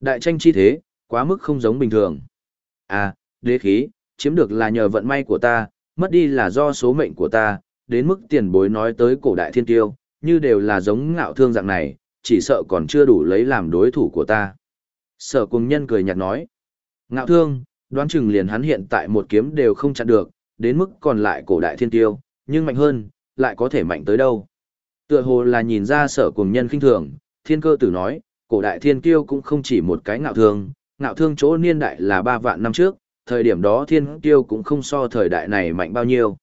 Đại tranh chi thế, quá mức không giống bình thường. À, đế khí, chiếm được là nhờ vận may của ta, mất đi là do số mệnh của ta, đến mức tiền bối nói tới cổ đại thiên tiêu, như đều là giống ngạo thương dạng này, chỉ sợ còn chưa đủ lấy làm đối thủ của ta. Sở cùng nhân cười nhạt nói, ngạo thương, đoán chừng liền hắn hiện tại một kiếm đều không chặn được, đến mức còn lại cổ đại thiên tiêu, nhưng mạnh hơn, lại có thể mạnh tới đâu. Tựa hồ là nhìn ra sở cùng nhân khinh thường, thiên cơ tử nói, cổ đại thiên kiêu cũng không chỉ một cái ngạo thương, ngạo thương chỗ niên đại là ba vạn năm trước, thời điểm đó thiên kiêu cũng không so thời đại này mạnh bao nhiêu.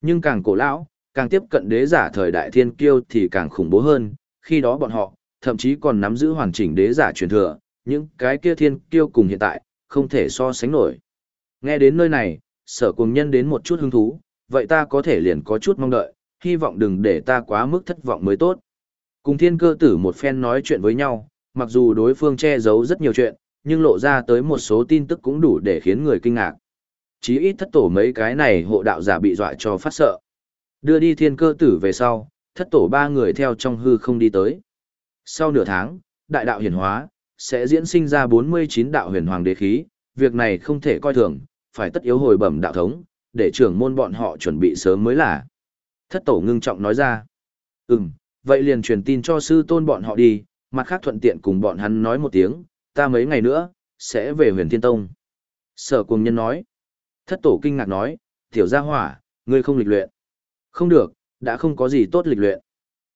Nhưng càng cổ lão, càng tiếp cận đế giả thời đại thiên kiêu thì càng khủng bố hơn, khi đó bọn họ, thậm chí còn nắm giữ hoàn chỉnh đế giả truyền thừa, những cái kia thiên kiêu cùng hiện tại, không thể so sánh nổi. Nghe đến nơi này, sở cùng nhân đến một chút hứng thú, vậy ta có thể liền có chút mong đợi, hy vọng đừng để ta quá mức thất vọng mới tốt. Cùng thiên cơ tử một phen nói chuyện với nhau, mặc dù đối phương che giấu rất nhiều chuyện, nhưng lộ ra tới một số tin tức cũng đủ để khiến người kinh ngạc. Chí ít thất tổ mấy cái này hộ đạo giả bị dọa cho phát sợ. Đưa đi thiên cơ tử về sau, thất tổ ba người theo trong hư không đi tới. Sau nửa tháng, đại đạo hiển hóa, sẽ diễn sinh ra 49 đạo huyền hoàng đế khí, việc này không thể coi thường, phải tất yếu hồi bẩm đạo thống, để trưởng môn bọn họ chuẩn bị sớm mới là. Thất tổ ngưng trọng nói ra. Ừm, vậy liền truyền tin cho sư tôn bọn họ đi, mặt khác thuận tiện cùng bọn hắn nói một tiếng, ta mấy ngày nữa, sẽ về huyền thiên tông. Sở cùng nhân nói. Thất tổ kinh ngạc nói, tiểu gia hỏa, ngươi không lịch luyện. Không được, đã không có gì tốt lịch luyện.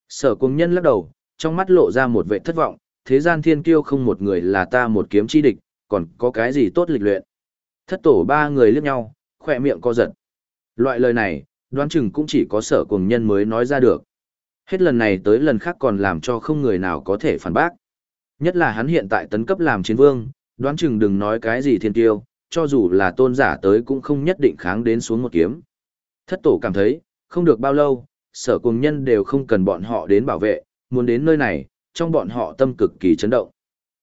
Sở cùng nhân lắc đầu, trong mắt lộ ra một vệ thất vọng, thế gian thiên kiêu không một người là ta một kiếm chi địch, còn có cái gì tốt lịch luyện. Thất tổ ba người liếc nhau, khỏe miệng co giật. Loại lời này, đoán chừng cũng chỉ có sở cùng nhân mới nói ra được. Hết lần này tới lần khác còn làm cho không người nào có thể phản bác. Nhất là hắn hiện tại tấn cấp làm chiến vương, đoán chừng đừng nói cái gì thiên tiêu, cho dù là tôn giả tới cũng không nhất định kháng đến xuống một kiếm. Thất tổ cảm thấy, không được bao lâu, sở cùng nhân đều không cần bọn họ đến bảo vệ, muốn đến nơi này, trong bọn họ tâm cực kỳ chấn động.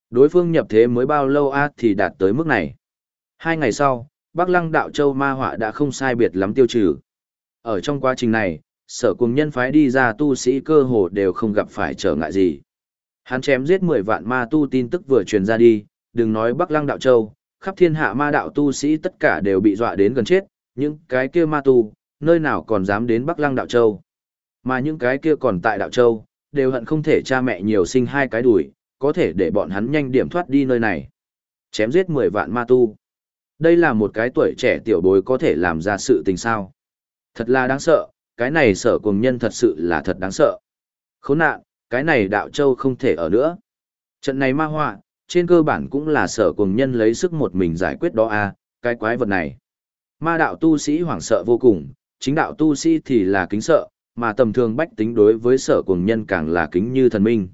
Đối phương nhập thế mới bao lâu a thì đạt tới mức này. Hai ngày sau, Bắc Lăng Đạo Châu Ma Họa đã không sai biệt lắm tiêu trừ. Ở trong quá trình này, sở cùng nhân phái đi ra tu sĩ cơ hồ đều không gặp phải trở ngại gì. Hắn chém giết 10 vạn ma tu tin tức vừa truyền ra đi, đừng nói Bắc Lăng Đạo Châu, khắp thiên hạ ma đạo tu sĩ tất cả đều bị dọa đến gần chết, những cái kia ma tu, nơi nào còn dám đến Bắc Lăng Đạo Châu. Mà những cái kia còn tại Đạo Châu, đều hận không thể cha mẹ nhiều sinh hai cái đùi, có thể để bọn hắn nhanh điểm thoát đi nơi này. Chém giết 10 vạn ma tu. Đây là một cái tuổi trẻ tiểu bối có thể làm ra sự tình sao. Thật là đáng sợ, cái này sở cùng nhân thật sự là thật đáng sợ. Khốn nạn, cái này đạo châu không thể ở nữa. Trận này ma họa, trên cơ bản cũng là sở cùng nhân lấy sức một mình giải quyết đó a à, cái quái vật này. Ma đạo tu sĩ hoảng sợ vô cùng, chính đạo tu sĩ thì là kính sợ, mà tầm thường bách tính đối với sở cùng nhân càng là kính như thần minh.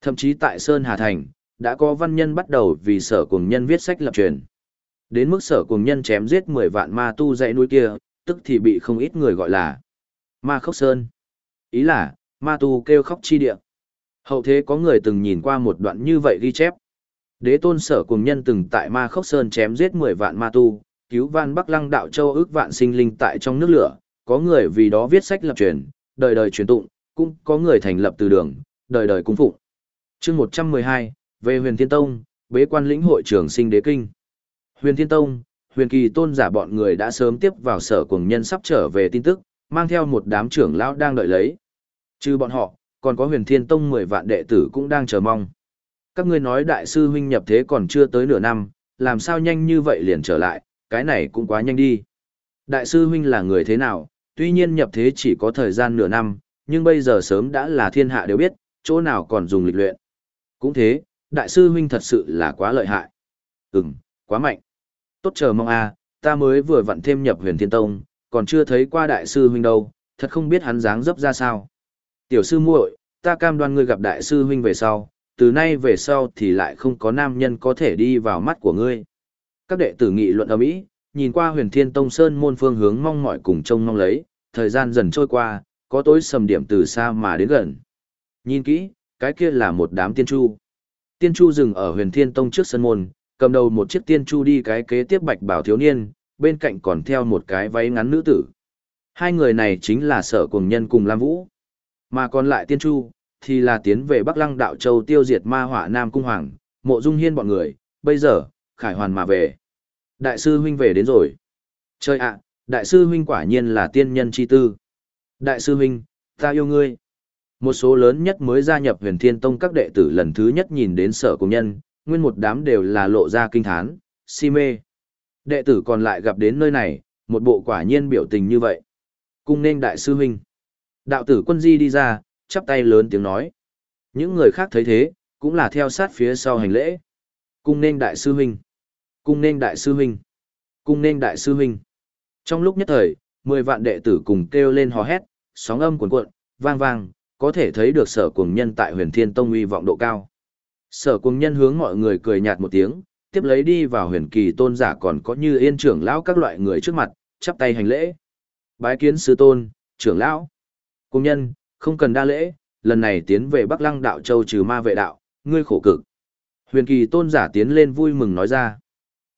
Thậm chí tại Sơn Hà Thành, đã có văn nhân bắt đầu vì sở cùng nhân viết sách lập truyền. Đến mức sở cùng nhân chém giết 10 vạn ma tu dãy núi kia, tức thì bị không ít người gọi là ma khốc sơn. Ý là, ma tu kêu khóc chi địa. Hậu thế có người từng nhìn qua một đoạn như vậy ghi chép. Đế tôn sở cùng nhân từng tại ma khốc sơn chém giết 10 vạn ma tu, cứu van Bắc Lăng đạo châu ước vạn sinh linh tại trong nước lửa, có người vì đó viết sách lập truyền, đời đời truyền tụng, cũng có người thành lập từ đường, đời đời cung phụng. Chương 112, về Huyền Thiên Tông, bế quan lĩnh hội trưởng sinh đế kinh. Huyền Thiên Tông, Huyền Kỳ tôn giả bọn người đã sớm tiếp vào sở cùng nhân sắp trở về tin tức, mang theo một đám trưởng lão đang đợi lấy. Trừ bọn họ, còn có Huyền Thiên Tông 10 vạn đệ tử cũng đang chờ mong. Các ngươi nói đại sư huynh nhập thế còn chưa tới nửa năm, làm sao nhanh như vậy liền trở lại, cái này cũng quá nhanh đi. Đại sư huynh là người thế nào, tuy nhiên nhập thế chỉ có thời gian nửa năm, nhưng bây giờ sớm đã là thiên hạ đều biết, chỗ nào còn dùng lịch luyện. Cũng thế, đại sư huynh thật sự là quá lợi hại. Ừm, quá mạnh. Tốt chờ mong a, ta mới vừa vặn thêm nhập huyền thiên tông, còn chưa thấy qua đại sư huynh đâu, thật không biết hắn dáng dấp ra sao. Tiểu sư muội, ta cam đoan ngươi gặp đại sư huynh về sau, từ nay về sau thì lại không có nam nhân có thể đi vào mắt của ngươi. Các đệ tử nghị luận ở mỹ, nhìn qua huyền thiên tông sơn môn phương hướng mong mỏi cùng trông mong lấy, thời gian dần trôi qua, có tối sầm điểm từ xa mà đến gần. Nhìn kỹ, cái kia là một đám tiên chu. Tiên chu dừng ở huyền thiên tông trước sân môn, cầm đầu một chiếc tiên chu đi cái kế tiếp bạch bảo thiếu niên, bên cạnh còn theo một cái váy ngắn nữ tử. Hai người này chính là sở cùng nhân cùng Lam Vũ. Mà còn lại tiên chu, thì là tiến về Bắc Lăng Đạo Châu tiêu diệt ma hỏa Nam Cung Hoàng, Mộ Dung Hiên bọn người, bây giờ, khải hoàn mà về. Đại sư huynh về đến rồi. trời ạ, đại sư huynh quả nhiên là tiên nhân chi tư. Đại sư huynh, ta yêu ngươi. Một số lớn nhất mới gia nhập huyền thiên tông các đệ tử lần thứ nhất nhìn đến sở cùng nhân, nguyên một đám đều là lộ ra kinh thán, si mê. Đệ tử còn lại gặp đến nơi này, một bộ quả nhiên biểu tình như vậy. Cung nên đại sư huynh. Đạo tử quân di đi ra, chắp tay lớn tiếng nói. Những người khác thấy thế, cũng là theo sát phía sau hành lễ. Cung nên đại sư huynh. Cung nên đại sư huynh. Cung nên đại sư huynh. Trong lúc nhất thời, mười vạn đệ tử cùng kêu lên hò hét, sóng âm cuồn cuộn, vang vang, có thể thấy được sở cuồng nhân tại huyền thiên tông uy vọng độ cao. Sở cuồng nhân hướng mọi người cười nhạt một tiếng, tiếp lấy đi vào huyền kỳ tôn giả còn có như yên trưởng lão các loại người trước mặt, chắp tay hành lễ. Bái kiến sư tôn, trưởng lão. Công nhân, không cần đa lễ, lần này tiến về Bắc Lăng đạo châu trừ ma vệ đạo, ngươi khổ cực. Huyền kỳ tôn giả tiến lên vui mừng nói ra.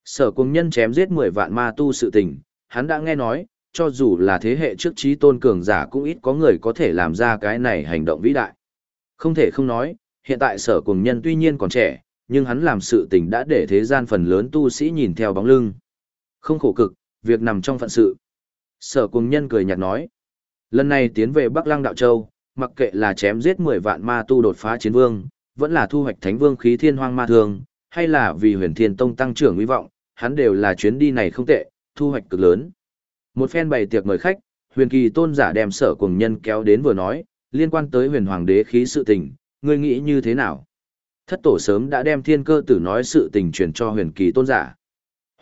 Sở công nhân chém giết 10 vạn ma tu sự tình, hắn đã nghe nói, cho dù là thế hệ trước trí tôn cường giả cũng ít có người có thể làm ra cái này hành động vĩ đại. Không thể không nói, hiện tại sở cuồng nhân tuy nhiên còn trẻ, nhưng hắn làm sự tình đã để thế gian phần lớn tu sĩ nhìn theo bóng lưng. Không khổ cực, việc nằm trong phận sự. Sở cùng nhân cười nhạt nói. Lần này tiến về Bắc Lăng Đạo Châu, mặc kệ là chém giết 10 vạn ma tu đột phá chiến vương, vẫn là thu hoạch thánh vương khí thiên hoang ma thường, hay là vì huyền thiên tông tăng trưởng uy vọng, hắn đều là chuyến đi này không tệ, thu hoạch cực lớn. Một phen bày tiệc mời khách, huyền kỳ tôn giả đem sở cùng nhân kéo đến vừa nói, liên quan tới huyền hoàng đế khí sự tình, ngươi nghĩ như thế nào? Thất tổ sớm đã đem thiên cơ tử nói sự tình truyền cho huyền kỳ tôn giả.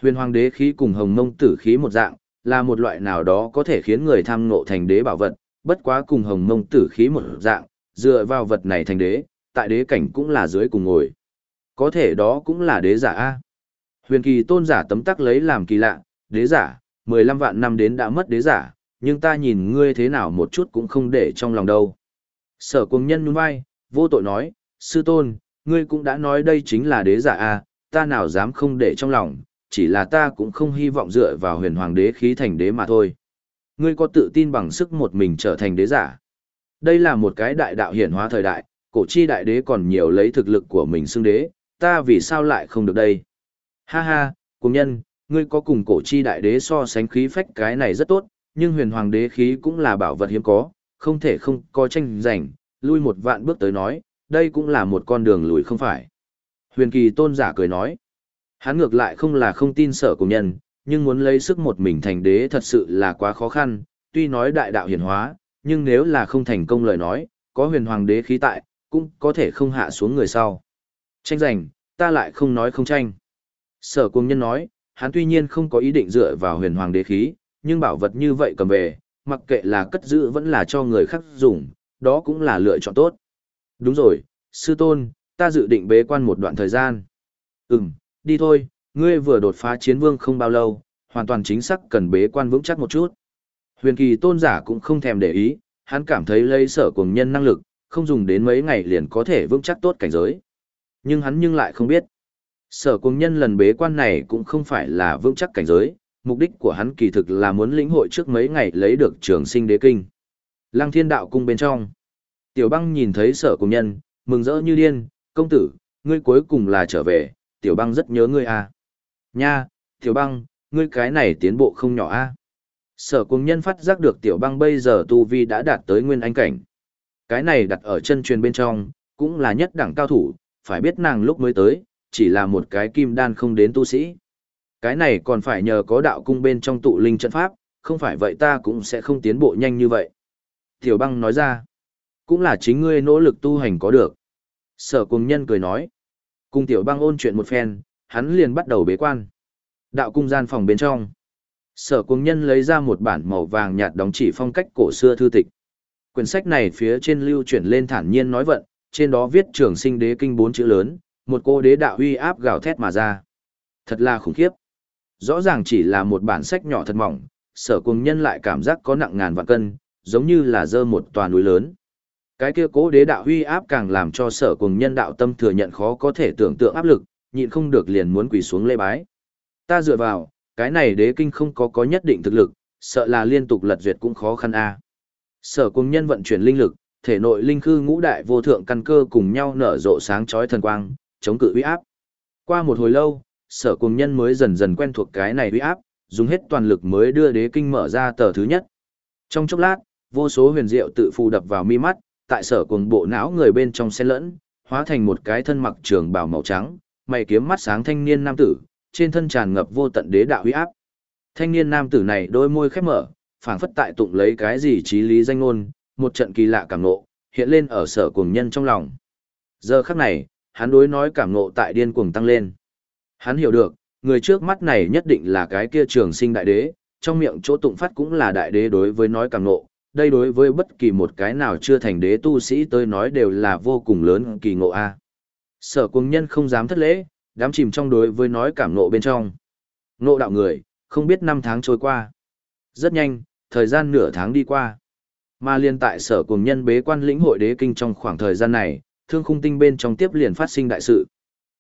Huyền hoàng đế khí cùng hồng mông tử khí một dạng, là một loại nào đó có thể khiến người tham ngộ thành đế bảo vật, bất quá cùng hồng mông tử khí một dạng, dựa vào vật này thành đế, tại đế cảnh cũng là dưới cùng ngồi. Có thể đó cũng là đế giả A. Huyền kỳ tôn giả tấm tắc lấy làm kỳ lạ, đế giả, 15 vạn năm đến đã mất đế giả, nhưng ta nhìn ngươi thế nào một chút cũng không để trong lòng đâu. Sở cùng nhân nhún vai, vô tội nói, sư tôn, ngươi cũng đã nói đây chính là đế giả a, ta nào dám không để trong lòng, chỉ là ta cũng không hy vọng dựa vào huyền hoàng đế khí thành đế mà thôi. Ngươi có tự tin bằng sức một mình trở thành đế giả. Đây là một cái đại đạo hiển hóa thời đại, cổ chi đại đế còn nhiều lấy thực lực của mình xưng đế, ta vì sao lại không được đây? Ha ha, cùng nhân, ngươi có cùng cổ chi đại đế so sánh khí phách cái này rất tốt, nhưng huyền hoàng đế khí cũng là bảo vật hiếm có, không thể không có tranh giành, lui một vạn bước tới nói, đây cũng là một con đường lùi không phải. Huyền kỳ tôn giả cười nói, hắn ngược lại không là không tin sở cùng nhân, nhưng muốn lấy sức một mình thành đế thật sự là quá khó khăn, tuy nói đại đạo hiển hóa, nhưng nếu là không thành công lời nói, có huyền hoàng đế khí tại, cũng có thể không hạ xuống người sau. Tranh giành, ta lại không nói không tranh. Sở cung nhân nói, hắn tuy nhiên không có ý định dựa vào huyền hoàng đế khí, nhưng bảo vật như vậy cầm về, mặc kệ là cất giữ vẫn là cho người khác dùng, đó cũng là lựa chọn tốt. Đúng rồi, sư tôn, ta dự định bế quan một đoạn thời gian. Ừm, đi thôi, ngươi vừa đột phá chiến vương không bao lâu, hoàn toàn chính xác cần bế quan vững chắc một chút. Huyền kỳ tôn giả cũng không thèm để ý, hắn cảm thấy lấy sở cùng nhân năng lực, không dùng đến mấy ngày liền có thể vững chắc tốt cảnh giới. Nhưng hắn nhưng lại không biết. Sở cùng nhân lần bế quan này cũng không phải là vững chắc cảnh giới, mục đích của hắn kỳ thực là muốn lĩnh hội trước mấy ngày lấy được trường sinh đế kinh. Lăng thiên đạo cung bên trong. Tiểu băng nhìn thấy sở cùng nhân, mừng rỡ như điên, công tử, ngươi cuối cùng là trở về, tiểu băng rất nhớ ngươi à. Nha, tiểu băng, ngươi cái này tiến bộ không nhỏ a. À? Sở cùng nhân phát giác được tiểu băng bây giờ tu vi đã đạt tới nguyên anh cảnh. Cái này đặt ở chân truyền bên trong, cũng là nhất đẳng cao thủ, phải biết nàng lúc mới tới, chỉ là một cái kim đan không đến tu sĩ. Cái này còn phải nhờ có đạo cung bên trong tụ linh trận pháp, không phải vậy ta cũng sẽ không tiến bộ nhanh như vậy. Tiểu băng nói ra, cũng là chính ngươi nỗ lực tu hành có được. Sở cùng nhân cười nói, cùng tiểu băng ôn chuyện một phen, hắn liền bắt đầu bế quan. Đạo cung gian phòng bên trong. Sở cùng nhân lấy ra một bản màu vàng nhạt đóng chỉ phong cách cổ xưa thư tịch. Quyển sách này phía trên lưu chuyển lên thản nhiên nói vận, trên đó viết trường sinh đế kinh bốn chữ lớn, một cô đế đạo uy áp gào thét mà ra. Thật là khủng khiếp. Rõ ràng chỉ là một bản sách nhỏ thật mỏng, sở cùng nhân lại cảm giác có nặng ngàn vạn cân, giống như là dơ một tòa núi lớn. Cái kia cố đế đạo huy áp càng làm cho sở cùng nhân đạo tâm thừa nhận khó có thể tưởng tượng áp lực, nhịn không được liền muốn quỳ xuống lê bái. Ta dựa vào, cái này đế kinh không có có nhất định thực lực, sợ là liên tục lật duyệt cũng khó khăn a. Sở cùng nhân vận chuyển linh lực, thể nội linh khư ngũ đại vô thượng căn cơ cùng nhau nở rộ sáng chói thần quang, chống cự uy áp. Qua một hồi lâu, sở cùng nhân mới dần dần quen thuộc cái này uy áp, dùng hết toàn lực mới đưa đế kinh mở ra tờ thứ nhất. Trong chốc lát, vô số huyền diệu tự phù đập vào mi mắt, tại sở cuồng bộ não người bên trong xen lẫn, hóa thành một cái thân mặc trường bào màu trắng, mày kiếm mắt sáng thanh niên nam tử, trên thân tràn ngập vô tận đế đạo uy áp. Thanh niên nam tử này đôi môi khép mở, phảng phất tại tụng lấy cái gì trí lý danh ngôn, một trận kỳ lạ cảm nộ, hiện lên ở sở cuồng nhân trong lòng. Giờ khắc này, hắn đối nói cảm nộ tại điên cuồng tăng lên. Hắn hiểu được, người trước mắt này nhất định là cái kia trường sinh đại đế, trong miệng chỗ tụng phát cũng là đại đế đối với nói cảm nộ, đây đối với bất kỳ một cái nào chưa thành đế tu sĩ tới nói đều là vô cùng lớn kỳ ngộ a. Sở cuồng nhân không dám thất lễ, đám chìm trong đối với nói cảm nộ bên trong. Nộ đạo người, không biết năm tháng trôi qua. Rất nhanh, thời gian nửa tháng đi qua. Mà liên tại sở cùng nhân bế quan lĩnh hội đế kinh trong khoảng thời gian này, thương khung tinh bên trong tiếp liền phát sinh đại sự.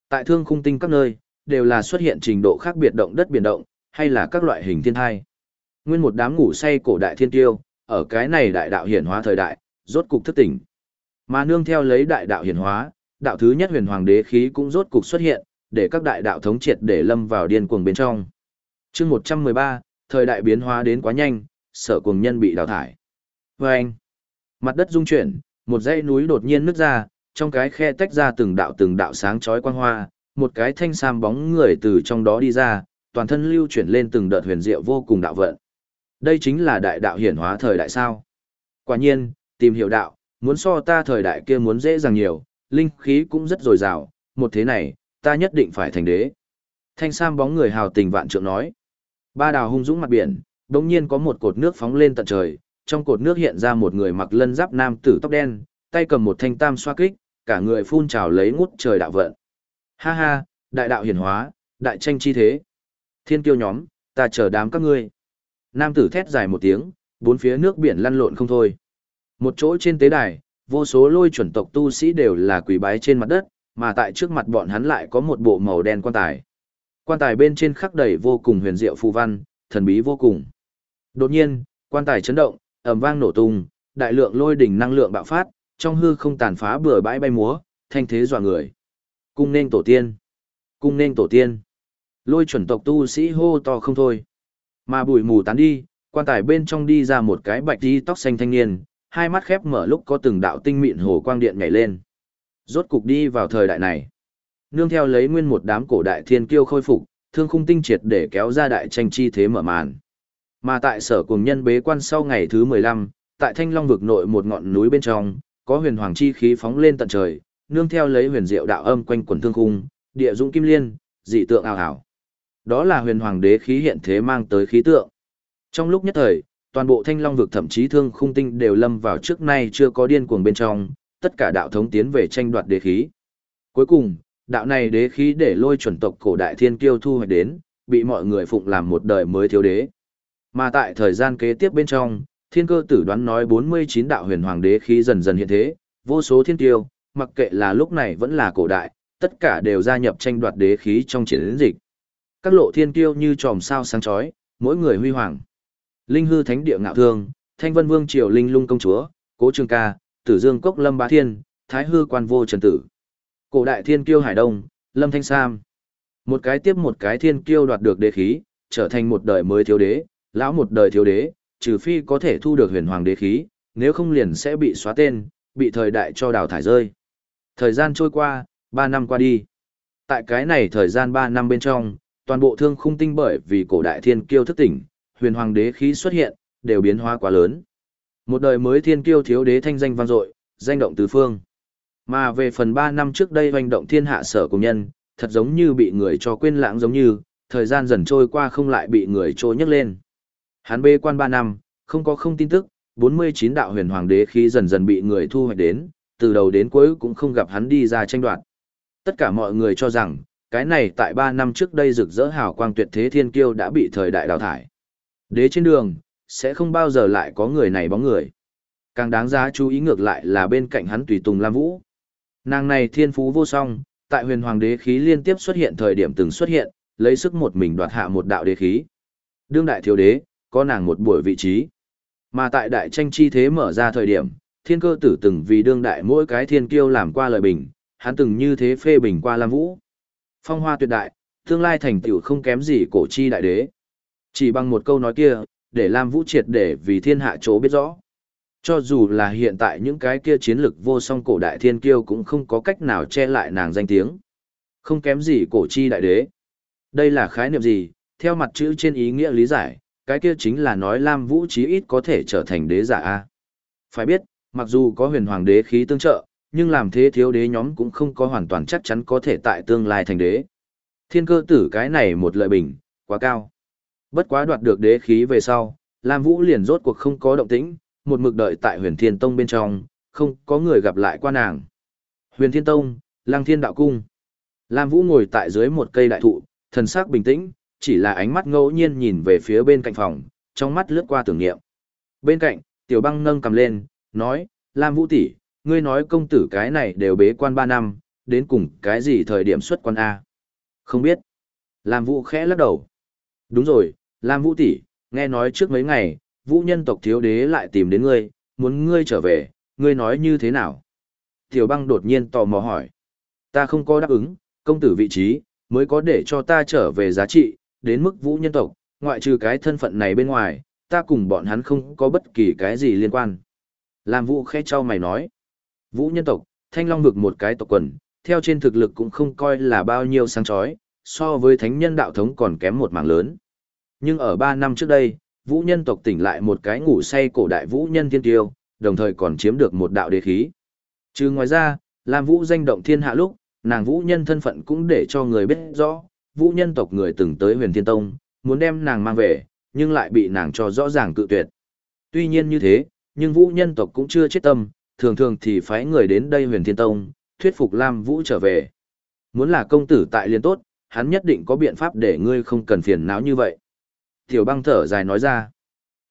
Tại thương khung tinh các nơi, đều là xuất hiện trình độ khác biệt động đất biển động, hay là các loại hình thiên thai. Nguyên một đám ngủ say cổ đại thiên tiêu, ở cái này đại đạo hiển hóa thời đại, rốt cục thức tỉnh. Mà nương theo lấy đại đạo hiển hóa, đạo thứ nhất huyền hoàng đế khí cũng rốt cục xuất hiện, để các đại đạo thống triệt để lâm vào điên cuồng bên trong. Chương 113, thời đại biến hóa đến quá nhanh, sở cuồng nhân bị đào thải. Vâng! mặt đất rung chuyển, một dãy núi đột nhiên nứt ra, trong cái khe tách ra từng đạo từng đạo sáng chói quang hoa, một cái thanh sam bóng người từ trong đó đi ra, toàn thân lưu chuyển lên từng đợt huyền diệu vô cùng đạo vận. Đây chính là đại đạo hiển hóa thời đại sao. Quả nhiên, tìm hiểu đạo, muốn so ta thời đại kia muốn dễ dàng nhiều, linh khí cũng rất dồi dào, một thế này, ta nhất định phải thành đế. Thanh sam bóng người hào tình vạn trượng nói. Ba đào hung dũng mặt biển, đống nhiên có một cột nước phóng lên tận trời, trong cột nước hiện ra một người mặc lân giáp nam tử tóc đen, tay cầm một thanh tam xoa kích, cả người phun trào lấy ngút trời đạo vận. Ha ha, đại đạo hiển hóa, đại tranh chi thế. Thiên kiêu nhóm, ta chờ đám các ngươi. Nam tử thét dài một tiếng, bốn phía nước biển lăn lộn không thôi. Một chỗ trên tế đài, vô số lôi chuẩn tộc tu sĩ đều là quỳ bái trên mặt đất, mà tại trước mặt bọn hắn lại có một bộ màu đen quan tài. Quan tài bên trên khắc đầy vô cùng huyền diệu phù văn, thần bí vô cùng. Đột nhiên, quan tài chấn động, ầm vang nổ tung, đại lượng lôi đỉnh năng lượng bạo phát, trong hư không tàn phá bừa bãi bay múa, thanh thế dọa người. Cung nên tổ tiên. Cung nên tổ tiên. Lôi chuẩn tộc tu sĩ hô to không thôi. Mà bụi mù tán đi, quan tài bên trong đi ra một cái bạch đi tóc xanh thanh niên, hai mắt khép mở lúc có từng đạo tinh mịn hồ quang điện nhảy lên. Rốt cục đi vào thời đại này. Nương theo lấy nguyên một đám cổ đại thiên kiêu khôi phục, thương khung tinh triệt để kéo ra đại tranh chi thế mở màn. Mà tại sở cùng nhân bế quan sau ngày thứ 15, tại thanh long vực nội một ngọn núi bên trong, có huyền hoàng chi khí phóng lên tận trời, nương theo lấy huyền diệu đạo âm quanh quần thương khung, địa dũng kim liên, dị tượng ảo ảo. Đó là huyền hoàng đế khí hiện thế mang tới khí tượng. Trong lúc nhất thời, toàn bộ thanh long vực thậm chí thương khung tinh đều lâm vào trước nay chưa có điên cuồng bên trong, tất cả đạo thống tiến về tranh đoạt đế khí. Cuối cùng, đạo này đế khí để lôi chuẩn tộc cổ đại thiên kiêu thu hoạch đến, bị mọi người phụng làm một đời mới thiếu đế. Mà tại thời gian kế tiếp bên trong, thiên cơ tử đoán nói 49 đạo huyền hoàng đế khí dần dần hiện thế, vô số thiên kiêu, mặc kệ là lúc này vẫn là cổ đại, tất cả đều gia nhập tranh đoạt đế khí trong chiến dịch. Các lộ thiên kiêu như tròm sao sáng chói, mỗi người huy hoàng. Linh hư thánh địa ngạo thương, thanh vân vương triều linh lung công chúa, cố trường ca, tử dương cốc lâm bá thiên, thái hư quan vô trần tử. Cổ đại thiên kiêu hải đông, lâm thanh sam. Một cái tiếp một cái thiên kiêu đoạt được đế khí, trở thành một đời mới thiếu đế, lão một đời thiếu đế, trừ phi có thể thu được huyền hoàng đế khí, nếu không liền sẽ bị xóa tên, bị thời đại cho đào thải rơi. Thời gian trôi qua, 3 năm qua đi. Tại cái này thời gian 3 năm bên trong, toàn bộ thương khung tinh bởi vì cổ đại thiên kiêu thức tỉnh, huyền hoàng đế khí xuất hiện, đều biến hóa quá lớn. Một đời mới thiên kiêu thiếu đế thanh danh vang dội, danh động tứ phương. Mà về phần 3 năm trước đây hoành động thiên hạ sở cùng nhân, thật giống như bị người cho quên lãng giống như, thời gian dần trôi qua không lại bị người trôi nhấc lên. Hắn bê quan 3 năm, không có không tin tức, 49 đạo huyền hoàng đế khí dần dần bị người thu hoạch đến, từ đầu đến cuối cũng không gặp hắn đi ra tranh đoạt. Tất cả mọi người cho rằng, cái này tại 3 năm trước đây rực rỡ hào quang tuyệt thế thiên kiêu đã bị thời đại đào thải. Đế trên đường, sẽ không bao giờ lại có người này bóng người. Càng đáng giá chú ý ngược lại là bên cạnh hắn tùy tùng Lam Vũ. Nàng này thiên phú vô song, tại huyền hoàng đế khí liên tiếp xuất hiện thời điểm từng xuất hiện, lấy sức một mình đoạt hạ một đạo đế khí. Đương đại thiếu đế, có nàng một buổi vị trí. Mà tại đại tranh chi thế mở ra thời điểm, thiên cơ tử từng vì đương đại mỗi cái thiên kiêu làm qua lời bình, hắn từng như thế phê bình qua Lam Vũ. Phong hoa tuyệt đại, tương lai thành tựu không kém gì cổ chi đại đế. Chỉ bằng một câu nói kia, để Lam Vũ triệt để vì thiên hạ chỗ biết rõ. Cho dù là hiện tại những cái kia chiến lực vô song cổ đại thiên kiêu cũng không có cách nào che lại nàng danh tiếng. Không kém gì cổ chi đại đế. Đây là khái niệm gì? Theo mặt chữ trên ý nghĩa lý giải, cái kia chính là nói Lam Vũ chí ít có thể trở thành đế giả A. Phải biết, mặc dù có huyền hoàng đế khí tương trợ, nhưng làm thế thiếu đế nhóm cũng không có hoàn toàn chắc chắn có thể tại tương lai thành đế. Thiên cơ tử cái này một lợi bình, quá cao. Bất quá đoạt được đế khí về sau, Lam Vũ liền rốt cuộc không có động tĩnh, một mực đợi tại huyền thiên tông bên trong, không có người gặp lại qua nàng. Huyền thiên tông, lăng thiên đạo cung. Lam Vũ ngồi tại dưới một cây đại thụ, thần sắc bình tĩnh, chỉ là ánh mắt ngẫu nhiên nhìn về phía bên cạnh phòng, trong mắt lướt qua tưởng niệm. Bên cạnh, tiểu băng nâng cầm lên, nói, Lam Vũ tỷ, ngươi nói công tử cái này đều bế quan ba năm, đến cùng cái gì thời điểm xuất quan A. Không biết. Lam Vũ khẽ lắc đầu. Đúng rồi, Lam Vũ tỷ, nghe nói trước mấy ngày, Vũ nhân tộc thiếu đế lại tìm đến ngươi, muốn ngươi trở về, ngươi nói như thế nào? Tiểu băng đột nhiên tò mò hỏi. Ta không có đáp ứng, công tử vị trí, mới có để cho ta trở về giá trị, đến mức Vũ nhân tộc, ngoại trừ cái thân phận này bên ngoài, ta cùng bọn hắn không có bất kỳ cái gì liên quan. Lam Vũ khẽ trao mày nói. Vũ nhân tộc, thanh long vực một cái tộc quần, theo trên thực lực cũng không coi là bao nhiêu sáng chói, so với thánh nhân đạo thống còn kém một mảng lớn. Nhưng ở 3 năm trước đây, vũ nhân tộc tỉnh lại một cái ngủ say cổ đại vũ nhân thiên tiêu, đồng thời còn chiếm được một đạo đế khí. Trừ ngoài ra, làm vũ danh động thiên hạ lúc, nàng vũ nhân thân phận cũng để cho người biết rõ, vũ nhân tộc người từng tới huyền thiên tông, muốn đem nàng mang về, nhưng lại bị nàng cho rõ ràng cự tuyệt. Tuy nhiên như thế, nhưng vũ nhân tộc cũng chưa chết tâm, thường thường thì phái người đến đây huyền thiên tông, thuyết phục Lam Vũ trở về. Muốn là công tử tại liên tốt, hắn nhất định có biện pháp để ngươi không cần phiền não như vậy. Tiểu băng thở dài nói ra,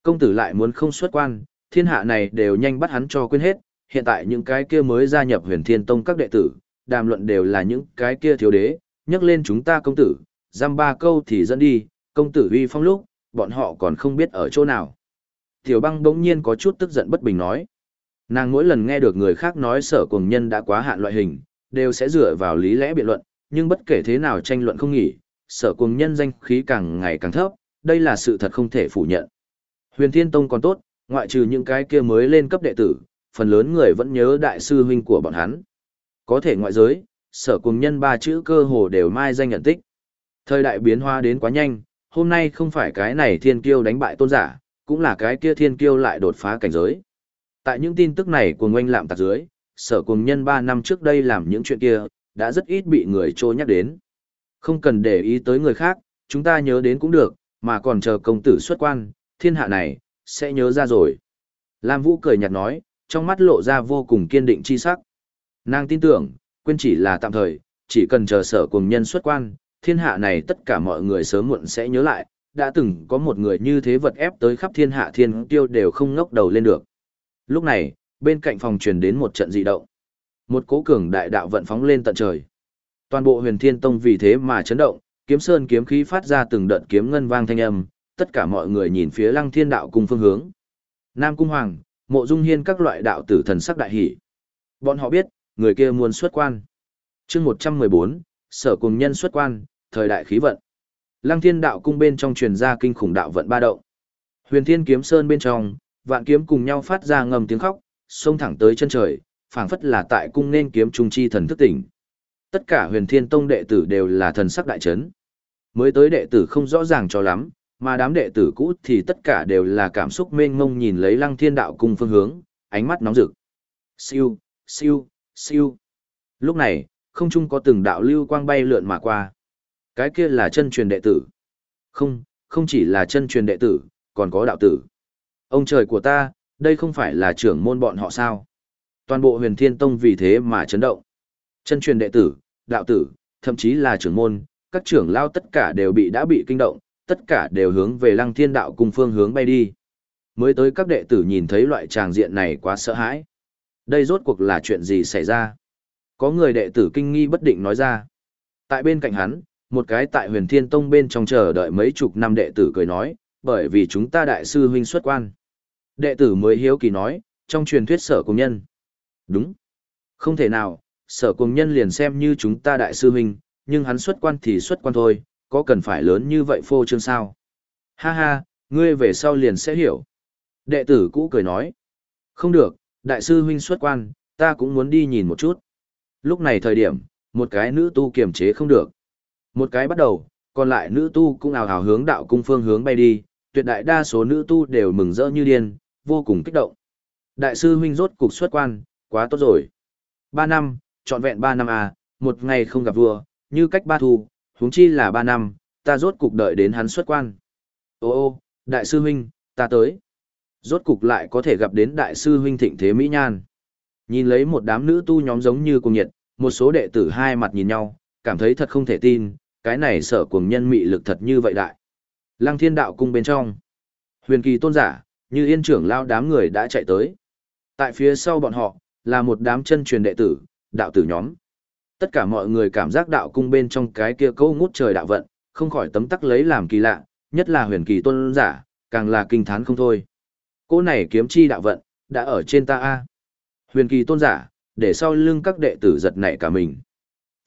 công tử lại muốn không xuất quan, thiên hạ này đều nhanh bắt hắn cho quên hết, hiện tại những cái kia mới gia nhập huyền thiên tông các đệ tử, đàm luận đều là những cái kia thiếu đế, nhắc lên chúng ta công tử, giam ba câu thì dẫn đi, công tử uy phong lúc, bọn họ còn không biết ở chỗ nào. Tiểu băng bỗng nhiên có chút tức giận bất bình nói. Nàng mỗi lần nghe được người khác nói sở cuồng nhân đã quá hạn loại hình, đều sẽ dựa vào lý lẽ biện luận, nhưng bất kể thế nào tranh luận không nghỉ, sở cuồng nhân danh khí càng ngày càng thấp, đây là sự thật không thể phủ nhận. Huyền Thiên Tông còn tốt, ngoại trừ những cái kia mới lên cấp đệ tử, phần lớn người vẫn nhớ đại sư huynh của bọn hắn. Có thể ngoại giới, sở cuồng nhân ba chữ cơ hồ đều mai danh nhận tích. Thời đại biến hóa đến quá nhanh, hôm nay không phải cái này thiên kiêu đánh bại tôn giả, cũng là cái kia thiên kiêu lại đột phá cảnh giới. Tại những tin tức này của ngoanh lạm tạc dưới, sở cùng nhân 3 năm trước đây làm những chuyện kia, đã rất ít bị người trô nhắc đến. Không cần để ý tới người khác, chúng ta nhớ đến cũng được, mà còn chờ công tử xuất quan, thiên hạ này, sẽ nhớ ra rồi. Lam Vũ cười nhạt nói, trong mắt lộ ra vô cùng kiên định chi sắc. Nàng tin tưởng, quên chỉ là tạm thời, chỉ cần chờ sở cùng nhân xuất quan, thiên hạ này tất cả mọi người sớm muộn sẽ nhớ lại, đã từng có một người như thế vật ép tới khắp thiên hạ thiên tiêu đều không ngốc đầu lên được. Lúc này, bên cạnh phòng truyền đến một trận dị động. Một cố cường đại đạo vận phóng lên tận trời. Toàn bộ huyền thiên tông vì thế mà chấn động, kiếm sơn kiếm khí phát ra từng đợt kiếm ngân vang thanh âm, tất cả mọi người nhìn phía lăng thiên đạo cùng phương hướng. Nam Cung Hoàng, mộ dung hiên các loại đạo tử thần sắc đại hỷ. Bọn họ biết, người kia muốn xuất quan. chương 114, sở cùng nhân xuất quan, thời đại khí vận. Lăng thiên đạo cung bên trong truyền ra kinh khủng đạo vận ba động. Huyền thiên kiếm sơn bên trong, vạn kiếm cùng nhau phát ra ngầm tiếng khóc, xông thẳng tới chân trời, phảng phất là tại cung nên kiếm trung chi thần thức tỉnh. Tất cả huyền thiên tông đệ tử đều là thần sắc đại chấn. Mới tới đệ tử không rõ ràng cho lắm, mà đám đệ tử cũ thì tất cả đều là cảm xúc mênh mông nhìn lấy lăng thiên đạo cung phương hướng, ánh mắt nóng rực. Siêu, siêu, siêu. Lúc này, không trung có từng đạo lưu quang bay lượn mà qua. Cái kia là chân truyền đệ tử. Không, không chỉ là chân truyền đệ tử, còn có đạo tử. Ông trời của ta, đây không phải là trưởng môn bọn họ sao? Toàn bộ huyền thiên tông vì thế mà chấn động. Chân truyền đệ tử, đạo tử, thậm chí là trưởng môn, các trưởng lao tất cả đều bị đã bị kinh động, tất cả đều hướng về lăng thiên đạo cùng phương hướng bay đi. Mới tới các đệ tử nhìn thấy loại tràng diện này quá sợ hãi. Đây rốt cuộc là chuyện gì xảy ra? Có người đệ tử kinh nghi bất định nói ra. Tại bên cạnh hắn, một cái tại huyền thiên tông bên trong chờ đợi mấy chục năm đệ tử cười nói, bởi vì chúng ta đại sư huynh xuất quan. Đệ tử mới hiếu kỳ nói, trong truyền thuyết sở cùng nhân. Đúng. Không thể nào, sở cùng nhân liền xem như chúng ta đại sư huynh, nhưng hắn xuất quan thì xuất quan thôi, có cần phải lớn như vậy phô trương sao? Ha ha, ngươi về sau liền sẽ hiểu. Đệ tử cũ cười nói. Không được, đại sư huynh xuất quan, ta cũng muốn đi nhìn một chút. Lúc này thời điểm, một cái nữ tu kiềm chế không được. Một cái bắt đầu, còn lại nữ tu cũng ào ào hướng đạo cung phương hướng bay đi, tuyệt đại đa số nữ tu đều mừng rỡ như điên, vô cùng kích động. Đại sư huynh rốt cục xuất quan, quá tốt rồi. Ba năm, trọn vẹn ba năm à, một ngày không gặp vua, như cách ba thu, huống chi là ba năm, ta rốt cục đợi đến hắn xuất quan. Ô ô, đại sư huynh, ta tới. Rốt cục lại có thể gặp đến đại sư huynh thịnh thế Mỹ Nhan. Nhìn lấy một đám nữ tu nhóm giống như cùng nhiệt, một số đệ tử hai mặt nhìn nhau, cảm thấy thật không thể tin, cái này sở cuồng nhân mị lực thật như vậy đại. Lăng thiên đạo cung bên trong. Huyền kỳ tôn giả, như yên trưởng lao đám người đã chạy tới. Tại phía sau bọn họ, là một đám chân truyền đệ tử, đạo tử nhóm. Tất cả mọi người cảm giác đạo cung bên trong cái kia câu ngút trời đạo vận, không khỏi tấm tắc lấy làm kỳ lạ, nhất là huyền kỳ tôn giả, càng là kinh thán không thôi. Cô này kiếm chi đạo vận, đã ở trên ta a. Huyền kỳ tôn giả, để sau lưng các đệ tử giật nảy cả mình.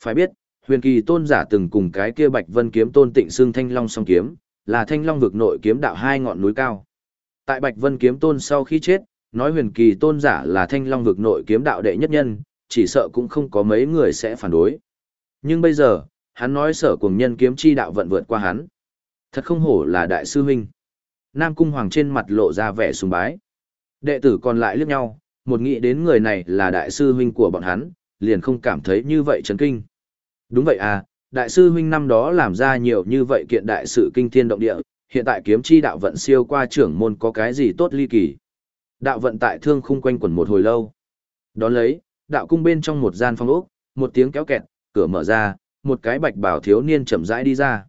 Phải biết, huyền kỳ tôn giả từng cùng cái kia bạch vân kiếm tôn tịnh xương thanh long song kiếm, là thanh long vực nội kiếm đạo hai ngọn núi cao. Tại bạch vân kiếm tôn sau khi chết, nói huyền kỳ tôn giả là thanh long vực nội kiếm đạo đệ nhất nhân, chỉ sợ cũng không có mấy người sẽ phản đối. Nhưng bây giờ, hắn nói sở cùng nhân kiếm chi đạo vận vượt qua hắn. Thật không hổ là đại sư huynh. Nam Cung Hoàng trên mặt lộ ra vẻ sùng bái. Đệ tử còn lại liếc nhau, một nghĩ đến người này là đại sư huynh của bọn hắn, liền không cảm thấy như vậy chấn kinh. Đúng vậy à, đại sư huynh năm đó làm ra nhiều như vậy kiện đại sự kinh thiên động địa, hiện tại kiếm chi đạo vận siêu qua trưởng môn có cái gì tốt ly kỳ. Đạo vận tại thương khung quanh quẩn một hồi lâu. Đón lấy, đạo cung bên trong một gian phong ốc, một tiếng kéo kẹt, cửa mở ra, một cái bạch bảo thiếu niên chậm rãi đi ra.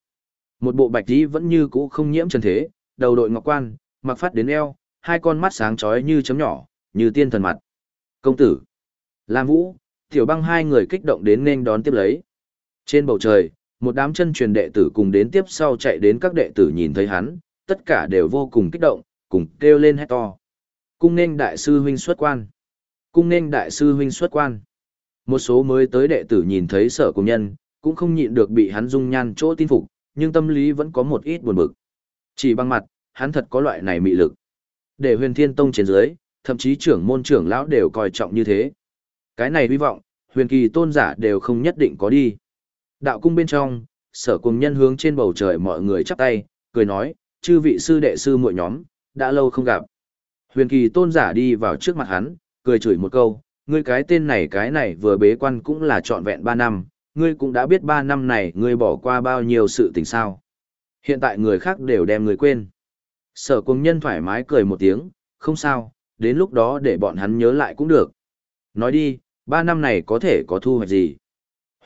Một bộ bạch tí vẫn như cũ không nhiễm trần thế, đầu đội ngọc quan, mặc phát đến eo, hai con mắt sáng chói như chấm nhỏ, như tiên thần mặt. Công tử, Lam Vũ, Tiểu Băng hai người kích động đến nên đón tiếp lấy. Trên bầu trời, một đám chân truyền đệ tử cùng đến tiếp sau chạy đến các đệ tử nhìn thấy hắn, tất cả đều vô cùng kích động, cùng kêu lên hét to. Cung nên đại sư huynh xuất quan. Cung nên đại sư huynh xuất quan. Một số mới tới đệ tử nhìn thấy sở công nhân, cũng không nhịn được bị hắn dung nhan chỗ tin phục, nhưng tâm lý vẫn có một ít buồn bực. Chỉ bằng mặt, hắn thật có loại này mị lực. Để huyền thiên tông trên dưới, thậm chí trưởng môn trưởng lão đều coi trọng như thế. Cái này hy vọng, huyền kỳ tôn giả đều không nhất định có đi. Đạo cung bên trong, sở cùng nhân hướng trên bầu trời mọi người chắp tay, cười nói, chư vị sư đệ sư muội nhóm, đã lâu không gặp. Huyền kỳ tôn giả đi vào trước mặt hắn, cười chửi một câu, ngươi cái tên này cái này vừa bế quan cũng là trọn vẹn 3 năm, ngươi cũng đã biết 3 năm này ngươi bỏ qua bao nhiêu sự tình sao. Hiện tại người khác đều đem người quên. Sở cùng nhân thoải mái cười một tiếng, không sao, đến lúc đó để bọn hắn nhớ lại cũng được. Nói đi, 3 năm này có thể có thu hoạch gì?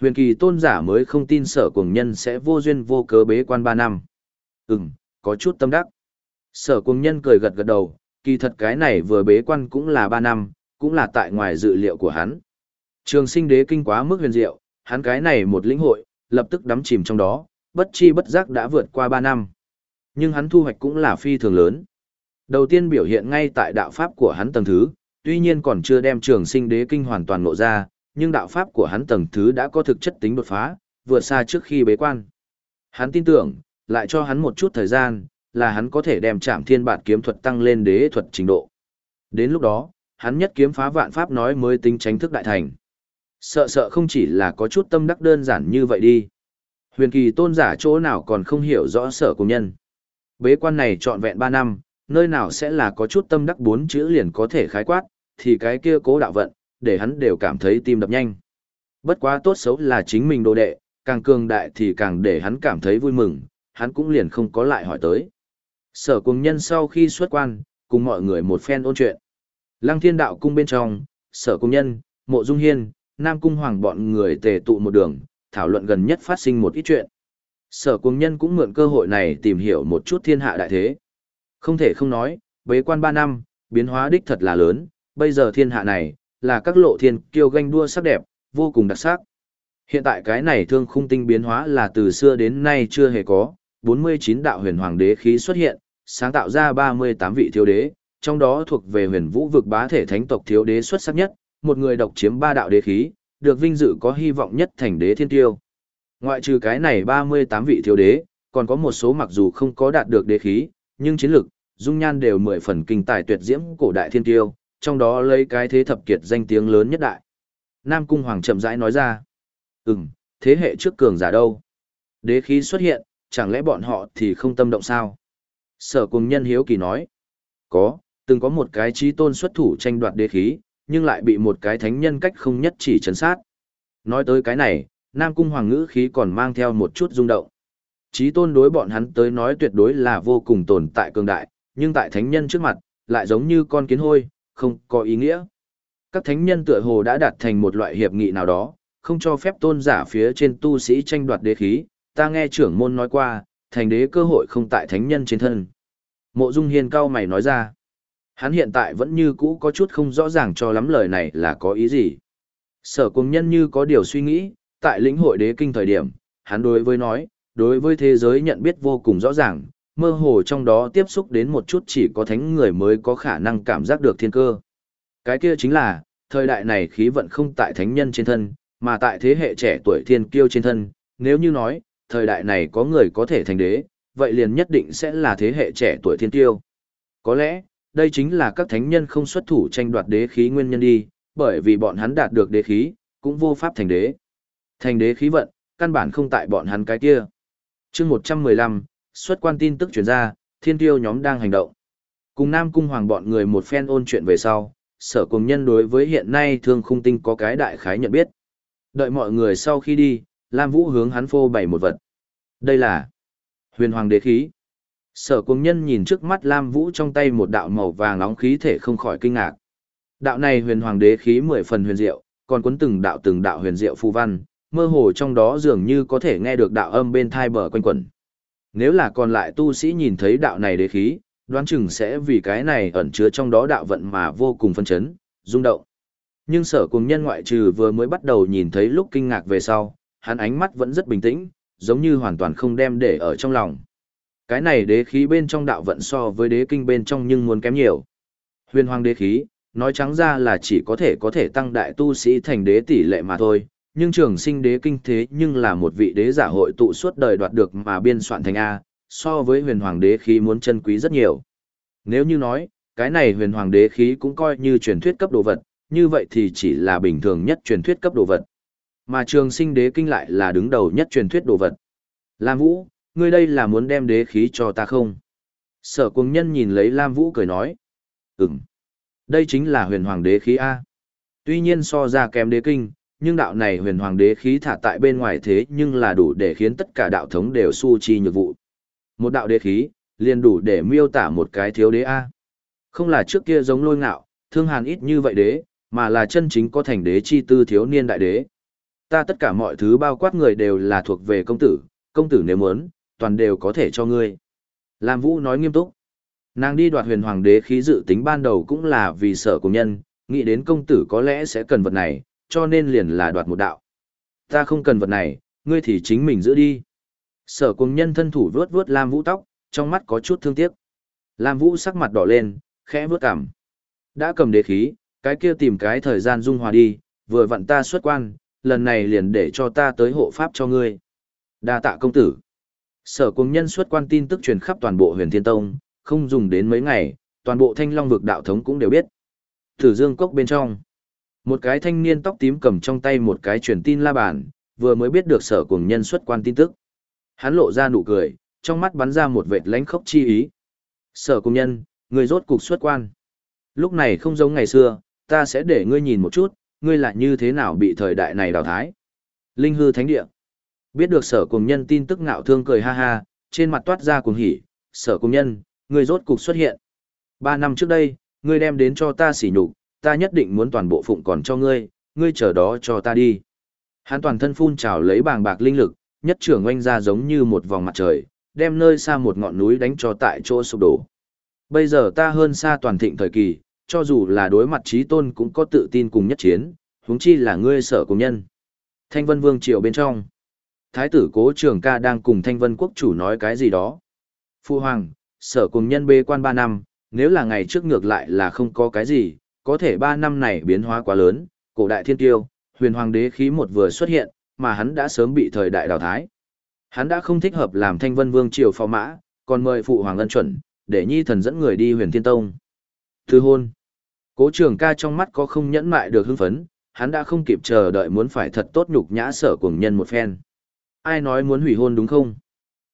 Huyền kỳ tôn giả mới không tin sở cuồng nhân sẽ vô duyên vô cớ bế quan 3 năm. Ừm, có chút tâm đắc. Sở cuồng nhân cười gật gật đầu, kỳ thật cái này vừa bế quan cũng là 3 năm, cũng là tại ngoài dự liệu của hắn. Trường sinh đế kinh quá mức huyền diệu, hắn cái này một lĩnh hội, lập tức đắm chìm trong đó, bất chi bất giác đã vượt qua 3 năm. Nhưng hắn thu hoạch cũng là phi thường lớn. Đầu tiên biểu hiện ngay tại đạo pháp của hắn tầng thứ, tuy nhiên còn chưa đem trường sinh đế kinh hoàn toàn ngộ ra, nhưng đạo pháp của hắn tầng thứ đã có thực chất tính đột phá, vượt xa trước khi bế quan. Hắn tin tưởng, lại cho hắn một chút thời gian, là hắn có thể đem trạm thiên bản kiếm thuật tăng lên đế thuật trình độ. Đến lúc đó, hắn nhất kiếm phá vạn pháp nói mới tính tránh thức đại thành. Sợ sợ không chỉ là có chút tâm đắc đơn giản như vậy đi. Huyền kỳ tôn giả chỗ nào còn không hiểu rõ sở của nhân. Bế quan này trọn vẹn 3 năm, nơi nào sẽ là có chút tâm đắc bốn chữ liền có thể khái quát, thì cái kia cố đạo vận, để hắn đều cảm thấy tim đập nhanh. Bất quá tốt xấu là chính mình đồ đệ, càng cường đại thì càng để hắn cảm thấy vui mừng, hắn cũng liền không có lại hỏi tới. Sở cùng nhân sau khi xuất quan, cùng mọi người một phen ôn chuyện. Lăng thiên đạo cung bên trong, sở cùng nhân, mộ dung hiên, nam cung hoàng bọn người tề tụ một đường, thảo luận gần nhất phát sinh một ít chuyện. Sở cùng nhân cũng mượn cơ hội này tìm hiểu một chút thiên hạ đại thế. Không thể không nói, bế quan 3 năm, biến hóa đích thật là lớn, bây giờ thiên hạ này, là các lộ thiên kiêu ganh đua sắc đẹp, vô cùng đặc sắc. Hiện tại cái này thương khung tinh biến hóa là từ xưa đến nay chưa hề có, 49 đạo huyền hoàng đế khí xuất hiện, sáng tạo ra 38 vị thiếu đế, trong đó thuộc về huyền vũ vực bá thể thánh tộc thiếu đế xuất sắc nhất, một người độc chiếm ba đạo đế khí, được vinh dự có hy vọng nhất thành đế thiên tiêu. Ngoại trừ cái này 38 vị thiếu đế, còn có một số mặc dù không có đạt được đế khí, nhưng chiến lực, dung nhan đều mười phần kinh tài tuyệt diễm cổ đại thiên tiêu, trong đó lấy cái thế thập kiệt danh tiếng lớn nhất đại. Nam Cung Hoàng chậm rãi nói ra, ừm, thế hệ trước cường giả đâu? Đế khí xuất hiện, chẳng lẽ bọn họ thì không tâm động sao? Sở cùng nhân hiếu kỳ nói, có, từng có một cái trí tôn xuất thủ tranh đoạt đế khí, nhưng lại bị một cái thánh nhân cách không nhất chỉ chấn sát. Nói tới cái này, Nam Cung Hoàng ngữ khí còn mang theo một chút rung động. Trí tôn đối bọn hắn tới nói tuyệt đối là vô cùng tồn tại cường đại, nhưng tại thánh nhân trước mặt, lại giống như con kiến hôi, không có ý nghĩa. Các thánh nhân tựa hồ đã đạt thành một loại hiệp nghị nào đó, không cho phép tôn giả phía trên tu sĩ tranh đoạt đế khí, ta nghe trưởng môn nói qua, thành đế cơ hội không tại thánh nhân trên thân. Mộ Dung Hiên cao mày nói ra. Hắn hiện tại vẫn như cũ có chút không rõ ràng cho lắm lời này là có ý gì. Sở cùng nhân như có điều suy nghĩ, tại lĩnh hội đế kinh thời điểm, hắn đối với nói, đối với thế giới nhận biết vô cùng rõ ràng, mơ hồ trong đó tiếp xúc đến một chút chỉ có thánh người mới có khả năng cảm giác được thiên cơ. Cái kia chính là, thời đại này khí vận không tại thánh nhân trên thân, mà tại thế hệ trẻ tuổi thiên kiêu trên thân, nếu như nói, thời đại này có người có thể thành đế, vậy liền nhất định sẽ là thế hệ trẻ tuổi thiên kiêu. Có lẽ, đây chính là các thánh nhân không xuất thủ tranh đoạt đế khí nguyên nhân đi, bởi vì bọn hắn đạt được đế khí, cũng vô pháp thành đế. Thành đế khí vận, căn bản không tại bọn hắn cái kia. chương 115, xuất quan tin tức chuyển ra, thiên tiêu nhóm đang hành động. Cùng Nam Cung Hoàng bọn người một phen ôn chuyện về sau, sở cùng nhân đối với hiện nay thương khung tinh có cái đại khái nhận biết. Đợi mọi người sau khi đi, Lam Vũ hướng hắn phô bày một vật. Đây là huyền hoàng đế khí. Sở cùng nhân nhìn trước mắt Lam Vũ trong tay một đạo màu vàng nóng khí thể không khỏi kinh ngạc. Đạo này huyền hoàng đế khí mười phần huyền diệu, còn cuốn từng đạo từng đạo huyền diệu phù văn, mơ hồ trong đó dường như có thể nghe được đạo âm bên thai bờ quanh quẩn. Nếu là còn lại tu sĩ nhìn thấy đạo này đế khí, đoán chừng sẽ vì cái này ẩn chứa trong đó đạo vận mà vô cùng phân chấn, rung động. Nhưng sở cùng nhân ngoại trừ vừa mới bắt đầu nhìn thấy lúc kinh ngạc về sau, hắn ánh mắt vẫn rất bình tĩnh, giống như hoàn toàn không đem để ở trong lòng. Cái này đế khí bên trong đạo vận so với đế kinh bên trong nhưng muốn kém nhiều. Huyền hoàng đế khí, nói trắng ra là chỉ có thể có thể tăng đại tu sĩ thành đế tỷ lệ mà thôi, nhưng trường sinh đế kinh thế nhưng là một vị đế giả hội tụ suốt đời đoạt được mà biên soạn thành A, so với huyền hoàng đế khí muốn chân quý rất nhiều. Nếu như nói, cái này huyền hoàng đế khí cũng coi như truyền thuyết cấp đồ vật, như vậy thì chỉ là bình thường nhất truyền thuyết cấp đồ vật. Mà trường sinh đế kinh lại là đứng đầu nhất truyền thuyết đồ vật. Lam Vũ, ngươi đây là muốn đem đế khí cho ta không? Sở cuồng nhân nhìn lấy Lam Vũ cười nói. Ừm. Đây chính là huyền hoàng đế khí A. Tuy nhiên so ra kém đế kinh, nhưng đạo này huyền hoàng đế khí thả tại bên ngoài thế nhưng là đủ để khiến tất cả đạo thống đều su chi nhược vụ. Một đạo đế khí, liền đủ để miêu tả một cái thiếu đế A. Không là trước kia giống lôi ngạo, thương hàn ít như vậy đế, mà là chân chính có thành đế chi tư thiếu niên đại đế. Ta tất cả mọi thứ bao quát người đều là thuộc về công tử, công tử nếu muốn, toàn đều có thể cho ngươi. Lam Vũ nói nghiêm túc. Nàng đi đoạt huyền hoàng đế khí dự tính ban đầu cũng là vì sợ cùng nhân, nghĩ đến công tử có lẽ sẽ cần vật này, cho nên liền là đoạt một đạo. Ta không cần vật này, ngươi thì chính mình giữ đi. Sở cùng nhân thân thủ vướt vướt Lam Vũ tóc, trong mắt có chút thương tiếc. Lam Vũ sắc mặt đỏ lên, khẽ vướt cằm. Đã cầm đế khí, cái kia tìm cái thời gian dung hòa đi, vừa vặn ta xuất quan, lần này liền để cho ta tới hộ pháp cho ngươi. Đa tạ công tử. Sở cùng nhân xuất quan tin tức truyền khắp toàn bộ huyền thiên tông, không dùng đến mấy ngày, toàn bộ thanh long vực đạo thống cũng đều biết. Thử dương cốc bên trong. Một cái thanh niên tóc tím cầm trong tay một cái truyền tin la bàn, vừa mới biết được sở cùng nhân xuất quan tin tức. Hắn lộ ra nụ cười, trong mắt bắn ra một vệt lánh khốc chi ý. Sở cùng nhân, người rốt cục xuất quan. Lúc này không giống ngày xưa, ta sẽ để ngươi nhìn một chút, ngươi lại như thế nào bị thời đại này đào thái. Linh hư thánh địa. Biết được sở cùng nhân tin tức ngạo thương cười ha ha, trên mặt toát ra cuồng hỉ, sở cùng nhân, ngươi rốt cục xuất hiện. Ba năm trước đây, ngươi đem đến cho ta sỉ nhục, ta nhất định muốn toàn bộ phụng còn cho ngươi, ngươi chờ đó cho ta đi. Hắn toàn thân phun trào lấy bàng bạc linh lực, nhất trưởng oanh ra giống như một vòng mặt trời, đem nơi xa một ngọn núi đánh cho tại chỗ sụp đổ. Bây giờ ta hơn xa toàn thịnh thời kỳ, cho dù là đối mặt trí tôn cũng có tự tin cùng nhất chiến, huống chi là ngươi sở cùng nhân. Thanh Vân Vương triều bên trong. Thái tử cố trường ca đang cùng Thanh Vân quốc chủ nói cái gì đó. Phu Hoàng, sở cùng nhân bê quan 3 năm, nếu là ngày trước ngược lại là không có cái gì, có thể 3 năm này biến hóa quá lớn, cổ đại thiên tiêu, huyền hoàng đế khí một vừa xuất hiện, mà hắn đã sớm bị thời đại đào thái. Hắn đã không thích hợp làm thanh vân vương triều phò mã, còn mời phụ hoàng ân chuẩn, để nhi thần dẫn người đi huyền thiên tông. Thư hôn. Cố trường ca trong mắt có không nhẫn mại được hưng phấn, hắn đã không kịp chờ đợi muốn phải thật tốt nhục nhã sở cuồng nhân một phen. Ai nói muốn hủy hôn đúng không?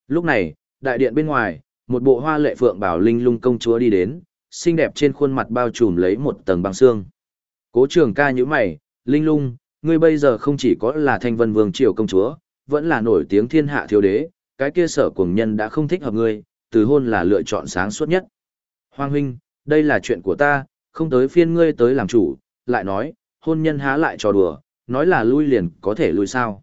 Lúc này, đại điện bên ngoài, một bộ hoa lệ phượng bảo linh lung công chúa đi đến, xinh đẹp trên khuôn mặt bao trùm lấy một tầng băng xương. Cố trường ca như mày, linh lung, ngươi bây giờ không chỉ có là thanh vân vương triều công chúa, vẫn là nổi tiếng thiên hạ thiếu đế, cái kia sở cuồng nhân đã không thích hợp ngươi, từ hôn là lựa chọn sáng suốt nhất. Hoàng huynh, đây là chuyện của ta, không tới phiên ngươi tới làm chủ, lại nói, hôn nhân há lại trò đùa, nói là lui liền có thể lui sao.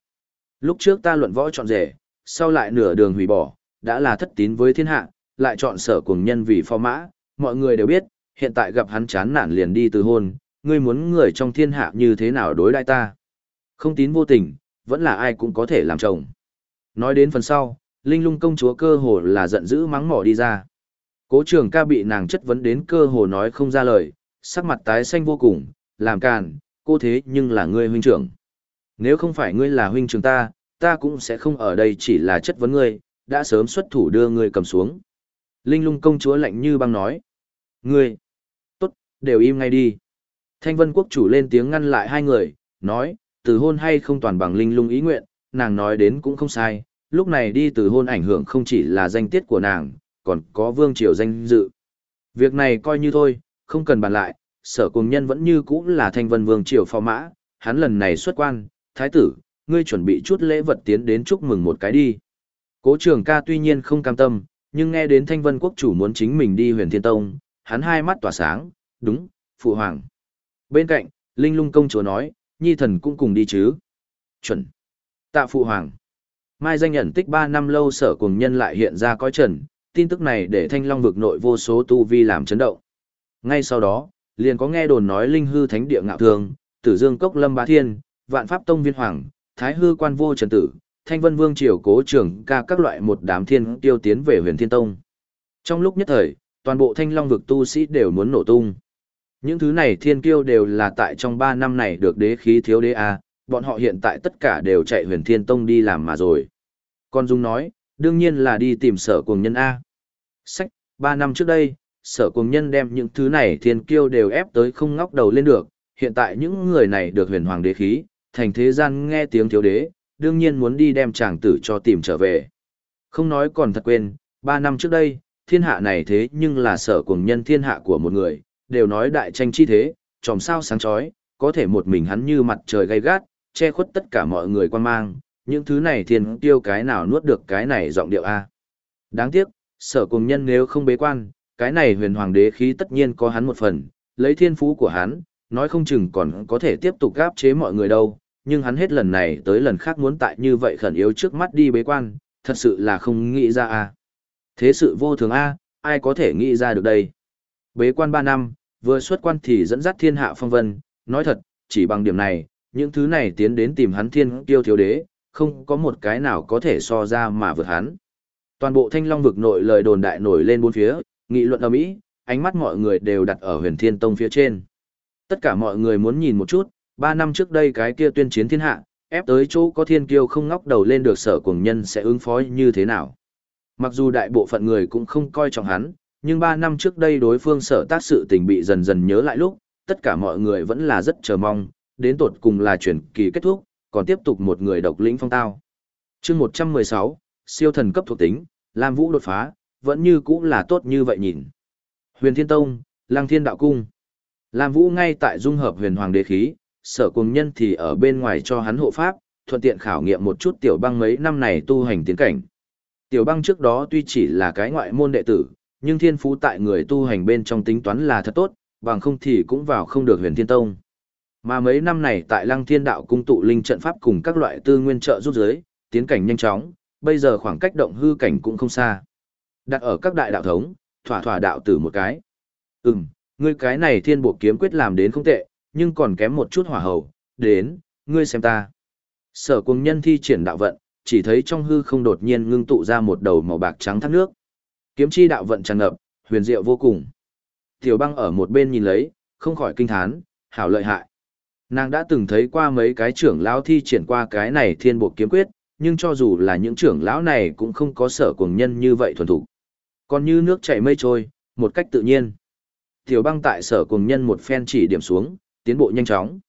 Lúc trước ta luận võ chọn rể, sau lại nửa đường hủy bỏ, đã là thất tín với thiên hạ, lại chọn sở cuồng nhân vì phò mã, mọi người đều biết, hiện tại gặp hắn chán nản liền đi từ hôn, ngươi muốn người trong thiên hạ như thế nào đối đãi ta. Không tín vô tình, vẫn là ai cũng có thể làm chồng. Nói đến phần sau, Linh lung công chúa cơ hồ là giận dữ mắng mỏ đi ra. Cố trường ca bị nàng chất vấn đến cơ hồ nói không ra lời, sắc mặt tái xanh vô cùng, làm càn, cô thế nhưng là ngươi huynh trưởng. Nếu không phải ngươi là huynh trưởng ta, ta cũng sẽ không ở đây chỉ là chất vấn ngươi, đã sớm xuất thủ đưa ngươi cầm xuống. Linh lung công chúa lạnh như băng nói. Ngươi! Tốt, đều im ngay đi. Thanh vân quốc chủ lên tiếng ngăn lại hai người, nói, từ hôn hay không toàn bằng linh lung ý nguyện, nàng nói đến cũng không sai, lúc này đi từ hôn ảnh hưởng không chỉ là danh tiết của nàng, còn có vương triều danh dự. Việc này coi như thôi, không cần bàn lại, sở cùng nhân vẫn như cũ là thanh vân vương triều phò mã, hắn lần này xuất quan, thái tử, ngươi chuẩn bị chút lễ vật tiến đến chúc mừng một cái đi. Cố trường ca tuy nhiên không cam tâm, nhưng nghe đến thanh vân quốc chủ muốn chính mình đi huyền thiên tông, hắn hai mắt tỏa sáng, đúng, phụ hoàng. Bên cạnh, Linh lung công chúa nói, nhi thần cũng cùng đi chứ. Chuẩn. Tạ phụ hoàng. Mai danh nhận tích 3 năm lâu sở cùng nhân lại hiện ra coi trần, tin tức này để thanh long vực nội vô số tu vi làm chấn động. Ngay sau đó, liền có nghe đồn nói linh hư thánh địa ngạo thường, tử dương cốc lâm bá thiên, vạn pháp tông viên hoàng, thái hư quan vô trần tử, thanh vân vương triều cố trưởng ca các loại một đám thiên tiêu tiến về huyền thiên tông. Trong lúc nhất thời, toàn bộ thanh long vực tu sĩ đều muốn nổ tung. Những thứ này thiên kiêu đều là tại trong 3 năm này được đế khí thiếu đế A, bọn họ hiện tại tất cả đều chạy huyền thiên tông đi làm mà rồi. Con Dung nói, đương nhiên là đi tìm sở cùng nhân A. Sách, 3 năm trước đây, sở cùng nhân đem những thứ này thiên kiêu đều ép tới không ngóc đầu lên được, hiện tại những người này được huyền hoàng đế khí, thành thế gian nghe tiếng thiếu đế, đương nhiên muốn đi đem chàng tử cho tìm trở về. Không nói còn thật quên, 3 năm trước đây, thiên hạ này thế nhưng là sở cùng nhân thiên hạ của một người, đều nói đại tranh chi thế, tròm sao sáng chói, có thể một mình hắn như mặt trời gay gắt, che khuất tất cả mọi người quan mang, những thứ này thiên tiêu cái nào nuốt được cái này giọng điệu A. Đáng tiếc, sở cùng nhân nếu không bế quan, cái này huyền hoàng đế khí tất nhiên có hắn một phần, lấy thiên phú của hắn, nói không chừng còn có thể tiếp tục gáp chế mọi người đâu, nhưng hắn hết lần này tới lần khác muốn tại như vậy khẩn yếu trước mắt đi bế quan, thật sự là không nghĩ ra a. Thế sự vô thường a, ai có thể nghĩ ra được đây? Bế quan 3 năm, vừa xuất quan thì dẫn dắt thiên hạ phong vân, nói thật, chỉ bằng điểm này, những thứ này tiến đến tìm hắn thiên kiêu thiếu đế, không có một cái nào có thể so ra mà vượt hắn. Toàn bộ thanh long vực nội lời đồn đại nổi lên bốn phía, nghị luận ở mỹ, ánh mắt mọi người đều đặt ở huyền thiên tông phía trên. Tất cả mọi người muốn nhìn một chút, ba năm trước đây cái kia tuyên chiến thiên hạ, ép tới chỗ có thiên kiêu không ngóc đầu lên được sở cùng nhân sẽ ứng phó như thế nào. Mặc dù đại bộ phận người cũng không coi trọng hắn, nhưng ba năm trước đây đối phương sở tác sự tình bị dần dần nhớ lại lúc, tất cả mọi người vẫn là rất chờ mong, đến tột cùng là chuyển kỳ kết thúc, còn tiếp tục một người độc lĩnh phong tao. chương 116, siêu thần cấp thuộc tính, Lam Vũ đột phá, vẫn như cũ là tốt như vậy nhìn. Huyền Thiên Tông, Lăng Thiên Đạo Cung. Lam Vũ ngay tại dung hợp huyền hoàng đế khí, sở cùng nhân thì ở bên ngoài cho hắn hộ pháp, thuận tiện khảo nghiệm một chút tiểu băng mấy năm này tu hành tiến cảnh. Tiểu băng trước đó tuy chỉ là cái ngoại môn đệ tử, nhưng thiên phú tại người tu hành bên trong tính toán là thật tốt, bằng không thì cũng vào không được huyền thiên tông. Mà mấy năm này tại lăng thiên đạo cung tụ linh trận pháp cùng các loại tư nguyên trợ giúp giới, tiến cảnh nhanh chóng, bây giờ khoảng cách động hư cảnh cũng không xa. Đặt ở các đại đạo thống, thỏa thỏa đạo tử một cái. Ừm, ngươi cái này thiên bộ kiếm quyết làm đến không tệ, nhưng còn kém một chút hỏa hầu, đến, ngươi xem ta. Sở cùng nhân thi triển đạo vận, chỉ thấy trong hư không đột nhiên ngưng tụ ra một đầu màu bạc trắng thác nước. Kiếm chi đạo vận tràn ngập, huyền diệu vô cùng. Tiểu băng ở một bên nhìn lấy, không khỏi kinh thán, hảo lợi hại. Nàng đã từng thấy qua mấy cái trưởng lão thi triển qua cái này thiên bộ kiếm quyết, nhưng cho dù là những trưởng lão này cũng không có sở cuồng nhân như vậy thuần thủ. Còn như nước chảy mây trôi, một cách tự nhiên. Tiểu băng tại sở cuồng nhân một phen chỉ điểm xuống, tiến bộ nhanh chóng.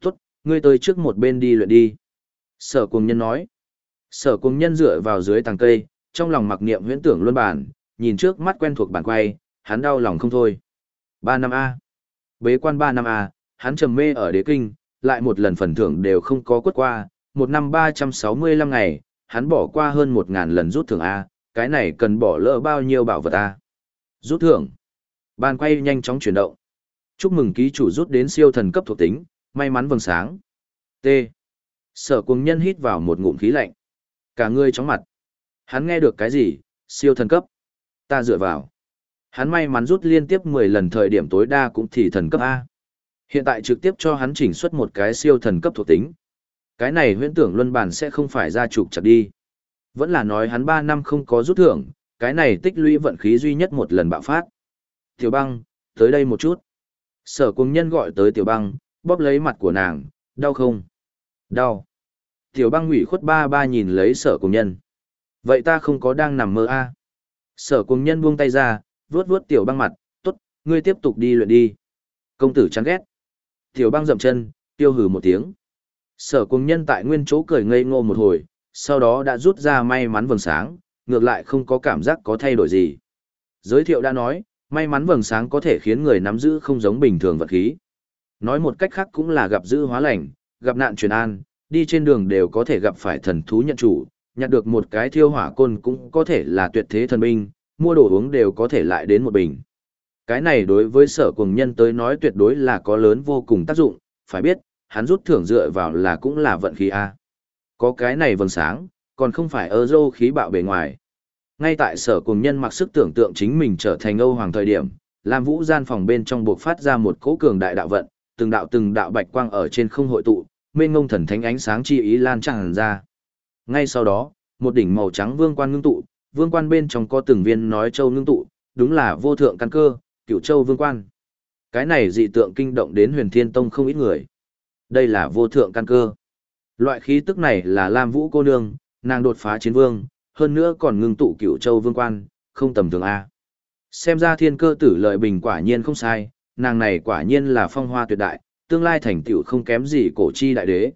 Tốt, ngươi tới trước một bên đi luyện đi. Sở cuồng nhân nói. Sở cùng nhân dựa vào dưới tàng cây, trong lòng mặc niệm huyễn tưởng luân bản, nhìn trước mắt quen thuộc bản quay, hắn đau lòng không thôi. Ba năm A. Bế quan ba năm A, hắn trầm mê ở đế kinh, lại một lần phần thưởng đều không có quất qua, một năm ba trăm sáu mươi lăm ngày, hắn bỏ qua hơn một ngàn lần rút thưởng A, cái này cần bỏ lỡ bao nhiêu bảo vật A. Rút thưởng. Bàn quay nhanh chóng chuyển động. Chúc mừng ký chủ rút đến siêu thần cấp thuộc tính, may mắn vầng sáng. T. Sở cuồng nhân hít vào một ngụm khí lạnh. Cả người chóng mặt. Hắn nghe được cái gì, siêu thần cấp. Ta dựa vào. Hắn may mắn rút liên tiếp 10 lần thời điểm tối đa cũng thì thần cấp A. Hiện tại trực tiếp cho hắn chỉnh xuất một cái siêu thần cấp thuộc tính. Cái này huyễn tưởng luân bản sẽ không phải ra trục chặt đi. Vẫn là nói hắn 3 năm không có rút thưởng, cái này tích lũy vận khí duy nhất một lần bạo phát. Tiểu băng, tới đây một chút. Sở cung nhân gọi tới tiểu băng, bóp lấy mặt của nàng, đau không? Đau. Tiểu băng ủy khuất ba ba nhìn lấy sở cung nhân. Vậy ta không có đang nằm mơ a à? Sở cung nhân buông tay ra, vuốt vuốt tiểu băng mặt, tốt, ngươi tiếp tục đi luyện đi. Công tử chán ghét. Tiểu băng dậm chân, tiêu hừ một tiếng. Sở cung nhân tại nguyên chỗ cười ngây ngô một hồi, sau đó đã rút ra may mắn vầng sáng, ngược lại không có cảm giác có thay đổi gì. Giới thiệu đã nói, may mắn vầng sáng có thể khiến người nắm giữ không giống bình thường vật khí. Nói một cách khác cũng là gặp giữ hóa lành, gặp nạn truyền an, đi trên đường đều có thể gặp phải thần thú nhận chủ, nhặt được một cái thiêu hỏa côn cũng có thể là tuyệt thế thần binh, mua đồ uống đều có thể lại đến một bình. Cái này đối với sở cùng nhân tới nói tuyệt đối là có lớn vô cùng tác dụng, phải biết, hắn rút thưởng dựa vào là cũng là vận khí A. Có cái này vầng sáng, còn không phải ơ dô khí bạo bề ngoài. Ngay tại sở cùng nhân mặc sức tưởng tượng chính mình trở thành Âu Hoàng thời điểm, Lam Vũ gian phòng bên trong buộc phát ra một cỗ cường đại đạo vận, từng đạo từng đạo bạch quang ở trên không hội tụ, mênh ngông thần thánh ánh sáng chi ý lan tràn ra. Ngay sau đó, một đỉnh màu trắng vương quan ngưng tụ, vương quan bên trong có từng viên nói châu ngưng tụ, đúng là vô thượng căn cơ, cựu châu vương quan. Cái này dị tượng kinh động đến huyền thiên tông không ít người. Đây là vô thượng căn cơ. Loại khí tức này là Lam Vũ cô nương, nàng đột phá chiến vương, hơn nữa còn ngưng tụ cựu châu vương quan, không tầm thường A. Xem ra thiên cơ tử lợi bình quả nhiên không sai, nàng này quả nhiên là phong hoa tuyệt đại, tương lai thành tựu không kém gì cổ chi đại đế.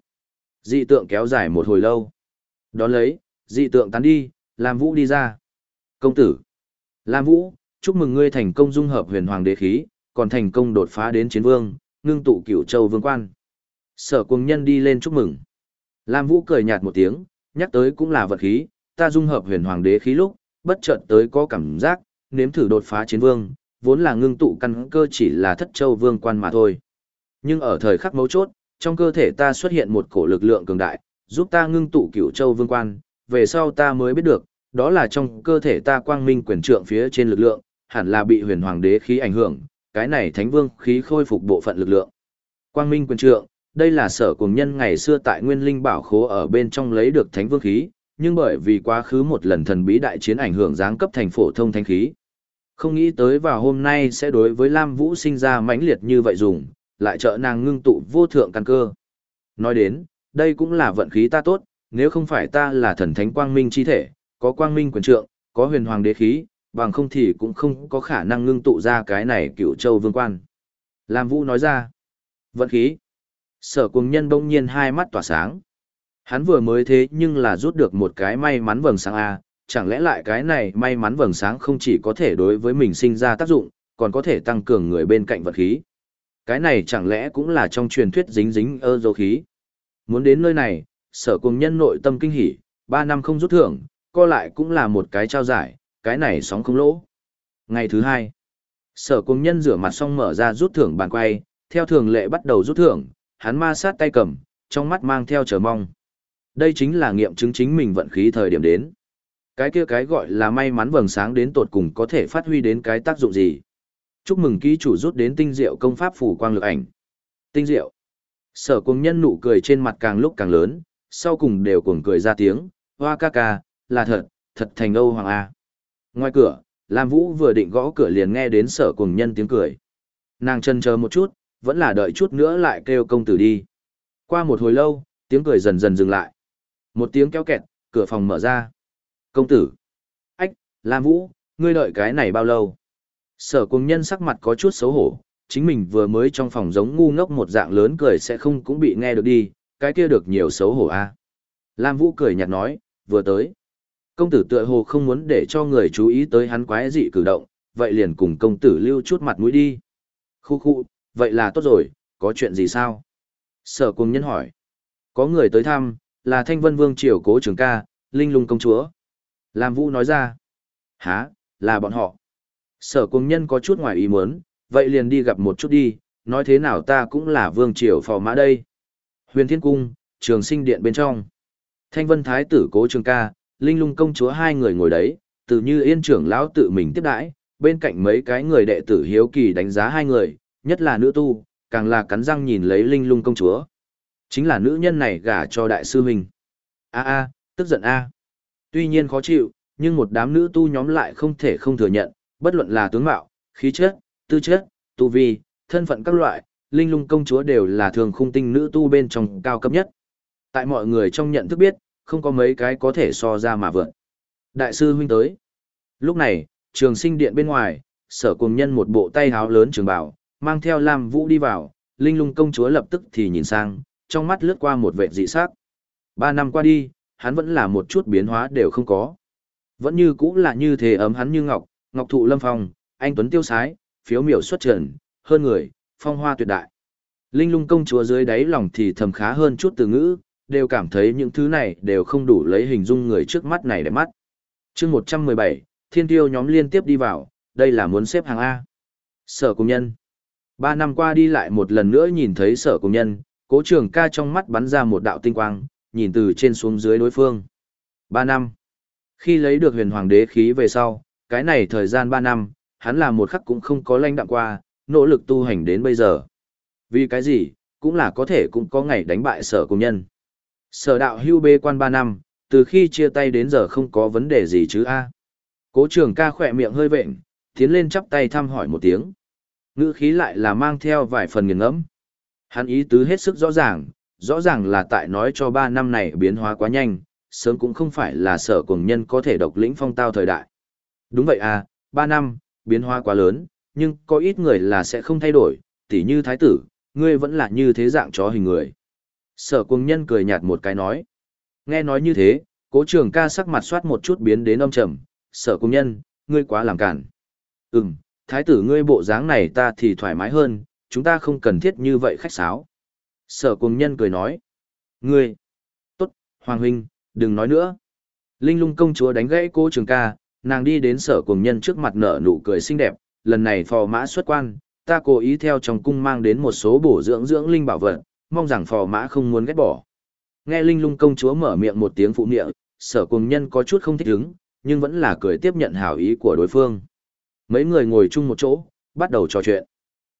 Dị tượng kéo dài một hồi lâu. Đón lấy, dị tượng tán đi, Lam Vũ đi ra. Công tử. Lam Vũ, chúc mừng ngươi thành công dung hợp huyền hoàng đế khí, còn thành công đột phá đến chiến vương, ngưng tụ cửu châu vương quan. Sở cung nhân đi lên chúc mừng. Lam Vũ cười nhạt một tiếng, nhắc tới cũng là vật khí, ta dung hợp huyền hoàng đế khí lúc, bất chợt tới có cảm giác, nếm thử đột phá chiến vương, vốn là ngưng tụ căn cơ chỉ là thất châu vương quan mà thôi. Nhưng ở thời khắc mấu chốt, trong cơ thể ta xuất hiện một cổ lực lượng cường đại, giúp ta ngưng tụ cửu châu vương quan, về sau ta mới biết được, đó là trong cơ thể ta quang minh quyền trượng phía trên lực lượng, hẳn là bị huyền hoàng đế khí ảnh hưởng, cái này thánh vương khí khôi phục bộ phận lực lượng. Quang minh quyền trượng, đây là sở cùng nhân ngày xưa tại nguyên linh bảo khố ở bên trong lấy được thánh vương khí, nhưng bởi vì quá khứ một lần thần bí đại chiến ảnh hưởng giáng cấp thành phổ thông thánh khí. Không nghĩ tới vào hôm nay sẽ đối với Lam Vũ sinh ra mãnh liệt như vậy dùng, lại trợ nàng ngưng tụ vô thượng căn cơ. Nói đến, đây cũng là vận khí ta tốt, nếu không phải ta là thần thánh quang minh chi thể, có quang minh quyền trượng, có huyền hoàng đế khí, bằng không thì cũng không có khả năng ngưng tụ ra cái này cựu châu vương quan. Lam Vũ nói ra, vận khí. Sở cùng nhân bỗng nhiên hai mắt tỏa sáng. Hắn vừa mới thế nhưng là rút được một cái may mắn vầng sáng A, chẳng lẽ lại cái này may mắn vầng sáng không chỉ có thể đối với mình sinh ra tác dụng, còn có thể tăng cường người bên cạnh vật khí. Cái này chẳng lẽ cũng là trong truyền thuyết dính dính ơ dấu khí. Muốn đến nơi này, sở cùng nhân nội tâm kinh hỉ, ba năm không rút thưởng, co lại cũng là một cái trao giải, cái này sóng không lỗ. Ngày thứ hai, sở cùng nhân rửa mặt xong mở ra rút thưởng bàn quay, theo thường lệ bắt đầu rút thưởng, hắn ma sát tay cầm, trong mắt mang theo chờ mong. Đây chính là nghiệm chứng chính mình vận khí thời điểm đến. Cái kia cái gọi là may mắn vầng sáng đến tột cùng có thể phát huy đến cái tác dụng gì. Chúc mừng ký chủ rút đến tinh diệu công pháp phủ quang lực ảnh. Tinh diệu. Sở cùng nhân nụ cười trên mặt càng lúc càng lớn, sau cùng đều cuồng cười ra tiếng, hoa ca ca, là thật, thật thành Âu Hoàng A. Ngoài cửa, Lam Vũ vừa định gõ cửa liền nghe đến sở cùng nhân tiếng cười. Nàng chân chờ một chút, vẫn là đợi chút nữa lại kêu công tử đi. Qua một hồi lâu, tiếng cười dần dần dừng lại. Một tiếng kéo kẹt, cửa phòng mở ra. Công tử. Ách, Lam Vũ, ngươi đợi cái này bao lâu? Sở cùng nhân sắc mặt có chút xấu hổ, chính mình vừa mới trong phòng giống ngu ngốc một dạng lớn cười sẽ không cũng bị nghe được đi, cái kia được nhiều xấu hổ a. À? Lam Vũ cười nhạt nói, vừa tới. Công tử tựa hồ không muốn để cho người chú ý tới hắn quái dị cử động, vậy liền cùng công tử lưu chút mặt mũi đi. Khu khu, vậy là tốt rồi, có chuyện gì sao? Sở cùng nhân hỏi. Có người tới thăm, là Thanh Vân Vương Triều Cố Trường Ca, Linh Lung Công Chúa. Lam Vũ nói ra. Hả, là bọn họ. Sở cùng nhân có chút ngoài ý muốn, vậy liền đi gặp một chút đi, nói thế nào ta cũng là Vương Triều phò mã đây. Huyền Thiên Cung, trường sinh điện bên trong. Thanh Vân Thái tử Cố Trường Ca, Linh Lung Công Chúa hai người ngồi đấy, tự như yên trưởng lão tự mình tiếp đãi, bên cạnh mấy cái người đệ tử hiếu kỳ đánh giá hai người, nhất là nữ tu, càng là cắn răng nhìn lấy Linh Lung Công Chúa. Chính là nữ nhân này gả cho đại sư huynh. A a, tức giận a. Tuy nhiên khó chịu, nhưng một đám nữ tu nhóm lại không thể không thừa nhận, bất luận là tướng mạo, khí chất, tư chất, tu vi, thân phận các loại, linh lung công chúa đều là thường khung tinh nữ tu bên trong cao cấp nhất. Tại mọi người trong nhận thức biết, không có mấy cái có thể so ra mà vượt. Đại sư huynh tới. Lúc này, trường sinh điện bên ngoài, sở cùng nhân một bộ tay háo lớn trường bảo, mang theo Lam Vũ đi vào, linh lung công chúa lập tức thì nhìn sang, trong mắt lướt qua một vệ dị sắc. Ba năm qua đi, hắn vẫn là một chút biến hóa đều không có. Vẫn như cũ là như thế ấm hắn như ngọc, ngọc thụ lâm phong, anh tuấn tiêu sái, phiếu miểu xuất trần, hơn người, phong hoa tuyệt đại. Linh lung công chúa dưới đáy lòng thì thầm khá hơn chút từ ngữ, đều cảm thấy những thứ này đều không đủ lấy hình dung người trước mắt này để mắt. chương 117, thiên tiêu nhóm liên tiếp đi vào, đây là muốn xếp hàng A. Sở công nhân. Ba năm qua đi lại một lần nữa nhìn thấy sở công nhân, cố trường ca trong mắt bắn ra một đạo tinh quang, nhìn từ trên xuống dưới đối phương. Ba năm. Khi lấy được huyền hoàng đế khí về sau, cái này thời gian ba năm, hắn là một khắc cũng không có lanh đạm qua, nỗ lực tu hành đến bây giờ. Vì cái gì, cũng là có thể cũng có ngày đánh bại sở công nhân. Sở đạo hưu bê quan ba năm, từ khi chia tay đến giờ không có vấn đề gì chứ a Cố trường ca khỏe miệng hơi vệnh, tiến lên chắp tay thăm hỏi một tiếng. Ngữ khí lại là mang theo vài phần nghiền ngẫm. Hắn ý tứ hết sức rõ ràng, rõ ràng là tại nói cho ba năm này biến hóa quá nhanh, sớm cũng không phải là sở cùng nhân có thể độc lĩnh phong tao thời đại. Đúng vậy à, ba năm, biến hóa quá lớn, nhưng có ít người là sẽ không thay đổi, tỉ như thái tử, ngươi vẫn là như thế dạng chó hình người. Sở cùng nhân cười nhạt một cái nói. Nghe nói như thế, cố trường ca sắc mặt soát một chút biến đến âm trầm, sở cùng nhân, ngươi quá làm cản. Ừm, thái tử ngươi bộ dáng này ta thì thoải mái hơn, chúng ta không cần thiết như vậy khách sáo. Sở cùng nhân cười nói. Ngươi! Tốt, Hoàng Huynh, đừng nói nữa. Linh lung công chúa đánh gãy cô trường ca, nàng đi đến sở cùng nhân trước mặt nở nụ cười xinh đẹp. Lần này phò mã xuất quan, ta cố ý theo trong cung mang đến một số bổ dưỡng dưỡng linh bảo vật, mong rằng phò mã không muốn ghét bỏ. Nghe linh lung công chúa mở miệng một tiếng phụ niệm, sở cùng nhân có chút không thích hứng, nhưng vẫn là cười tiếp nhận hảo ý của đối phương. Mấy người ngồi chung một chỗ, bắt đầu trò chuyện.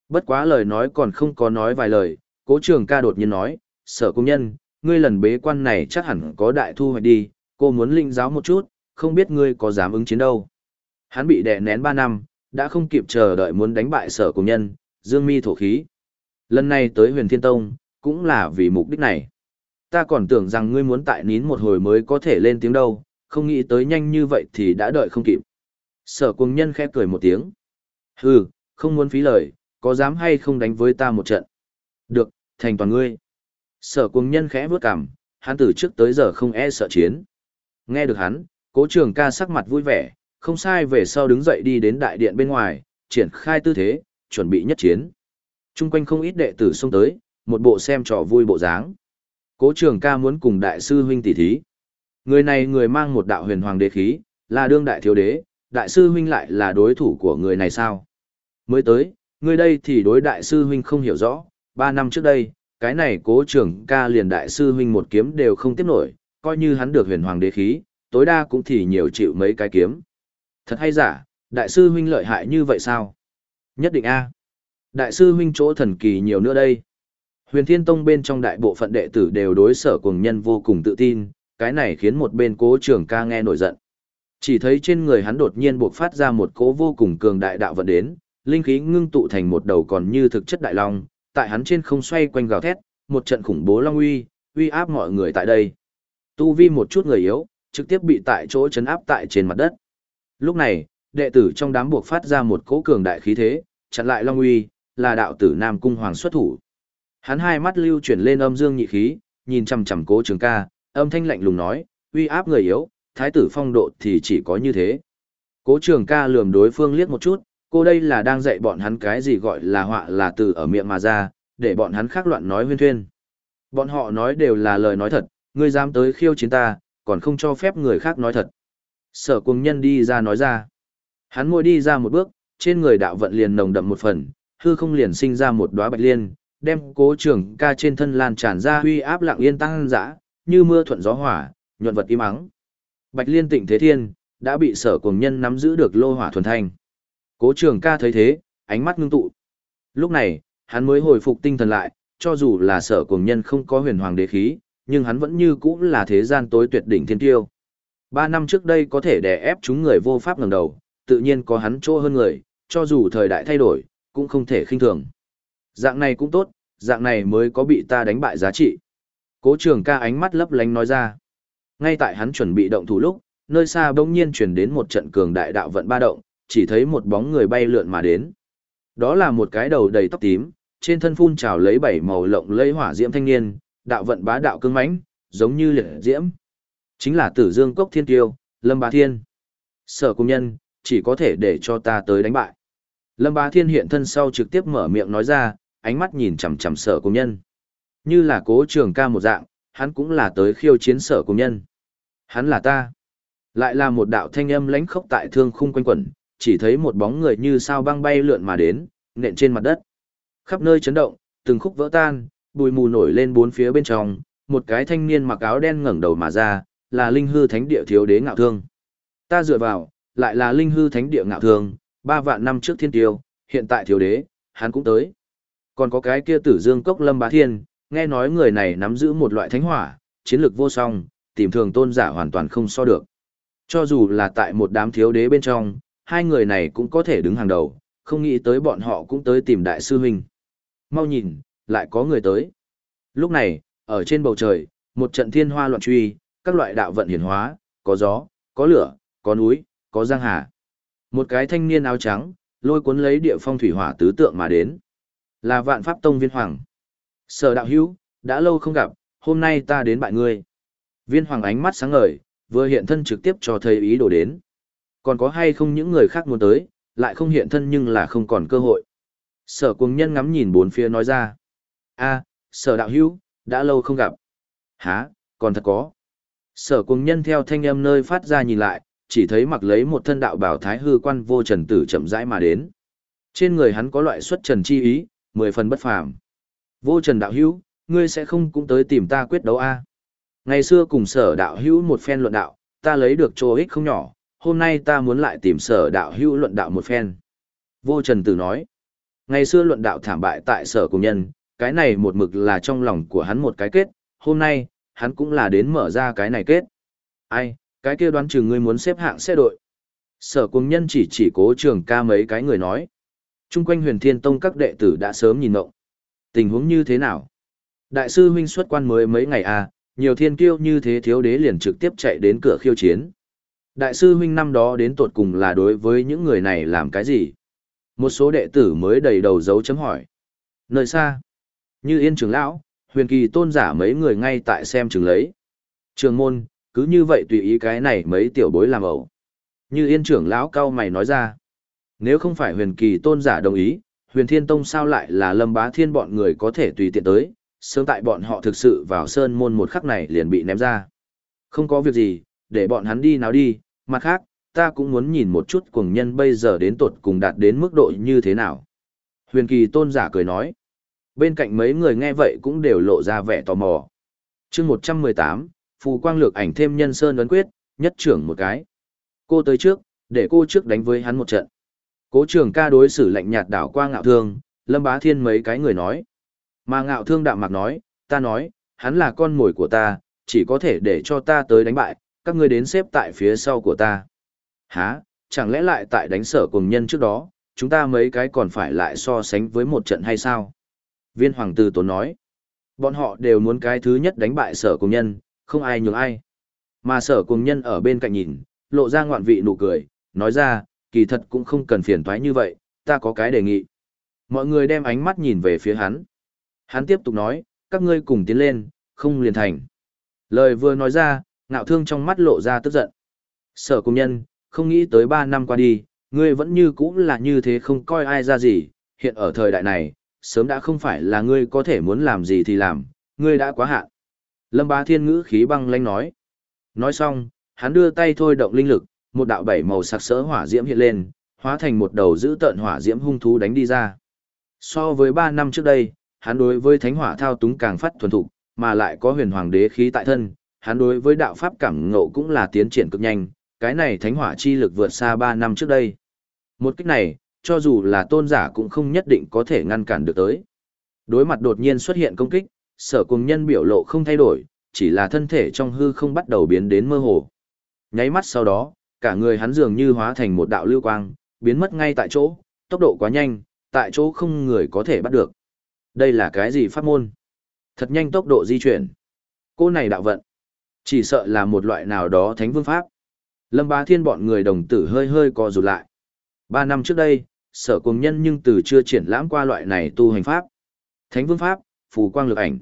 Bất quá lời nói còn không có nói vài lời, cố trường ca đột nhiên nói, sở công nhân, ngươi lần bế quan này chắc hẳn có đại thu hoạch đi, cô muốn linh giáo một chút, không biết ngươi có dám ứng chiến đâu. Hắn bị đè nén 3 năm, đã không kịp chờ đợi muốn đánh bại sở cùng nhân, dương mi thổ khí. Lần này tới huyền thiên tông, cũng là vì mục đích này. Ta còn tưởng rằng ngươi muốn tại nín một hồi mới có thể lên tiếng đâu, không nghĩ tới nhanh như vậy thì đã đợi không kịp. Sở cùng nhân khẽ cười một tiếng. Hừ, không muốn phí lời, có dám hay không đánh với ta một trận? Được, thành toàn ngươi. Sở cùng nhân khẽ bước cằm, hắn từ trước tới giờ không e sợ chiến. Nghe được hắn, cố trường ca sắc mặt vui vẻ, không sai về sau đứng dậy đi đến đại điện bên ngoài, triển khai tư thế, chuẩn bị nhất chiến. Trung quanh không ít đệ tử xông tới, một bộ xem trò vui bộ dáng. Cố trường ca muốn cùng đại sư huynh tỷ thí. Người này người mang một đạo huyền hoàng đế khí, là đương đại thiếu đế, đại sư huynh lại là đối thủ của người này sao? Mới tới, người đây thì đối đại sư huynh không hiểu rõ, ba năm trước đây, cái này cố trưởng ca liền đại sư huynh một kiếm đều không tiếp nổi, coi như hắn được huyền hoàng đế khí, tối đa cũng thì nhiều chịu mấy cái kiếm. Thật hay giả, đại sư huynh lợi hại như vậy sao? Nhất định A. Đại sư huynh chỗ thần kỳ nhiều nữa đây. Huyền Thiên Tông bên trong đại bộ phận đệ tử đều đối sở cùng nhân vô cùng tự tin, cái này khiến một bên cố trưởng ca nghe nổi giận. Chỉ thấy trên người hắn đột nhiên buộc phát ra một cố vô cùng cường đại đạo vận đến, linh khí ngưng tụ thành một đầu còn như thực chất đại long, tại hắn trên không xoay quanh gào thét, một trận khủng bố long uy, uy áp mọi người tại đây. Tu vi một chút người yếu, trực tiếp bị tại chỗ chấn áp tại trên mặt đất. Lúc này, đệ tử trong đám buộc phát ra một cỗ cường đại khí thế, chặn lại long uy, là đạo tử Nam Cung Hoàng xuất thủ. Hắn hai mắt lưu chuyển lên âm dương nhị khí, nhìn chằm chằm cố trường ca, âm thanh lạnh lùng nói, uy áp người yếu, thái tử phong độ thì chỉ có như thế. Cố trường ca lườm đối phương liếc một chút, cô đây là đang dạy bọn hắn cái gì gọi là họa là từ ở miệng mà ra, để bọn hắn khác loạn nói huyên thuyên. Bọn họ nói đều là lời nói thật, ngươi dám tới khiêu chiến ta, còn không cho phép người khác nói thật. Sở cùng nhân đi ra nói ra. Hắn môi đi ra một bước, trên người đạo vận liền nồng đậm một phần, hư không liền sinh ra một đóa bạch liên, đem cố trường ca trên thân lan tràn ra huy áp lặng yên tăng dã, như mưa thuận gió hỏa, nhuận vật im ắng. Bạch liên tịnh thế thiên, đã bị sở cùng nhân nắm giữ được lô hỏa thuần thanh. Cố trường ca thấy thế, ánh mắt ngưng tụ. Lúc này, hắn mới hồi phục tinh thần lại, cho dù là sở cùng nhân không có huyền hoàng đế khí, nhưng hắn vẫn như cũ là thế gian tối tuyệt đỉnh thiên tiêu. Ba năm trước đây có thể đè ép chúng người vô pháp ngẩng đầu, tự nhiên có hắn chỗ hơn người, cho dù thời đại thay đổi, cũng không thể khinh thường. Dạng này cũng tốt, dạng này mới có bị ta đánh bại giá trị. Cố trường ca ánh mắt lấp lánh nói ra. Ngay tại hắn chuẩn bị động thủ lúc, nơi xa bỗng nhiên chuyển đến một trận cường đại đạo vận ba động, chỉ thấy một bóng người bay lượn mà đến. Đó là một cái đầu đầy tóc tím, trên thân phun trào lấy bảy màu lộng lẫy hỏa diễm thanh niên, đạo vận bá đạo cương mãnh, giống như liệt diễm. Chính là Tử Dương Cốc Thiên Tiêu, Lâm Bá Thiên. Sở công nhân, chỉ có thể để cho ta tới đánh bại. Lâm Bá Thiên hiện thân sau trực tiếp mở miệng nói ra, ánh mắt nhìn chằm chằm sở công nhân. Như là cố trường ca một dạng, hắn cũng là tới khiêu chiến sở công nhân. Hắn là ta. Lại là một đạo thanh âm lãnh khốc tại thương khung quanh quẩn, chỉ thấy một bóng người như sao băng bay lượn mà đến, nện trên mặt đất. Khắp nơi chấn động, từng khúc vỡ tan, bụi mù nổi lên bốn phía bên trong, một cái thanh niên mặc áo đen ngẩng đầu mà ra, là linh hư thánh địa thiếu đế ngạo thương. Ta dựa vào, lại là linh hư thánh địa ngạo thương, ba vạn năm trước thiên tiêu, hiện tại thiếu đế, hắn cũng tới. Còn có cái kia tử dương cốc lâm bá thiên, nghe nói người này nắm giữ một loại thánh hỏa, chiến lược vô song, tìm thường tôn giả hoàn toàn không so được. Cho dù là tại một đám thiếu đế bên trong, hai người này cũng có thể đứng hàng đầu, không nghĩ tới bọn họ cũng tới tìm đại sư huynh. Mau nhìn, lại có người tới. Lúc này, ở trên bầu trời, một trận thiên hoa loạn truy, các loại đạo vận hiển hóa, có gió, có lửa, có núi, có giang hà. Một cái thanh niên áo trắng, lôi cuốn lấy địa phong thủy hỏa tứ tượng mà đến. Là vạn pháp tông viên hoàng. Sở đạo hữu, đã lâu không gặp, hôm nay ta đến bại ngươi. Viên hoàng ánh mắt sáng ngời, vừa hiện thân trực tiếp cho thầy ý đồ đến. Còn có hay không những người khác muốn tới, lại không hiện thân nhưng là không còn cơ hội. Sở cuồng nhân ngắm nhìn bốn phía nói ra a sở đạo hữu, đã lâu không gặp. Hả, còn thật có. Sở cùng nhân theo thanh âm nơi phát ra nhìn lại, chỉ thấy mặc lấy một thân đạo bảo thái hư quan vô trần tử chậm rãi mà đến. Trên người hắn có loại xuất trần chi ý, mười phần bất phàm. Vô trần đạo hữu, ngươi sẽ không cũng tới tìm ta quyết đấu a? Ngày xưa cùng sở đạo hữu một phen luận đạo, ta lấy được chỗ ích không nhỏ, hôm nay ta muốn lại tìm sở đạo hữu luận đạo một phen. Vô trần tử nói, ngày xưa luận đạo thảm bại tại sở cùng nhân, cái này một mực là trong lòng của hắn một cái kết, hôm nay, hắn cũng là đến mở ra cái này kết. Ai, cái kia đoán chừng ngươi muốn xếp hạng xe đội. Sở cùng nhân chỉ chỉ cố trường ca mấy cái người nói. Trung quanh huyền thiên tông các đệ tử đã sớm nhìn ngộng. Tình huống như thế nào? Đại sư huynh xuất quan mới mấy ngày à, nhiều thiên kiêu như thế thiếu đế liền trực tiếp chạy đến cửa khiêu chiến. Đại sư huynh năm đó đến tột cùng là đối với những người này làm cái gì? Một số đệ tử mới đầy đầu dấu chấm hỏi. Nơi xa, như yên trưởng lão, huyền kỳ tôn giả mấy người ngay tại xem trường lấy. Trường môn, cứ như vậy tùy ý cái này mấy tiểu bối làm ẩu. Như yên trưởng lão cao mày nói ra. Nếu không phải huyền kỳ tôn giả đồng ý, huyền thiên tông sao lại là lâm bá thiên bọn người có thể tùy tiện tới, sớm tại bọn họ thực sự vào sơn môn một khắc này liền bị ném ra. Không có việc gì, để bọn hắn đi nào đi, mặt khác, ta cũng muốn nhìn một chút cuồng nhân bây giờ đến tột cùng đạt đến mức độ như thế nào. Huyền kỳ tôn giả cười nói. Bên cạnh mấy người nghe vậy cũng đều lộ ra vẻ tò mò. chương 118, phù quang lược ảnh thêm nhân sơn ấn quyết, nhất trưởng một cái. Cô tới trước, để cô trước đánh với hắn một trận. Cố trường ca đối xử lạnh nhạt đảo qua ngạo thương, lâm bá thiên mấy cái người nói. Mà ngạo thương đạm mạc nói, ta nói, hắn là con mồi của ta, chỉ có thể để cho ta tới đánh bại, các ngươi đến xếp tại phía sau của ta. Hả, chẳng lẽ lại tại đánh sở cùng nhân trước đó, chúng ta mấy cái còn phải lại so sánh với một trận hay sao? Viên hoàng tử tốn nói. Bọn họ đều muốn cái thứ nhất đánh bại sở cùng nhân, không ai nhường ai. Mà sở cùng nhân ở bên cạnh nhìn, lộ ra ngoạn vị nụ cười, nói ra, kỳ thật cũng không cần phiền toái như vậy, ta có cái đề nghị. Mọi người đem ánh mắt nhìn về phía hắn. Hắn tiếp tục nói, các ngươi cùng tiến lên, không liền thành. Lời vừa nói ra, ngạo thương trong mắt lộ ra tức giận. Sở cùng nhân, không nghĩ tới 3 năm qua đi, ngươi vẫn như cũ là như thế không coi ai ra gì, hiện ở thời đại này, sớm đã không phải là ngươi có thể muốn làm gì thì làm, ngươi đã quá hạn. Lâm bá thiên ngữ khí băng lanh nói. Nói xong, hắn đưa tay thôi động linh lực, một đạo bảy màu sặc sỡ hỏa diễm hiện lên, hóa thành một đầu giữ tợn hỏa diễm hung thú đánh đi ra. So với 3 năm trước đây, hắn đối với thánh hỏa thao túng càng phát thuần thục, mà lại có huyền hoàng đế khí tại thân, hắn đối với đạo pháp cảm ngộ cũng là tiến triển cực nhanh, cái này thánh hỏa chi lực vượt xa 3 năm trước đây. Một cách này, cho dù là tôn giả cũng không nhất định có thể ngăn cản được tới. Đối mặt đột nhiên xuất hiện công kích, sở cùng nhân biểu lộ không thay đổi, chỉ là thân thể trong hư không bắt đầu biến đến mơ hồ. Nháy mắt sau đó, cả người hắn dường như hóa thành một đạo lưu quang, biến mất ngay tại chỗ, tốc độ quá nhanh, tại chỗ không người có thể bắt được. Đây là cái gì pháp môn? Thật nhanh tốc độ di chuyển. Cô này đạo vận. Chỉ sợ là một loại nào đó thánh vương pháp. Lâm bá thiên bọn người đồng tử hơi hơi co rụt lại. Ba năm trước đây, sở cùng nhân nhưng từ chưa triển lãm qua loại này tu hành pháp. Thánh vương pháp, phù quang lực ảnh.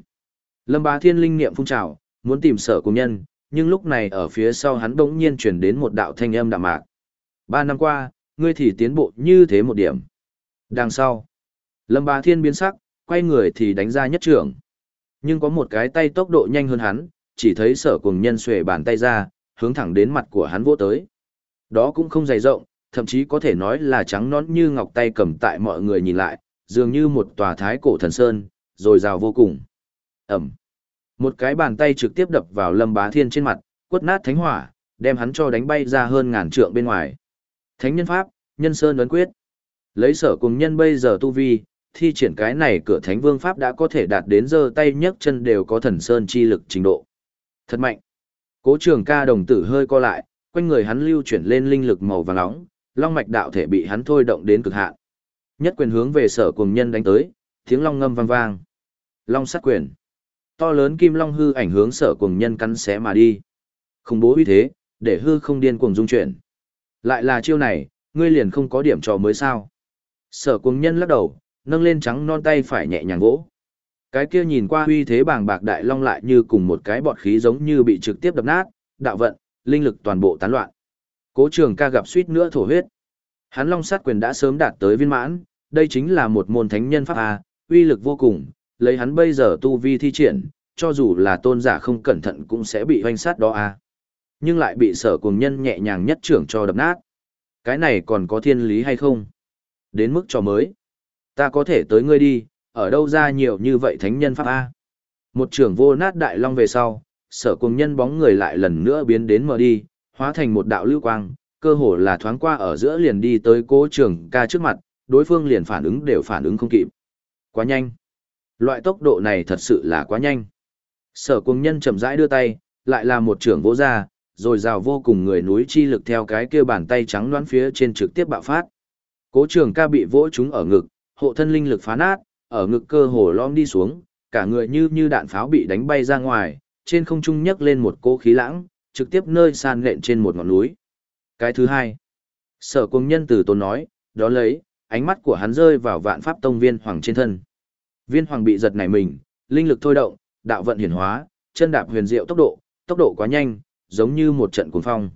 Lâm bá thiên linh niệm phung trào, muốn tìm sở cùng nhân, nhưng lúc này ở phía sau hắn bỗng nhiên chuyển đến một đạo thanh âm đạm mạc. Ba năm qua, ngươi thì tiến bộ như thế một điểm. Đằng sau, Lâm bá thiên biến sắc, quay người thì đánh ra nhất trưởng. Nhưng có một cái tay tốc độ nhanh hơn hắn, chỉ thấy sở cùng nhân xuề bàn tay ra, hướng thẳng đến mặt của hắn vỗ tới. Đó cũng không dày rộng, thậm chí có thể nói là trắng nón như ngọc tay cầm tại mọi người nhìn lại, dường như một tòa thái cổ thần sơn, rồi rào vô cùng. Ẩm. Một cái bàn tay trực tiếp đập vào lâm bá thiên trên mặt, quất nát thánh hỏa, đem hắn cho đánh bay ra hơn ngàn trượng bên ngoài. Thánh nhân pháp, nhân sơn ấn quyết. Lấy sở cùng nhân bây giờ tu vi, thi triển cái này cửa thánh vương pháp đã có thể đạt đến giơ tay nhấc chân đều có thần sơn chi lực trình độ. Thật mạnh. Cố trường ca đồng tử hơi co lại, quanh người hắn lưu chuyển lên linh lực màu vàng nóng, long mạch đạo thể bị hắn thôi động đến cực hạn. Nhất quyền hướng về sở cùng nhân đánh tới, tiếng long ngâm vang vang. Long sát quyền. To lớn kim long hư ảnh hướng sở cùng nhân cắn xé mà đi. Khủng bố uy thế, để hư không điên cuồng dung chuyển. Lại là chiêu này, ngươi liền không có điểm trò mới sao. Sở cùng nhân lắc đầu, nâng lên trắng non tay phải nhẹ nhàng vỗ. Cái kia nhìn qua uy thế bàng bạc đại long lại như cùng một cái bọt khí giống như bị trực tiếp đập nát, đạo vận, linh lực toàn bộ tán loạn. Cố trường ca gặp suýt nữa thổ huyết. Hắn long sát quyền đã sớm đạt tới viên mãn, đây chính là một môn thánh nhân pháp A, uy lực vô cùng, lấy hắn bây giờ tu vi thi triển, cho dù là tôn giả không cẩn thận cũng sẽ bị hoanh sát đó A. Nhưng lại bị sở cùng nhân nhẹ nhàng nhất trưởng cho đập nát. Cái này còn có thiên lý hay không? Đến mức trò mới. Ta có thể tới ngươi đi, ở đâu ra nhiều như vậy thánh nhân pháp A. Một trưởng vô nát đại long về sau, sở cùng nhân bóng người lại lần nữa biến đến mờ đi, hóa thành một đạo lưu quang, cơ hồ là thoáng qua ở giữa liền đi tới cố trưởng ca trước mặt, đối phương liền phản ứng đều phản ứng không kịp. Quá nhanh. Loại tốc độ này thật sự là quá nhanh. Sở cung nhân chậm rãi đưa tay, lại là một trưởng vỗ ra, rồi rào vô cùng người núi chi lực theo cái kia bàn tay trắng đoán phía trên trực tiếp bạo phát. Cố trưởng ca bị vỗ chúng ở ngực, hộ thân linh lực phá nát, ở ngực cơ hồ lom đi xuống, cả người như như đạn pháo bị đánh bay ra ngoài, trên không trung nhấc lên một cỗ khí lãng, trực tiếp nơi san lện trên một ngọn núi. Cái thứ hai, sở cung nhân từ tôn nói, đó lấy, ánh mắt của hắn rơi vào vạn pháp tông viên hoàng trên thân. Viên hoàng bị giật nảy mình, linh lực thôi động, đạo vận hiển hóa, chân đạp huyền diệu tốc độ, tốc độ quá nhanh, giống như một trận cuồng phong.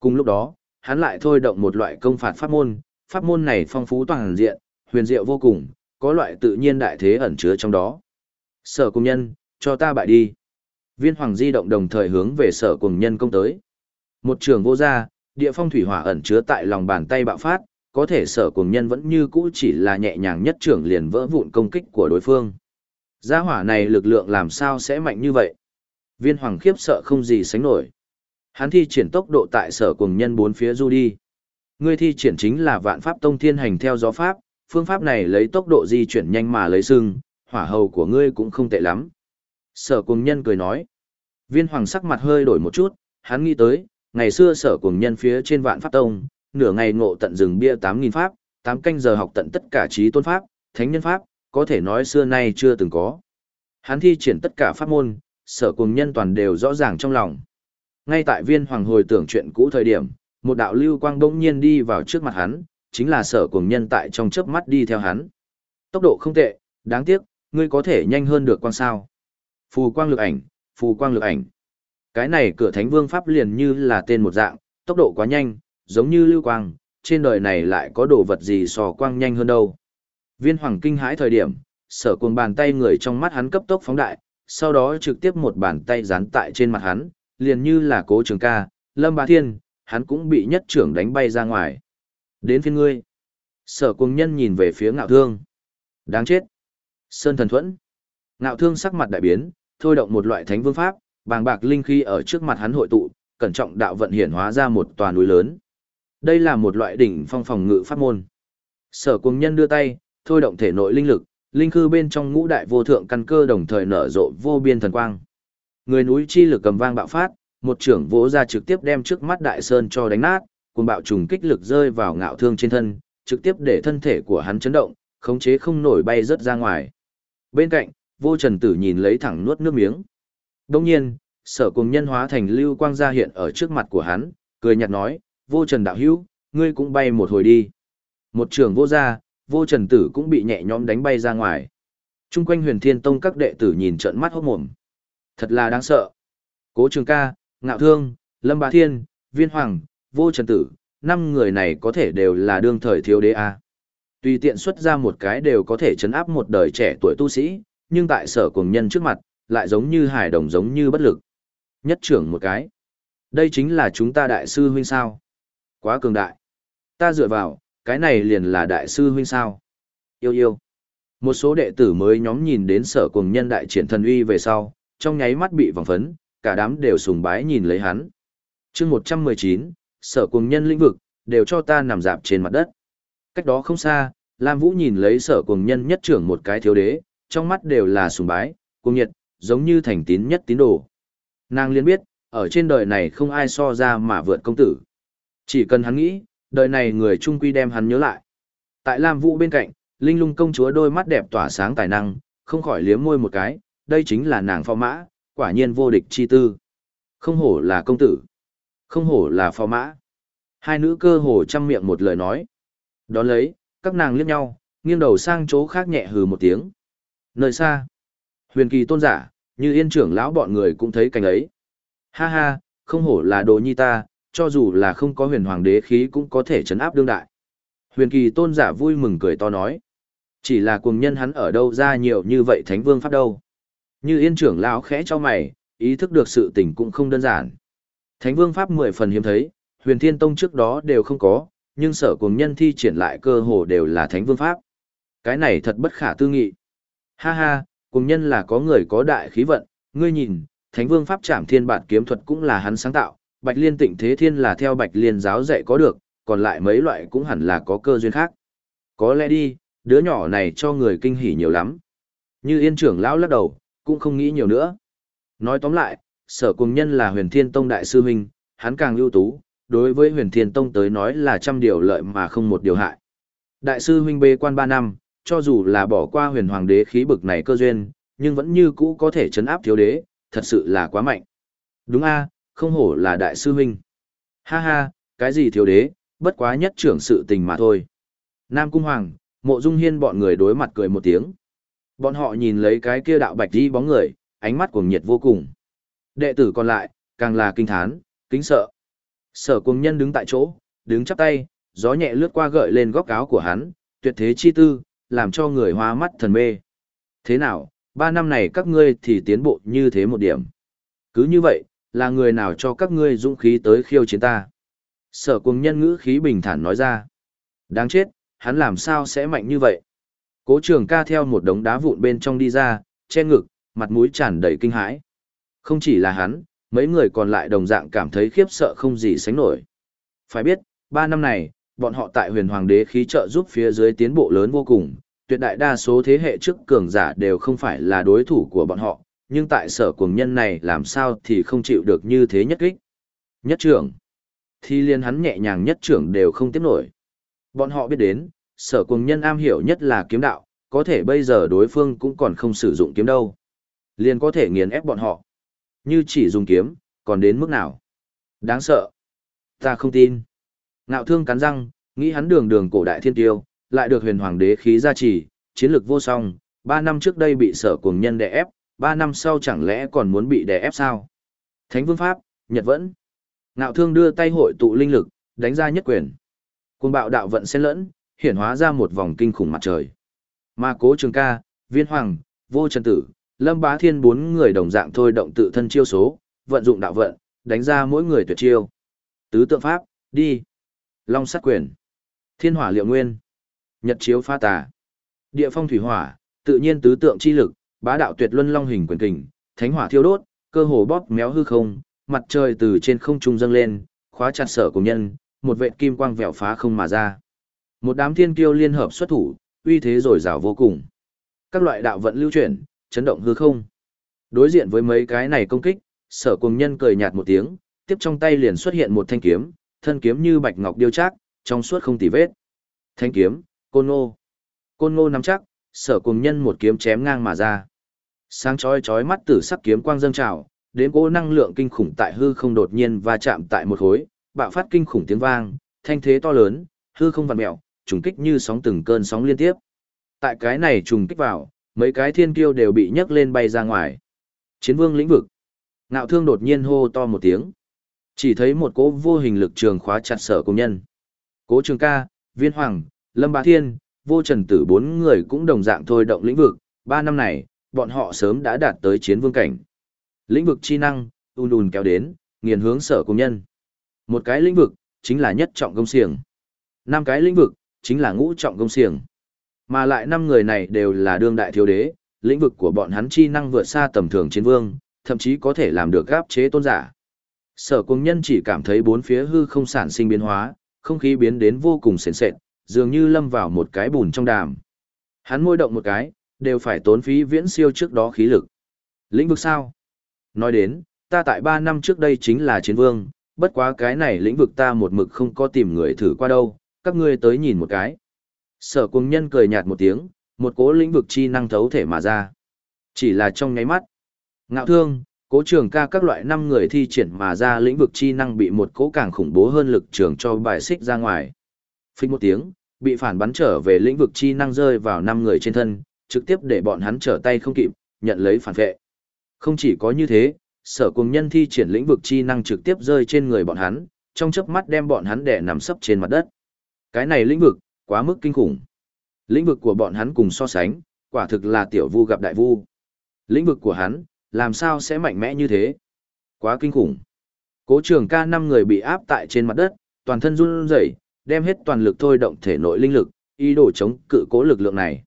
Cùng lúc đó, hắn lại thôi động một loại công phạt pháp môn, pháp môn này phong phú toàn diện, huyền diệu vô cùng, có loại tự nhiên đại thế ẩn chứa trong đó. Sở Cung nhân, cho ta bại đi. Viên hoàng di động đồng thời hướng về sở cùng nhân công tới. Một trường vô gia, địa phong thủy hỏa ẩn chứa tại lòng bàn tay bạo phát, có thể sở cùng nhân vẫn như cũ chỉ là nhẹ nhàng nhất trưởng liền vỡ vụn công kích của đối phương. Gia hỏa này lực lượng làm sao sẽ mạnh như vậy? Viên hoàng khiếp sợ không gì sánh nổi. Hắn thi triển tốc độ tại sở cùng nhân bốn phía du đi. Ngươi thi triển chính là vạn pháp tông thiên hành theo gió pháp, phương pháp này lấy tốc độ di chuyển nhanh mà lấy sưng, hỏa hầu của ngươi cũng không tệ lắm. Sở cùng nhân cười nói. Viên hoàng sắc mặt hơi đổi một chút, hắn nghĩ tới, ngày xưa sở cùng nhân phía trên vạn pháp tông, nửa ngày ngộ tận rừng bia 8.000 pháp, 8 canh giờ học tận tất cả trí tôn pháp, thánh nhân pháp, có thể nói xưa nay chưa từng có. Hắn thi triển tất cả pháp môn, sở cùng nhân toàn đều rõ ràng trong lòng. Ngay tại viên hoàng hồi tưởng chuyện cũ thời điểm, một đạo lưu quang bỗng nhiên đi vào trước mặt hắn, chính là sở cùng nhân tại trong chớp mắt đi theo hắn. Tốc độ không tệ, đáng tiếc, ngươi có thể nhanh hơn được quang sao. Phù quang lực ảnh, phù quang lực ảnh. Cái này cửa thánh vương pháp liền như là tên một dạng, tốc độ quá nhanh, giống như lưu quang, trên đời này lại có đồ vật gì sò quang nhanh hơn đâu. Viên hoàng kinh hãi thời điểm, sở cuồng bàn tay người trong mắt hắn cấp tốc phóng đại, sau đó trực tiếp một bàn tay dán tại trên mặt hắn, liền như là cố trường ca, lâm bá thiên, hắn cũng bị nhất trưởng đánh bay ra ngoài. Đến phiên ngươi. Sở cuồng nhân nhìn về phía ngạo thương. Đáng chết. Sơn thần thuẫn. Ngạo thương sắc mặt đại biến, thôi động một loại thánh vương pháp, bàng bạc linh khí ở trước mặt hắn hội tụ, cẩn trọng đạo vận hiển hóa ra một tòa núi lớn. Đây là một loại đỉnh phong phòng ngự pháp môn. Sở Cung nhân đưa tay, thôi động thể nội linh lực, linh khư bên trong ngũ đại vô thượng căn cơ đồng thời nở rộ vô biên thần quang. Người núi chi lực cầm vang bạo phát, một trưởng vỗ ra trực tiếp đem trước mắt đại sơn cho đánh nát, cuồng bạo trùng kích lực rơi vào ngạo thương trên thân, trực tiếp để thân thể của hắn chấn động, khống chế không nổi bay rất ra ngoài. Bên cạnh, vô trần tử nhìn lấy thẳng nuốt nước miếng. Đông nhiên, sở cùng nhân hóa thành lưu quang ra hiện ở trước mặt của hắn, cười nhạt nói, vô trần đạo hữu, ngươi cũng bay một hồi đi. Một trường vô ra, vô trần tử cũng bị nhẹ nhõm đánh bay ra ngoài. Trung quanh huyền thiên tông các đệ tử nhìn trợn mắt hốt mồm. Thật là đáng sợ. Cố trường ca, ngạo thương, lâm bá thiên, viên hoàng, vô trần tử, năm người này có thể đều là đương thời thiếu đế A. Tùy tiện xuất ra một cái đều có thể chấn áp một đời trẻ tuổi tu sĩ, nhưng tại sở cùng nhân trước mặt, lại giống như hải đồng giống như bất lực. Nhất trưởng một cái. Đây chính là chúng ta đại sư huynh sao. Quá cường đại. Ta dựa vào, cái này liền là đại sư huynh sao. Yêu yêu. Một số đệ tử mới nhóm nhìn đến sở cùng nhân đại triển thần uy về sau, trong nháy mắt bị vòng phấn, cả đám đều sùng bái nhìn lấy hắn. chương 119, sở cùng nhân lĩnh vực, đều cho ta nằm dạp trên mặt đất. Cách đó không xa, Lam Vũ nhìn lấy sở cùng nhân nhất trưởng một cái thiếu đế, trong mắt đều là sùng bái, cung nhiệt, giống như thành tín nhất tín đồ. Nàng liên biết, ở trên đời này không ai so ra mà vượt công tử. Chỉ cần hắn nghĩ, đời này người trung quy đem hắn nhớ lại. Tại Lam Vũ bên cạnh, Linh Lung công chúa đôi mắt đẹp tỏa sáng tài năng, không khỏi liếm môi một cái, đây chính là nàng phò mã, quả nhiên vô địch chi tư. Không hổ là công tử, không hổ là phò mã. Hai nữ cơ hồ trăm miệng một lời nói. Đón lấy, các nàng liếc nhau, nghiêng đầu sang chỗ khác nhẹ hừ một tiếng. Nơi xa, huyền kỳ tôn giả, như yên trưởng lão bọn người cũng thấy cảnh ấy. Ha ha, không hổ là đồ nhi ta, cho dù là không có huyền hoàng đế khí cũng có thể chấn áp đương đại. Huyền kỳ tôn giả vui mừng cười to nói. Chỉ là cuồng nhân hắn ở đâu ra nhiều như vậy thánh vương pháp đâu. Như yên trưởng lão khẽ cho mày, ý thức được sự tình cũng không đơn giản. Thánh vương pháp mười phần hiếm thấy, huyền thiên tông trước đó đều không có, nhưng sở cuồng nhân thi triển lại cơ hồ đều là thánh vương pháp. Cái này thật bất khả tư nghị. Ha ha, cùng nhân là có người có đại khí vận, ngươi nhìn, thánh vương pháp trảm thiên bản kiếm thuật cũng là hắn sáng tạo, bạch liên tịnh thế thiên là theo bạch liên giáo dạy có được, còn lại mấy loại cũng hẳn là có cơ duyên khác. Có lẽ đi, đứa nhỏ này cho người kinh hỉ nhiều lắm. Như yên trưởng lão lắc đầu, cũng không nghĩ nhiều nữa. Nói tóm lại, sở cùng nhân là huyền thiên tông đại sư huynh, hắn càng ưu tú, đối với huyền thiên tông tới nói là trăm điều lợi mà không một điều hại. Đại sư huynh bê quan ba năm, cho dù là bỏ qua huyền hoàng đế khí bực này cơ duyên, nhưng vẫn như cũ có thể chấn áp thiếu đế, thật sự là quá mạnh. Đúng a, không hổ là đại sư huynh. Ha ha, cái gì thiếu đế, bất quá nhất trưởng sự tình mà thôi. Nam Cung Hoàng, mộ dung hiên bọn người đối mặt cười một tiếng. Bọn họ nhìn lấy cái kia đạo bạch đi bóng người, ánh mắt cuồng nhiệt vô cùng. Đệ tử còn lại, càng là kinh thán, kính sợ. Sở cuồng nhân đứng tại chỗ, đứng chắp tay, gió nhẹ lướt qua gợi lên góc áo của hắn, tuyệt thế chi tư, làm cho người hoa mắt thần mê. Thế nào, ba năm này các ngươi thì tiến bộ như thế một điểm. Cứ như vậy, là người nào cho các ngươi dũng khí tới khiêu chiến ta. Sở cùng nhân ngữ khí bình thản nói ra. Đáng chết, hắn làm sao sẽ mạnh như vậy? Cố trường ca theo một đống đá vụn bên trong đi ra, che ngực, mặt mũi tràn đầy kinh hãi. Không chỉ là hắn, mấy người còn lại đồng dạng cảm thấy khiếp sợ không gì sánh nổi. Phải biết, ba năm này, bọn họ tại huyền hoàng đế khí trợ giúp phía dưới tiến bộ lớn vô cùng, tuyệt đại đa số thế hệ trước cường giả đều không phải là đối thủ của bọn họ, nhưng tại sở cuồng nhân này làm sao thì không chịu được như thế nhất kích. Nhất trưởng. Thì liên hắn nhẹ nhàng nhất trưởng đều không tiếp nổi. Bọn họ biết đến, sở cuồng nhân am hiểu nhất là kiếm đạo, có thể bây giờ đối phương cũng còn không sử dụng kiếm đâu. Liền có thể nghiền ép bọn họ. Như chỉ dùng kiếm, còn đến mức nào? Đáng sợ. Ta không tin. Ngạo thương cắn răng, nghĩ hắn đường đường cổ đại thiên tiêu, lại được huyền hoàng đế khí gia trì, chiến lược vô song, ba năm trước đây bị sở cuồng nhân đè ép, ba năm sau chẳng lẽ còn muốn bị đè ép sao? Thánh vương pháp, Nhật vẫn. Ngạo thương đưa tay hội tụ linh lực, đánh ra nhất quyền. Cuồng bạo đạo vận xen lẫn, hiển hóa ra một vòng kinh khủng mặt trời. Ma cố trường ca, viên hoàng, vô trần tử, lâm bá thiên bốn người đồng dạng thôi động tự thân chiêu số, vận dụng đạo vận, đánh ra mỗi người tuyệt chiêu. Tứ tượng pháp, đi. Long sát quyền. Thiên hỏa liệu nguyên. Nhật chiếu pha tà. Địa phong thủy hỏa, tự nhiên tứ tượng chi lực, bá đạo tuyệt luân long hình quyền kình, thánh hỏa thiêu đốt, cơ hồ bóp méo hư không, mặt trời từ trên không trung dâng lên, khóa chặt sở cùng nhân, một vệt kim quang vẹo phá không mà ra. Một đám thiên kiêu liên hợp xuất thủ, uy thế rồi rào vô cùng. Các loại đạo vận lưu chuyển, chấn động hư không. Đối diện với mấy cái này công kích, sở cùng nhân cười nhạt một tiếng, tiếp trong tay liền xuất hiện một thanh kiếm, thân kiếm như bạch ngọc điêu chắc, trong suốt không tì vết. Thanh kiếm, côn ngô. Côn ngô nắm chắc, sở cùng nhân một kiếm chém ngang mà ra. Sáng chói chói mắt tử sắc kiếm quang dâng trào, đến cỗ năng lượng kinh khủng tại hư không đột nhiên va chạm tại một khối, bạo phát kinh khủng tiếng vang, thanh thế to lớn, hư không vặn mèo, trùng kích như sóng từng cơn sóng liên tiếp. Tại cái này trùng kích vào, mấy cái thiên kiêu đều bị nhấc lên bay ra ngoài. Chiến vương lĩnh vực. Ngạo thương đột nhiên hô to một tiếng. Chỉ thấy một cỗ vô hình lực trường khóa chặt sở công nhân. Cố trường ca, viên hoàng, lâm bá thiên, vô trần tử bốn người cũng đồng dạng thôi động lĩnh vực. Ba năm này, bọn họ sớm đã đạt tới chiến vương cảnh. Lĩnh vực chi năng, ùn ùn kéo đến, nghiền hướng sở công nhân. Một cái lĩnh vực, chính là nhất trọng công siềng. Năm cái lĩnh vực, chính là ngũ trọng công siềng. Mà lại năm người này đều là đương đại thiếu đế, lĩnh vực của bọn hắn chi năng vượt xa tầm thường chiến vương, thậm chí có thể làm được gáp chế tôn giả. Sở cung nhân chỉ cảm thấy bốn phía hư không sản sinh biến hóa, không khí biến đến vô cùng sền sệt, dường như lâm vào một cái bùn trong đàm. Hắn môi động một cái, đều phải tốn phí viễn siêu trước đó khí lực. Lĩnh vực sao? Nói đến, ta tại ba năm trước đây chính là chiến vương, bất quá cái này lĩnh vực ta một mực không có tìm người thử qua đâu, các ngươi tới nhìn một cái. Sở cung nhân cười nhạt một tiếng, một cố lĩnh vực chi năng thấu thể mà ra. Chỉ là trong nháy mắt. Ngạo thương, cố trường ca các loại năm người thi triển mà ra lĩnh vực chi năng bị một cố càng khủng bố hơn lực trường cho bài xích ra ngoài. Phích một tiếng, bị phản bắn trở về lĩnh vực chi năng rơi vào năm người trên thân, trực tiếp để bọn hắn trở tay không kịp, nhận lấy phản vệ. Không chỉ có như thế, sở cùng nhân thi triển lĩnh vực chi năng trực tiếp rơi trên người bọn hắn, trong chớp mắt đem bọn hắn đè nằm sấp trên mặt đất. Cái này lĩnh vực, quá mức kinh khủng. Lĩnh vực của bọn hắn cùng so sánh, quả thực là tiểu vu gặp đại vu. Lĩnh vực của hắn, làm sao sẽ mạnh mẽ như thế? Quá kinh khủng. Cố trường ca năm người bị áp tại trên mặt đất, toàn thân run rẩy, đem hết toàn lực thôi động thể nội linh lực, ý đồ chống cự cố lực lượng này.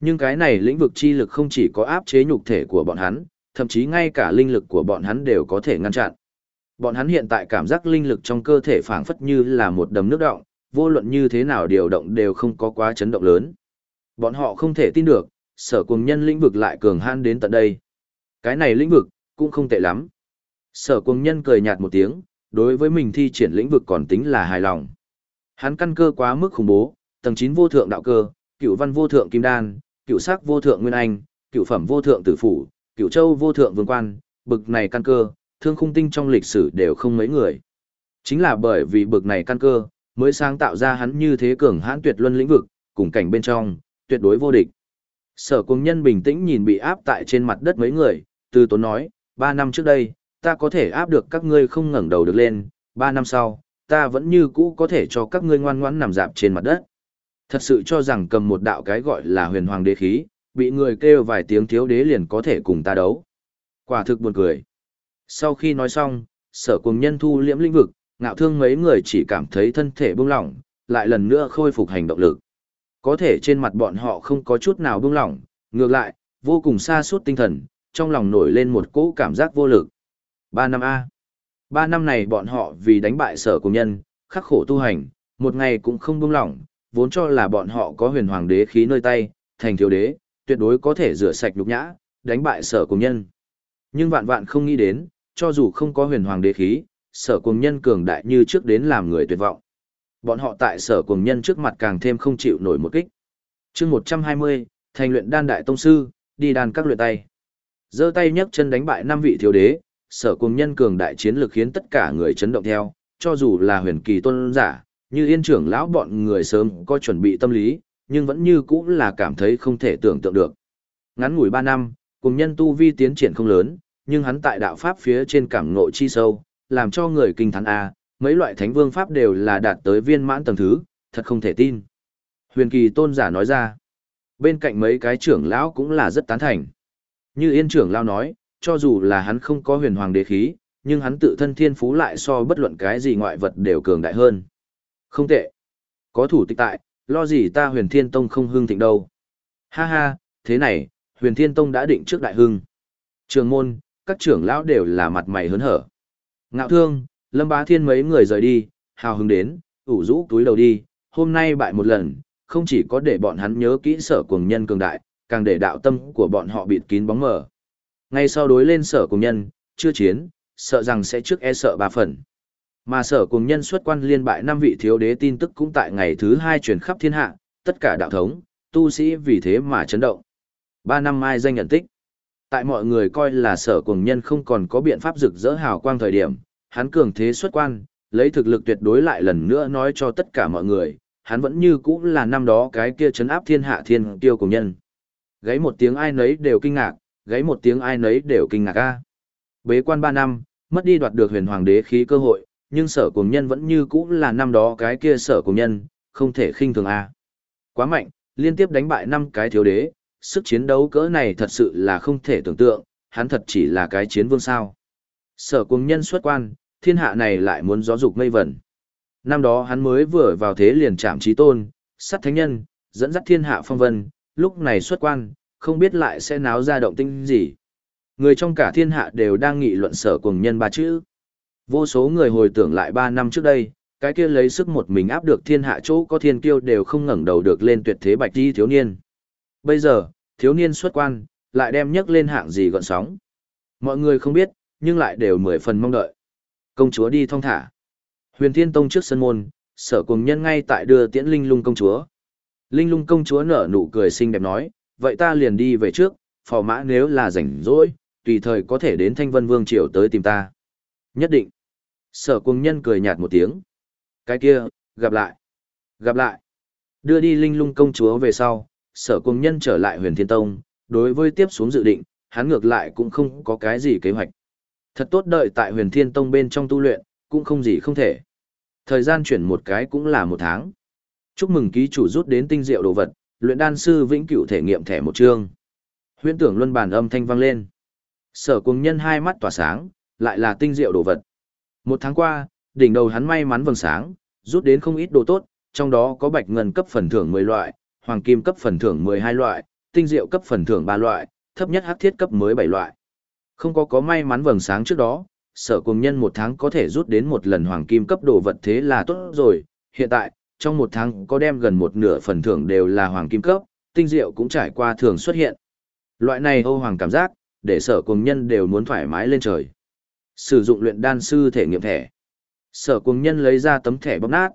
Nhưng cái này lĩnh vực chi lực không chỉ có áp chế nhục thể của bọn hắn, thậm chí ngay cả linh lực của bọn hắn đều có thể ngăn chặn. Bọn hắn hiện tại cảm giác linh lực trong cơ thể phảng phất như là một đầm nước động, vô luận như thế nào điều động đều không có quá chấn động lớn. Bọn họ không thể tin được, sở cùng nhân lĩnh vực lại cường han đến tận đây. Cái này lĩnh vực, cũng không tệ lắm. Sở cùng nhân cười nhạt một tiếng, đối với mình thi triển lĩnh vực còn tính là hài lòng. Hắn căn cơ quá mức khủng bố, tầng 9 vô thượng đạo cơ, cựu văn vô thượng kim đan, cựu sắc vô thượng nguyên anh, cựu phẩm vô thượng tử phủ, cựu châu vô thượng vương quan, bực này căn cơ, thương khung tinh trong lịch sử đều không mấy người. Chính là bởi vì bực này căn cơ, mới sáng tạo ra hắn như thế cường hãn tuyệt luân lĩnh vực, cùng cảnh bên trong, tuyệt đối vô địch. Sở cung nhân bình tĩnh nhìn bị áp tại trên mặt đất mấy người, từ tốn nói, ba năm trước đây, ta có thể áp được các ngươi không ngẩng đầu được lên, ba năm sau, ta vẫn như cũ có thể cho các ngươi ngoan ngoãn nằm dạp trên mặt đất. Thật sự cho rằng cầm một đạo cái gọi là huyền hoàng đế khí, bị người kêu vài tiếng thiếu đế liền có thể cùng ta đấu. Quả thực buồn cười. Sau khi nói xong, sở cùng nhân thu liễm lĩnh vực, ngạo thương mấy người chỉ cảm thấy thân thể buông lỏng, lại lần nữa khôi phục hành động lực. Có thể trên mặt bọn họ không có chút nào buông lỏng, ngược lại, vô cùng xa suốt tinh thần, trong lòng nổi lên một cỗ cảm giác vô lực. 3 năm A. Ba năm này bọn họ vì đánh bại sở cùng nhân, khắc khổ tu hành, một ngày cũng không buông lỏng, vốn cho là bọn họ có huyền hoàng đế khí nơi tay, thành thiếu đế, tuyệt đối có thể rửa sạch nhục nhã, đánh bại sở cùng nhân. Nhưng vạn vạn không nghĩ đến, cho dù không có huyền hoàng đế khí, sở cùng nhân cường đại như trước đến làm người tuyệt vọng. Bọn họ tại sở cùng nhân trước mặt càng thêm không chịu nổi một kích. chương 120, Thành luyện đan đại tông sư, đi đan các luyện tay. giơ tay nhấc chân đánh bại năm vị thiếu đế, sở cùng nhân cường đại chiến lực khiến tất cả người chấn động theo, cho dù là huyền kỳ tôn giả, như yên trưởng lão bọn người sớm có chuẩn bị tâm lý, nhưng vẫn như cũ là cảm thấy không thể tưởng tượng được. Ngắn ngủi 3 năm, cùng nhân tu vi tiến triển không lớn, nhưng hắn tại đạo pháp phía trên cảm ngộ chi sâu, làm cho người kinh thán A, mấy loại thánh vương pháp đều là đạt tới viên mãn tầng thứ, thật không thể tin. Huyền kỳ tôn giả nói ra, bên cạnh mấy cái trưởng lão cũng là rất tán thành. Như yên trưởng lão nói, cho dù là hắn không có huyền hoàng đế khí, nhưng hắn tự thân thiên phú lại so bất luận cái gì ngoại vật đều cường đại hơn. Không tệ. Có thủ tịch tại, lo gì ta huyền thiên tông không hưng thịnh đâu. Ha ha, thế này, huyền thiên tông đã định trước đại hưng. Trường môn, các trưởng lão đều là mặt mày hớn hở. Ngạo thương, lâm bá thiên mấy người rời đi, hào hứng đến, ủ rũ túi đầu đi, hôm nay bại một lần, không chỉ có để bọn hắn nhớ kỹ sở cuồng nhân cường đại, càng để đạo tâm của bọn họ bịt kín bóng mờ. Ngay sau đối lên sở cùng nhân, chưa chiến, sợ rằng sẽ trước e sợ ba phần. Mà sở cùng nhân xuất quan liên bại năm vị thiếu đế tin tức cũng tại ngày thứ hai truyền khắp thiên hạ, tất cả đạo thống, tu sĩ vì thế mà chấn động. Ba năm mai danh nhận tích. Tại mọi người coi là sở cùng nhân không còn có biện pháp rực rỡ hào quang thời điểm, hắn cường thế xuất quan, lấy thực lực tuyệt đối lại lần nữa nói cho tất cả mọi người, hắn vẫn như cũ là năm đó cái kia chấn áp thiên hạ thiên tiêu cùng nhân. Gáy một tiếng ai nấy đều kinh ngạc, gáy một tiếng ai nấy đều kinh ngạc a. Bế quan ba năm, mất đi đoạt được huyền hoàng đế khí cơ hội, nhưng sở cùng nhân vẫn như cũ là năm đó cái kia sở cùng nhân, không thể khinh thường a. Quá mạnh, liên tiếp đánh bại năm cái thiếu đế, sức chiến đấu cỡ này thật sự là không thể tưởng tượng, hắn thật chỉ là cái chiến vương sao. Sở cùng nhân xuất quan, thiên hạ này lại muốn gió dục mây vẩn. Năm đó hắn mới vừa vào thế liền chạm trí tôn, sát thánh nhân, dẫn dắt thiên hạ phong vân, lúc này xuất quan, không biết lại sẽ náo ra động tinh gì. Người trong cả thiên hạ đều đang nghị luận sở cùng nhân ba chữ. Vô số người hồi tưởng lại ba năm trước đây, cái kia lấy sức một mình áp được thiên hạ chỗ có thiên kiêu đều không ngẩng đầu được lên tuyệt thế bạch đi thiếu niên. Bây giờ, thiếu niên xuất quan, lại đem nhấc lên hạng gì gọn sóng. Mọi người không biết, nhưng lại đều mười phần mong đợi. Công chúa đi thong thả. Huyền Thiên Tông trước sân môn, sở cùng nhân ngay tại đưa tiễn Linh Lung công chúa. Linh Lung công chúa nở nụ cười xinh đẹp nói, vậy ta liền đi về trước, phò mã nếu là rảnh rỗi, tùy thời có thể đến Thanh Vân Vương Triều tới tìm ta. Nhất định. Sở cùng nhân cười nhạt một tiếng. Cái kia, gặp lại. Gặp lại. Đưa đi Linh Lung công chúa về sau, sở cùng nhân trở lại huyền thiên tông, đối với tiếp xuống dự định, hắn ngược lại cũng không có cái gì kế hoạch. Thật tốt đợi tại huyền thiên tông bên trong tu luyện, cũng không gì không thể. Thời gian chuyển một cái cũng là một tháng. Chúc mừng ký chủ rút đến tinh diệu đồ vật, luyện đan sư vĩnh cửu thể nghiệm thẻ một chương. Huyễn tưởng luân bàn âm thanh vang lên. Sở cùng nhân hai mắt tỏa sáng, lại là tinh diệu đồ vật. Một tháng qua, đỉnh đầu hắn may mắn vầng sáng, rút đến không ít đồ tốt, trong đó có bạch ngân cấp phần thưởng 10 loại, hoàng kim cấp phần thưởng 12 loại, tinh diệu cấp phần thưởng 3 loại, thấp nhất hắc thiết cấp mới 7 loại. Không có có may mắn vầng sáng trước đó, sở cùng nhân một tháng có thể rút đến một lần hoàng kim cấp đồ vật thế là tốt rồi, hiện tại, trong một tháng có đem gần một nửa phần thưởng đều là hoàng kim cấp, tinh diệu cũng trải qua thường xuất hiện. Loại này ô hoàng cảm giác, để sở cùng nhân đều muốn thoải mái lên trời. Sử dụng luyện đan sư thể nghiệm thẻ. Sở cùng nhân lấy ra tấm thẻ bóp nát.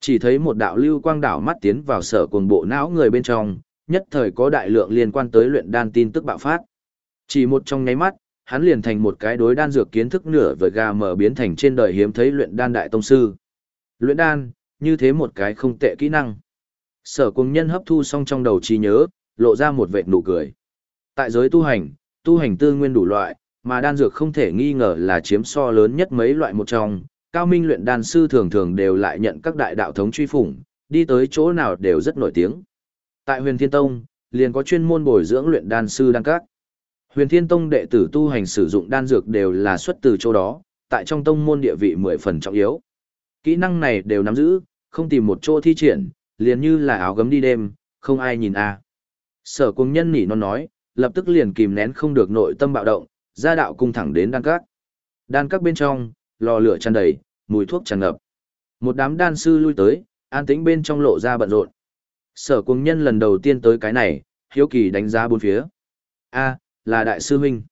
Chỉ thấy một đạo lưu quang đảo mắt tiến vào sở cùng bộ não người bên trong, nhất thời có đại lượng liên quan tới luyện đan tin tức bạo phát. Chỉ một trong nháy mắt, hắn liền thành một cái đối đan dược kiến thức nửa vời gà mở biến thành trên đời hiếm thấy luyện đan đại tông sư. Luyện đan, như thế một cái không tệ kỹ năng. Sở cùng nhân hấp thu xong trong đầu trí nhớ, lộ ra một vệt nụ cười. Tại giới tu hành, tu hành tư nguyên đủ loại, mà đan dược không thể nghi ngờ là chiếm so lớn nhất mấy loại một trong. Cao minh luyện đan sư thường thường đều lại nhận các đại đạo thống truy phủng, đi tới chỗ nào đều rất nổi tiếng. Tại huyền thiên tông, liền có chuyên môn bồi dưỡng luyện đan sư đan các. Huyền Thiên Tông đệ tử tu hành sử dụng đan dược đều là xuất từ chỗ đó, tại trong tông môn địa vị mười phần trọng yếu. Kỹ năng này đều nắm giữ, không tìm một chỗ thi triển, liền như là áo gấm đi đêm, không ai nhìn a. Sở cung nhân nỉ non nói, lập tức liền kìm nén không được nội tâm bạo động, ra đạo cung thẳng đến đan các. Đan các bên trong, lò lửa tràn đầy, mùi thuốc tràn ngập. Một đám đan sư lui tới, an tĩnh bên trong lộ ra bận rộn. Sở cung nhân lần đầu tiên tới cái này, hiếu kỳ đánh giá bốn phía. A, là đại sư huynh.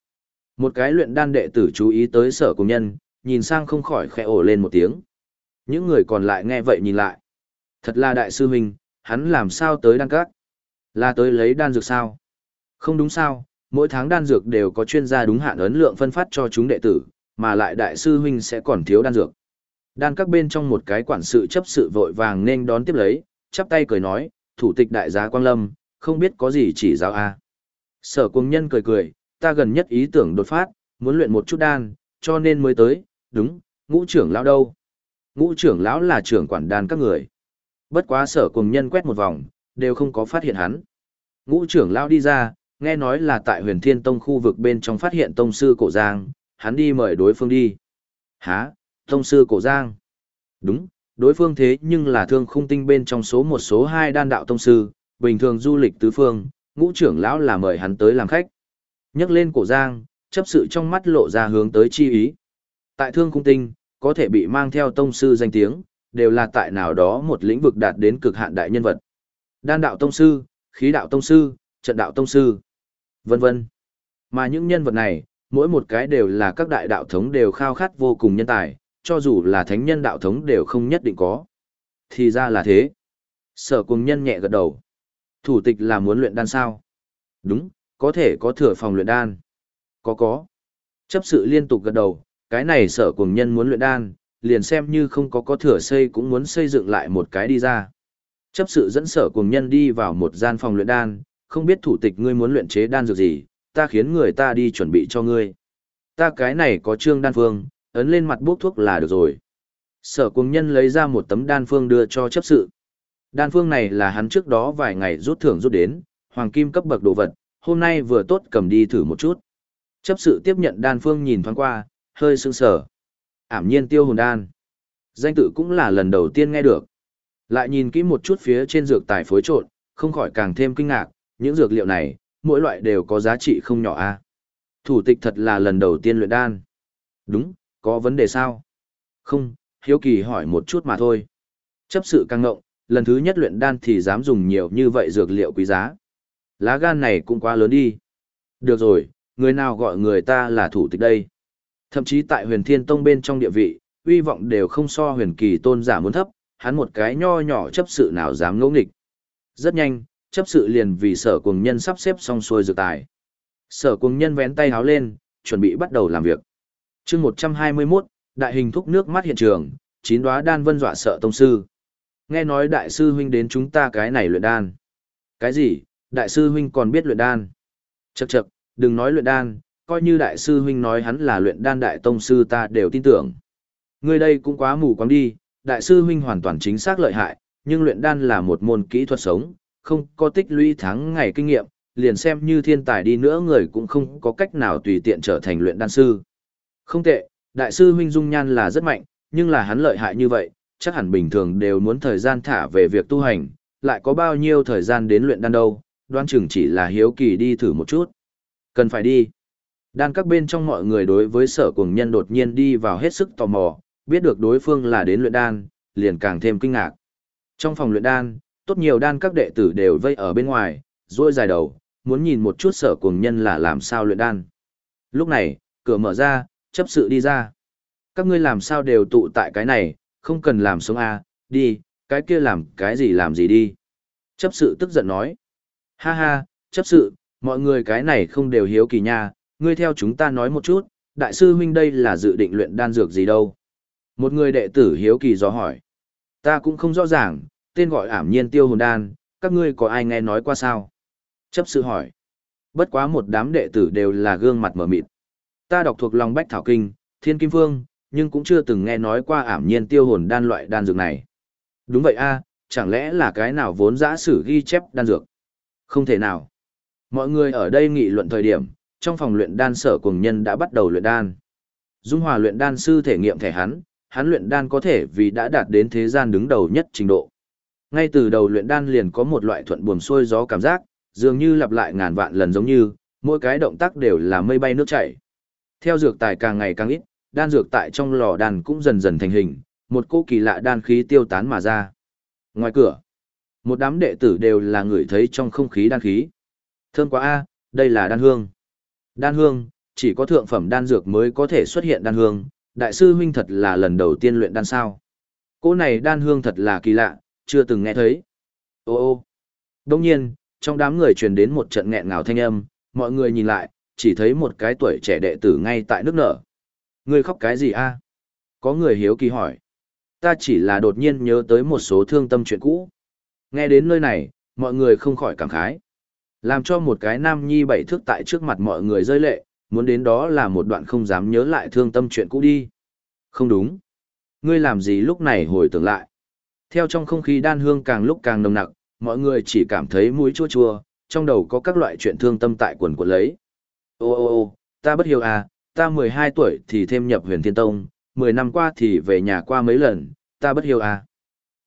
Một cái luyện đan đệ tử chú ý tới sở cung nhân, nhìn sang không khỏi khẽ ổ lên một tiếng. Những người còn lại nghe vậy nhìn lại. Thật là đại sư huynh, hắn làm sao tới đan các. Là tới lấy đan dược sao? Không đúng sao, mỗi tháng đan dược đều có chuyên gia đúng hạn ấn lượng phân phát cho chúng đệ tử, mà lại đại sư huynh sẽ còn thiếu đan dược. Đan các bên trong một cái quản sự chấp sự vội vàng nên đón tiếp lấy, chắp tay cười nói, thủ tịch đại giá Quang Lâm, không biết có gì chỉ giáo a. Sở cung nhân cười cười, ta gần nhất ý tưởng đột phát, muốn luyện một chút đan, cho nên mới tới, đúng, ngũ trưởng lão đâu? Ngũ trưởng lão là trưởng quản đan các người. Bất quá sở cùng nhân quét một vòng, đều không có phát hiện hắn. Ngũ trưởng lão đi ra, nghe nói là tại huyền thiên tông khu vực bên trong phát hiện tông sư cổ giang, hắn đi mời đối phương đi. Hả, tông sư cổ giang? Đúng, đối phương thế nhưng là thương khung tinh bên trong số một số hai đan đạo tông sư, bình thường du lịch tứ phương, ngũ trưởng lão là mời hắn tới làm khách. Nhắc lên cổ giang, chấp sự trong mắt lộ ra hướng tới chi ý. Tại thương khung tinh, có thể bị mang theo tông sư danh tiếng, đều là tại nào đó một lĩnh vực đạt đến cực hạn đại nhân vật. Đan đạo tông sư, khí đạo tông sư, trận đạo tông sư, vân vân. Mà những nhân vật này, mỗi một cái đều là các đại đạo thống đều khao khát vô cùng nhân tài, cho dù là thánh nhân đạo thống đều không nhất định có. Thì ra là thế. Sở cùng nhân nhẹ gật đầu. Thủ tịch là muốn luyện đan sao? Đúng, có thể có thừa phòng luyện đan. Có có. Chấp sự liên tục gật đầu, cái này sở cùng nhân muốn luyện đan, liền xem như không có có thừa xây cũng muốn xây dựng lại một cái đi ra. Chấp sự dẫn sở cùng nhân đi vào một gian phòng luyện đan, không biết thủ tịch ngươi muốn luyện chế đan dược gì, ta khiến người ta đi chuẩn bị cho ngươi. Ta cái này có trương đan phương, ấn lên mặt bốc thuốc là được rồi. Sở cùng nhân lấy ra một tấm đan phương đưa cho chấp sự. Đan phương này là hắn trước đó vài ngày rút thưởng rút đến, hoàng kim cấp bậc đồ vật, hôm nay vừa tốt cầm đi thử một chút. Chấp sự tiếp nhận đan phương nhìn thoáng qua, hơi sững sờ. Ảm nhiên tiêu hồn đan. Danh tự cũng là lần đầu tiên nghe được. Lại nhìn kỹ một chút phía trên dược tài phối trộn, không khỏi càng thêm kinh ngạc, những dược liệu này, mỗi loại đều có giá trị không nhỏ a. Thủ tịch thật là lần đầu tiên luyện đan. Đúng, có vấn đề sao? Không, hiếu kỳ hỏi một chút mà thôi. Chấp sự căng ngộng, lần thứ nhất luyện đan thì dám dùng nhiều như vậy dược liệu quý giá. Lá gan này cũng quá lớn đi. Được rồi, người nào gọi người ta là thủ tịch đây? Thậm chí tại huyền thiên tông bên trong địa vị, uy vọng đều không so huyền kỳ tôn giả muốn thấp, hắn một cái nho nhỏ chấp sự nào dám ngẫu nghịch. Rất nhanh, chấp sự liền vì sở cùng nhân sắp xếp xong xuôi dược tài. Sở cùng nhân vén tay háo lên, chuẩn bị bắt đầu làm việc. chương 121, đại hình thúc nước mắt hiện trường, chín đóa đan vân dọa sợ tông sư. Nghe nói đại sư huynh đến chúng ta cái này luyện đan. Cái gì, đại sư huynh còn biết luyện đan? Chậc chậc, đừng nói luyện đan, coi như đại sư huynh nói hắn là luyện đan đại tông sư ta đều tin tưởng. Người đây cũng quá mù quáng đi, đại sư huynh hoàn toàn chính xác lợi hại, nhưng luyện đan là một môn kỹ thuật sống, không có tích lũy tháng ngày kinh nghiệm, liền xem như thiên tài đi nữa người cũng không có cách nào tùy tiện trở thành luyện đan sư. Không tệ, đại sư huynh dung nhan là rất mạnh, nhưng là hắn lợi hại như vậy, chắc hẳn bình thường đều muốn thời gian thả về việc tu hành, lại có bao nhiêu thời gian đến luyện đan đâu, đoán chừng chỉ là hiếu kỳ đi thử một chút. Cần phải đi. Đan các bên trong mọi người đối với sở cuồng nhân đột nhiên đi vào hết sức tò mò, biết được đối phương là đến luyện đan, liền càng thêm kinh ngạc. Trong phòng luyện đan, tốt nhiều đan các đệ tử đều vây ở bên ngoài, duỗi dài đầu, muốn nhìn một chút sở cuồng nhân là làm sao luyện đan. Lúc này, cửa mở ra, chấp sự đi ra. Các ngươi làm sao đều tụ tại cái này, không cần làm sống A, đi, cái kia làm cái gì làm gì đi. Chấp sự tức giận nói. Ha ha, chấp sự, mọi người cái này không đều hiếu kỳ nha, ngươi theo chúng ta nói một chút, đại sư huynh đây là dự định luyện đan dược gì đâu. Một người đệ tử hiếu kỳ do hỏi. Ta cũng không rõ ràng, tên gọi ảm nhiên tiêu hồn đan, các ngươi có ai nghe nói qua sao? Chấp sự hỏi. Bất quá một đám đệ tử đều là gương mặt mở mịt. Ta đọc thuộc lòng bách thảo kinh, thiên kim phương, nhưng cũng chưa từng nghe nói qua ảm nhiên tiêu hồn đan loại đan dược này. Đúng vậy a, chẳng lẽ là cái nào vốn giã sử ghi chép đan dược? Không thể nào. Mọi người ở đây nghị luận thời điểm, trong phòng luyện đan sở cùng nhân đã bắt đầu luyện đan. Dung Hòa luyện đan sư thể nghiệm thể hắn, hắn luyện đan có thể vì đã đạt đến thế gian đứng đầu nhất trình độ. Ngay từ đầu luyện đan liền có một loại thuận buồm xuôi gió cảm giác, dường như lặp lại ngàn vạn lần giống như, mỗi cái động tác đều là mây bay nước chảy. Theo dược tài càng ngày càng ít, đan dược tại trong lò đan cũng dần dần thành hình, một cô kỳ lạ đan khí tiêu tán mà ra. Ngoài cửa, một đám đệ tử đều là người thấy trong không khí đan khí. Thơm quá a, đây là đan hương. Đan hương, chỉ có thượng phẩm đan dược mới có thể xuất hiện đan hương, đại sư huynh thật là lần đầu tiên luyện đan sao. Cô này đan hương thật là kỳ lạ, chưa từng nghe thấy. Ô ô. Đông nhiên, trong đám người truyền đến một trận nghẹn ngào thanh âm, mọi người nhìn lại, chỉ thấy một cái tuổi trẻ đệ tử ngay tại nước nở. Ngươi khóc cái gì a? Có người hiếu kỳ hỏi. Ta chỉ là đột nhiên nhớ tới một số thương tâm chuyện cũ. Nghe đến nơi này, mọi người không khỏi cảm khái. Làm cho một cái nam nhi bảy thước tại trước mặt mọi người rơi lệ, muốn đến đó là một đoạn không dám nhớ lại thương tâm chuyện cũ đi. Không đúng. Ngươi làm gì lúc này hồi tưởng lại. Theo trong không khí đan hương càng lúc càng nồng nặc, mọi người chỉ cảm thấy mũi chua chua, trong đầu có các loại chuyện thương tâm tại quần quần lấy. Ô ô ô, ta bất hiểu à, ta 12 tuổi thì thêm nhập huyền thiên tông, 10 năm qua thì về nhà qua mấy lần, ta bất hiểu à.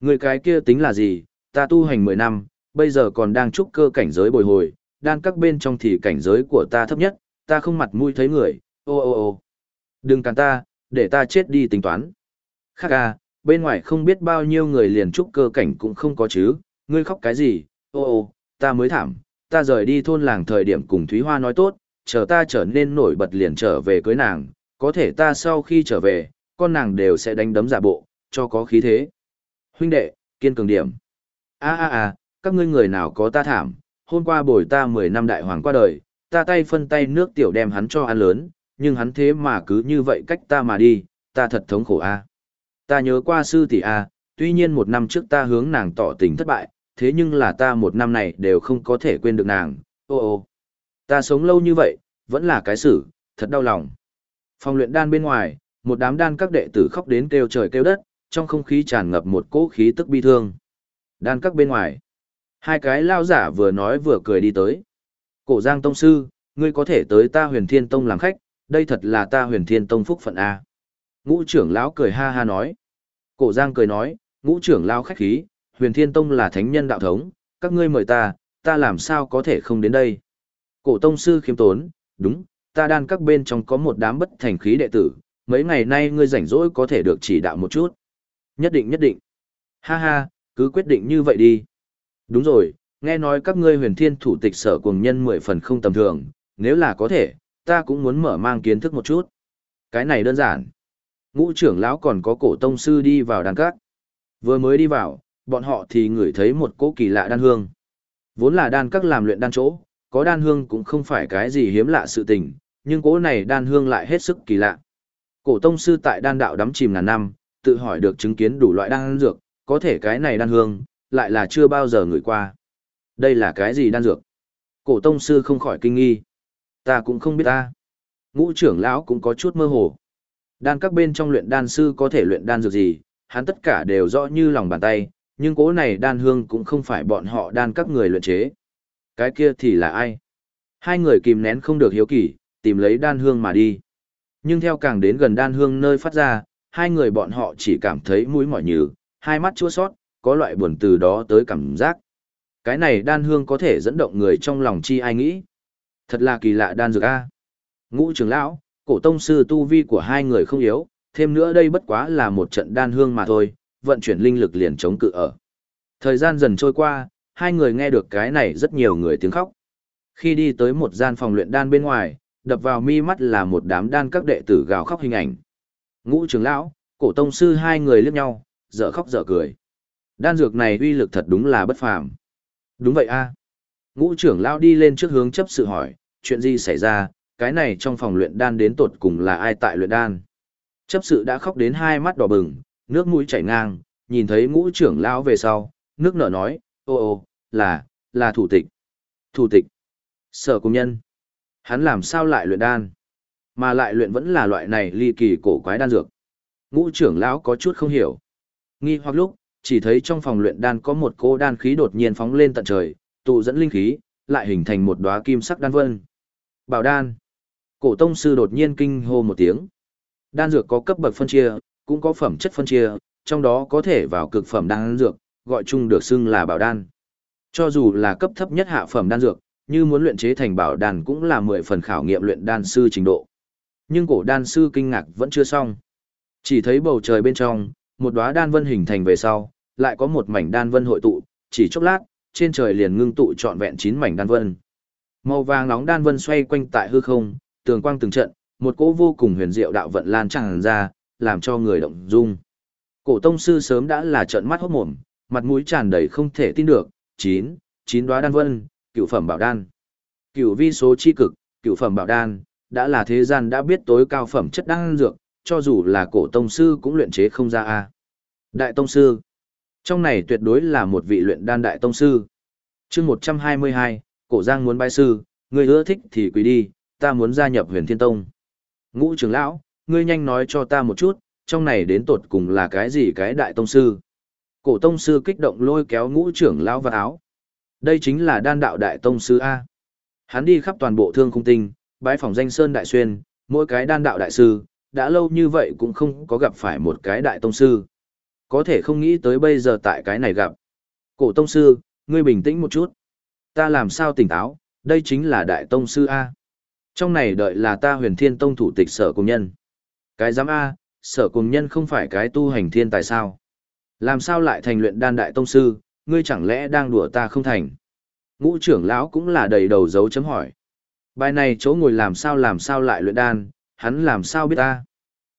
Người cái kia tính là gì, ta tu hành 10 năm, bây giờ còn đang trúc cơ cảnh giới bồi hồi, đan các bên trong thì cảnh giới của ta thấp nhất, ta không mặt mũi thấy người, ô ô ô. Đừng cản ta, để ta chết đi tính toán. Khác à, bên ngoài không biết bao nhiêu người liền trúc cơ cảnh cũng không có chứ, ngươi khóc cái gì, ô ô, ta mới thảm, ta rời đi thôn làng thời điểm cùng Thúy Hoa nói tốt, chờ ta trở nên nổi bật liền trở về cưới nàng, có thể ta sau khi trở về, con nàng đều sẽ đánh đấm giả bộ, cho có khí thế. Huynh đệ, kiên cường điểm. a a a các ngươi người nào có ta thảm, hôm qua bồi ta 10 năm đại hoàng qua đời, ta tay phân tay nước tiểu đem hắn cho ăn lớn, nhưng hắn thế mà cứ như vậy cách ta mà đi, ta thật thống khổ a. Ta nhớ qua sư tỷ a, tuy nhiên một năm trước ta hướng nàng tỏ tình thất bại, thế nhưng là ta một năm này đều không có thể quên được nàng, ô ô. Ta sống lâu như vậy, vẫn là cái xử, thật đau lòng. Phòng luyện đan bên ngoài, một đám đan các đệ tử khóc đến kêu trời kêu đất, trong không khí tràn ngập một cỗ khí tức bi thương. Đan các bên ngoài, hai cái lao giả vừa nói vừa cười đi tới. Cổ Giang Tông Sư, ngươi có thể tới ta huyền thiên tông làm khách, đây thật là ta huyền thiên tông phúc phận A. Ngũ trưởng lão cười ha ha nói. Cổ Giang cười nói, ngũ trưởng lão khách khí, huyền thiên tông là thánh nhân đạo thống, các ngươi mời ta, ta làm sao có thể không đến đây. Cổ tông sư khiêm tốn, đúng, ta đan các bên trong có một đám bất thành khí đệ tử, mấy ngày nay ngươi rảnh rỗi có thể được chỉ đạo một chút. Nhất định nhất định. Ha ha, cứ quyết định như vậy đi. Đúng rồi, nghe nói các ngươi huyền thiên thủ tịch sở cùng nhân mười phần không tầm thường, nếu là có thể, ta cũng muốn mở mang kiến thức một chút. Cái này đơn giản. Ngũ trưởng lão còn có cổ tông sư đi vào đan cát, Vừa mới đi vào, bọn họ thì ngửi thấy một cỗ kỳ lạ đan hương. Vốn là đan các làm luyện đan chỗ, có đan hương cũng không phải cái gì hiếm lạ sự tình, nhưng cỗ này đan hương lại hết sức kỳ lạ. Cổ tông sư tại đan đạo đắm chìm ngàn năm, tự hỏi được chứng kiến đủ loại đan dược, có thể cái này đan hương, lại là chưa bao giờ ngửi qua. Đây là cái gì đan dược? Cổ tông sư không khỏi kinh nghi. Ta cũng không biết ta. Ngũ trưởng lão cũng có chút mơ hồ. Đan các bên trong luyện đan sư có thể luyện đan dược gì, hắn tất cả đều rõ như lòng bàn tay, nhưng cố này đan hương cũng không phải bọn họ đan các người luyện chế. Cái kia thì là ai? Hai người kìm nén không được hiếu kỳ, tìm lấy đan hương mà đi. Nhưng theo càng đến gần đan hương nơi phát ra, hai người bọn họ chỉ cảm thấy mũi mỏi nhừ, hai mắt chua sót, có loại buồn từ đó tới cảm giác. Cái này đan hương có thể dẫn động người trong lòng chi ai nghĩ. Thật là kỳ lạ đan dược a. Ngũ trưởng lão, cổ tông sư tu vi của hai người không yếu, thêm nữa đây bất quá là một trận đan hương mà thôi, vận chuyển linh lực liền chống cự ở. Thời gian dần trôi qua, hai người nghe được cái này rất nhiều người tiếng khóc. Khi đi tới một gian phòng luyện đan bên ngoài, đập vào mi mắt là một đám đan các đệ tử gào khóc hình ảnh. Ngũ trưởng lão, cổ tông sư hai người liếc nhau, dở khóc dở cười. Đan dược này uy lực thật đúng là bất phàm. Đúng vậy a. Ngũ trưởng lão đi lên trước hướng chấp sự hỏi, chuyện gì xảy ra, cái này trong phòng luyện đan đến tột cùng là ai tại luyện đan. Chấp sự đã khóc đến hai mắt đỏ bừng, nước mũi chảy ngang, nhìn thấy ngũ trưởng lão về sau, nước nở nói, ô ô, là, là thủ tịch. Thủ tịch. Sở công nhân. Hắn làm sao lại luyện đan? Mà lại luyện vẫn là loại này ly kỳ cổ quái đan dược. Ngũ trưởng lão có chút không hiểu. Nghi hoặc lúc, chỉ thấy trong phòng luyện đan có một cô đan khí đột nhiên phóng lên tận trời, tụ dẫn linh khí, lại hình thành một đóa kim sắc đan vân. Bảo đan. Cổ tông sư đột nhiên kinh hô một tiếng. Đan dược có cấp bậc phân chia, cũng có phẩm chất phân chia, trong đó có thể vào cực phẩm đan dược, gọi chung được xưng là bảo đan. Cho dù là cấp thấp nhất hạ phẩm đan dược, như muốn luyện chế thành bảo đan cũng là 10 phần khảo nghiệm luyện đan sư trình độ. Nhưng cổ đan sư kinh ngạc vẫn chưa xong. Chỉ thấy bầu trời bên trong, một đóa đan vân hình thành về sau, lại có một mảnh đan vân hội tụ, chỉ chốc lát, trên trời liền ngưng tụ trọn vẹn 9 mảnh đan vân. Màu vàng nóng đan vân xoay quanh tại hư không, tường quang từng trận, một cỗ vô cùng huyền diệu đạo vận lan tràn ra, làm cho người động dung. Cổ tông sư sớm đã là trợn mắt hốt mồm, mặt mũi tràn đầy không thể tin được, chín, chín đóa đan vân, cựu phẩm bảo đan. Cựu vi số chi cực, cựu phẩm bảo đan, đã là thế gian đã biết tối cao phẩm chất đan dược, cho dù là cổ tông sư cũng luyện chế không ra a. Đại tông sư. Trong này tuyệt đối là một vị luyện đan đại tông sư. Chương 122, Cổ Giang muốn bái sư, ngươi ưa thích thì quỳ đi, ta muốn gia nhập Huyền Thiên Tông. Ngũ trưởng lão, ngươi nhanh nói cho ta một chút, trong này đến tột cùng là cái gì cái đại tông sư? Cổ tông sư kích động lôi kéo ngũ trưởng lão vào áo. Đây chính là đan đạo đại tông sư A. Hắn đi khắp toàn bộ thương khung tinh, bái phòng danh sơn đại xuyên, mỗi cái đan đạo đại sư, đã lâu như vậy cũng không có gặp phải một cái đại tông sư. Có thể không nghĩ tới bây giờ tại cái này gặp. Cổ tông sư, ngươi bình tĩnh một chút. Ta làm sao tỉnh táo, đây chính là đại tông sư A. Trong này đợi là ta huyền thiên tông thủ tịch sở cùng nhân. Cái giám A, sở cùng nhân không phải cái tu hành thiên tài sao. Làm sao lại thành luyện đan đại tông sư, ngươi chẳng lẽ đang đùa ta không thành. Ngũ trưởng lão cũng là đầy đầu dấu chấm hỏi. Bài này chỗ ngồi làm sao làm sao lại luyện đan, hắn làm sao biết ta.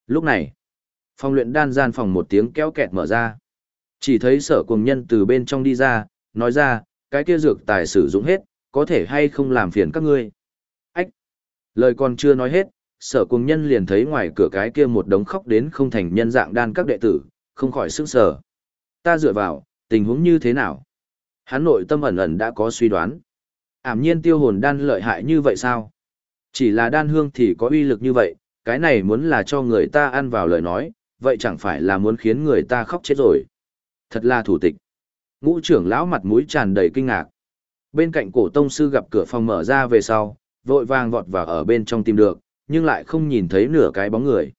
Lúc này, phòng luyện đan gian phòng một tiếng kéo kẹt mở ra. Chỉ thấy sở cùng nhân từ bên trong đi ra, nói ra, cái kia dược tài sử dụng hết, có thể hay không làm phiền các ngươi. Ách! Lời còn chưa nói hết, sở cùng nhân liền thấy ngoài cửa cái kia một đống khóc đến không thành nhân dạng đan các đệ tử, không khỏi sức sở. Ta dựa vào, tình huống như thế nào? Hắn nội tâm ẩn ẩn đã có suy đoán. Ảm nhiên tiêu hồn đan lợi hại như vậy sao? Chỉ là đan hương thì có uy lực như vậy, cái này muốn là cho người ta ăn vào lời nói, vậy chẳng phải là muốn khiến người ta khóc chết rồi. Thật là thủ tịch. Ngũ trưởng lão mặt mũi tràn đầy kinh ngạc. Bên cạnh cổ tông sư gặp cửa phòng mở ra về sau, vội vàng vọt vào ở bên trong tìm được, nhưng lại không nhìn thấy nửa cái bóng người.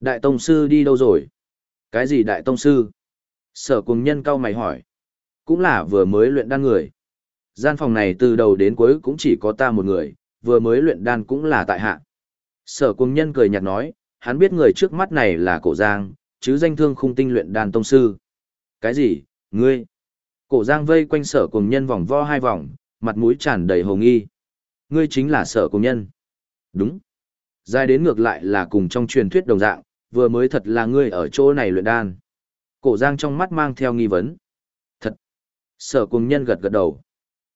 Đại tông sư đi đâu rồi? Cái gì đại tông sư? Sở cùng nhân cao mày hỏi. Cũng là vừa mới luyện đan người. Gian phòng này từ đầu đến cuối cũng chỉ có ta một người, vừa mới luyện đan cũng là tại hạ. Sở cùng nhân cười nhạt nói, hắn biết người trước mắt này là cổ giang, chứ danh thương khung tinh luyện đàn tông sư. Cái gì, ngươi? Cổ giang vây quanh sở cùng nhân vòng vo hai vòng, mặt mũi tràn đầy hồ nghi. Ngươi chính là sở cùng nhân. Đúng. Dài đến ngược lại là cùng trong truyền thuyết đồng dạng, vừa mới thật là ngươi ở chỗ này luyện đan. Cổ giang trong mắt mang theo nghi vấn. Thật. Sở cùng nhân gật gật đầu.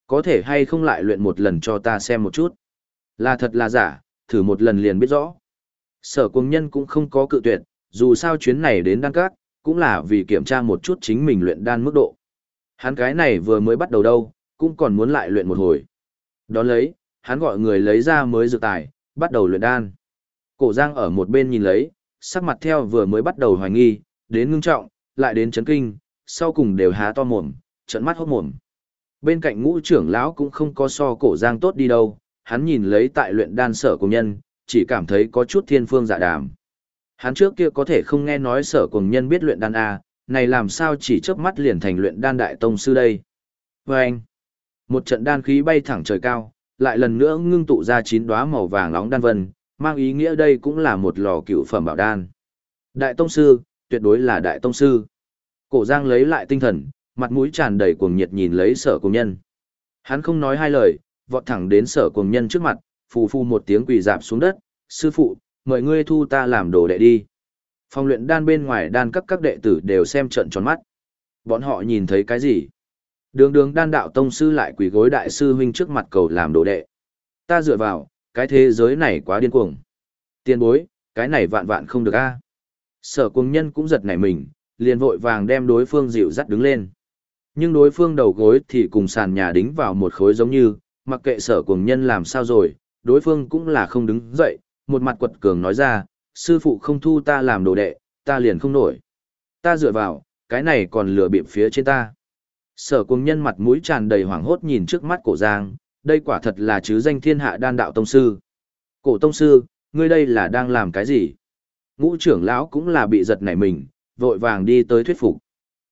Có thể hay không lại luyện một lần cho ta xem một chút. Là thật là giả, thử một lần liền biết rõ. Sở cùng nhân cũng không có cự tuyệt, dù sao chuyến này đến đan cát, cũng là vì kiểm tra một chút chính mình luyện đan mức độ. Hắn cái này vừa mới bắt đầu đâu, cũng còn muốn lại luyện một hồi. Đón lấy, hắn gọi người lấy ra mới dự tài, bắt đầu luyện đan. Cổ Giang ở một bên nhìn lấy, sắc mặt theo vừa mới bắt đầu hoài nghi, đến ngưng trọng, lại đến chấn kinh, sau cùng đều há to mồm, trận mắt hốt mồm. Bên cạnh ngũ trưởng lão cũng không có so cổ Giang tốt đi đâu, hắn nhìn lấy tại luyện đan sở của nhân, chỉ cảm thấy có chút thiên phương dạ đàm. Hắn trước kia có thể không nghe nói sở cùng nhân biết luyện đan A, này làm sao chỉ chớp mắt liền thành luyện đan đại tông sư đây. Và anh, một trận đan khí bay thẳng trời cao, lại lần nữa ngưng tụ ra chín đóa màu vàng nóng đan vân, mang ý nghĩa đây cũng là một lò cựu phẩm bảo đan. Đại tông sư, tuyệt đối là đại tông sư. Cổ Giang lấy lại tinh thần, mặt mũi tràn đầy cuồng nhiệt nhìn lấy sở cùng nhân. Hắn không nói hai lời, vọt thẳng đến sở cùng nhân trước mặt, phù phu một tiếng quỳ dạp xuống đất, sư phụ, mời ngươi thu ta làm đồ đệ đi. Phòng luyện đan bên ngoài đan các các đệ tử đều xem trận tròn mắt. Bọn họ nhìn thấy cái gì? Đường đường đan đạo tông sư lại quỳ gối đại sư huynh trước mặt cầu làm đồ đệ. Ta dựa vào, cái thế giới này quá điên cuồng. Tiên bối, cái này vạn vạn không được a. Sở cùng nhân cũng giật nảy mình, liền vội vàng đem đối phương dịu dắt đứng lên. Nhưng đối phương đầu gối thì cùng sàn nhà đính vào một khối giống như, mặc kệ sở cùng nhân làm sao rồi, đối phương cũng là không đứng dậy, một mặt quật cường nói ra, sư phụ không thu ta làm đồ đệ, ta liền không nổi. Ta dựa vào, cái này còn lừa bịp phía trên ta. Sở cùng nhân mặt mũi tràn đầy hoảng hốt nhìn trước mắt cổ giang, đây quả thật là chứ danh thiên hạ đan đạo tông sư. Cổ tông sư, ngươi đây là đang làm cái gì? Ngũ trưởng lão cũng là bị giật nảy mình, vội vàng đi tới thuyết phục.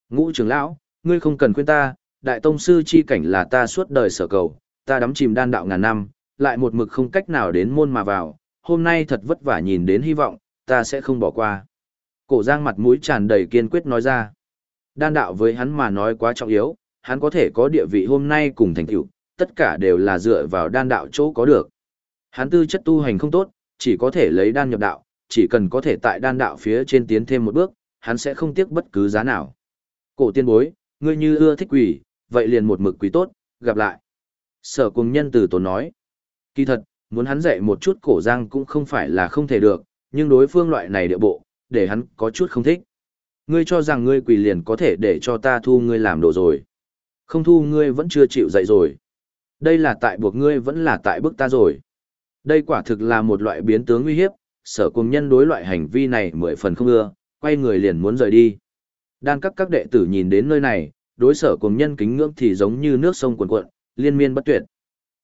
Ngũ trưởng lão, ngươi không cần khuyên ta, đại tông sư chi cảnh là ta suốt đời sở cầu, ta đắm chìm đan đạo ngàn năm, lại một mực không cách nào đến môn mà vào, hôm nay thật vất vả nhìn đến hy vọng, ta sẽ không bỏ qua. Cổ giang mặt mũi tràn đầy kiên quyết nói ra. Đan đạo với hắn mà nói quá trọng yếu, hắn có thể có địa vị hôm nay cùng thành tựu, tất cả đều là dựa vào đan đạo chỗ có được. Hắn tư chất tu hành không tốt, chỉ có thể lấy đan nhập đạo, chỉ cần có thể tại đan đạo phía trên tiến thêm một bước, hắn sẽ không tiếc bất cứ giá nào. Cổ tiên bối, ngươi như ưa thích quỷ, vậy liền một mực quỷ tốt, gặp lại. Sở cùng nhân từ tổ nói. Kỳ thật, muốn hắn dạy một chút cổ giang cũng không phải là không thể được, nhưng đối phương loại này địa bộ, để hắn có chút không thích. Ngươi cho rằng ngươi quỳ liền có thể để cho ta thu ngươi làm đồ rồi. Không thu ngươi vẫn chưa chịu dạy rồi. Đây là tại buộc ngươi vẫn là tại bức ta rồi. Đây quả thực là một loại biến tướng nguy hiếp, sở cùng nhân đối loại hành vi này mười phần không ưa, quay người liền muốn rời đi. Đan các các đệ tử nhìn đến nơi này, đối sở cùng nhân kính ngưỡng thì giống như nước sông cuồn cuộn, liên miên bất tuyệt.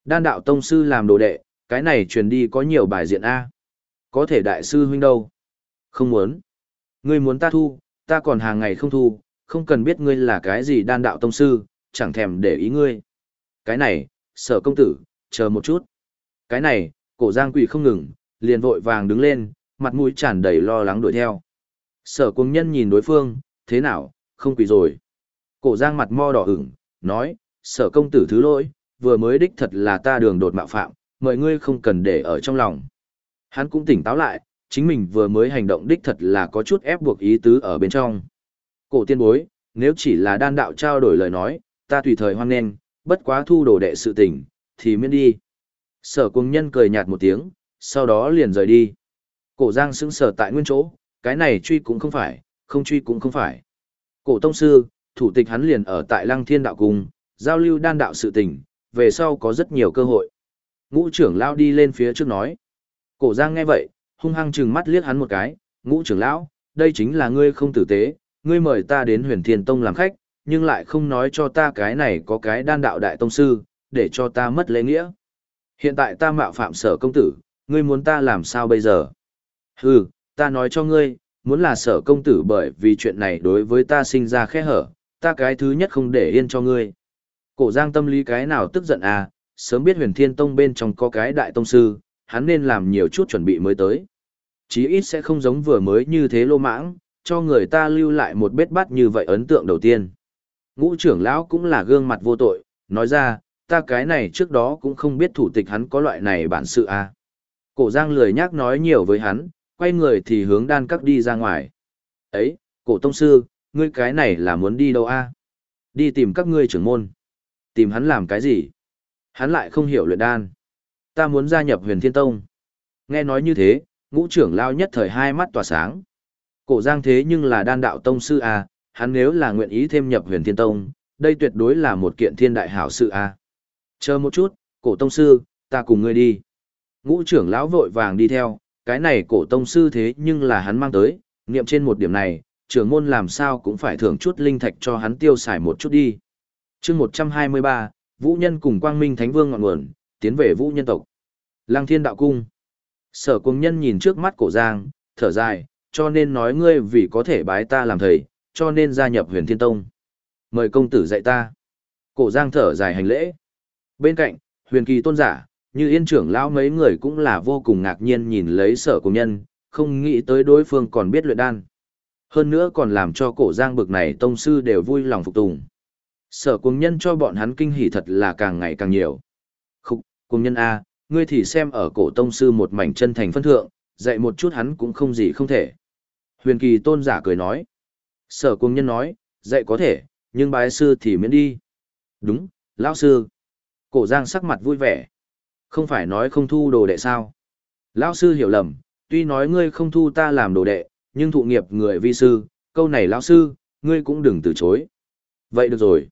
Đan đạo tông sư làm đồ đệ, cái này truyền đi có nhiều bài diện A. Có thể đại sư huynh đâu? Không muốn. Ngươi muốn ta thu, ta còn hàng ngày không thu, không cần biết ngươi là cái gì đan đạo tông sư, chẳng thèm để ý ngươi. Cái này, sở công tử, chờ một chút. Cái này, cổ giang quỷ không ngừng, liền vội vàng đứng lên, mặt mũi tràn đầy lo lắng đuổi theo. Sở cuồng nhân nhìn đối phương, thế nào, không quỷ rồi. Cổ giang mặt mo đỏ ửng, nói, sở công tử thứ lỗi, vừa mới đích thật là ta đường đột mạo phạm, mọi ngươi không cần để ở trong lòng. Hắn cũng tỉnh táo lại, chính mình vừa mới hành động đích thật là có chút ép buộc ý tứ ở bên trong. Cổ tiên bối, nếu chỉ là đan đạo trao đổi lời nói, ta tùy thời hoan nghênh, bất quá thu đồ đệ sự tình, thì miễn đi. Sở cung nhân cười nhạt một tiếng, sau đó liền rời đi. Cổ giang sững sờ tại nguyên chỗ, cái này truy cũng không phải, không truy cũng không phải. Cổ tông sư, thủ tịch hắn liền ở tại lăng thiên đạo cung, giao lưu đan đạo sự tình, về sau có rất nhiều cơ hội. Ngũ trưởng lão đi lên phía trước nói. Cổ giang nghe vậy, hung hăng trừng mắt liếc hắn một cái, ngũ trưởng lão, đây chính là ngươi không tử tế, ngươi mời ta đến huyền thiên tông làm khách, nhưng lại không nói cho ta cái này có cái đan đạo đại tông sư, để cho ta mất lễ nghĩa. Hiện tại ta mạo phạm sở công tử, ngươi muốn ta làm sao bây giờ? Hừ, ta nói cho ngươi, muốn là sở công tử bởi vì chuyện này đối với ta sinh ra khe hở, ta cái thứ nhất không để yên cho ngươi. Cổ giang tâm lý cái nào tức giận à, sớm biết huyền thiên tông bên trong có cái đại tông sư, hắn nên làm nhiều chút chuẩn bị mới tới. Chí ít sẽ không giống vừa mới như thế lô mãng, cho người ta lưu lại một bết bát như vậy ấn tượng đầu tiên. Ngũ trưởng lão cũng là gương mặt vô tội, nói ra, ta cái này trước đó cũng không biết thủ tịch hắn có loại này bản sự à. Cổ giang lười nhác nói nhiều với hắn, quay người thì hướng đan các đi ra ngoài. Ấy, cổ tông sư, ngươi cái này là muốn đi đâu a? Đi tìm các ngươi trưởng môn. Tìm hắn làm cái gì? Hắn lại không hiểu luyện đan. Ta muốn gia nhập huyền thiên tông. Nghe nói như thế, ngũ trưởng lao nhất thời hai mắt tỏa sáng. Cổ giang thế nhưng là đan đạo tông sư a, hắn nếu là nguyện ý thêm nhập huyền thiên tông, đây tuyệt đối là một kiện thiên đại hảo sự a. Chờ một chút, cổ tông sư, ta cùng ngươi đi. Ngũ trưởng lão vội vàng đi theo, cái này cổ tông sư thế nhưng là hắn mang tới, niệm trên một điểm này, trưởng môn làm sao cũng phải thưởng chút linh thạch cho hắn tiêu xài một chút đi chương 123, Vũ Nhân cùng Quang Minh Thánh Vương ngọn nguồn, tiến về Vũ Nhân tộc. Lăng Thiên Đạo Cung. Sở cung nhân nhìn trước mắt cổ giang, thở dài, cho nên nói ngươi vì có thể bái ta làm thầy, cho nên gia nhập huyền thiên tông. Mời công tử dạy ta. Cổ giang thở dài hành lễ. Bên cạnh, huyền kỳ tôn giả, như yên trưởng lão mấy người cũng là vô cùng ngạc nhiên nhìn lấy sở cung nhân, không nghĩ tới đối phương còn biết luyện đan. Hơn nữa còn làm cho cổ giang bực này tông sư đều vui lòng phục tùng. Sở cung nhân cho bọn hắn kinh hỉ thật là càng ngày càng nhiều. Khúc, cung nhân A, ngươi thì xem ở cổ tông sư một mảnh chân thành phân thượng, dạy một chút hắn cũng không gì không thể. Huyền kỳ tôn giả cười nói. Sở cung nhân nói, dạy có thể, nhưng bái sư thì miễn đi. Đúng, lão sư. Cổ giang sắc mặt vui vẻ. Không phải nói không thu đồ đệ sao? Lão sư hiểu lầm, tuy nói ngươi không thu ta làm đồ đệ, nhưng thụ nghiệp người vi sư, câu này lão sư, ngươi cũng đừng từ chối. Vậy được rồi.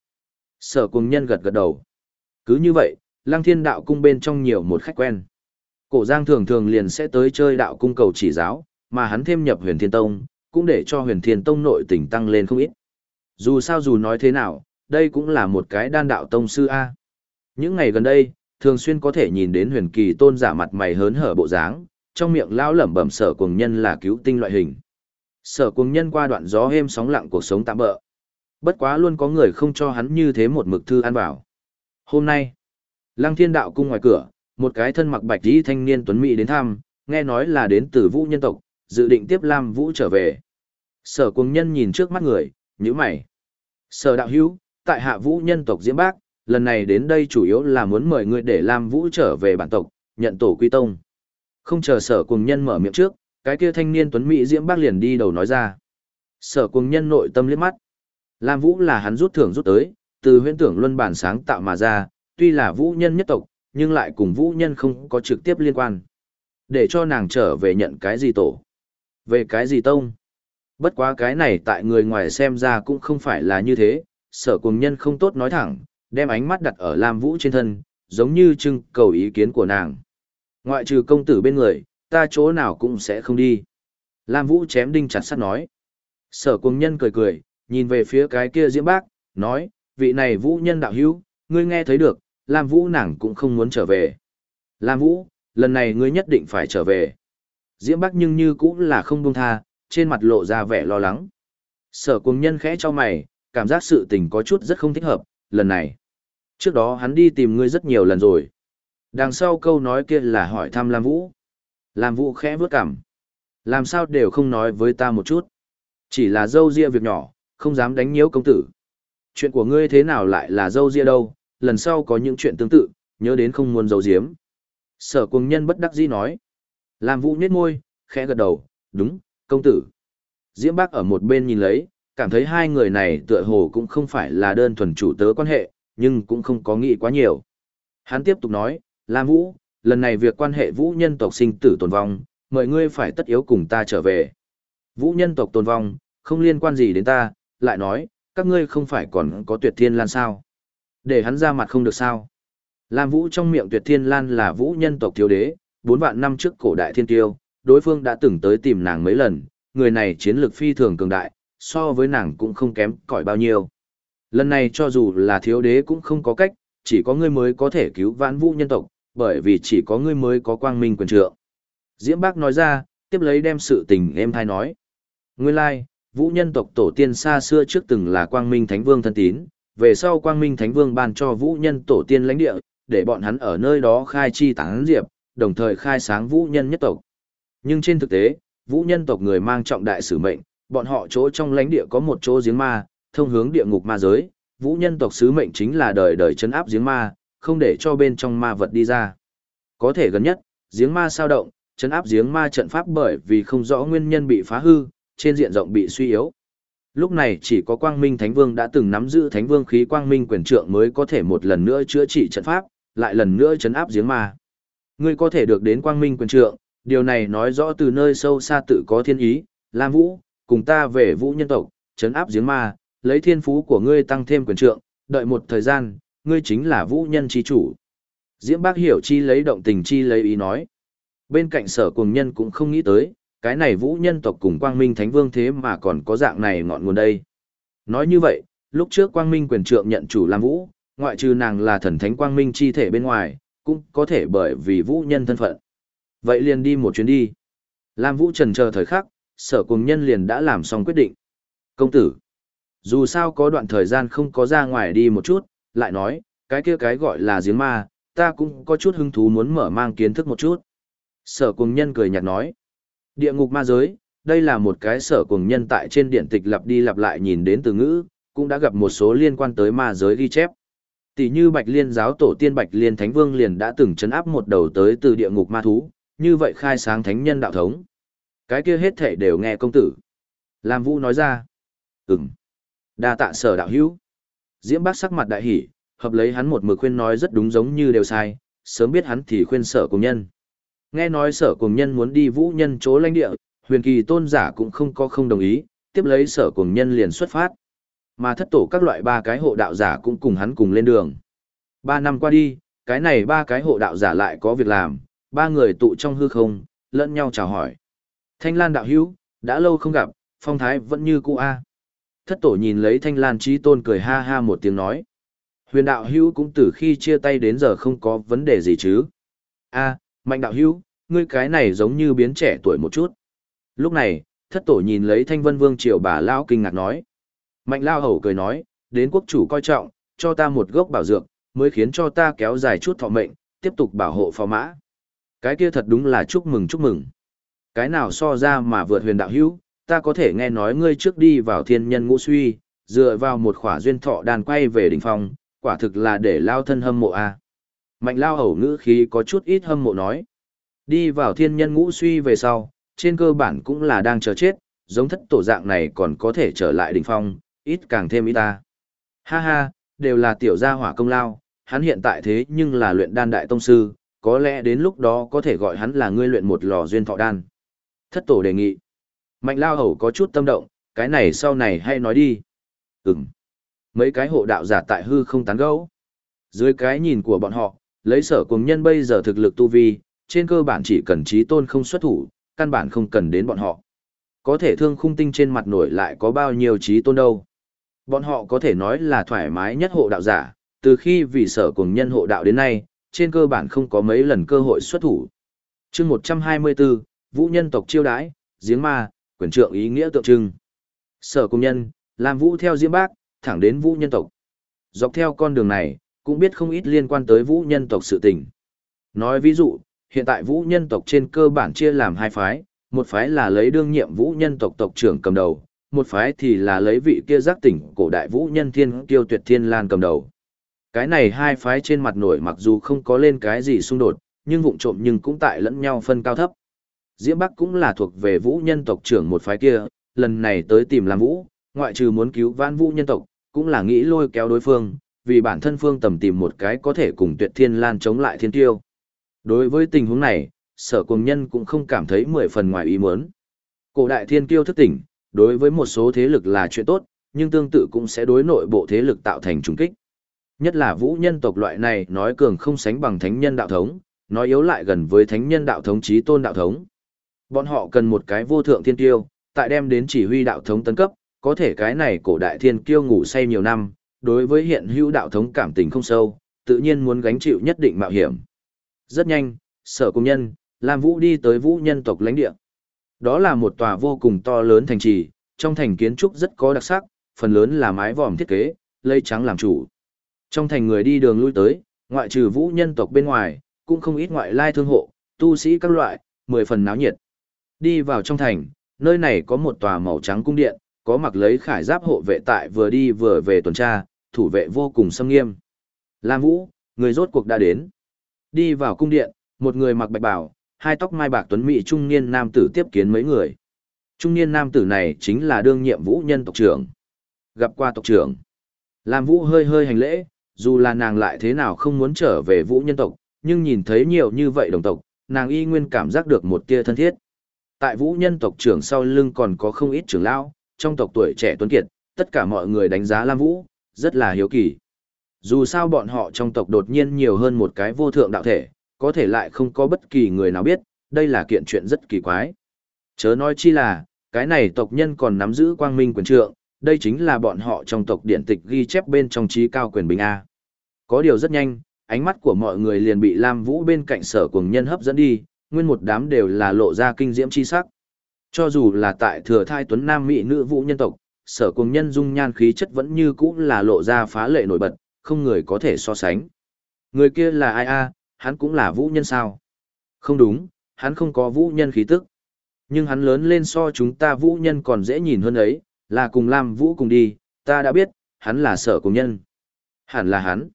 Sở cùng nhân gật gật đầu. Cứ như vậy, lăng thiên đạo cung bên trong nhiều một khách quen. Cổ giang thường thường liền sẽ tới chơi đạo cung cầu chỉ giáo, mà hắn thêm nhập huyền thiên tông, cũng để cho huyền thiên tông nội tình tăng lên không ít. Dù sao dù nói thế nào, đây cũng là một cái đan đạo tông sư A. Những ngày gần đây, thường xuyên có thể nhìn đến huyền kỳ tôn giả mặt mày hớn hở bộ dáng, trong miệng lão lẩm bẩm sở cùng nhân là cứu tinh loại hình. Sở cùng nhân qua đoạn gió êm sóng lặng cuộc sống tạm bỡ. Bất quá luôn có người không cho hắn như thế một mực thư an bảo. Hôm nay, Lăng Thiên Đạo cung ngoài cửa, một cái thân mặc bạch y thanh niên tuấn mỹ đến thăm, nghe nói là đến từ Vũ nhân tộc, dự định tiếp Lam Vũ trở về. Sở cuồng nhân nhìn trước mắt người, nhíu mày. Sở đạo hữu, tại hạ Vũ nhân tộc Diễm Bác, lần này đến đây chủ yếu là muốn mời ngươi để Lam Vũ trở về bản tộc, nhận tổ quy tông. Không chờ sở Cung nhân mở miệng trước, cái kia thanh niên tuấn Mỹ diễm bác liền đi đầu nói ra. Sở Cung nhân nội tâm liếc mắt. Lam Vũ là hắn rút thưởng rút tới, từ huyễn tưởng luân bản sáng tạo mà ra, tuy là vũ nhân nhất tộc, nhưng lại cùng vũ nhân không có trực tiếp liên quan. Để cho nàng trở về nhận cái gì tổ? Về cái gì tông? Bất quá cái này tại người ngoài xem ra cũng không phải là như thế, sở cùng nhân không tốt nói thẳng, đem ánh mắt đặt ở Lam Vũ trên thân, giống như trưng cầu ý kiến của nàng. Ngoại trừ công tử bên người, ta chỗ nào cũng sẽ không đi. Lam Vũ chém đinh chặt sắt nói. Sở cùng nhân cười cười, nhìn về phía cái kia diễm bác, nói, vị này Vũ nhân đạo hữu, ngươi nghe thấy được, Lam Vũ nàng cũng không muốn trở về. Lam Vũ, lần này ngươi nhất định phải trở về. Diễm bác nhưng như cũng là không buông tha, trên mặt lộ ra vẻ lo lắng. Sở cuồng nhân khẽ cho mày, cảm giác sự tình có chút rất không thích hợp, lần này. Trước đó hắn đi tìm ngươi rất nhiều lần rồi. Đằng sau câu nói kia là hỏi thăm Lam Vũ. Lam Vũ khẽ vướt cảm. Làm sao đều không nói với ta một chút. Chỉ là dâu ria việc nhỏ, không dám đánh nhiễu công tử. Chuyện của ngươi thế nào lại là dâu ria đâu, lần sau có những chuyện tương tự, nhớ đến không muốn giấu giếm. Sở cuồng nhân bất đắc dĩ nói. Lam Vũ nhếch môi, khẽ gật đầu, đúng, công tử. Diễm Bác ở một bên nhìn lấy, cảm thấy hai người này tựa hồ cũng không phải là đơn thuần chủ tớ quan hệ, nhưng cũng không có nghĩ quá nhiều. Hắn tiếp tục nói, Lam Vũ, lần này việc quan hệ Vũ nhân tộc sinh tử tồn vong, mời ngươi phải tất yếu cùng ta trở về. Vũ nhân tộc tồn vong, không liên quan gì đến ta, lại nói, các ngươi không phải còn có tuyệt thiên lan sao. Để hắn ra mặt không được sao. Lam Vũ trong miệng tuyệt thiên lan là Vũ nhân tộc thiếu đế, bốn vạn năm trước cổ đại thiên tiêu, đối phương đã từng tới tìm nàng mấy lần, người này chiến lược phi thường cường đại, so với nàng cũng không kém cỏi bao nhiêu. Lần này cho dù là thiếu đế cũng không có cách, chỉ có ngươi mới có thể cứu vãn vũ nhân tộc, bởi vì chỉ có ngươi mới có quang minh quyền trượng. Diễm Bác nói ra, tiếp lấy đem sự tình em thai nói. Nguyên lai, vũ nhân tộc tổ tiên xa xưa trước từng là quang minh thánh vương thân tín, về sau quang minh thánh vương ban cho vũ nhân tổ tiên lãnh địa, để bọn hắn ở nơi đó khai chi tán diệp, đồng thời khai sáng vũ nhân nhất tộc. Nhưng trên thực tế, vũ nhân tộc người mang trọng đại sử mệnh, bọn họ chỗ trong lãnh địa có một chỗ giếng ma, thông hướng địa ngục ma giới, vũ nhân tộc sứ mệnh chính là đời đời chấn áp giếng ma, không để cho bên trong ma vật đi ra. Có thể gần nhất, giếng ma sao động, chấn áp giếng ma trận pháp bởi vì không rõ nguyên nhân bị phá hư, trên diện rộng bị suy yếu. Lúc này chỉ có Quang Minh Thánh Vương đã từng nắm giữ Thánh Vương khí Quang Minh quyền trượng mới có thể một lần nữa chữa trị trận pháp, lại lần nữa chấn áp giếng ma. Ngươi có thể được đến Quang Minh quyền trượng, điều này nói rõ từ nơi sâu xa tự có thiên ý, Lam Vũ, cùng ta về Vũ nhân tộc, chấn áp giếng ma, lấy thiên phú của ngươi tăng thêm quyền trượng, đợi một thời gian, ngươi chính là Vũ nhân chi chủ. Diễm Bác hiểu chi lấy động tình chi lấy ý nói. Bên cạnh sở cùng nhân cũng không nghĩ tới, cái này Vũ nhân tộc cùng Quang Minh Thánh Vương thế mà còn có dạng này ngọn nguồn đây. Nói như vậy, lúc trước Quang Minh quyền trượng nhận chủ Lam Vũ, ngoại trừ nàng là thần thánh Quang Minh chi thể bên ngoài, cũng có thể bởi vì Vũ nhân thân phận. Vậy liền đi một chuyến đi. Lam Vũ trần chờ thời khắc, sở cùng nhân liền đã làm xong quyết định. Công tử, dù sao có đoạn thời gian không có ra ngoài đi một chút, lại nói, cái kia cái gọi là giếng ma, ta cũng có chút hứng thú muốn mở mang kiến thức một chút. Sở cùng nhân cười nhạt nói, địa ngục ma giới, đây là một cái sở cùng nhân tại trên điện tịch lặp đi lặp lại nhìn đến từ ngữ, cũng đã gặp một số liên quan tới ma giới ghi chép. Tỷ như Bạch Liên giáo tổ tiên Bạch Liên Thánh Vương liền đã từng chấn áp một đầu tới từ địa ngục ma thú, như vậy khai sáng thánh nhân đạo thống. Cái kia hết thể đều nghe công tử. Lam Vũ nói ra. Ừm. đa tạ sở đạo hữu. Diễm bác sắc mặt đại hỉ, hợp lấy hắn một mực khuyên nói rất đúng giống như đều sai, sớm biết hắn thì khuyên sở cùng nhân. Nghe nói sở cùng nhân muốn đi vũ nhân chỗ lãnh địa, huyền kỳ tôn giả cũng không có không đồng ý, tiếp lấy sở cùng nhân liền xuất phát. Mà thất tổ các loại ba cái hộ đạo giả cũng cùng hắn cùng lên đường. Ba năm qua đi, cái này ba cái hộ đạo giả lại có việc làm, ba người tụ trong hư không, lẫn nhau chào hỏi. Thanh Lan đạo hữu, đã lâu không gặp, phong thái vẫn như cũ a. Thất tổ nhìn lấy Thanh Lan trí tôn cười ha ha một tiếng nói. Huyền đạo hữu cũng từ khi chia tay đến giờ không có vấn đề gì chứ. a mạnh đạo hữu, ngươi cái này giống như biến trẻ tuổi một chút. Lúc này, thất tổ nhìn lấy Thanh Vân Vương triều bà Lao kinh ngạc nói. Mạnh Lao hầu cười nói, đến quốc chủ coi trọng, cho ta một gốc bảo dược, mới khiến cho ta kéo dài chút thọ mệnh, tiếp tục bảo hộ phò mã. Cái kia thật đúng là chúc mừng chúc mừng. Cái nào so ra mà vượt huyền đạo hữu, ta có thể nghe nói ngươi trước đi vào thiên nhân ngũ suy, dựa vào một khỏa duyên thọ đàn quay về đỉnh phong, quả thực là để lao thân hâm mộ a. À. Mạnh lao hầu ngữ khí có chút ít hâm mộ nói. Đi vào thiên nhân ngũ suy về sau, trên cơ bản cũng là đang chờ chết, giống thất tổ dạng này còn có thể trở lại đỉnh phong, ít càng thêm ít ta. Ha ha, đều là tiểu gia hỏa công lao, hắn hiện tại thế nhưng là luyện đan đại tông sư, có lẽ đến lúc đó có thể gọi hắn là ngươi luyện một lò duyên thọ đan. Thất tổ đề nghị. Mạnh lao hầu có chút tâm động, cái này sau này hay nói đi. Ừm. Mấy cái hộ đạo giả tại hư không tán gẫu. Dưới cái nhìn của bọn họ, lấy sở cùng nhân bây giờ thực lực tu vi, trên cơ bản chỉ cần trí tôn không xuất thủ, căn bản không cần đến bọn họ. Có thể thương khung tinh trên mặt nổi lại có bao nhiêu trí tôn đâu. Bọn họ có thể nói là thoải mái nhất hộ đạo giả, từ khi vì sở cùng nhân hộ đạo đến nay, trên cơ bản không có mấy lần cơ hội xuất thủ. chương 124, Vũ nhân tộc chiêu đãi, giếng ma, quyền trượng ý nghĩa tượng trưng. Sở cùng nhân, làm Vũ theo diễm bác, thẳng đến Vũ nhân tộc. Dọc theo con đường này, cũng biết không ít liên quan tới Vũ nhân tộc sự tình. Nói ví dụ, hiện tại Vũ nhân tộc trên cơ bản chia làm hai phái, một phái là lấy đương nhiệm Vũ nhân tộc tộc trưởng cầm đầu, một phái thì là lấy vị kia giác tỉnh cổ đại Vũ nhân thiên kiêu tuyệt thiên lan cầm đầu. Cái này hai phái trên mặt nổi mặc dù không có lên cái gì xung đột, nhưng vụng trộm nhưng cũng tại lẫn nhau phân cao thấp. Diễm Bắc cũng là thuộc về vũ nhân tộc trưởng một phái kia, lần này tới tìm làm vũ, ngoại trừ muốn cứu vãn vũ nhân tộc, cũng là nghĩ lôi kéo đối phương, vì bản thân phương tầm tìm một cái có thể cùng tuyệt thiên lan chống lại thiên tiêu. Đối với tình huống này, sở cùng nhân cũng không cảm thấy mười phần ngoài ý muốn. Cổ đại thiên tiêu thức tỉnh, đối với một số thế lực là chuyện tốt, nhưng tương tự cũng sẽ đối nội bộ thế lực tạo thành trùng kích. Nhất là vũ nhân tộc loại này nói cường không sánh bằng thánh nhân đạo thống, nói yếu lại gần với thánh nhân đạo thống trí tôn đạo thống. Bọn họ cần một cái vô thượng thiên tiêu, tại đem đến chỉ huy đạo thống tấn cấp, có thể cái này cổ đại thiên kiêu ngủ say nhiều năm, đối với hiện hữu đạo thống cảm tình không sâu, tự nhiên muốn gánh chịu nhất định mạo hiểm. Rất nhanh, sở công nhân, Lam Vũ đi tới vũ nhân tộc lãnh địa. Đó là một tòa vô cùng to lớn thành trì, trong thành kiến trúc rất có đặc sắc, phần lớn là mái vòm thiết kế, lây trắng làm chủ. Trong thành người đi đường lui tới, ngoại trừ vũ nhân tộc bên ngoài, cũng không ít ngoại lai thương hộ, tu sĩ các loại, mười phần náo nhiệt. Đi vào trong thành, nơi này có một tòa màu trắng cung điện, có mặc lấy khải giáp hộ vệ tại vừa đi vừa về tuần tra, thủ vệ vô cùng xâm nghiêm. Lam Vũ, người rốt cuộc đã đến. Đi vào cung điện, một người mặc bạch bào, hai tóc mai bạc tuấn mỹ trung niên nam tử tiếp kiến mấy người. Trung niên nam tử này chính là đương nhiệm vũ nhân tộc trưởng. Gặp qua tộc trưởng. Lam Vũ hơi hơi hành lễ, dù là nàng lại thế nào không muốn trở về vũ nhân tộc, nhưng nhìn thấy nhiều như vậy đồng tộc, nàng y nguyên cảm giác được một tia thân thiết. Tại vũ nhân tộc trưởng sau lưng còn có không ít trưởng lão, trong tộc tuổi trẻ tuấn kiệt, tất cả mọi người đánh giá Lam Vũ, rất là hiếu kỳ. Dù sao bọn họ trong tộc đột nhiên nhiều hơn một cái vô thượng đạo thể, có thể lại không có bất kỳ người nào biết, đây là kiện chuyện rất kỳ quái. Chớ nói chi là, cái này tộc nhân còn nắm giữ quang minh quyền trượng, đây chính là bọn họ trong tộc điện tịch ghi chép bên trong trí cao quyền bình A. Có điều rất nhanh, ánh mắt của mọi người liền bị Lam Vũ bên cạnh sở cùng nhân hấp dẫn đi, nguyên một đám đều là lộ ra kinh diễm chi sắc. Cho dù là tại thừa thai tuấn nam mỹ nữ vũ nhân tộc, sở cùng nhân dung nhan khí chất vẫn như cũ là lộ ra phá lệ nổi bật, không người có thể so sánh. Người kia là ai a? hắn cũng là vũ nhân sao? Không đúng, hắn không có vũ nhân khí tức. Nhưng hắn lớn lên so chúng ta vũ nhân còn dễ nhìn hơn ấy, là cùng làm Vũ cùng đi, ta đã biết, hắn là sở cùng nhân. Hẳn là hắn.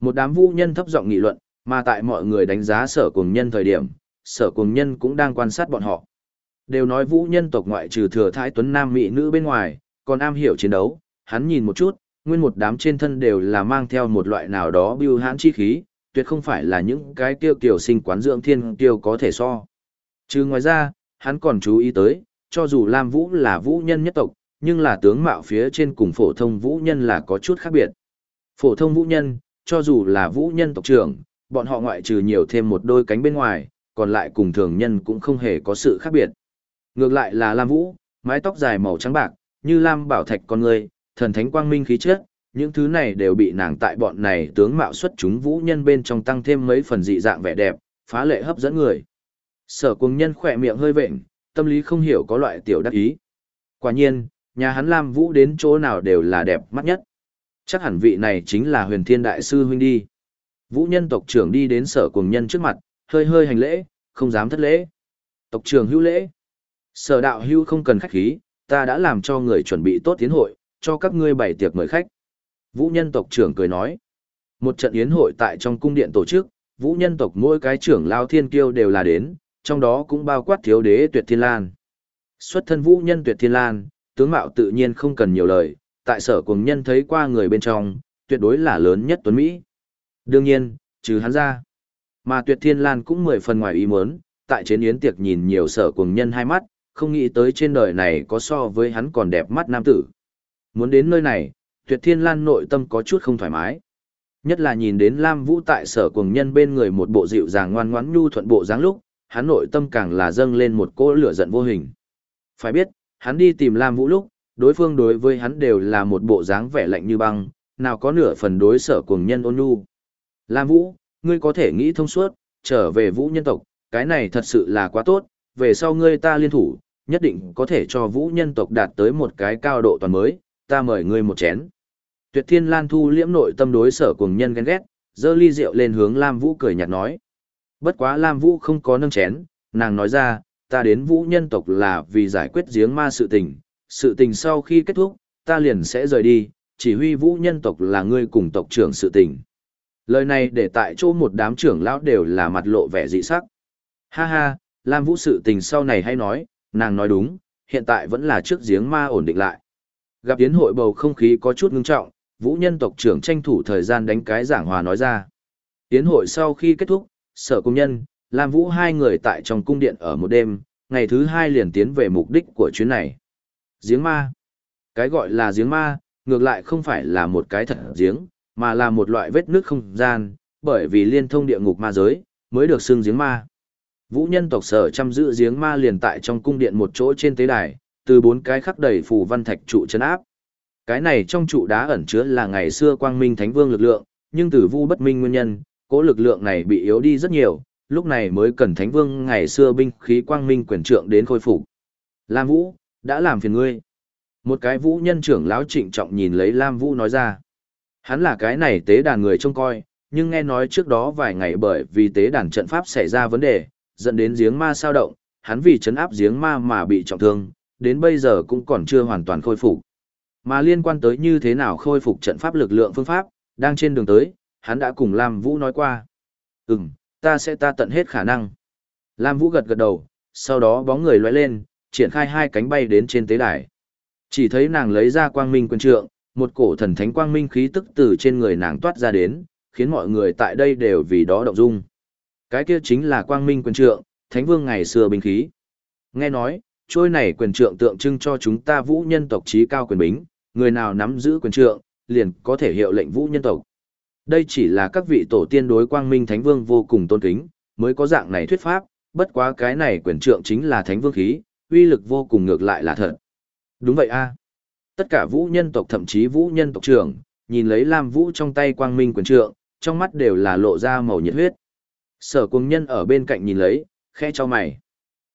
Một đám vũ nhân thấp giọng nghị luận, mà tại mọi người đánh giá sở cùng nhân thời điểm, sở cùng nhân cũng đang quan sát bọn họ. Đều nói vũ nhân tộc ngoại trừ thừa thái tuấn nam mỹ nữ bên ngoài, còn am hiểu chiến đấu, hắn nhìn một chút, nguyên một đám trên thân đều là mang theo một loại nào đó bưu hãn chi khí, tuyệt không phải là những cái tiêu kiểu sinh quán dưỡng thiên tiêu có thể so. Chứ ngoài ra, hắn còn chú ý tới, cho dù Lam Vũ là vũ nhân nhất tộc, nhưng là tướng mạo phía trên cùng phổ thông vũ nhân là có chút khác biệt. Phổ thông vũ nhân, cho dù là vũ nhân tộc trưởng, bọn họ ngoại trừ nhiều thêm một đôi cánh bên ngoài, còn lại cùng thường nhân cũng không hề có sự khác biệt. Ngược lại là Lam Vũ, mái tóc dài màu trắng bạc, như Lam bảo thạch con người, thần thánh quang minh khí chất, những thứ này đều bị nàng tại bọn này tướng mạo xuất chúng vũ nhân bên trong tăng thêm mấy phần dị dạng vẻ đẹp, phá lệ hấp dẫn người. Sở cuồng nhân khỏe miệng hơi vệnh, tâm lý không hiểu có loại tiểu đắc ý. Quả nhiên, nhà hắn Lam Vũ đến chỗ nào đều là đẹp mắt nhất. Chắc hẳn vị này chính là huyền thiên đại sư huynh đi. Vũ nhân tộc trưởng đi đến sở cuồng nhân trước mặt, hơi hơi hành lễ, không dám thất lễ. Tộc trưởng hữu lễ. Sở đạo hữu không cần khách khí, ta đã làm cho người chuẩn bị tốt tiến hội, cho các ngươi bày tiệc mời khách. Vũ nhân tộc trưởng cười nói. Một trận yến hội tại trong cung điện tổ chức, vũ nhân tộc mỗi cái trưởng lao thiên kiêu đều là đến, trong đó cũng bao quát thiếu đế tuyệt thiên lan. Xuất thân vũ nhân tuyệt thiên lan, tướng mạo tự nhiên không cần nhiều lời, tại sở cùng nhân thấy qua người bên trong, tuyệt đối là lớn nhất tuấn Mỹ. Đương nhiên, trừ hắn ra. Mà Tuyệt Thiên Lan cũng mười phần ngoài ý muốn, tại trên yến tiệc nhìn nhiều sở cùng nhân hai mắt, không nghĩ tới trên đời này có so với hắn còn đẹp mắt nam tử. Muốn đến nơi này, Tuyệt Thiên Lan nội tâm có chút không thoải mái. Nhất là nhìn đến Lam Vũ tại sở cùng nhân bên người một bộ dịu dàng ngoan ngoãn nhu thuận bộ dáng lúc, hắn nội tâm càng là dâng lên một cỗ lửa giận vô hình. Phải biết, hắn đi tìm Lam Vũ lúc, đối phương đối với hắn đều là một bộ dáng vẻ lạnh như băng, nào có nửa phần đối sở cùng nhân ôn nhu. Lam Vũ, ngươi có thể nghĩ thông suốt, trở về Vũ nhân tộc, cái này thật sự là quá tốt, về sau ngươi ta liên thủ, nhất định có thể cho Vũ nhân tộc đạt tới một cái cao độ toàn mới, ta mời ngươi một chén. Tuyệt Thiên Lan thu liễm nội tâm đối sở cùng nhân ghen ghét, dơ ly rượu lên hướng Lam Vũ cười nhạt nói. Bất quá Lam Vũ không có nâng chén, nàng nói ra, ta đến Vũ nhân tộc là vì giải quyết giếng ma sự tình, sự tình sau khi kết thúc, ta liền sẽ rời đi, chỉ huy Vũ nhân tộc là ngươi cùng tộc trưởng sự tình. Lời này để tại chỗ một đám trưởng lão đều là mặt lộ vẻ dị sắc. Ha ha, Lam Vũ sự tình sau này hay nói, nàng nói đúng, hiện tại vẫn là trước giếng ma ổn định lại. Gặp tiến hội bầu không khí có chút ngưng trọng, Vũ nhân tộc trưởng tranh thủ thời gian đánh cái giảng hòa nói ra. Tiến hội sau khi kết thúc, sở công nhân, Lam Vũ hai người tại trong cung điện ở một đêm, ngày thứ hai liền tiến về mục đích của chuyến này. Giếng ma. Cái gọi là giếng ma, ngược lại không phải là một cái thật giếng, mà là một loại vết nước không gian, bởi vì liên thông địa ngục ma giới, mới được xưng giếng ma. Vũ nhân tộc sở chăm giữ giếng ma liền tại trong cung điện một chỗ trên tế đài, từ bốn cái khắc đầy phù văn thạch trụ chân áp. Cái này trong trụ đá ẩn chứa là ngày xưa quang minh thánh vương lực lượng, nhưng từ vu bất minh nguyên nhân, cố lực lượng này bị yếu đi rất nhiều, lúc này mới cần thánh vương ngày xưa binh khí quang minh quyền trượng đến khôi phục. Lam Vũ, đã làm phiền ngươi. Một cái vũ nhân trưởng lão trịnh trọng nhìn lấy Lam Vũ nói ra. Hắn là cái này tế đàn người trông coi, nhưng nghe nói trước đó vài ngày bởi vì tế đàn trận pháp xảy ra vấn đề, dẫn đến giếng ma sao động, hắn vì chấn áp giếng ma mà bị trọng thương, đến bây giờ cũng còn chưa hoàn toàn khôi phục. Mà liên quan tới như thế nào khôi phục trận pháp lực lượng phương pháp, đang trên đường tới, hắn đã cùng Lam Vũ nói qua. Ừm, ta sẽ ta tận hết khả năng. Lam Vũ gật gật đầu, sau đó bóng người lóe lên, triển khai hai cánh bay đến trên tế đài. Chỉ thấy nàng lấy ra quang minh quyền trượng, một cổ thần thánh quang minh khí tức từ trên người nàng toát ra đến, khiến mọi người tại đây đều vì đó động dung. Cái kia chính là quang minh quyền trượng, thánh vương ngày xưa binh khí. Nghe nói, trôi này quyền trượng tượng trưng cho chúng ta vũ nhân tộc trí cao quyền bính, người nào nắm giữ quyền trượng, liền có thể hiệu lệnh vũ nhân tộc. Đây chỉ là các vị tổ tiên đối quang minh thánh vương vô cùng tôn kính, mới có dạng này thuyết pháp, bất quá cái này quyền trượng chính là thánh vương khí, uy lực vô cùng ngược lại là thật. Đúng vậy a. À. Tất cả vũ nhân tộc thậm chí vũ nhân tộc trưởng, nhìn lấy Lam Vũ trong tay quang minh quyền trượng, trong mắt đều là lộ ra màu nhiệt huyết. Sở cung nhân ở bên cạnh nhìn lấy, khẽ cho mày.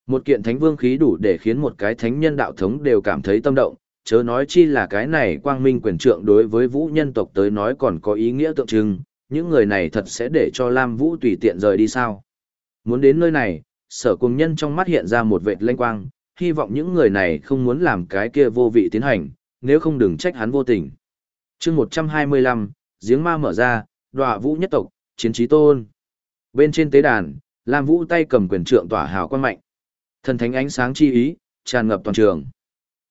Một kiện thánh vương khí đủ để khiến một cái thánh nhân đạo thống đều cảm thấy tâm động, chớ nói chi là cái này quang minh quyền trượng đối với vũ nhân tộc tới nói còn có ý nghĩa tượng trưng, những người này thật sẽ để cho Lam Vũ tùy tiện rời đi sao. Muốn đến nơi này, sở cùng nhân trong mắt hiện ra một vệt lanh quang, hy vọng những người này không muốn làm cái kia vô vị tiến hành, nếu không đừng trách hắn vô tình. chương 125, giếng ma mở ra, đọa vũ nhất tộc, chiến trí tôn. Bên trên tế đàn, Lam Vũ tay cầm quyền trượng tỏa hào quan mạnh. Thần thánh ánh sáng chi ý, tràn ngập toàn trường.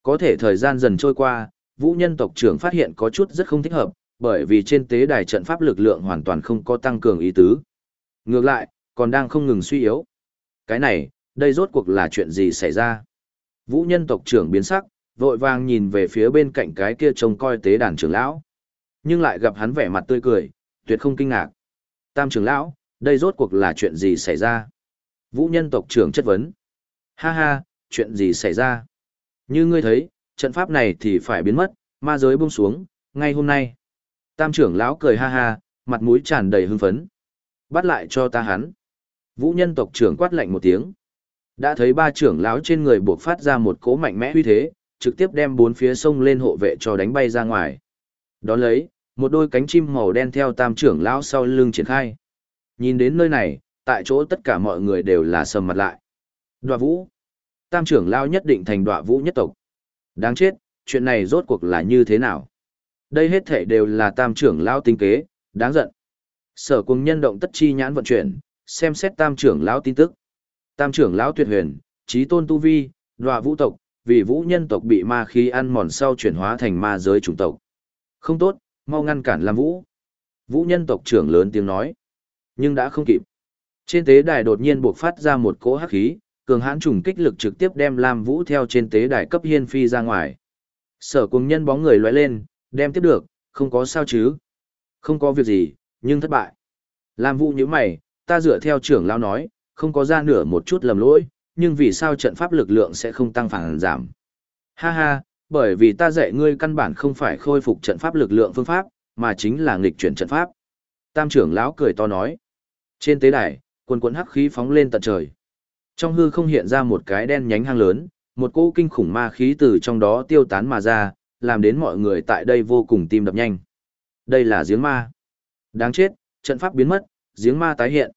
Có thể thời gian dần trôi qua, vũ nhân tộc trưởng phát hiện có chút rất không thích hợp, bởi vì trên tế đài trận pháp lực lượng hoàn toàn không có tăng cường ý tứ. Ngược lại, còn đang không ngừng suy yếu. Cái này, đây rốt cuộc là chuyện gì xảy ra? Vũ nhân tộc trưởng biến sắc, vội vàng nhìn về phía bên cạnh cái kia trông coi tế đàn trưởng lão. Nhưng lại gặp hắn vẻ mặt tươi cười, tuyệt không kinh ngạc. Tam trưởng lão, đây rốt cuộc là chuyện gì xảy ra? Vũ nhân tộc trưởng chất vấn. Ha ha, chuyện gì xảy ra? Như ngươi thấy, trận pháp này thì phải biến mất, ma giới buông xuống, ngay hôm nay. Tam trưởng lão cười ha ha, mặt mũi tràn đầy hưng phấn. Bắt lại cho ta hắn. Vũ nhân tộc trưởng quát lạnh một tiếng. Đã thấy ba trưởng lão trên người buộc phát ra một cỗ mạnh mẽ uy thế, trực tiếp đem bốn phía sông lên hộ vệ cho đánh bay ra ngoài. Đón lấy, một đôi cánh chim màu đen theo tam trưởng lão sau lưng triển khai. Nhìn đến nơi này, tại chỗ tất cả mọi người đều là sầm mặt lại. Đoạ vũ. Tam trưởng lão nhất định thành đoạ vũ nhất tộc. Đáng chết, chuyện này rốt cuộc là như thế nào? Đây hết thể đều là tam trưởng lão tinh kế, đáng giận. Sở cùng nhân động tất chi nhãn vận chuyển, xem xét tam trưởng lão tin tức. Tam trưởng lão tuyệt huyền, trí tôn tu vi, đoạ vũ tộc, vì vũ nhân tộc bị ma khí ăn mòn sau chuyển hóa thành ma giới chủng tộc. Không tốt, mau ngăn cản Lam Vũ. Vũ nhân tộc trưởng lớn tiếng nói. Nhưng đã không kịp. Trên tế đài đột nhiên buộc phát ra một cỗ hắc khí, cường hãn trùng kích lực trực tiếp đem Lam Vũ theo trên tế đài cấp hiên phi ra ngoài. Sở cùng nhân bóng người lóe lên, đem tiếp được, không có sao chứ. Không có việc gì, nhưng thất bại. Lam Vũ như mày, ta dựa theo trưởng lao nói, không có ra nửa một chút lầm lỗi, nhưng vì sao trận pháp lực lượng sẽ không tăng phản giảm. Ha ha, bởi vì ta dạy ngươi căn bản không phải khôi phục trận pháp lực lượng phương pháp, mà chính là nghịch chuyển trận pháp. Tam trưởng lão cười to nói. Trên tế đài, quần quần hắc khí phóng lên tận trời. Trong hư không hiện ra một cái đen nhánh hang lớn, một cỗ kinh khủng ma khí từ trong đó tiêu tán mà ra, làm đến mọi người tại đây vô cùng tim đập nhanh. Đây là giếng ma. Đáng chết, trận pháp biến mất, giếng ma tái hiện.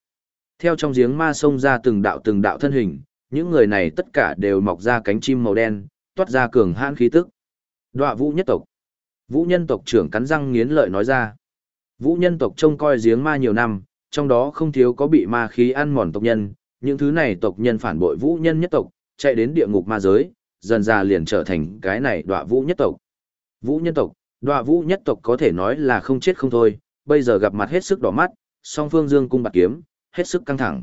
Theo trong giếng ma xông ra từng đạo từng đạo thân hình, những người này tất cả đều mọc ra cánh chim màu đen, toát ra cường hãn khí tức. Đoạ vũ nhất tộc. Vũ nhân tộc trưởng cắn răng nghiến lợi nói ra. Vũ nhân tộc trông coi giếng ma nhiều năm, trong đó không thiếu có bị ma khí ăn mòn tộc nhân, những thứ này tộc nhân phản bội vũ nhân nhất tộc, chạy đến địa ngục ma giới, dần ra liền trở thành cái này đoạ vũ nhất tộc. Vũ nhân tộc, đoạ vũ nhất tộc có thể nói là không chết không thôi, bây giờ gặp mặt hết sức đỏ mắt, song phương dương cung bạc kiếm, hết sức căng thẳng.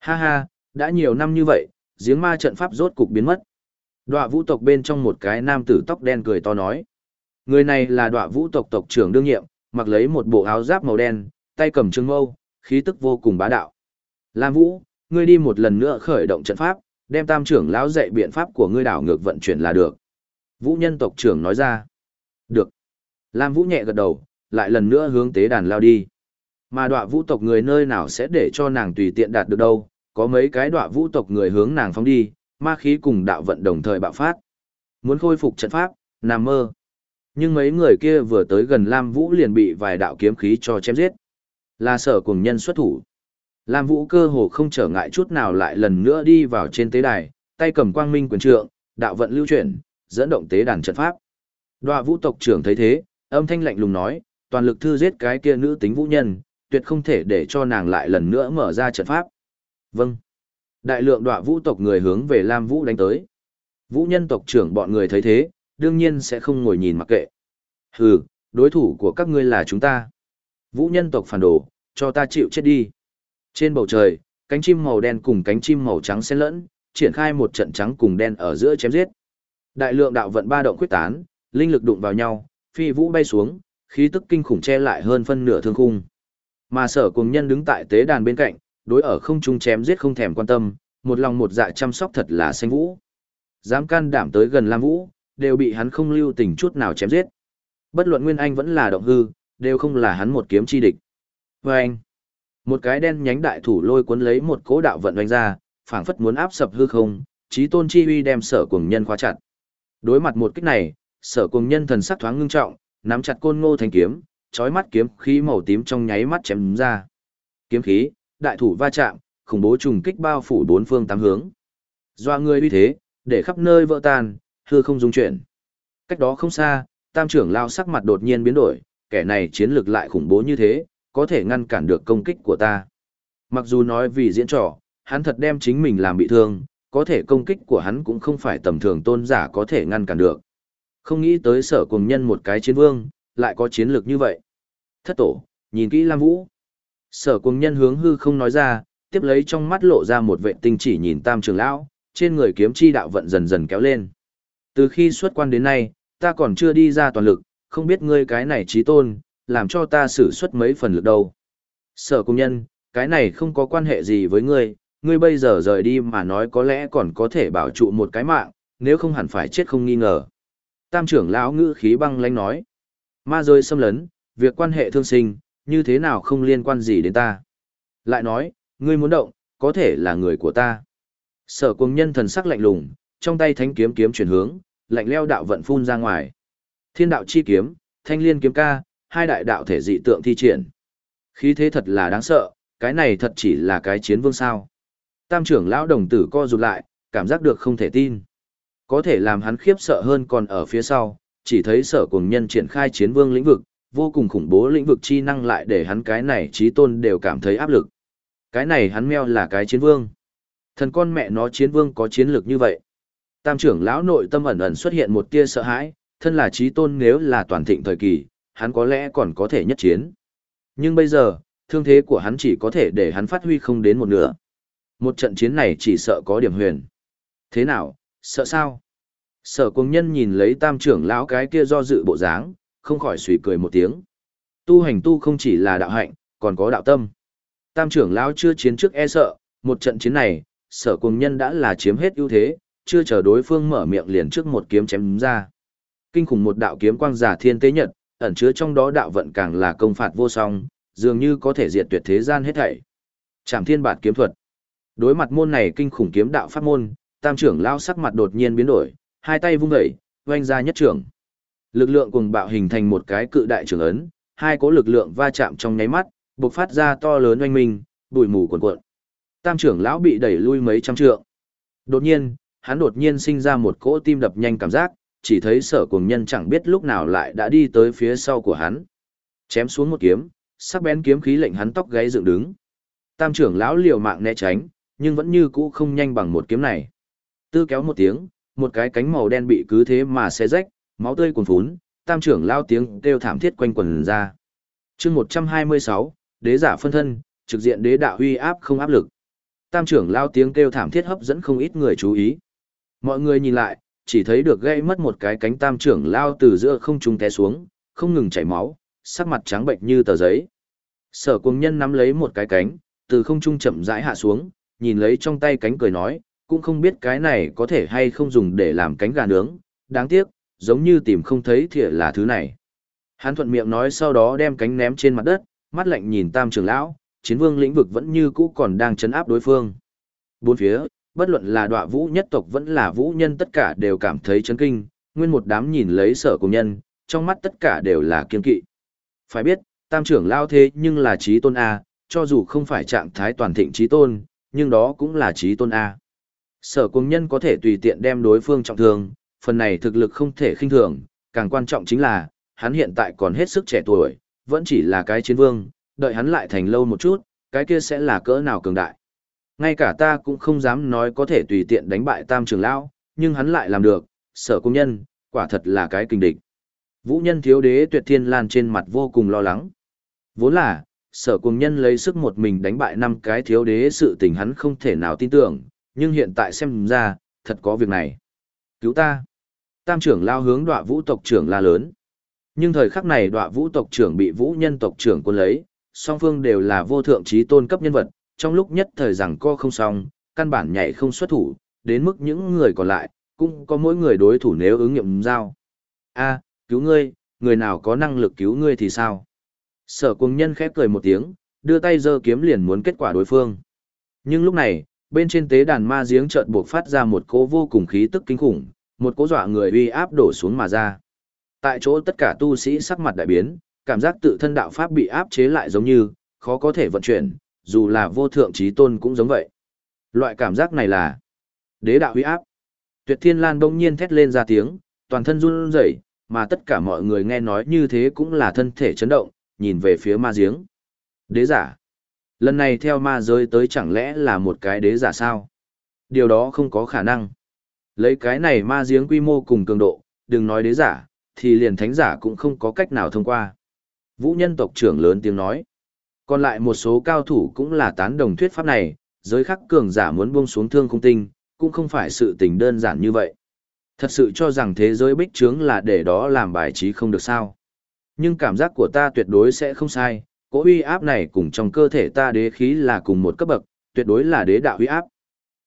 Ha ha, đã nhiều năm như vậy, giếng ma trận pháp rốt cục biến mất. Đoạ vũ tộc bên trong một cái nam tử tóc đen cười to nói. Người này là đoạ vũ tộc tộc trưởng đương nhiệm, mặc lấy một bộ áo giáp màu đen, tay cầm trường mâu, khí tức vô cùng bá đạo. Lam vũ, ngươi đi một lần nữa khởi động trận pháp, đem tam trưởng lão dạy biện pháp của ngươi đảo ngược vận chuyển là được. Vũ nhân tộc trưởng nói ra. Được. Lam vũ nhẹ gật đầu, lại lần nữa hướng tế đàn lao đi. Mà đọa vũ tộc người nơi nào sẽ để cho nàng tùy tiện đạt được đâu, có mấy cái đọa vũ tộc người hướng nàng phóng đi, ma khí cùng đạo vận đồng thời bạo phát. Muốn khôi phục trận pháp, nằm mơ. Nhưng mấy người kia vừa tới gần Lam Vũ liền bị vài đạo kiếm khí cho chém giết. Là sở cùng nhân xuất thủ. Lam Vũ cơ hồ không trở ngại chút nào lại lần nữa đi vào trên tế đài, tay cầm quang minh quyền trượng, đạo vận lưu chuyển, dẫn động tế đàn trận pháp. Đoạ vũ tộc trưởng thấy thế, âm thanh lạnh lùng nói, toàn lực thư giết cái kia nữ tính vũ nhân, tuyệt không thể để cho nàng lại lần nữa mở ra trận pháp. Vâng. Đại lượng đoạ vũ tộc người hướng về Lam Vũ đánh tới. Vũ nhân tộc trưởng bọn người thấy thế, đương nhiên sẽ không ngồi nhìn mặc kệ. Hừ, đối thủ của các ngươi là chúng ta. Vũ nhân tộc phản đồ, cho ta chịu chết đi. Trên bầu trời, cánh chim màu đen cùng cánh chim màu trắng xen lẫn, triển khai một trận trắng cùng đen ở giữa chém giết. Đại lượng đạo vận ba động quyết tán, linh lực đụng vào nhau, phi vũ bay xuống, khí tức kinh khủng che lại hơn phân nửa thương khung. Mà sở cùng nhân đứng tại tế đàn bên cạnh, đối ở không trung chém giết không thèm quan tâm, một lòng một dạ chăm sóc thật là xanh vũ. Dám can đảm tới gần Lam Vũ, đều bị hắn không lưu tình chút nào chém giết. Bất luận Nguyên Anh vẫn là động hư, đều không là hắn một kiếm chi địch. Và anh, một cái đen nhánh đại thủ lôi cuốn lấy một cố đạo vận oanh ra, phảng phất muốn áp sập hư không, trí tôn chi uy đem sở cùng nhân khóa chặt. Đối mặt một kích này, sở cùng nhân thần sắc thoáng ngưng trọng, nắm chặt côn ngô thành kiếm, chói mắt kiếm khí màu tím trong nháy mắt chém ra. Kiếm khí, đại thủ va chạm, khủng bố trùng kích bao phủ bốn phương tám hướng. Doa người uy thế, để khắp nơi vỡ tan, hư không dung chuyển. Cách đó không xa, tam trưởng lao sắc mặt đột nhiên biến đổi, kẻ này chiến lược lại khủng bố như thế, có thể ngăn cản được công kích của ta. Mặc dù nói vì diễn trò, hắn thật đem chính mình làm bị thương, có thể công kích của hắn cũng không phải tầm thường tôn giả có thể ngăn cản được. Không nghĩ tới sở cùng nhân một cái chiến vương, lại có chiến lược như vậy. Thất tổ, nhìn kỹ Lam Vũ. Sở cùng nhân hướng hư không nói ra, tiếp lấy trong mắt lộ ra một vệ tinh chỉ nhìn tam trường lão, trên người kiếm chi đạo vận dần dần kéo lên. Từ khi xuất quan đến nay, ta còn chưa đi ra toàn lực, không biết ngươi cái này trí tôn, làm cho ta sử xuất mấy phần lực đâu. Sở công nhân, cái này không có quan hệ gì với ngươi, ngươi bây giờ rời đi mà nói có lẽ còn có thể bảo trụ một cái mạng, nếu không hẳn phải chết không nghi ngờ. Tam trưởng lão ngữ khí băng lãnh nói. Ma rơi xâm lấn, việc quan hệ thương sinh, như thế nào không liên quan gì đến ta. Lại nói, ngươi muốn động, có thể là người của ta. Sở cùng nhân thần sắc lạnh lùng, trong tay thánh kiếm kiếm chuyển hướng, lạnh leo đạo vận phun ra ngoài. Thiên đạo chi kiếm, thanh liên kiếm ca, hai đại đạo thể dị tượng thi triển. Khí thế thật là đáng sợ, cái này thật chỉ là cái chiến vương sao. Tam trưởng lão đồng tử co rụt lại, cảm giác được không thể tin. Có thể làm hắn khiếp sợ hơn còn ở phía sau, chỉ thấy sở cùng nhân triển khai chiến vương lĩnh vực, vô cùng khủng bố lĩnh vực chi năng lại để hắn cái này trí tôn đều cảm thấy áp lực. Cái này hắn meo là cái chiến vương. Thần con mẹ nó chiến vương có chiến lược như vậy. Tam trưởng lão nội tâm ẩn ẩn xuất hiện một tia sợ hãi, thân là trí tôn nếu là toàn thịnh thời kỳ, hắn có lẽ còn có thể nhất chiến. Nhưng bây giờ, thương thế của hắn chỉ có thể để hắn phát huy không đến một nửa. Một trận chiến này chỉ sợ có điểm huyền. Thế nào, sợ sao? Sở cung nhân nhìn lấy tam trưởng lão cái kia do dự bộ dáng, không khỏi suy cười một tiếng. Tu hành tu không chỉ là đạo hạnh, còn có đạo tâm. Tam trưởng lão chưa chiến trước e sợ, một trận chiến này, sở cung nhân đã là chiếm hết ưu thế, chưa chờ đối phương mở miệng liền trước một kiếm chém ra. Kinh khủng một đạo kiếm quang giả thiên tế nhật, ẩn chứa trong đó đạo vận càng là công phạt vô song, dường như có thể diệt tuyệt thế gian hết thảy. Trảm thiên bản kiếm thuật. Đối mặt môn này kinh khủng kiếm đạo pháp môn, tam trưởng lão sắc mặt đột nhiên biến đổi, hai tay vung dậy, vung ra nhất trưởng. Lực lượng cùng bạo hình thành một cái cự đại trưởng ấn, hai cỗ lực lượng va chạm trong nháy mắt, bộc phát ra to lớn oanh minh, bụi mù cuồn cuộn. Tam trưởng lão bị đẩy lui mấy trăm trượng. Đột nhiên, hắn đột nhiên sinh ra một cỗ tim đập nhanh cảm giác, chỉ thấy sở cuồng nhân chẳng biết lúc nào lại đã đi tới phía sau của hắn. Chém xuống một kiếm, sắc bén kiếm khí lệnh hắn tóc gáy dựng đứng. Tam trưởng lão liều mạng né tránh, nhưng vẫn như cũ không nhanh bằng một kiếm này. Tư kéo một tiếng, một cái cánh màu đen bị cứ thế mà xé rách, máu tươi cuồn phún, tam trưởng lao tiếng kêu thảm thiết quanh quần ra. chương 126, đế giả phân thân, trực diện đế đạo huy áp không áp lực. Tam trưởng lao tiếng kêu thảm thiết hấp dẫn không ít người chú ý. Mọi người nhìn lại, chỉ thấy được gây mất một cái cánh tam trưởng lao từ giữa không trung té xuống, không ngừng chảy máu, sắc mặt trắng bệnh như tờ giấy. Sở cuồng nhân nắm lấy một cái cánh, từ không trung chậm rãi hạ xuống, nhìn lấy trong tay cánh cười nói, cũng không biết cái này có thể hay không dùng để làm cánh gà nướng, đáng tiếc, giống như tìm không thấy thìa là thứ này. Hắn thuận miệng nói sau đó đem cánh ném trên mặt đất, mắt lạnh nhìn tam trưởng lão, chiến vương lĩnh vực vẫn như cũ còn đang chấn áp đối phương. Bốn phía, bất luận là đọa vũ nhất tộc vẫn là vũ nhân tất cả đều cảm thấy chấn kinh, nguyên một đám nhìn lấy sở cùng nhân, trong mắt tất cả đều là kiên kỵ. Phải biết, tam trưởng lao thế nhưng là trí tôn A, cho dù không phải trạng thái toàn thịnh trí tôn, nhưng đó cũng là trí tôn A. Sở cùng nhân có thể tùy tiện đem đối phương trọng thương, phần này thực lực không thể khinh thường, càng quan trọng chính là, hắn hiện tại còn hết sức trẻ tuổi, vẫn chỉ là cái chiến vương, đợi hắn lại thành lâu một chút, cái kia sẽ là cỡ nào cường đại. Ngay cả ta cũng không dám nói có thể tùy tiện đánh bại tam trưởng lão, nhưng hắn lại làm được, sở công nhân, quả thật là cái kinh địch. Vũ nhân thiếu đế tuyệt thiên lan trên mặt vô cùng lo lắng. Vốn là, sở công nhân lấy sức một mình đánh bại năm cái thiếu đế sự tình hắn không thể nào tin tưởng, nhưng hiện tại xem ra, thật có việc này. Cứu ta! Tam trưởng lao hướng đọa vũ tộc trưởng la lớn. Nhưng thời khắc này đọa vũ tộc trưởng bị vũ nhân tộc trưởng quân lấy, song phương đều là vô thượng trí tôn cấp nhân vật, trong lúc nhất thời rằng co không xong, căn bản nhảy không xuất thủ, đến mức những người còn lại, cũng có mỗi người đối thủ nếu ứng nghiệm giao. a cứu ngươi, người nào có năng lực cứu ngươi thì sao? Sở cùng nhân khép cười một tiếng, đưa tay giơ kiếm liền muốn kết quả đối phương. Nhưng lúc này, bên trên tế đàn ma giếng chợt buộc phát ra một cỗ vô cùng khí tức kinh khủng, một cỗ dọa người uy áp đổ xuống mà ra. Tại chỗ tất cả tu sĩ sắc mặt đại biến, cảm giác tự thân đạo pháp bị áp chế lại giống như, khó có thể vận chuyển, dù là vô thượng trí tôn cũng giống vậy. Loại cảm giác này là đế đạo huy áp. Tuyệt Thiên Lan bỗng nhiên thét lên ra tiếng, toàn thân run rẩy, mà tất cả mọi người nghe nói như thế cũng là thân thể chấn động, nhìn về phía ma giếng. Đế giả. Lần này theo ma giới tới chẳng lẽ là một cái đế giả sao? Điều đó không có khả năng. Lấy cái này ma giếng quy mô cùng cường độ, đừng nói đế giả, thì liền thánh giả cũng không có cách nào thông qua. Vũ nhân tộc trưởng lớn tiếng nói. Còn lại một số cao thủ cũng là tán đồng thuyết pháp này, giới khắc cường giả muốn buông xuống thương không tinh, cũng không phải sự tình đơn giản như vậy. Thật sự cho rằng thế giới bích trướng là để đó làm bài trí không được sao. Nhưng cảm giác của ta tuyệt đối sẽ không sai, cỗ uy áp này cùng trong cơ thể ta đế khí là cùng một cấp bậc, tuyệt đối là đế đạo uy áp.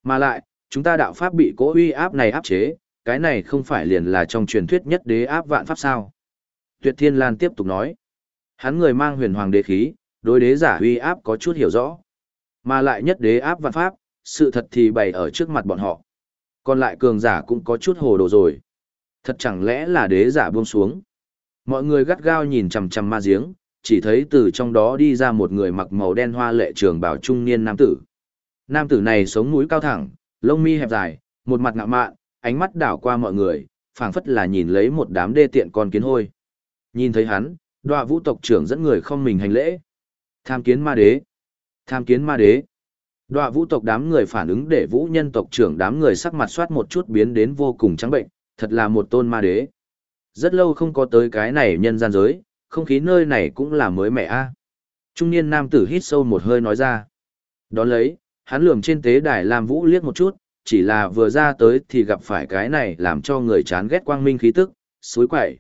Mà lại, chúng ta đạo pháp bị cỗ uy áp này áp chế, cái này không phải liền là trong truyền thuyết nhất đế áp vạn pháp sao. Tuyệt Thiên Lan tiếp tục nói, hắn người mang huyền hoàng đế khí, đối đế giả uy áp có chút hiểu rõ. Mà lại nhất đế áp vạn pháp, sự thật thì bày ở trước mặt bọn họ. Còn lại cường giả cũng có chút hồ đồ rồi. Thật chẳng lẽ là đế giả buông xuống. Mọi người gắt gao nhìn chằm chằm ma giếng, chỉ thấy từ trong đó đi ra một người mặc màu đen hoa lệ trường bảo trung niên nam tử. Nam tử này sống mũi cao thẳng, lông mi hẹp dài, một mặt ngạo mạn, ánh mắt đảo qua mọi người, phảng phất là nhìn lấy một đám đê tiện con kiến hôi. Nhìn thấy hắn, đoạ vũ tộc trưởng dẫn người không mình hành lễ. Tham kiến ma đế. Tham kiến ma đế. Đoạ vũ tộc đám người phản ứng để vũ nhân tộc trưởng đám người sắc mặt soát một chút biến đến vô cùng trắng bệnh, thật là một tôn ma đế. Rất lâu không có tới cái này nhân gian giới, không khí nơi này cũng là mới mẻ a. Trung niên nam tử hít sâu một hơi nói ra. Đón lấy, hắn lườm trên tế đài Lam Vũ liếc một chút, chỉ là vừa ra tới thì gặp phải cái này làm cho người chán ghét quang minh khí tức, suối quậy.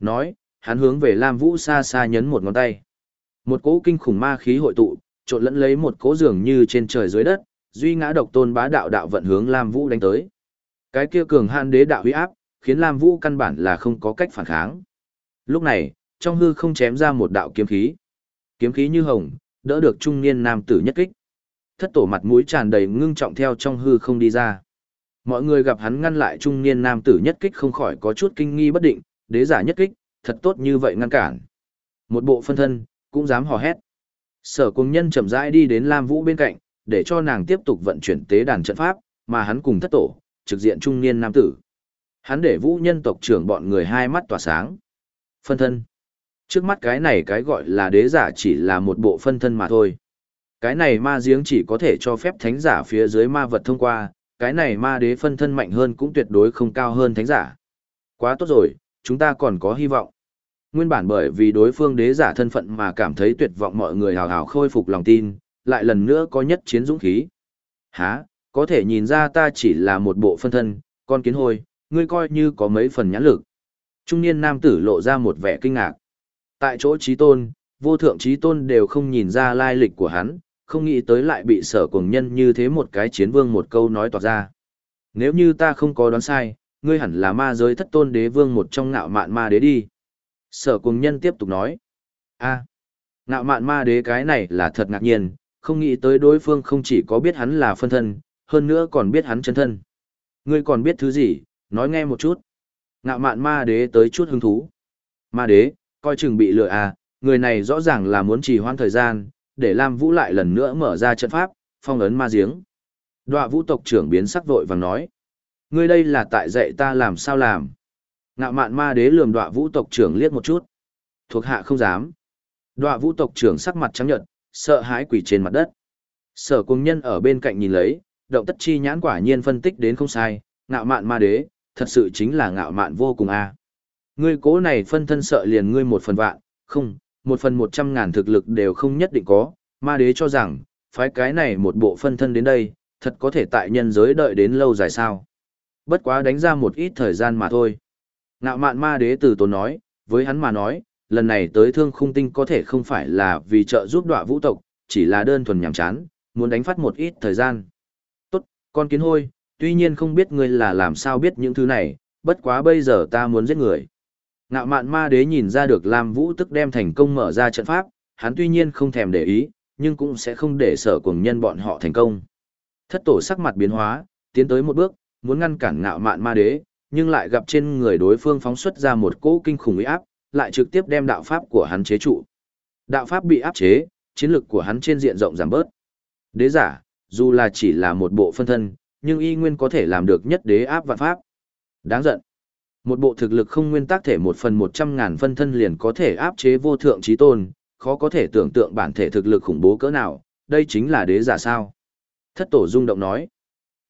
Nói, hắn hướng về Lam Vũ xa xa nhấn một ngón tay. Một cỗ kinh khủng ma khí hội tụ, trộn lẫn lấy một cỗ dường như trên trời dưới đất, duy ngã độc tôn bá đạo đạo vận hướng Lam Vũ đánh tới. Cái kia cường han đế đạo uy áp, khiến Lam Vũ căn bản là không có cách phản kháng. Lúc này, trong hư không chém ra một đạo kiếm khí. Kiếm khí như hồng, đỡ được trung niên nam tử nhất kích. Thất tổ mặt mũi tràn đầy ngưng trọng theo trong hư không đi ra. Mọi người gặp hắn ngăn lại trung niên nam tử nhất kích không khỏi có chút kinh nghi bất định, đế giả nhất kích, thật tốt như vậy ngăn cản. Một bộ phân thân, cũng dám hò hét. Sở cùng nhân chậm rãi đi đến Lam Vũ bên cạnh, để cho nàng tiếp tục vận chuyển tế đàn trận pháp, mà hắn cùng thất tổ, trực diện trung niên nam tử. Hắn để Vũ nhân tộc trưởng bọn người hai mắt tỏa sáng. Phân thân. Trước mắt cái này cái gọi là đế giả chỉ là một bộ phân thân mà thôi. Cái này ma giếng chỉ có thể cho phép thánh giả phía dưới ma vật thông qua, cái này ma đế phân thân mạnh hơn cũng tuyệt đối không cao hơn thánh giả. Quá tốt rồi, chúng ta còn có hy vọng. Nguyên bản bởi vì đối phương đế giả thân phận mà cảm thấy tuyệt vọng mọi người hào hào khôi phục lòng tin, lại lần nữa có nhất chiến dũng khí. Hả, có thể nhìn ra ta chỉ là một bộ phân thân, con kiến hôi, ngươi coi như có mấy phần nhãn lực. Trung niên nam tử lộ ra một vẻ kinh ngạc. Tại chỗ trí tôn, vô thượng trí tôn đều không nhìn ra lai lịch của hắn, không nghĩ tới lại bị sở cuồng nhân như thế một cái chiến vương một câu nói tỏ ra. Nếu như ta không có đoán sai, ngươi hẳn là ma giới thất tôn đế vương một trong ngạo mạn ma đế đi. Sở cùng nhân tiếp tục nói. a ngạo mạn ma đế cái này là thật ngạc nhiên, không nghĩ tới đối phương không chỉ có biết hắn là phân thân, hơn nữa còn biết hắn chân thân. Ngươi còn biết thứ gì, nói nghe một chút. Ngạo mạn ma đế tới chút hứng thú. Ma đế, coi chừng bị lừa à, người này rõ ràng là muốn trì hoãn thời gian, để Lam Vũ lại lần nữa mở ra trận pháp, phong ấn ma giếng. Đoạ vũ tộc trưởng biến sắc vội vàng nói. Ngươi đây là tại dạy ta làm sao làm. Ngạo mạn ma đế lườm đọa vũ tộc trưởng liếc một chút. Thuộc hạ không dám. Đọa vũ tộc trưởng sắc mặt trắng nhợt, sợ hãi quỷ trên mặt đất. Sở cung nhân ở bên cạnh nhìn lấy, động tất chi nhãn quả nhiên phân tích đến không sai, ngạo mạn ma đế, thật sự chính là ngạo mạn vô cùng a. Ngươi cố này phân thân sợ liền ngươi một phần vạn, không, một phần một trăm ngàn thực lực đều không nhất định có, ma đế cho rằng, phái cái này một bộ phân thân đến đây, thật có thể tại nhân giới đợi đến lâu dài sao. Bất quá đánh ra một ít thời gian mà thôi. Nạo mạn ma đế từ tốn nói, với hắn mà nói, lần này tới thương khung tinh có thể không phải là vì trợ giúp đọa vũ tộc, chỉ là đơn thuần nhảm chán, muốn đánh phát một ít thời gian. Tốt, con kiến hôi, tuy nhiên không biết ngươi là làm sao biết những thứ này, bất quá bây giờ ta muốn giết người. Ngạo mạn ma đế nhìn ra được Lam Vũ tức đem thành công mở ra trận pháp, hắn tuy nhiên không thèm để ý, nhưng cũng sẽ không để sở cùng nhân bọn họ thành công. Thất tổ sắc mặt biến hóa, tiến tới một bước, muốn ngăn cản ngạo mạn ma đế, nhưng lại gặp trên người đối phương phóng xuất ra một cỗ kinh khủng uy áp, lại trực tiếp đem đạo pháp của hắn chế trụ. Đạo pháp bị áp chế, chiến lực của hắn trên diện rộng giảm bớt. Đế giả, dù là chỉ là một bộ phân thân, nhưng y nguyên có thể làm được nhất đế áp vạn pháp. Đáng giận. Một bộ thực lực không nguyên tắc thể một phần một trăm ngàn phân thân liền có thể áp chế vô thượng trí tôn, khó có thể tưởng tượng bản thể thực lực khủng bố cỡ nào, đây chính là đế giả sao. Thất tổ rung động nói.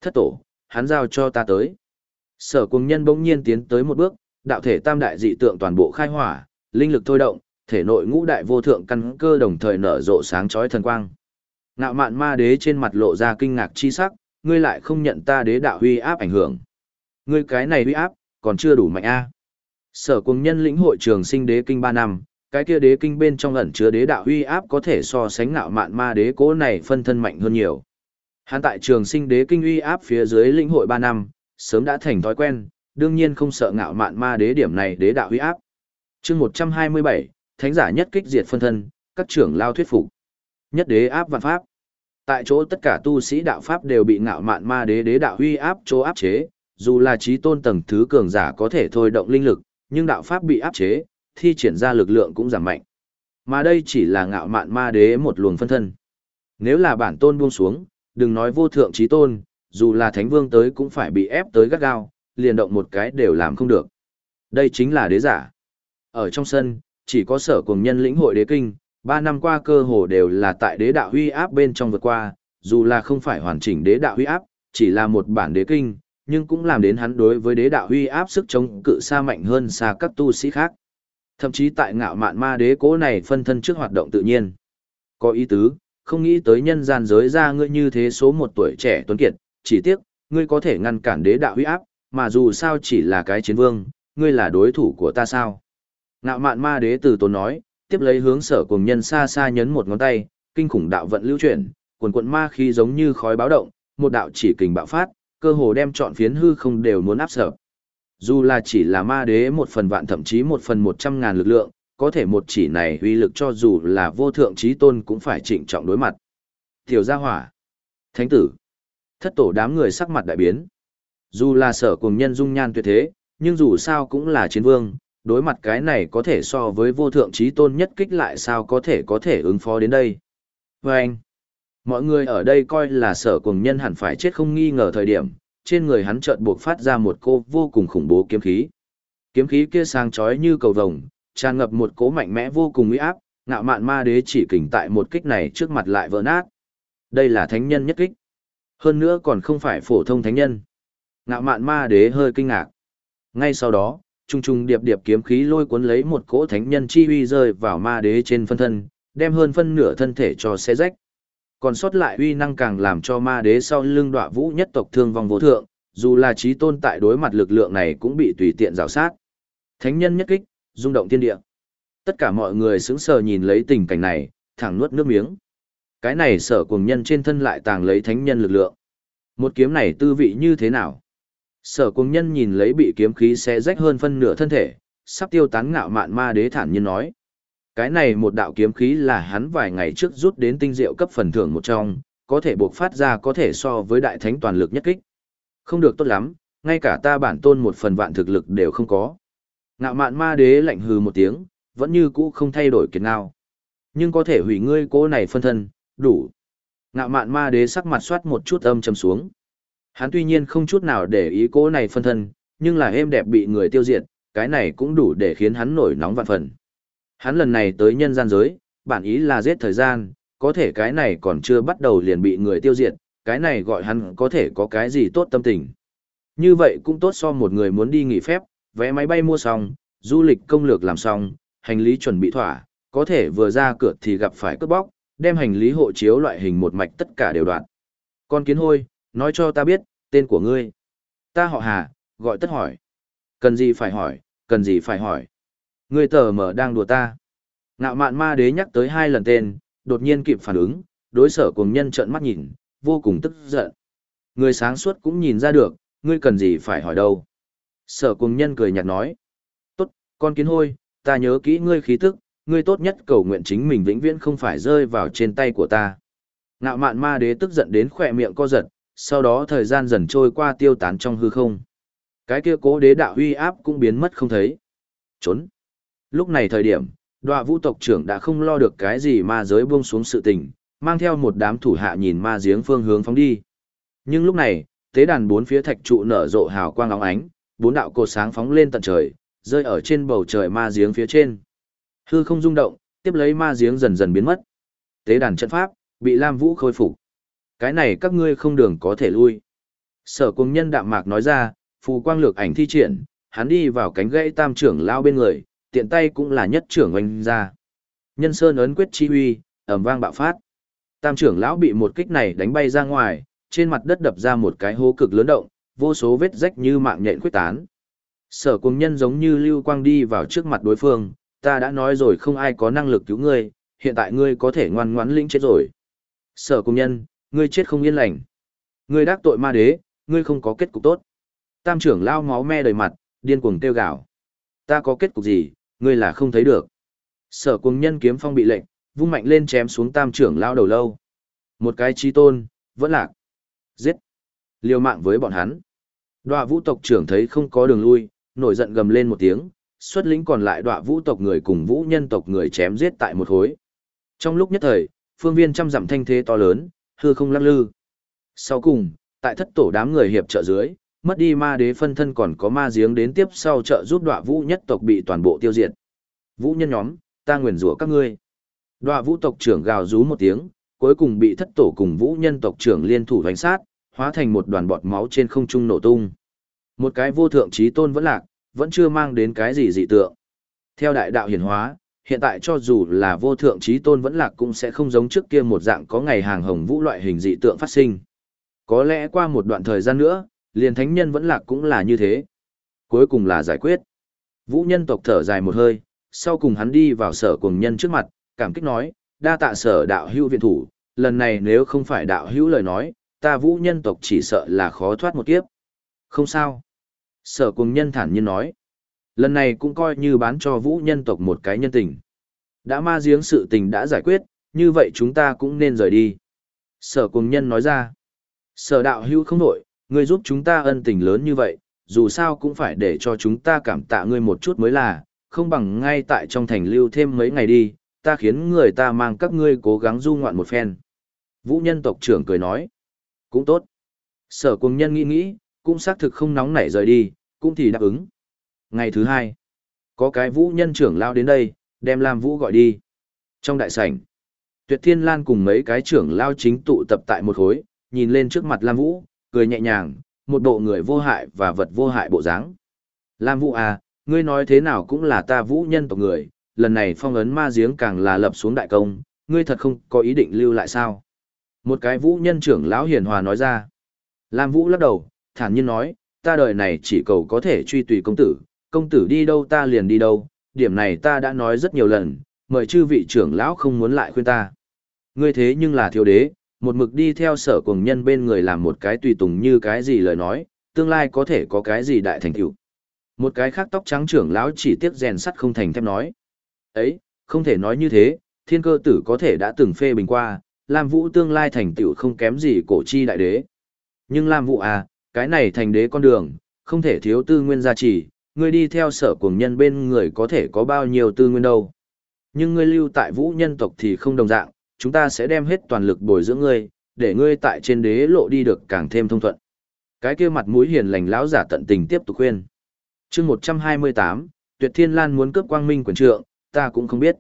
Thất tổ, hắn giao cho ta tới. Sở cùng nhân bỗng nhiên tiến tới một bước, đạo thể tam đại dị tượng toàn bộ khai hỏa, linh lực thôi động, thể nội ngũ đại vô thượng căn cơ đồng thời nở rộ sáng chói thần quang. Ngạo mạn ma đế trên mặt lộ ra kinh ngạc chi sắc, ngươi lại không nhận ta đế đạo huy áp ảnh hưởng. Ngươi cái này huy áp, còn chưa đủ mạnh a. Sở cùng nhân lĩnh hội trường sinh đế kinh 3 năm, cái kia đế kinh bên trong ẩn chứa đế đạo huy áp có thể so sánh ngạo mạn ma đế cố này phân thân mạnh hơn nhiều. Hắn tại trường sinh đế kinh uy áp phía dưới lĩnh hội 3 năm, sớm đã thành thói quen, đương nhiên không sợ ngạo mạn ma đế điểm này đế đạo huy áp. chương 127, thánh giả nhất kích diệt phân thân, các trưởng lao thuyết phục. Nhất đế áp vạn pháp. Tại chỗ tất cả tu sĩ đạo pháp đều bị ngạo mạn ma đế đế đạo huy áp chỗ áp chế, dù là trí tôn tầng thứ cường giả có thể thôi động linh lực, nhưng đạo pháp bị áp chế, thi triển ra lực lượng cũng giảm mạnh. Mà đây chỉ là ngạo mạn ma đế một luồng phân thân. Nếu là bản tôn buông xuống, đừng nói vô thượng trí tôn, dù là thánh vương tới cũng phải bị ép tới gắt gao, liền động một cái đều làm không được. Đây chính là đế giả. Ở trong sân, chỉ có sở cùng nhân lĩnh hội đế kinh, ba năm qua cơ hồ đều là tại đế đạo huy áp bên trong vượt qua, dù là không phải hoàn chỉnh đế đạo huy áp, chỉ là một bản đế kinh, nhưng cũng làm đến hắn đối với đế đạo huy áp sức chống cự xa mạnh hơn xa các tu sĩ khác. Thậm chí tại ngạo mạn ma đế cố này phân thân trước hoạt động tự nhiên. Có ý tứ, không nghĩ tới nhân gian giới ra ngươi như thế số một tuổi trẻ tuấn kiệt, chỉ tiếc, ngươi có thể ngăn cản đế đạo huy áp, mà dù sao chỉ là cái chiến vương, ngươi là đối thủ của ta sao? Ngạo mạn ma đế từ tốn nói, tiếp lấy hướng sở cùng nhân xa xa nhấn một ngón tay, kinh khủng đạo vận lưu chuyển, quần quận ma khí giống như khói báo động, một đạo chỉ kình bạo phát, cơ hồ đem trọn phiến hư không đều muốn áp sở. Dù là chỉ là ma đế một phần vạn thậm chí một phần một trăm ngàn lực lượng, có thể một chỉ này uy lực cho dù là vô thượng trí tôn cũng phải trịnh trọng đối mặt. Tiểu gia hỏa, thánh tử, thất tổ đám người sắc mặt đại biến. Dù là sở cùng nhân dung nhan tuyệt thế, nhưng dù sao cũng là chiến vương, đối mặt cái này có thể so với vô thượng trí tôn nhất kích lại sao có thể có thể ứng phó đến đây. Và anh, mọi người ở đây coi là sở cùng nhân hẳn phải chết không nghi ngờ thời điểm, trên người hắn chợt buộc phát ra một cô vô cùng khủng bố kiếm khí. Kiếm khí kia sáng chói như cầu vồng, tràn ngập một cỗ mạnh mẽ vô cùng uy áp, ngạo mạn ma đế chỉ kình tại một kích này trước mặt lại vỡ nát. Đây là thánh nhân nhất kích. Hơn nữa còn không phải phổ thông thánh nhân. Ngạo mạn ma đế hơi kinh ngạc. Ngay sau đó, trung trung điệp điệp kiếm khí lôi cuốn lấy một cỗ thánh nhân chi uy rơi vào ma đế trên phân thân, đem hơn phân nửa thân thể cho xé rách. Còn sót lại uy năng càng làm cho ma đế sau lưng đọa vũ nhất tộc thương vong vô thượng, dù là trí tôn tại đối mặt lực lượng này cũng bị tùy tiện rào sát. Thánh nhân nhất kích, rung động thiên địa. Tất cả mọi người sững sờ nhìn lấy tình cảnh này, thẳng nuốt nước miếng. Cái này sở cuồng nhân trên thân lại tàng lấy thánh nhân lực lượng. Một kiếm này tư vị như thế nào? Sở cuồng nhân nhìn lấy bị kiếm khí xé rách hơn phân nửa thân thể, sắp tiêu tán ngạo mạn ma đế thản nhiên nói. Cái này một đạo kiếm khí là hắn vài ngày trước rút đến tinh diệu cấp phần thưởng một trong, có thể buộc phát ra có thể so với đại thánh toàn lực nhất kích. Không được tốt lắm, ngay cả ta bản tôn một phần vạn thực lực đều không có. Ngạo mạn ma đế lạnh hừ một tiếng, vẫn như cũ không thay đổi kiệt nào. Nhưng có thể hủy ngươi cố này phân thân, đủ. Ngạo mạn ma đế sắc mặt soát một chút âm trầm xuống. Hắn tuy nhiên không chút nào để ý cố này phân thân, nhưng là êm đẹp bị người tiêu diệt, cái này cũng đủ để khiến hắn nổi nóng vạn phần. Hắn lần này tới nhân gian giới, bản ý là giết thời gian, có thể cái này còn chưa bắt đầu liền bị người tiêu diệt, cái này gọi hắn có thể có cái gì tốt tâm tình. Như vậy cũng tốt so một người muốn đi nghỉ phép, vé máy bay mua xong, du lịch công lược làm xong, hành lý chuẩn bị thỏa, có thể vừa ra cửa thì gặp phải cướp bóc, đem hành lý hộ chiếu loại hình một mạch tất cả đều đoạn. Con kiến hôi, nói cho ta biết, tên của ngươi. Ta họ Hà, gọi tất hỏi. Cần gì phải hỏi, cần gì phải hỏi. Ngươi tờ mở đang đùa ta. Ngạo mạn ma đế nhắc tới hai lần tên, đột nhiên kịp phản ứng, đối sở cùng nhân trợn mắt nhìn, vô cùng tức giận. Người sáng suốt cũng nhìn ra được, ngươi cần gì phải hỏi đâu. Sở cùng nhân cười nhạt nói. Tốt, con kiến hôi, ta nhớ kỹ ngươi khí tức, ngươi tốt nhất cầu nguyện chính mình vĩnh viễn không phải rơi vào trên tay của ta. Ngạo mạn ma đế tức giận đến khỏe miệng co giật, sau đó thời gian dần trôi qua tiêu tán trong hư không. Cái kia cố đế đạo huy áp cũng biến mất không thấy. Trốn. Lúc này thời điểm, đoạ vũ tộc trưởng đã không lo được cái gì ma giới buông xuống sự tình, mang theo một đám thủ hạ nhìn ma giếng phương hướng phóng đi. Nhưng lúc này, tế đàn bốn phía thạch trụ nở rộ hào quang óng ánh, bốn đạo cột sáng phóng lên tận trời, rơi ở trên bầu trời ma giếng phía trên. Hư không rung động, tiếp lấy ma giếng dần dần biến mất. Tế đàn trận pháp bị Lam Vũ khôi phục. Cái này các ngươi không đường có thể lui. Sở cung nhân đạm mạc nói ra, phù quang lược ảnh thi triển, hắn đi vào cánh gãy tam trưởng lao bên người, tiện tay cũng là nhất trưởng oanh ra. Nhân sơn ấn quyết chi huy, ầm vang bạo phát. Tam trưởng lão bị một kích này đánh bay ra ngoài, trên mặt đất đập ra một cái hố cực lớn động, vô số vết rách như mạng nhện quyết tán. Sở cùng nhân giống như lưu quang đi vào trước mặt đối phương, ta đã nói rồi không ai có năng lực cứu ngươi, hiện tại ngươi có thể ngoan ngoãn lĩnh chết rồi. Sở công nhân, ngươi chết không yên lành. Ngươi đắc tội ma đế, ngươi không có kết cục tốt. Tam trưởng lao máu me đầy mặt, điên cuồng tiêu gạo. Ta có kết cục gì, ngươi là không thấy được. Sở cùng nhân kiếm phong bị lệnh, vung mạnh lên chém xuống tam trưởng lao đầu lâu. Một cái chi tôn, vẫn lạc. Giết. Liều mạng với bọn hắn. Đoạ vũ tộc trưởng thấy không có đường lui, nổi giận gầm lên một tiếng, xuất lĩnh còn lại đọa vũ tộc người cùng vũ nhân tộc người chém giết tại một hối. Trong lúc nhất thời, phương viên trăm dặm thanh thế to lớn, hư không lắc lư. Sau cùng, tại thất tổ đám người hiệp trợ dưới, mất đi ma đế phân thân còn có ma giếng đến tiếp sau trợ giúp đọa vũ nhất tộc bị toàn bộ tiêu diệt. Vũ nhân nhóm, ta nguyền rủa các ngươi. Đọa vũ tộc trưởng gào rú một tiếng, cuối cùng bị thất tổ cùng vũ nhân tộc trưởng liên thủ đánh sát, hóa thành một đoàn bọt máu trên không trung nổ tung. Một cái vô thượng trí tôn vẫn lạc, vẫn chưa mang đến cái gì dị tượng. Theo đại đạo hiển hóa, hiện tại cho dù là vô thượng trí tôn vẫn lạc cũng sẽ không giống trước kia một dạng có ngày hàng hồng vũ loại hình dị tượng phát sinh. Có lẽ qua một đoạn thời gian nữa, liền thánh nhân vẫn lạc cũng là như thế. Cuối cùng là giải quyết. Vũ nhân tộc thở dài một hơi, sau cùng hắn đi vào sở cùng nhân trước mặt, cảm kích nói, đa tạ sở đạo hữu viện thủ, lần này nếu không phải đạo hữu lời nói, ta vũ nhân tộc chỉ sợ là khó thoát một kiếp. Không sao. Sở cùng nhân thản nhiên nói. Lần này cũng coi như bán cho vũ nhân tộc một cái nhân tình. Đã ma giếng sự tình đã giải quyết, như vậy chúng ta cũng nên rời đi. Sở cùng nhân nói ra. Sở đạo hữu không đổi, ngươi giúp chúng ta ân tình lớn như vậy, dù sao cũng phải để cho chúng ta cảm tạ ngươi một chút mới là, không bằng ngay tại trong thành lưu thêm mấy ngày đi, ta khiến người ta mang các ngươi cố gắng du ngoạn một phen. Vũ nhân tộc trưởng cười nói. Cũng tốt. Sở cùng nhân nghĩ nghĩ, cũng xác thực không nóng nảy rời đi, cũng thì đáp ứng. Ngày thứ hai, có cái vũ nhân trưởng lao đến đây, đem Lam Vũ gọi đi. Trong đại sảnh, Tuyệt Thiên Lan cùng mấy cái trưởng lao chính tụ tập tại một khối, nhìn lên trước mặt Lam Vũ, cười nhẹ nhàng, một bộ người vô hại và vật vô hại bộ dáng. Lam Vũ à, ngươi nói thế nào cũng là ta vũ nhân tộc người, lần này phong ấn ma giếng càng là lập xuống đại công, ngươi thật không có ý định lưu lại sao? Một cái vũ nhân trưởng lão hiền hòa nói ra. Lam Vũ lắc đầu, thản nhiên nói, ta đời này chỉ cầu có thể truy tùy công tử, công tử đi đâu ta liền đi đâu, điểm này ta đã nói rất nhiều lần, mời chư vị trưởng lão không muốn lại khuyên ta. Ngươi thế nhưng là thiếu đế, một mực đi theo sở cùng nhân bên người làm một cái tùy tùng như cái gì lời nói, tương lai có thể có cái gì đại thành tựu. Một cái khác tóc trắng trưởng lão chỉ tiếc rèn sắt không thành thép nói. Ấy, không thể nói như thế, thiên cơ tử có thể đã từng phê bình qua, Lam Vũ tương lai thành tựu không kém gì cổ chi đại đế. Nhưng Lam Vũ à, cái này thành đế con đường, không thể thiếu tư nguyên gia trì, ngươi đi theo sở cuồng nhân bên người có thể có bao nhiêu tư nguyên đâu. Nhưng ngươi lưu tại vũ nhân tộc thì không đồng dạng, chúng ta sẽ đem hết toàn lực bồi dưỡng ngươi, để ngươi tại trên đế lộ đi được càng thêm thông thuận. Cái kia mặt mũi hiền lành lão giả tận tình tiếp tục khuyên. chương 128, Tuyệt Thiên Lan muốn cướp quang minh quyền trượng, ta cũng không biết.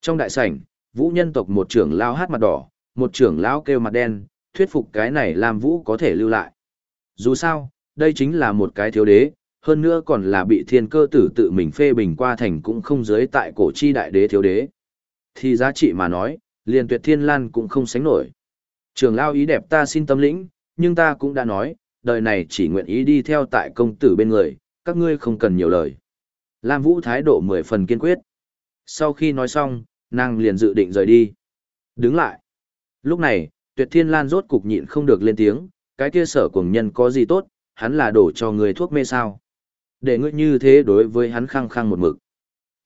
Trong đại sảnh, vũ nhân tộc một trưởng lão hát mặt đỏ, một trưởng lão kêu mặt đen, thuyết phục cái này làm vũ có thể lưu lại. Dù sao, đây chính là một cái thiếu đế, hơn nữa còn là bị thiên cơ tử tự mình phê bình qua thành cũng không giới tại cổ chi đại đế thiếu đế. Thì giá trị mà nói, liền tuyệt thiên lan cũng không sánh nổi. Trường lao ý đẹp ta xin tâm lĩnh, nhưng ta cũng đã nói, đời này chỉ nguyện ý đi theo tại công tử bên người, các ngươi không cần nhiều lời. Lam Vũ thái độ mười phần kiên quyết. Sau khi nói xong, nàng liền dự định rời đi. Đứng lại. Lúc này, tuyệt thiên lan rốt cục nhịn không được lên tiếng, cái kia sở cùng nhân có gì tốt, hắn là đổ cho người thuốc mê sao. Để ngươi như thế đối với hắn khăng khăng một mực.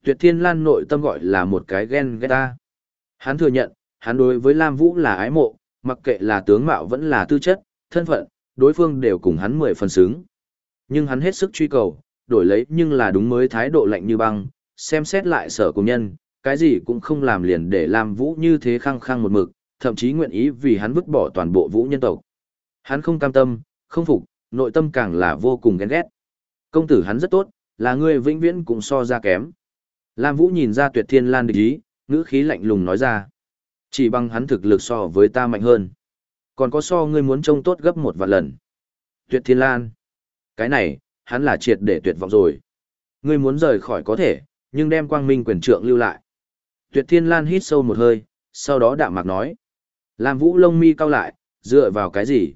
Tuyệt thiên lan nội tâm gọi là một cái ghen ghét ta. Hắn thừa nhận, hắn đối với Lam Vũ là ái mộ, mặc kệ là tướng mạo vẫn là tư chất, thân phận, đối phương đều cùng hắn mười phần xứng. Nhưng hắn hết sức truy cầu, đổi lấy nhưng là đúng mới thái độ lạnh như băng, xem xét lại sở cùng nhân, cái gì cũng không làm liền để Lam Vũ như thế khăng khăng một mực, thậm chí nguyện ý vì hắn vứt bỏ toàn bộ Vũ nhân tộc. Hắn không cam tâm, không phục, nội tâm càng là vô cùng ghen ghét. Công tử hắn rất tốt, là người vĩnh viễn cũng so ra kém. Lam Vũ nhìn ra tuyệt thiên lan địch ý, ngữ khí lạnh lùng nói ra. Chỉ bằng hắn thực lực so với ta mạnh hơn. Còn có so ngươi muốn trông tốt gấp một vạn lần. Tuyệt thiên lan. Cái này, hắn là triệt để tuyệt vọng rồi. Ngươi muốn rời khỏi có thể, nhưng đem quang minh quyền trượng lưu lại. Tuyệt thiên lan hít sâu một hơi, sau đó đạm mạc nói. Lam Vũ lông mi cao lại, dựa vào cái gì?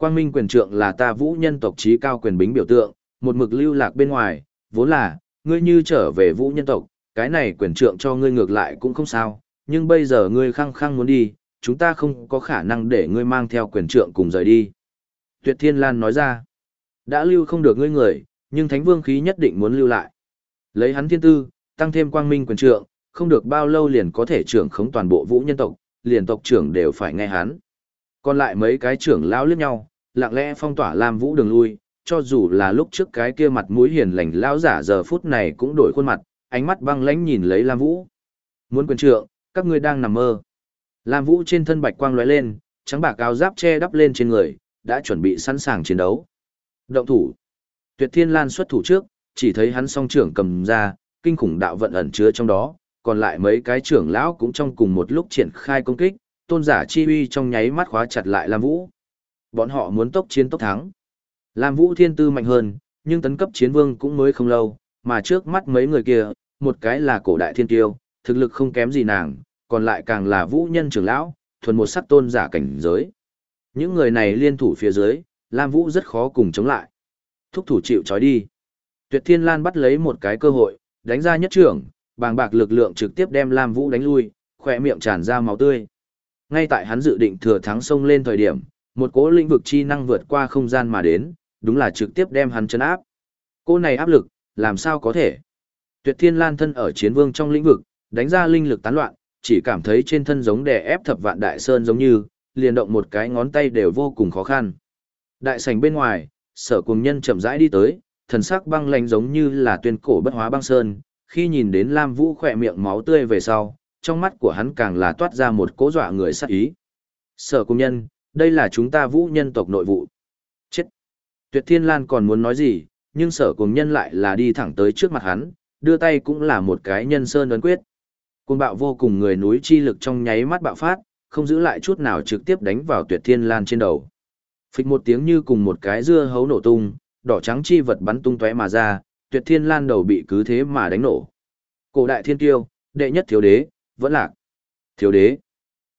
Quang minh quyền trượng là ta vũ nhân tộc trí cao quyền bính biểu tượng, một mực lưu lạc bên ngoài, vốn là, ngươi như trở về vũ nhân tộc, cái này quyền trượng cho ngươi ngược lại cũng không sao, nhưng bây giờ ngươi khăng khăng muốn đi, chúng ta không có khả năng để ngươi mang theo quyền trượng cùng rời đi. Tuyệt Thiên Lan nói ra, đã lưu không được ngươi người, nhưng Thánh Vương khí nhất định muốn lưu lại. Lấy hắn thiên tư, tăng thêm quang minh quyền trượng, không được bao lâu liền có thể trưởng khống toàn bộ vũ nhân tộc, liền tộc trưởng đều phải nghe hắn. Còn lại mấy cái trưởng lão liếc nhau, lặng lẽ phong tỏa Lam Vũ đường lui, cho dù là lúc trước cái kia mặt mũi hiền lành lão giả giờ phút này cũng đổi khuôn mặt, ánh mắt băng lãnh nhìn lấy Lam Vũ. Muốn quyền trượng, các ngươi đang nằm mơ. Lam Vũ trên thân bạch quang lóe lên, trắng bạc áo giáp che đắp lên trên người, đã chuẩn bị sẵn sàng chiến đấu. Động thủ. Tuyệt Thiên Lan xuất thủ trước, chỉ thấy hắn song trưởng cầm ra, kinh khủng đạo vận ẩn chứa trong đó, còn lại mấy cái trưởng lão cũng trong cùng một lúc triển khai công kích, tôn giả chi uy trong nháy mắt khóa chặt lại Lam Vũ. Bọn họ muốn tốc chiến tốc thắng. Lam Vũ thiên tư mạnh hơn, nhưng tấn cấp chiến vương cũng mới không lâu, mà trước mắt mấy người kia, một cái là cổ đại thiên tiêu, thực lực không kém gì nàng, còn lại càng là vũ nhân trưởng lão, thuần một sắc tôn giả cảnh giới. Những người này liên thủ phía dưới, Lam Vũ rất khó cùng chống lại. Thúc thủ chịu trói đi. Tuyệt Thiên Lan bắt lấy một cái cơ hội, đánh ra nhất trưởng, bàng bạc lực lượng trực tiếp đem Lam Vũ đánh lui, khỏe miệng tràn ra máu tươi. Ngay tại hắn dự định thừa thắng sông lên thời điểm, một cỗ lĩnh vực chi năng vượt qua không gian mà đến, đúng là trực tiếp đem hắn chấn áp. Cỗ này áp lực, làm sao có thể? Tuyệt Thiên Lan thân ở chiến vương trong lĩnh vực, đánh ra linh lực tán loạn, chỉ cảm thấy trên thân giống đè ép thập vạn đại sơn giống như, liền động một cái ngón tay đều vô cùng khó khăn. Đại sảnh bên ngoài, sở cùng nhân chậm rãi đi tới, thần sắc băng lạnh giống như là tuyên cổ bất hóa băng sơn, khi nhìn đến Lam Vũ khỏe miệng máu tươi về sau, trong mắt của hắn càng là toát ra một cố dọa người sát ý. Sở cùng nhân, đây là chúng ta vũ nhân tộc nội vụ. Chết! Tuyệt Thiên Lan còn muốn nói gì, nhưng sở cùng nhân lại là đi thẳng tới trước mặt hắn, đưa tay cũng là một cái nhân sơn ấn quyết. Cuồng bạo vô cùng người núi chi lực trong nháy mắt bạo phát, không giữ lại chút nào trực tiếp đánh vào Tuyệt Thiên Lan trên đầu. Phịch một tiếng như cùng một cái dưa hấu nổ tung, đỏ trắng chi vật bắn tung tóe mà ra, Tuyệt Thiên Lan đầu bị cứ thế mà đánh nổ. Cổ đại thiên tiêu, đệ nhất thiếu đế, vẫn lạc. Thiếu đế.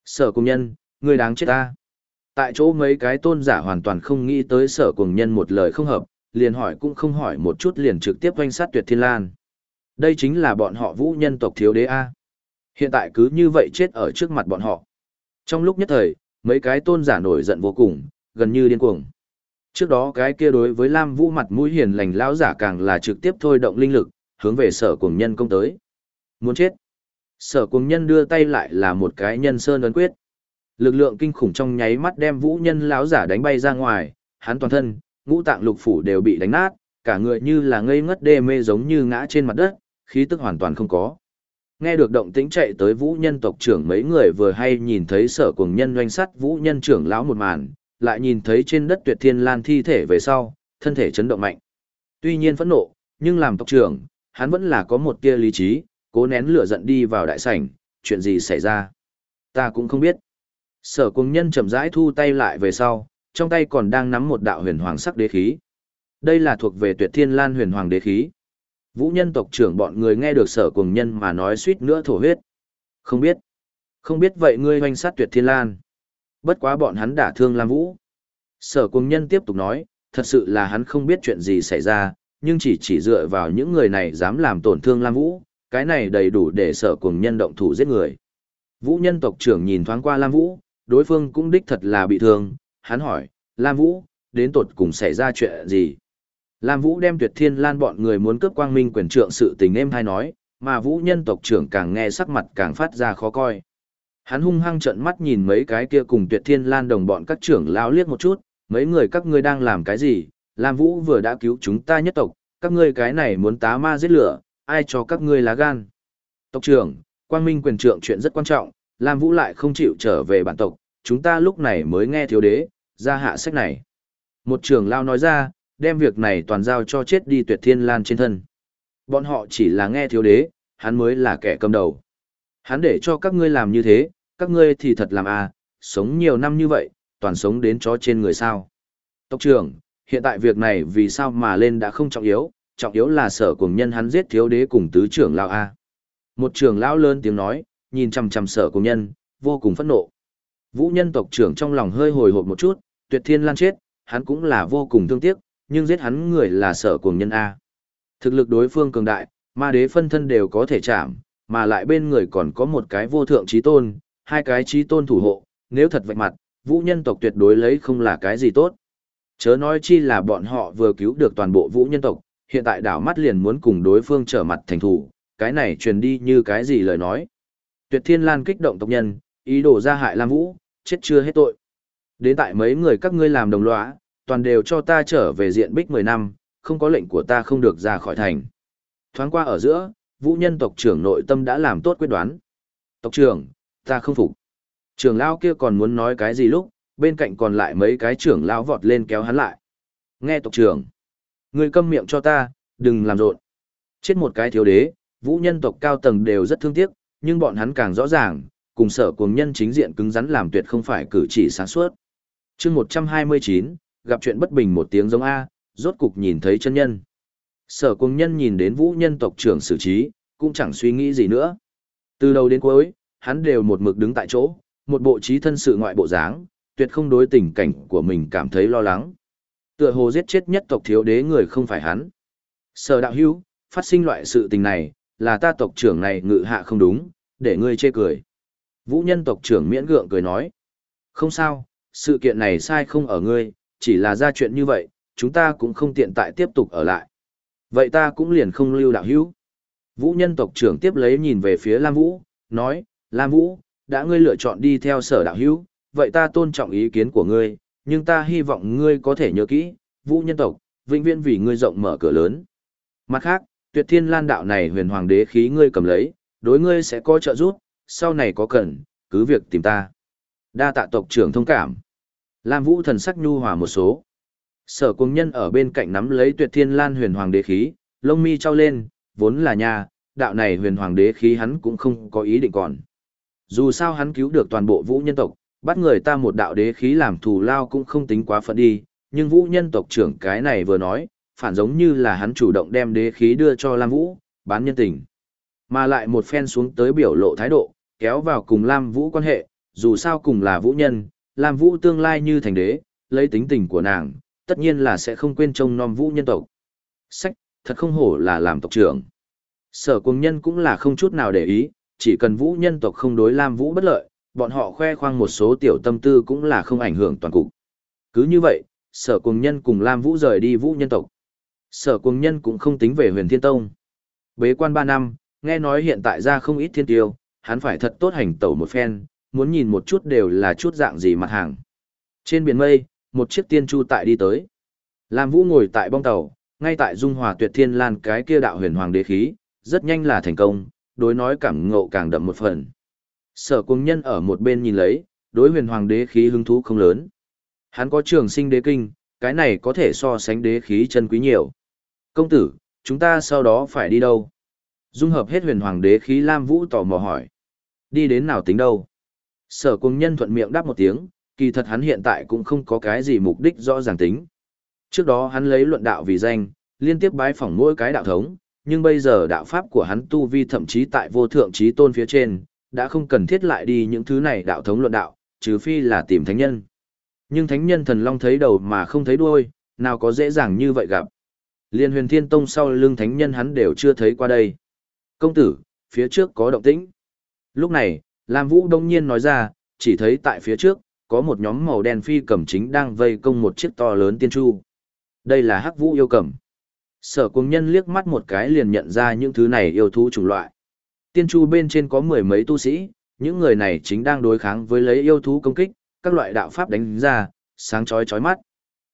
Sở cùng nhân, người đáng chết ta. Tại chỗ mấy cái tôn giả hoàn toàn không nghĩ tới sở cùng nhân một lời không hợp, liền hỏi cũng không hỏi một chút liền trực tiếp oanh sát tuyệt thiên lan. Đây chính là bọn họ vũ nhân tộc thiếu đế A. Hiện tại cứ như vậy chết ở trước mặt bọn họ. Trong lúc nhất thời, mấy cái tôn giả nổi giận vô cùng, gần như điên cuồng. Trước đó cái kia đối với Lam Vũ mặt mũi hiền lành lão giả càng là trực tiếp thôi động linh lực, hướng về sở cùng nhân công tới. Muốn chết. Sở cùng nhân đưa tay lại là một cái nhân sơn ấn quyết. Lực lượng kinh khủng trong nháy mắt đem vũ nhân lão giả đánh bay ra ngoài, hắn toàn thân, ngũ tạng lục phủ đều bị đánh nát, cả người như là ngây ngất đê mê giống như ngã trên mặt đất, khí tức hoàn toàn không có. Nghe được động tĩnh chạy tới vũ nhân tộc trưởng mấy người vừa hay nhìn thấy sở cùng nhân doanh sắt vũ nhân trưởng lão một màn, lại nhìn thấy trên đất tuyệt thiên lan thi thể về sau, thân thể chấn động mạnh. Tuy nhiên phẫn nộ, nhưng làm tộc trưởng, hắn vẫn là có một tia lý trí, cố nén lửa giận đi vào đại sảnh, chuyện gì xảy ra. Ta cũng không biết. Sở cùng nhân chậm rãi thu tay lại về sau, trong tay còn đang nắm một đạo huyền hoàng sắc đế khí. Đây là thuộc về tuyệt thiên lan huyền hoàng đế khí. Vũ nhân tộc trưởng bọn người nghe được sở cùng nhân mà nói suýt nữa thổ huyết. Không biết. Không biết vậy ngươi hoanh sát tuyệt thiên lan. Bất quá bọn hắn đả thương Lam Vũ. Sở cùng nhân tiếp tục nói, thật sự là hắn không biết chuyện gì xảy ra, nhưng chỉ chỉ dựa vào những người này dám làm tổn thương Lam Vũ, cái này đầy đủ để sở cùng nhân động thủ giết người. Vũ nhân tộc trưởng nhìn thoáng qua Lam Vũ, đối phương cũng đích thật là bị thương, hắn hỏi, Lam Vũ, đến tột cùng xảy ra chuyện gì? Lam Vũ đem tuyệt thiên lan bọn người muốn cướp quang minh quyền trượng sự tình em hay nói, mà Vũ nhân tộc trưởng càng nghe sắc mặt càng phát ra khó coi. Hắn hung hăng trợn mắt nhìn mấy cái kia cùng tuyệt thiên lan đồng bọn các trưởng lao liếc một chút, mấy người các ngươi đang làm cái gì? Lam Vũ vừa đã cứu chúng ta nhất tộc, các ngươi cái này muốn tá ma giết lửa, ai cho các ngươi lá gan? Tộc trưởng, quang minh quyền trượng chuyện rất quan trọng, Lam Vũ lại không chịu trở về bản tộc, chúng ta lúc này mới nghe thiếu đế, ra hạ sách này. Một trưởng lao nói ra, đem việc này toàn giao cho chết đi tuyệt thiên lan trên thân. Bọn họ chỉ là nghe thiếu đế, hắn mới là kẻ cầm đầu. Hắn để cho các ngươi làm như thế, các ngươi thì thật làm à, sống nhiều năm như vậy, toàn sống đến chó trên người sao. Tộc trưởng, hiện tại việc này vì sao mà lên đã không trọng yếu, trọng yếu là sở cùng nhân hắn giết thiếu đế cùng tứ trưởng lao a. Một trưởng lão lớn tiếng nói, nhìn chằm chằm sở cùng nhân, vô cùng phẫn nộ. Vũ nhân tộc trưởng trong lòng hơi hồi hộp một chút, tuyệt thiên lan chết, hắn cũng là vô cùng thương tiếc, nhưng giết hắn người là sở cùng nhân A. Thực lực đối phương cường đại, ma đế phân thân đều có thể chạm, mà lại bên người còn có một cái vô thượng trí tôn, hai cái trí tôn thủ hộ, nếu thật vạch mặt, vũ nhân tộc tuyệt đối lấy không là cái gì tốt. Chớ nói chi là bọn họ vừa cứu được toàn bộ vũ nhân tộc, hiện tại đảo mắt liền muốn cùng đối phương trở mặt thành thủ, cái này truyền đi như cái gì lời nói. Tuyệt Thiên Lan kích động tộc nhân, ý đồ ra hại Lam Vũ, chết chưa hết tội. Đến tại mấy người các ngươi làm đồng lõa, toàn đều cho ta trở về diện bích 10 năm, không có lệnh của ta không được ra khỏi thành. Thoáng qua ở giữa, vũ nhân tộc trưởng nội tâm đã làm tốt quyết đoán. Tộc trưởng, ta không phục. Trưởng lao kia còn muốn nói cái gì lúc, bên cạnh còn lại mấy cái trưởng lao vọt lên kéo hắn lại. Nghe tộc trưởng, người câm miệng cho ta, đừng làm rộn. Chết một cái thiếu đế, vũ nhân tộc cao tầng đều rất thương tiếc, nhưng bọn hắn càng rõ ràng, cùng sở cuồng nhân chính diện cứng rắn làm tuyệt không phải cử chỉ sáng suốt. chương 129, gặp chuyện bất bình một tiếng giống A, rốt cục nhìn thấy chân nhân. Sở cuồng nhân nhìn đến vũ nhân tộc trưởng xử trí, cũng chẳng suy nghĩ gì nữa. Từ đầu đến cuối, hắn đều một mực đứng tại chỗ, một bộ trí thân sự ngoại bộ dáng, tuyệt không đối tình cảnh của mình cảm thấy lo lắng. Tựa hồ giết chết nhất tộc thiếu đế người không phải hắn. Sở đạo hữu, phát sinh loại sự tình này, là ta tộc trưởng này ngự hạ không đúng, để ngươi chê cười. Vũ nhân tộc trưởng miễn gượng cười nói. Không sao, sự kiện này sai không ở ngươi, chỉ là ra chuyện như vậy, chúng ta cũng không tiện tại tiếp tục ở lại. Vậy ta cũng liền không lưu đạo hữu. Vũ nhân tộc trưởng tiếp lấy nhìn về phía Lam Vũ, nói, Lam Vũ, đã ngươi lựa chọn đi theo sở đạo hữu, vậy ta tôn trọng ý kiến của ngươi, nhưng ta hy vọng ngươi có thể nhớ kỹ, Vũ nhân tộc, vĩnh viễn vì ngươi rộng mở cửa lớn. Mặt khác, tuyệt thiên lan đạo này huyền hoàng đế khí ngươi cầm lấy, đối ngươi sẽ có trợ giúp, sau này có cần, cứ việc tìm ta. Đa tạ tộc trưởng thông cảm. Lam Vũ thần sắc nhu hòa một số. Sở cung nhân ở bên cạnh nắm lấy tuyệt thiên lan huyền hoàng đế khí, lông mi trao lên, vốn là nhà, đạo này huyền hoàng đế khí hắn cũng không có ý định còn. Dù sao hắn cứu được toàn bộ vũ nhân tộc, bắt người ta một đạo đế khí làm thù lao cũng không tính quá phận đi, nhưng vũ nhân tộc trưởng cái này vừa nói, phản giống như là hắn chủ động đem đế khí đưa cho Lam Vũ, bán nhân tình. Mà lại một phen xuống tới biểu lộ thái độ, kéo vào cùng Lam Vũ quan hệ, dù sao cùng là vũ nhân, Lam Vũ tương lai như thành đế, lấy tính tình của nàng, tất nhiên là sẽ không quên trông nom vũ nhân tộc. Sách, thật không hổ là làm tộc trưởng. Sở cùng nhân cũng là không chút nào để ý, chỉ cần vũ nhân tộc không đối Lam Vũ bất lợi, bọn họ khoe khoang một số tiểu tâm tư cũng là không ảnh hưởng toàn cục. Cứ như vậy, sở cùng nhân cùng Lam Vũ rời đi vũ nhân tộc. Sở cùng nhân cũng không tính về huyền thiên tông. Bế quan 3 năm, nghe nói hiện tại ra không ít thiên tiêu, hắn phải thật tốt hành tẩu một phen, muốn nhìn một chút đều là chút dạng gì mặt hàng. Trên biển mây, một chiếc tiên chu tại đi tới. Lam Vũ ngồi tại bong tàu, ngay tại Dung Hòa Tuyệt Thiên Lan cái kia đạo huyền hoàng đế khí, rất nhanh là thành công, đối nói cảm ngộ càng đậm một phần. Sở cung nhân ở một bên nhìn lấy, đối huyền hoàng đế khí hứng thú không lớn. Hắn có trường sinh đế kinh, cái này có thể so sánh đế khí chân quý nhiều. Công tử, chúng ta sau đó phải đi đâu? Dung hợp hết huyền hoàng đế khí Lam Vũ tò mò hỏi. Đi đến nào tính đâu? Sở cung nhân thuận miệng đáp một tiếng, kỳ thật hắn hiện tại cũng không có cái gì mục đích rõ ràng tính. Trước đó hắn lấy luận đạo vì danh, liên tiếp bái phỏng mỗi cái đạo thống, nhưng bây giờ đạo pháp của hắn tu vi thậm chí tại vô thượng trí tôn phía trên, đã không cần thiết lại đi những thứ này đạo thống luận đạo, trừ phi là tìm thánh nhân. Nhưng thánh nhân thần long thấy đầu mà không thấy đuôi, nào có dễ dàng như vậy gặp. Liên huyền thiên tông sau lưng thánh nhân hắn đều chưa thấy qua đây. Công tử, phía trước có động tĩnh. Lúc này, Lam Vũ đông nhiên nói ra, chỉ thấy tại phía trước, có một nhóm màu đen phi cầm chính đang vây công một chiếc to lớn tiên chu. Đây là hắc vũ yêu cầm. Sở cùng nhân liếc mắt một cái liền nhận ra những thứ này yêu thú chủng loại. Tiên chu bên trên có mười mấy tu sĩ, những người này chính đang đối kháng với lấy yêu thú công kích, các loại đạo pháp đánh ra, sáng chói chói mắt.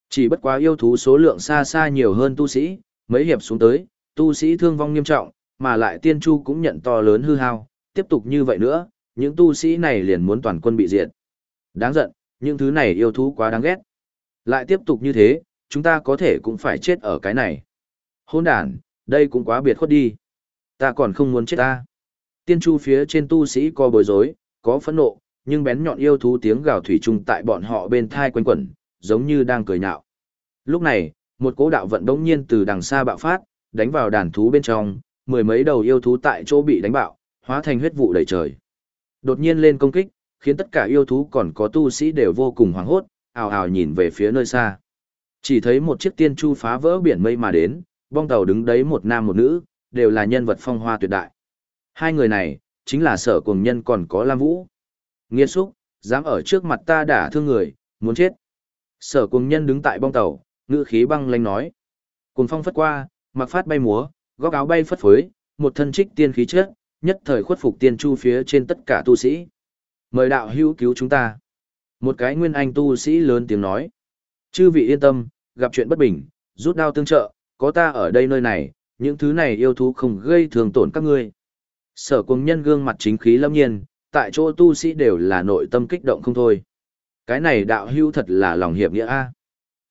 Chỉ bất quá yêu thú số lượng xa xa nhiều hơn tu sĩ, mấy hiệp xuống tới, tu sĩ thương vong nghiêm trọng, mà lại tiên chu cũng nhận to lớn hư hao, tiếp tục như vậy nữa, những tu sĩ này liền muốn toàn quân bị diệt. Đáng giận, những thứ này yêu thú quá đáng ghét. Lại tiếp tục như thế, chúng ta có thể cũng phải chết ở cái này. Hôn đàn, đây cũng quá biệt khuất đi. Ta còn không muốn chết ta. Tiên chu phía trên tu sĩ có bối rối, có phẫn nộ, nhưng bén nhọn yêu thú tiếng gào thủy chung tại bọn họ bên thai quanh quẩn, giống như đang cười nhạo. Lúc này, một cố đạo vận đống nhiên từ đằng xa bạo phát, đánh vào đàn thú bên trong, mười mấy đầu yêu thú tại chỗ bị đánh bạo, hóa thành huyết vụ đầy trời. Đột nhiên lên công kích, khiến tất cả yêu thú còn có tu sĩ đều vô cùng hoảng hốt, ào ào nhìn về phía nơi xa. Chỉ thấy một chiếc tiên chu phá vỡ biển mây mà đến, bong tàu đứng đấy một nam một nữ, đều là nhân vật phong hoa tuyệt đại. Hai người này, chính là sở cùng nhân còn có Lam Vũ. Nghiên xúc, dám ở trước mặt ta đả thương người, muốn chết. Sở cùng nhân đứng tại bong tàu, ngữ khí băng lanh nói. Cùng phong phất qua, mặc phát bay múa, góc áo bay phất phới, một thân trích tiên khí chết, nhất thời khuất phục tiên chu phía trên tất cả tu sĩ. Mời đạo hữu cứu chúng ta. Một cái nguyên anh tu sĩ lớn tiếng nói. Chư vị yên tâm, gặp chuyện bất bình, rút đao tương trợ, có ta ở đây nơi này, những thứ này yêu thú không gây thường tổn các ngươi. Sở cùng nhân gương mặt chính khí lâm nhiên, tại chỗ tu sĩ đều là nội tâm kích động không thôi. Cái này đạo hữu thật là lòng hiệp nghĩa A.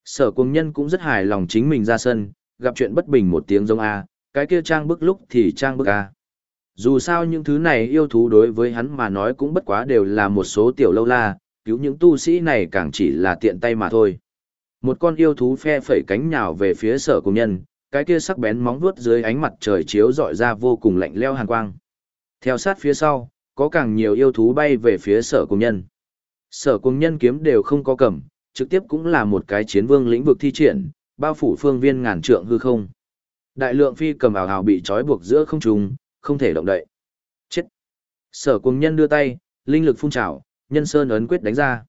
Sở cùng nhân cũng rất hài lòng chính mình ra sân, gặp chuyện bất bình một tiếng giống A, cái kia trang bức lúc thì trang bức A. Dù sao những thứ này yêu thú đối với hắn mà nói cũng bất quá đều là một số tiểu lâu la, cứu những tu sĩ này càng chỉ là tiện tay mà thôi. Một con yêu thú phe phẩy cánh nhào về phía sở cùng nhân, cái kia sắc bén móng vuốt dưới ánh mặt trời chiếu rọi ra vô cùng lạnh leo hàn quang. Theo sát phía sau, có càng nhiều yêu thú bay về phía sở cùng nhân. Sở cùng nhân kiếm đều không có cầm, trực tiếp cũng là một cái chiến vương lĩnh vực thi triển, bao phủ phương viên ngàn trượng hư không. Đại lượng phi cầm ảo hào bị trói buộc giữa không trung, không thể động đậy. Chết. Sở cùng nhân đưa tay, linh lực phun trào, nhân sơn ấn quyết đánh ra.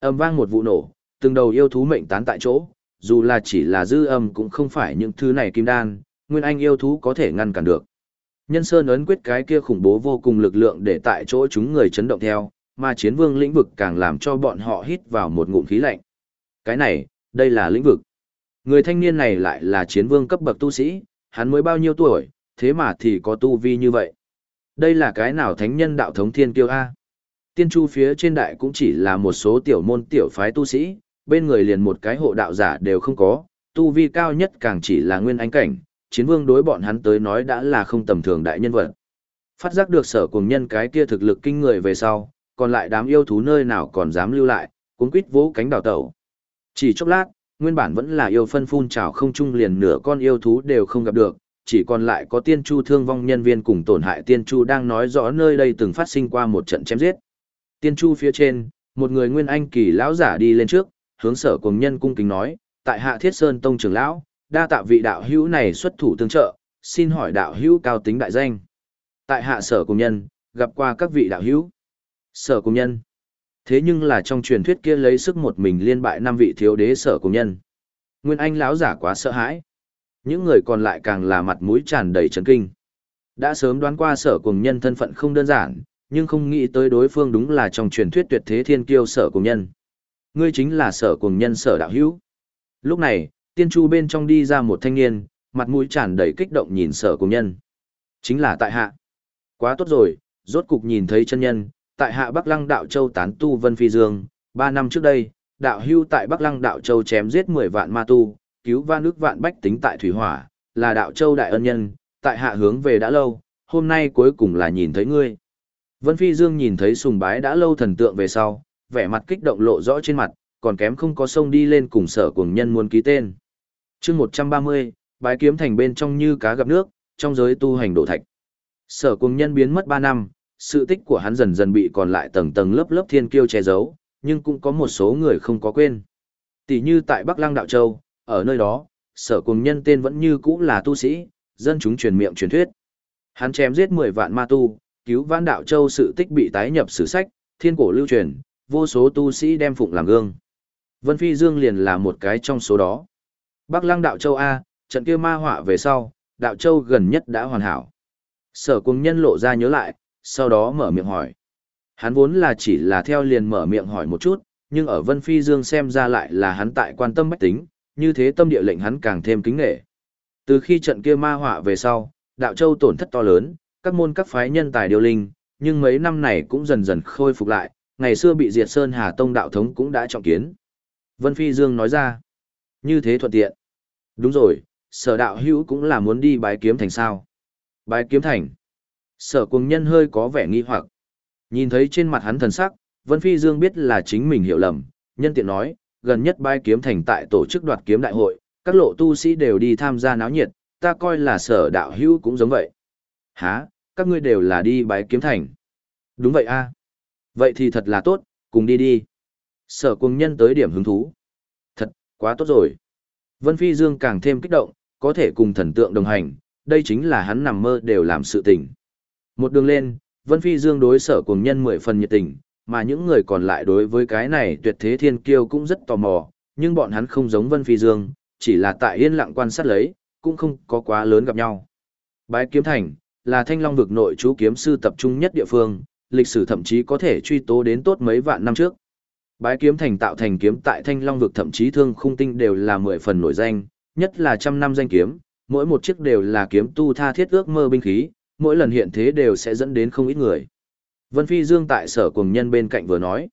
Âm vang một vụ nổ, từng đầu yêu thú mệnh tán tại chỗ, dù là chỉ là dư âm cũng không phải những thứ này kim đan, nguyên anh yêu thú có thể ngăn cản được. Nhân sơn ấn quyết cái kia khủng bố vô cùng lực lượng để tại chỗ chúng người chấn động theo, mà chiến vương lĩnh vực càng làm cho bọn họ hít vào một ngụm khí lạnh. Cái này, đây là lĩnh vực. Người thanh niên này lại là chiến vương cấp bậc tu sĩ, hắn mới bao nhiêu tuổi, thế mà thì có tu vi như vậy. Đây là cái nào thánh nhân đạo thống thiên kiêu A. Tiên chu phía trên đại cũng chỉ là một số tiểu môn tiểu phái tu sĩ, bên người liền một cái hộ đạo giả đều không có, tu vi cao nhất càng chỉ là nguyên ánh cảnh, chiến vương đối bọn hắn tới nói đã là không tầm thường đại nhân vật. Phát giác được sở cùng nhân cái kia thực lực kinh người về sau, còn lại đám yêu thú nơi nào còn dám lưu lại, cuốn quýt vỗ cánh đào tẩu. Chỉ chốc lát, nguyên bản vẫn là yêu phân phun trào không chung liền nửa con yêu thú đều không gặp được, chỉ còn lại có tiên chu thương vong nhân viên cùng tổn hại tiên chu đang nói rõ nơi đây từng phát sinh qua một trận chém giết. Tiên chu phía trên, một người nguyên anh kỳ lão giả đi lên trước, hướng sở cùng nhân cung kính nói, tại hạ thiết sơn tông trưởng lão, đa tạ vị đạo hữu này xuất thủ tương trợ, xin hỏi đạo hữu cao tính đại danh. Tại hạ sở cùng nhân, gặp qua các vị đạo hữu. Sở cùng nhân. Thế nhưng là trong truyền thuyết kia lấy sức một mình liên bại năm vị thiếu đế sở cùng nhân. Nguyên Anh lão giả quá sợ hãi. Những người còn lại càng là mặt mũi tràn đầy chấn kinh. Đã sớm đoán qua sở cùng nhân thân phận không đơn giản, nhưng không nghĩ tới đối phương đúng là trong truyền thuyết tuyệt thế thiên kiêu sở cùng nhân. Ngươi chính là sở cùng nhân sở đạo hữu. Lúc này, tiên chu bên trong đi ra một thanh niên, mặt mũi tràn đầy kích động nhìn sở cùng nhân. Chính là tại hạ. Quá tốt rồi, rốt cục nhìn thấy chân nhân, tại hạ Bắc Lăng Đạo Châu tán tu Vân Phi Dương, ba năm trước đây, đạo hưu tại Bắc Lăng Đạo Châu chém giết mười vạn ma tu, cứu va nước vạn bách tính tại Thủy Hỏa, là Đạo Châu đại ân nhân, tại hạ hướng về đã lâu, hôm nay cuối cùng là nhìn thấy ngươi. Vân Phi Dương nhìn thấy sùng bái đã lâu thần tượng về sau, vẻ mặt kích động lộ rõ trên mặt, còn kém không có sông đi lên cùng sở cuồng nhân muốn ký tên. chương 130, bái kiếm thành bên trong như cá gặp nước, trong giới tu hành đổ thạch. Sở cuồng nhân biến mất 3 năm, sự tích của hắn dần dần bị còn lại tầng tầng lớp lớp thiên kiêu che giấu, nhưng cũng có một số người không có quên. Tỷ như tại Bắc Lăng Đạo Châu, ở nơi đó, sở cùng nhân tên vẫn như cũ là tu sĩ, dân chúng truyền miệng truyền thuyết. Hắn chém giết 10 vạn ma tu, cứu vãn đạo châu sự tích bị tái nhập sử sách, thiên cổ lưu truyền, vô số tu sĩ đem phụng làm gương. Vân Phi Dương liền là một cái trong số đó. Bắc Lăng đạo châu A, trận kia ma họa về sau, đạo châu gần nhất đã hoàn hảo. Sở cùng nhân lộ ra nhớ lại, sau đó mở miệng hỏi. Hắn vốn là chỉ là theo liền mở miệng hỏi một chút, nhưng ở Vân Phi Dương xem ra lại là hắn tại quan tâm bách tính, như thế tâm địa lệnh hắn càng thêm kính nghệ. Từ khi trận kia ma họa về sau, đạo châu tổn thất to lớn, các môn các phái nhân tài điều linh, nhưng mấy năm này cũng dần dần khôi phục lại, ngày xưa bị diệt Sơn Hà Tông đạo thống cũng đã trọng kiến. Vân Phi Dương nói ra, như thế thuận tiện. Đúng rồi, sở đạo hữu cũng là muốn đi bái kiếm thành sao. Bái kiếm thành. Sở cùng nhân hơi có vẻ nghi hoặc. Nhìn thấy trên mặt hắn thần sắc, Vân Phi Dương biết là chính mình hiểu lầm, nhân tiện nói, gần nhất bái kiếm thành tại tổ chức đoạt kiếm đại hội, các lộ tu sĩ đều đi tham gia náo nhiệt, ta coi là sở đạo hữu cũng giống vậy. Hả, các ngươi đều là đi bái kiếm thành. Đúng vậy a. Vậy thì thật là tốt, cùng đi đi. Sở cùng nhân tới điểm hứng thú. Thật, quá tốt rồi. Vân Phi Dương càng thêm kích động, có thể cùng thần tượng đồng hành, đây chính là hắn nằm mơ đều làm sự tình. Một đường lên, Vân Phi Dương đối sở cùng nhân mười phần nhiệt tình, mà những người còn lại đối với cái này tuyệt thế thiên kiêu cũng rất tò mò, nhưng bọn hắn không giống Vân Phi Dương, chỉ là tại yên lặng quan sát lấy, cũng không có quá lớn gặp nhau. Bái Kiếm Thành là Thanh Long vực nội chú kiếm sư tập trung nhất địa phương, lịch sử thậm chí có thể truy tố đến tốt mấy vạn năm trước. Bái Kiếm Thành tạo thành kiếm tại Thanh Long vực thậm chí thương khung tinh đều là mười phần nổi danh, nhất là trăm năm danh kiếm, mỗi một chiếc đều là kiếm tu tha thiết ước mơ binh khí, mỗi lần hiện thế đều sẽ dẫn đến không ít người. Vân Phi Dương tại sở cùng nhân bên cạnh vừa nói,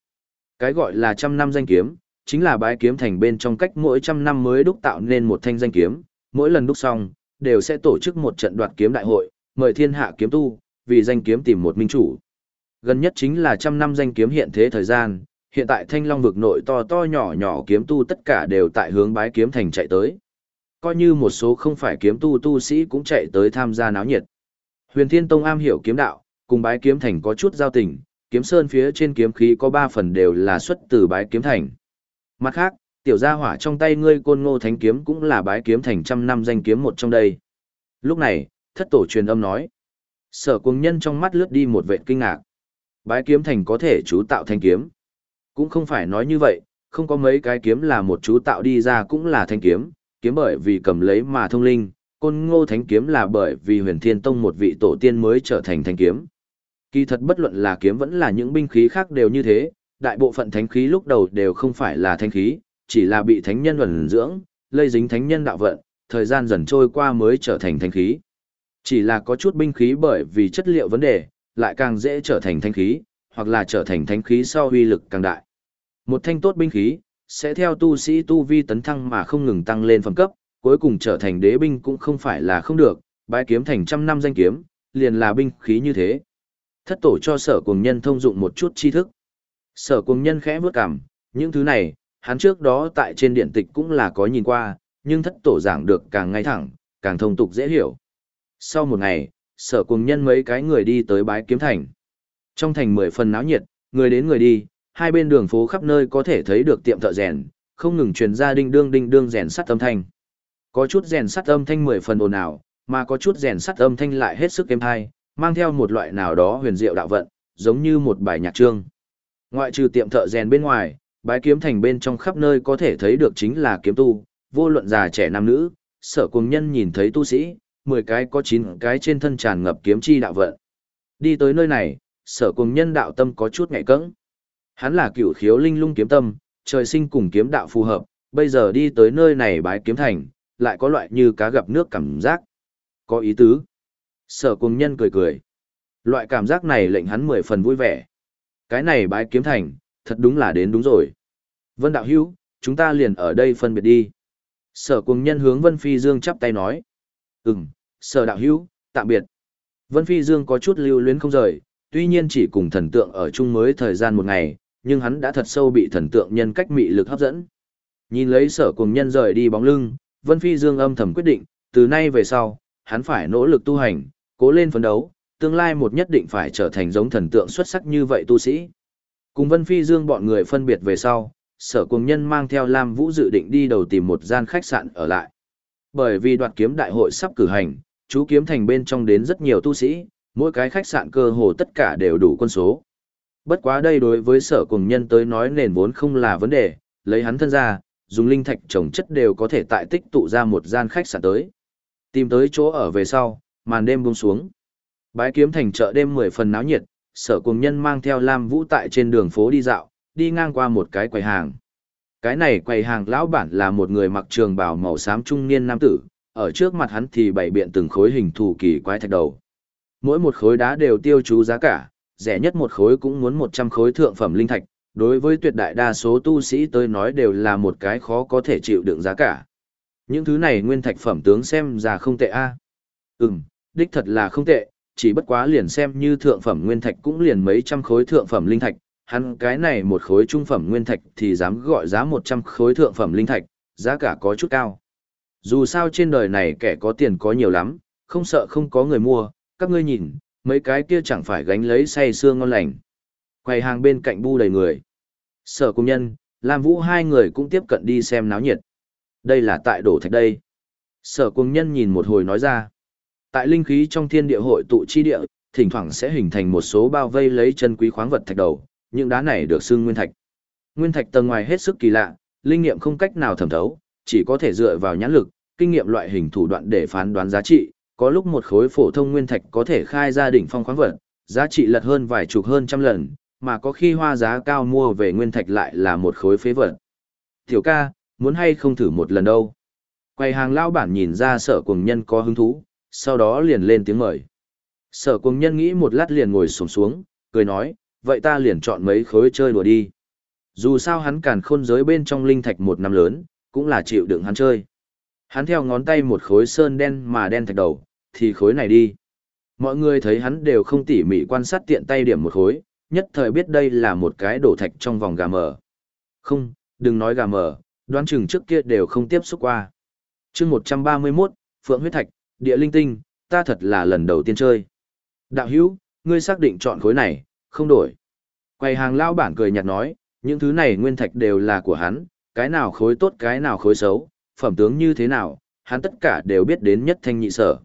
cái gọi là trăm năm danh kiếm, chính là bái kiếm thành bên trong cách mỗi trăm năm mới đúc tạo nên một thanh danh kiếm, mỗi lần đúc xong, đều sẽ tổ chức một trận đoạt kiếm đại hội, mời thiên hạ kiếm tu, vì danh kiếm tìm một minh chủ. Gần nhất chính là trăm năm danh kiếm hiện thế thời gian, hiện tại thanh long vực nội to to nhỏ nhỏ kiếm tu tất cả đều tại hướng bái kiếm thành chạy tới. Coi như một số không phải kiếm tu tu sĩ cũng chạy tới tham gia náo nhiệt. Huyền Thiên Tông am hiểu kiếm đạo, cùng bái kiếm thành có chút giao tình, kiếm sơn phía trên kiếm khí có ba phần đều là xuất từ bái kiếm thành. Mặt khác, tiểu gia hỏa trong tay ngươi côn ngô thánh kiếm cũng là bái kiếm thành trăm năm danh kiếm một trong đây. Lúc này, thất tổ truyền âm nói. Sở cuồng nhân trong mắt lướt đi một vệ kinh ngạc. Bái kiếm thành có thể chú tạo thanh kiếm. Cũng không phải nói như vậy, không có mấy cái kiếm là một chú tạo đi ra cũng là thanh kiếm, kiếm bởi vì cầm lấy mà thông linh, côn ngô thánh kiếm là bởi vì huyền thiên tông một vị tổ tiên mới trở thành thanh kiếm. Kỳ thật bất luận là kiếm vẫn là những binh khí khác đều như thế, đại bộ phận thánh khí lúc đầu đều không phải là thánh khí, chỉ là bị thánh nhân ẩn dưỡng, lây dính thánh nhân đạo vận, thời gian dần trôi qua mới trở thành thánh khí. Chỉ là có chút binh khí bởi vì chất liệu vấn đề, lại càng dễ trở thành thánh khí, hoặc là trở thành thánh khí sau uy lực càng đại. Một thanh tốt binh khí, sẽ theo tu sĩ tu vi tấn thăng mà không ngừng tăng lên phẩm cấp, cuối cùng trở thành đế binh cũng không phải là không được, bái kiếm thành trăm năm danh kiếm, liền là binh khí như thế. Thất tổ cho sở cuồng nhân thông dụng một chút tri thức. Sở cuồng nhân khẽ bước cảm, những thứ này, hắn trước đó tại trên điện tịch cũng là có nhìn qua, nhưng thất tổ giảng được càng ngay thẳng, càng thông tục dễ hiểu. Sau một ngày, sở cuồng nhân mấy cái người đi tới bái kiếm thành. Trong thành mười phần náo nhiệt, người đến người đi, hai bên đường phố khắp nơi có thể thấy được tiệm thợ rèn, không ngừng truyền ra đinh đương đinh đương rèn sắt âm thanh. Có chút rèn sắt âm thanh mười phần ồn ào, mà có chút rèn sắt âm thanh lại hết sức êm hay, mang theo một loại nào đó huyền diệu đạo vận, giống như một bài nhạc trương. Ngoại trừ tiệm thợ rèn bên ngoài, bái kiếm thành bên trong khắp nơi có thể thấy được chính là kiếm tu, vô luận già trẻ nam nữ, sở cùng nhân nhìn thấy tu sĩ, 10 cái có 9 cái trên thân tràn ngập kiếm chi đạo vận. Đi tới nơi này, sở cùng nhân đạo tâm có chút ngại cẫng. Hắn là cửu khiếu linh lung kiếm tâm, trời sinh cùng kiếm đạo phù hợp, bây giờ đi tới nơi này bái kiếm thành, lại có loại như cá gặp nước cảm giác. Có ý tứ. Sở cùng nhân cười cười. Loại cảm giác này lệnh hắn mười phần vui vẻ. Cái này bái kiếm thành, thật đúng là đến đúng rồi. Vân đạo hữu, chúng ta liền ở đây phân biệt đi. Sở cùng nhân hướng Vân Phi Dương chắp tay nói. Ừm, sở đạo hữu, tạm biệt. Vân Phi Dương có chút lưu luyến không rời, tuy nhiên chỉ cùng thần tượng ở chung mới thời gian một ngày, nhưng hắn đã thật sâu bị thần tượng nhân cách mị lực hấp dẫn. Nhìn lấy sở cùng nhân rời đi bóng lưng, Vân Phi Dương âm thầm quyết định, từ nay về sau, hắn phải nỗ lực tu hành, cố lên phấn đấu, tương lai một nhất định phải trở thành giống thần tượng xuất sắc như vậy tu sĩ. Cùng Vân Phi Dương bọn người phân biệt về sau, sở cùng nhân mang theo Lam Vũ dự định đi đầu tìm một gian khách sạn ở lại. Bởi vì đoạt kiếm đại hội sắp cử hành, chú kiếm thành bên trong đến rất nhiều tu sĩ, mỗi cái khách sạn cơ hồ tất cả đều đủ quân số. Bất quá đây đối với sở cùng nhân tới nói nền vốn không là vấn đề, lấy hắn thân ra, dùng linh thạch trồng chất đều có thể tại tích tụ ra một gian khách sạn tới. Tìm tới chỗ ở về sau, màn đêm buông xuống. Bái kiếm thành chợ đêm mười phần náo nhiệt, sở cùng nhân mang theo Lam Vũ tại trên đường phố đi dạo, đi ngang qua một cái quầy hàng. Cái này quầy hàng lão bản là một người mặc trường bào màu xám trung niên nam tử, ở trước mặt hắn thì bày biện từng khối hình thù kỳ quái thạch đầu. Mỗi một khối đá đều tiêu chú giá cả, rẻ nhất một khối cũng muốn 100 khối thượng phẩm linh thạch, đối với tuyệt đại đa số tu sĩ tới nói đều là một cái khó có thể chịu đựng giá cả. Những thứ này nguyên thạch phẩm tướng xem ra không tệ a. Ừm, đích thật là không tệ, chỉ bất quá liền xem như thượng phẩm nguyên thạch cũng liền mấy trăm khối thượng phẩm linh thạch, hắn cái này một khối trung phẩm nguyên thạch thì dám gọi giá 100 khối thượng phẩm linh thạch, giá cả có chút cao. Dù sao trên đời này kẻ có tiền có nhiều lắm, không sợ không có người mua, các ngươi nhìn, mấy cái kia chẳng phải gánh lấy say xương ngon lành. Quầy hàng bên cạnh bu đầy người. Sở công nhân, Lam Vũ hai người cũng tiếp cận đi xem náo nhiệt. Đây là tại đổ thạch đây. Sở công nhân nhìn một hồi nói ra. Tại linh khí trong thiên địa hội tụ chi địa, thỉnh thoảng sẽ hình thành một số bao vây lấy chân quý khoáng vật thạch đầu, những đá này được xưng nguyên thạch. Nguyên thạch tầng ngoài hết sức kỳ lạ, linh nghiệm không cách nào thẩm thấu, chỉ có thể dựa vào nhãn lực, kinh nghiệm loại hình thủ đoạn để phán đoán giá trị, có lúc một khối phổ thông nguyên thạch có thể khai ra đỉnh phong khoáng vật, giá trị lật hơn vài chục hơn trăm lần, mà có khi hoa giá cao mua về nguyên thạch lại là một khối phế vật. Tiểu ca, muốn hay không thử một lần đâu. Quầy hàng lao bản nhìn ra sở cùng nhân có hứng thú, sau đó liền lên tiếng mời. Sở cùng nhân nghĩ một lát liền ngồi sổng xuống, cười nói, vậy ta liền chọn mấy khối chơi đùa đi. Dù sao hắn càn khôn giới bên trong linh thạch một năm lớn, cũng là chịu đựng hắn chơi. Hắn theo ngón tay một khối sơn đen mà đen thạch đầu, thì khối này đi. Mọi người thấy hắn đều không tỉ mỉ quan sát tiện tay điểm một khối, nhất thời biết đây là một cái đổ thạch trong vòng gà mờ. Không, đừng nói gà mờ, đoán chừng trước kia đều không tiếp xúc qua. chương 131, Phượng huyết thạch, địa linh tinh, ta thật là lần đầu tiên chơi. Đạo hữu, ngươi xác định chọn khối này, không đổi. Quầy hàng lao bản cười nhạt nói, những thứ này nguyên thạch đều là của hắn, cái nào khối tốt cái nào khối xấu, phẩm tướng như thế nào, hắn tất cả đều biết đến nhất thanh nhị sở.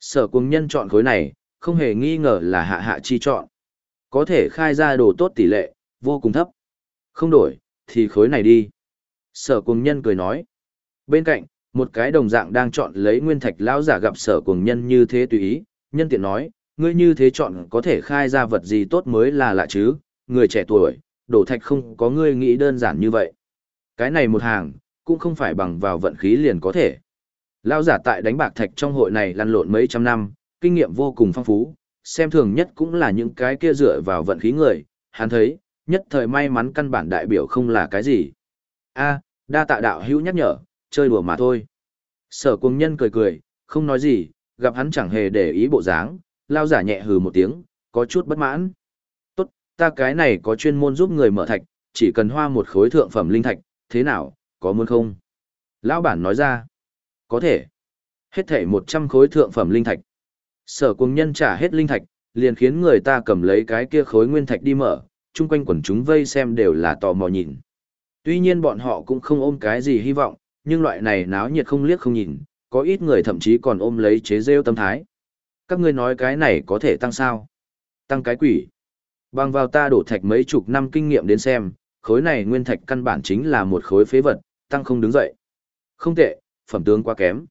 Sở cùng nhân chọn khối này, không hề nghi ngờ là hạ hạ chi chọn. Có thể khai ra đồ tốt tỷ lệ, vô cùng thấp. Không đổi, thì khối này đi. Sở cùng nhân cười nói. Bên cạnh, một cái đồng dạng đang chọn lấy nguyên thạch lão giả gặp sở cuồng nhân như thế tùy ý, nhân tiện nói, ngươi như thế chọn có thể khai ra vật gì tốt mới là lạ chứ, người trẻ tuổi, đổ thạch không có ngươi nghĩ đơn giản như vậy. Cái này một hàng, cũng không phải bằng vào vận khí liền có thể. Lão giả tại đánh bạc thạch trong hội này lăn lộn mấy trăm năm, kinh nghiệm vô cùng phong phú, xem thường nhất cũng là những cái kia dựa vào vận khí người, hắn thấy, nhất thời may mắn căn bản đại biểu không là cái gì. A, đa tạ đạo hữu nhắc nhở, chơi đùa mà thôi. Sở cuồng nhân cười cười, không nói gì, gặp hắn chẳng hề để ý bộ dáng, lao giả nhẹ hừ một tiếng, có chút bất mãn. Tốt, ta cái này có chuyên môn giúp người mở thạch, chỉ cần hoa một khối thượng phẩm linh thạch, thế nào, có muốn không? Lão bản nói ra, có thể. Hết thể 100 khối thượng phẩm linh thạch. Sở cuồng nhân trả hết linh thạch, liền khiến người ta cầm lấy cái kia khối nguyên thạch đi mở, chung quanh quần chúng vây xem đều là tò mò nhìn. Tuy nhiên bọn họ cũng không ôm cái gì hy vọng, nhưng loại này náo nhiệt không liếc không nhìn, có ít người thậm chí còn ôm lấy chế rêu tâm thái. Các ngươi nói cái này có thể tăng sao? Tăng cái quỷ. Bằng vào ta đổ thạch mấy chục năm kinh nghiệm đến xem, khối này nguyên thạch căn bản chính là một khối phế vật, tăng không đứng dậy. Không tệ, phẩm tướng quá kém.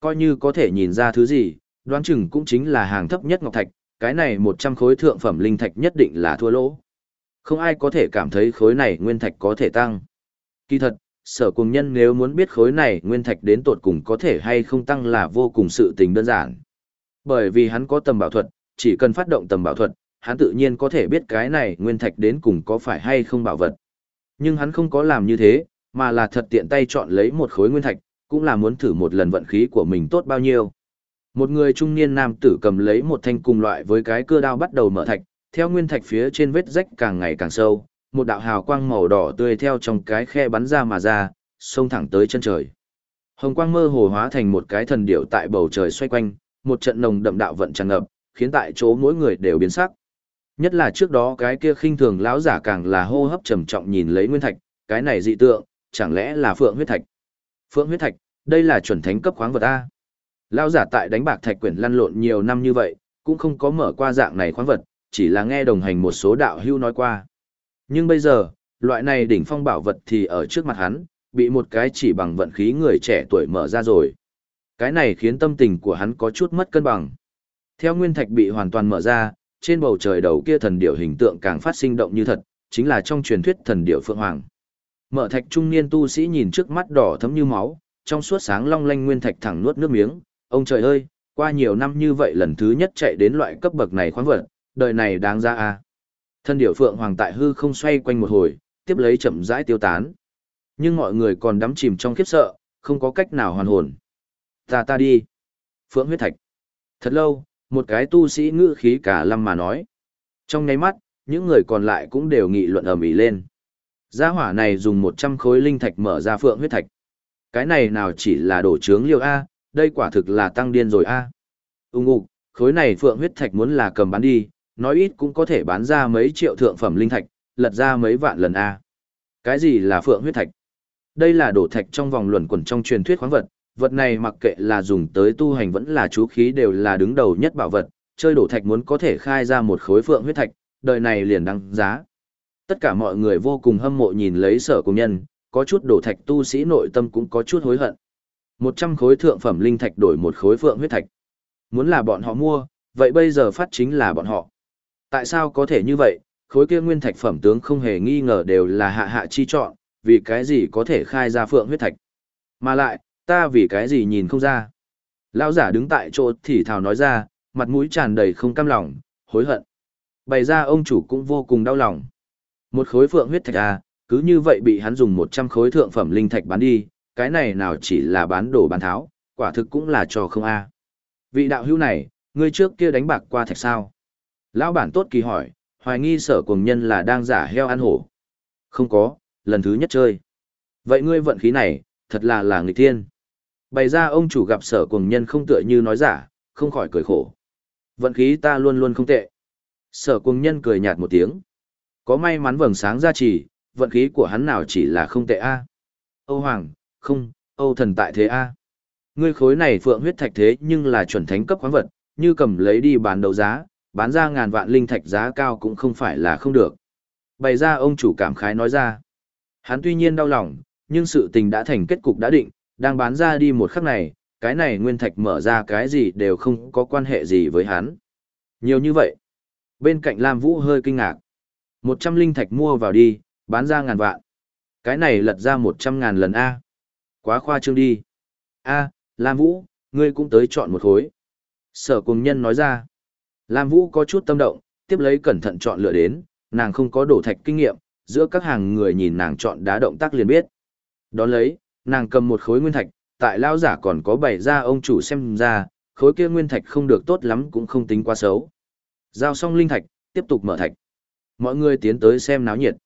Coi như có thể nhìn ra thứ gì, đoán chừng cũng chính là hàng thấp nhất ngọc thạch, cái này 100 khối thượng phẩm linh thạch nhất định là thua lỗ. Không ai có thể cảm thấy khối này nguyên thạch có thể tăng. Kỳ thật, sở cùng nhân nếu muốn biết khối này nguyên thạch đến tột cùng có thể hay không tăng là vô cùng sự tình đơn giản. Bởi vì hắn có tầm bảo thuật, chỉ cần phát động tầm bảo thuật, hắn tự nhiên có thể biết cái này nguyên thạch đến cùng có phải hay không bảo vật. Nhưng hắn không có làm như thế, mà là thật tiện tay chọn lấy một khối nguyên thạch, cũng là muốn thử một lần vận khí của mình tốt bao nhiêu. Một người trung niên nam tử cầm lấy một thanh cùng loại với cái cưa đao bắt đầu mở thạch, theo nguyên thạch phía trên vết rách càng ngày càng sâu, một đạo hào quang màu đỏ tươi theo trong cái khe bắn ra mà ra, xông thẳng tới chân trời. Hồng quang mơ hồ hóa thành một cái thần điệu tại bầu trời xoay quanh, một trận nồng đậm đạo vận tràn ngập, khiến tại chỗ mỗi người đều biến sắc. Nhất là trước đó cái kia khinh thường lão giả càng là hô hấp trầm trọng nhìn lấy nguyên thạch, cái này dị tượng, chẳng lẽ là phượng huyết thạch? Phượng huyết thạch, đây là chuẩn thánh cấp khoáng vật a. Lão giả tại đánh bạc thạch quyển lăn lộn nhiều năm như vậy, cũng không có mở qua dạng này khoáng vật, chỉ là nghe đồng hành một số đạo hưu nói qua. Nhưng bây giờ, loại này đỉnh phong bảo vật thì ở trước mặt hắn, bị một cái chỉ bằng vận khí người trẻ tuổi mở ra rồi. Cái này khiến tâm tình của hắn có chút mất cân bằng. Theo nguyên thạch bị hoàn toàn mở ra, trên bầu trời đầu kia thần điểu hình tượng càng phát sinh động như thật, chính là trong truyền thuyết thần điểu phượng hoàng. Mở thạch trung niên tu sĩ nhìn trước mắt đỏ thấm như máu, trong suốt sáng long lanh nguyên thạch thẳng nuốt nước miếng, ông trời ơi, qua nhiều năm như vậy lần thứ nhất chạy đến loại cấp bậc này khoáng vật, đời này đáng ra à. Thân điểu phượng hoàng tại hư không xoay quanh một hồi, tiếp lấy chậm rãi tiêu tán. Nhưng mọi người còn đắm chìm trong khiếp sợ, không có cách nào hoàn hồn. Ta ta đi. Phượng huyết thạch. Thật lâu, một cái tu sĩ ngữ khí cả lâm mà nói. Trong nháy mắt, những người còn lại cũng đều nghị luận ầm ĩ lên. Gia hỏa này dùng 100 khối linh thạch mở ra phượng huyết thạch. Cái này nào chỉ là đổ trướng liêu A, đây quả thực là tăng điên rồi A. Úng ục, khối này phượng huyết thạch muốn là cầm bán đi, nói ít cũng có thể bán ra mấy triệu thượng phẩm linh thạch, lật ra mấy vạn lần A. Cái gì là phượng huyết thạch? Đây là đổ thạch trong vòng luẩn quẩn trong truyền thuyết khoáng vật, vật này mặc kệ là dùng tới tu hành vẫn là chú khí đều là đứng đầu nhất bảo vật, chơi đổ thạch muốn có thể khai ra một khối phượng huyết thạch, đời này liền đăng giá. Tất cả mọi người vô cùng hâm mộ nhìn lấy sở công nhân, có chút đổ thạch tu sĩ nội tâm cũng có chút hối hận. 100 khối thượng phẩm linh thạch đổi một khối phượng huyết thạch. Muốn là bọn họ mua, vậy bây giờ phát chính là bọn họ. Tại sao có thể như vậy, khối kia nguyên thạch phẩm tướng không hề nghi ngờ đều là hạ hạ chi chọn, vì cái gì có thể khai ra phượng huyết thạch. Mà lại, ta vì cái gì nhìn không ra. Lão giả đứng tại chỗ thì thào nói ra, mặt mũi tràn đầy không cam lòng, hối hận. Bày ra ông chủ cũng vô cùng đau lòng. Một khối phượng huyết thạch à, cứ như vậy bị hắn dùng 100 khối thượng phẩm linh thạch bán đi, cái này nào chỉ là bán đồ bán tháo, quả thực cũng là trò không a. Vị đạo hữu này, ngươi trước kia đánh bạc qua thạch sao? Lão bản tốt kỳ hỏi, hoài nghi sở cùng nhân là đang giả heo ăn hổ. Không có, lần thứ nhất chơi. Vậy ngươi vận khí này, thật là là người thiên. Bày ra ông chủ gặp sở cùng nhân không tựa như nói giả, không khỏi cười khổ. Vận khí ta luôn luôn không tệ. Sở cùng nhân cười nhạt một tiếng. Có may mắn vầng sáng ra chỉ, vận khí của hắn nào chỉ là không tệ a. Âu Hoàng, không, Âu thần tại thế a. Ngươi khối này phượng huyết thạch thế nhưng là chuẩn thánh cấp khoáng vật, như cầm lấy đi bán đấu giá, bán ra ngàn vạn linh thạch giá cao cũng không phải là không được. Bày ra ông chủ cảm khái nói ra. Hắn tuy nhiên đau lòng, nhưng sự tình đã thành kết cục đã định, đang bán ra đi một khắc này, cái này nguyên thạch mở ra cái gì đều không có quan hệ gì với hắn. Nhiều như vậy. Bên cạnh Lam Vũ hơi kinh ngạc. Một trăm linh thạch mua vào đi, bán ra ngàn vạn. Cái này lật ra một trăm ngàn lần A. Quá khoa trương đi. A, Lam Vũ, ngươi cũng tới chọn một khối. Sở cùng nhân nói ra. Lam Vũ có chút tâm động, tiếp lấy cẩn thận chọn lựa đến, nàng không có đổ thạch kinh nghiệm, giữa các hàng người nhìn nàng chọn đá động tác liền biết. Đón lấy, nàng cầm một khối nguyên thạch, tại lao giả còn có bảy ra ông chủ xem ra, khối kia nguyên thạch không được tốt lắm cũng không tính quá xấu. Giao xong linh thạch, tiếp tục mở thạch. Mọi người tiến tới xem náo nhiệt.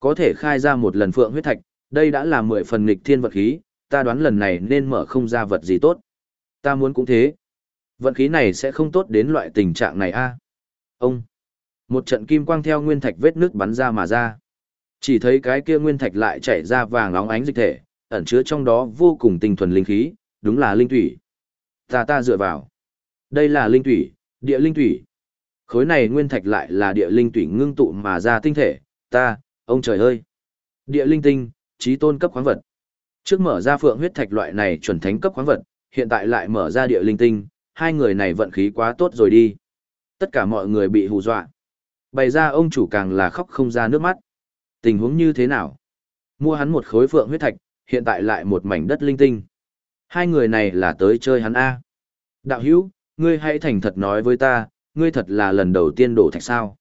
Có thể khai ra một lần phượng huyết thạch, đây đã là mười phần nghịch thiên vật khí, ta đoán lần này nên mở không ra vật gì tốt. Ta muốn cũng thế. Vận khí này sẽ không tốt đến loại tình trạng này a. Ông. Một trận kim quang theo nguyên thạch vết nước bắn ra mà ra. Chỉ thấy cái kia nguyên thạch lại chảy ra vàng óng ánh dịch thể, ẩn chứa trong đó vô cùng tinh thuần linh khí, đúng là linh thủy. Ta ta dựa vào. Đây là linh thủy, địa linh thủy. Khối này nguyên thạch lại là địa linh thủy ngưng tụ mà ra tinh thể, ta, ông trời ơi. Địa linh tinh, trí tôn cấp khoáng vật. Trước mở ra phượng huyết thạch loại này chuẩn thánh cấp khoáng vật, hiện tại lại mở ra địa linh tinh, hai người này vận khí quá tốt rồi đi. Tất cả mọi người bị hù dọa. Bày ra ông chủ càng là khóc không ra nước mắt. Tình huống như thế nào? Mua hắn một khối phượng huyết thạch, hiện tại lại một mảnh đất linh tinh. Hai người này là tới chơi hắn A. Đạo hữu, ngươi hãy thành thật nói với ta, ngươi thật là lần đầu tiên đổ thạch sao.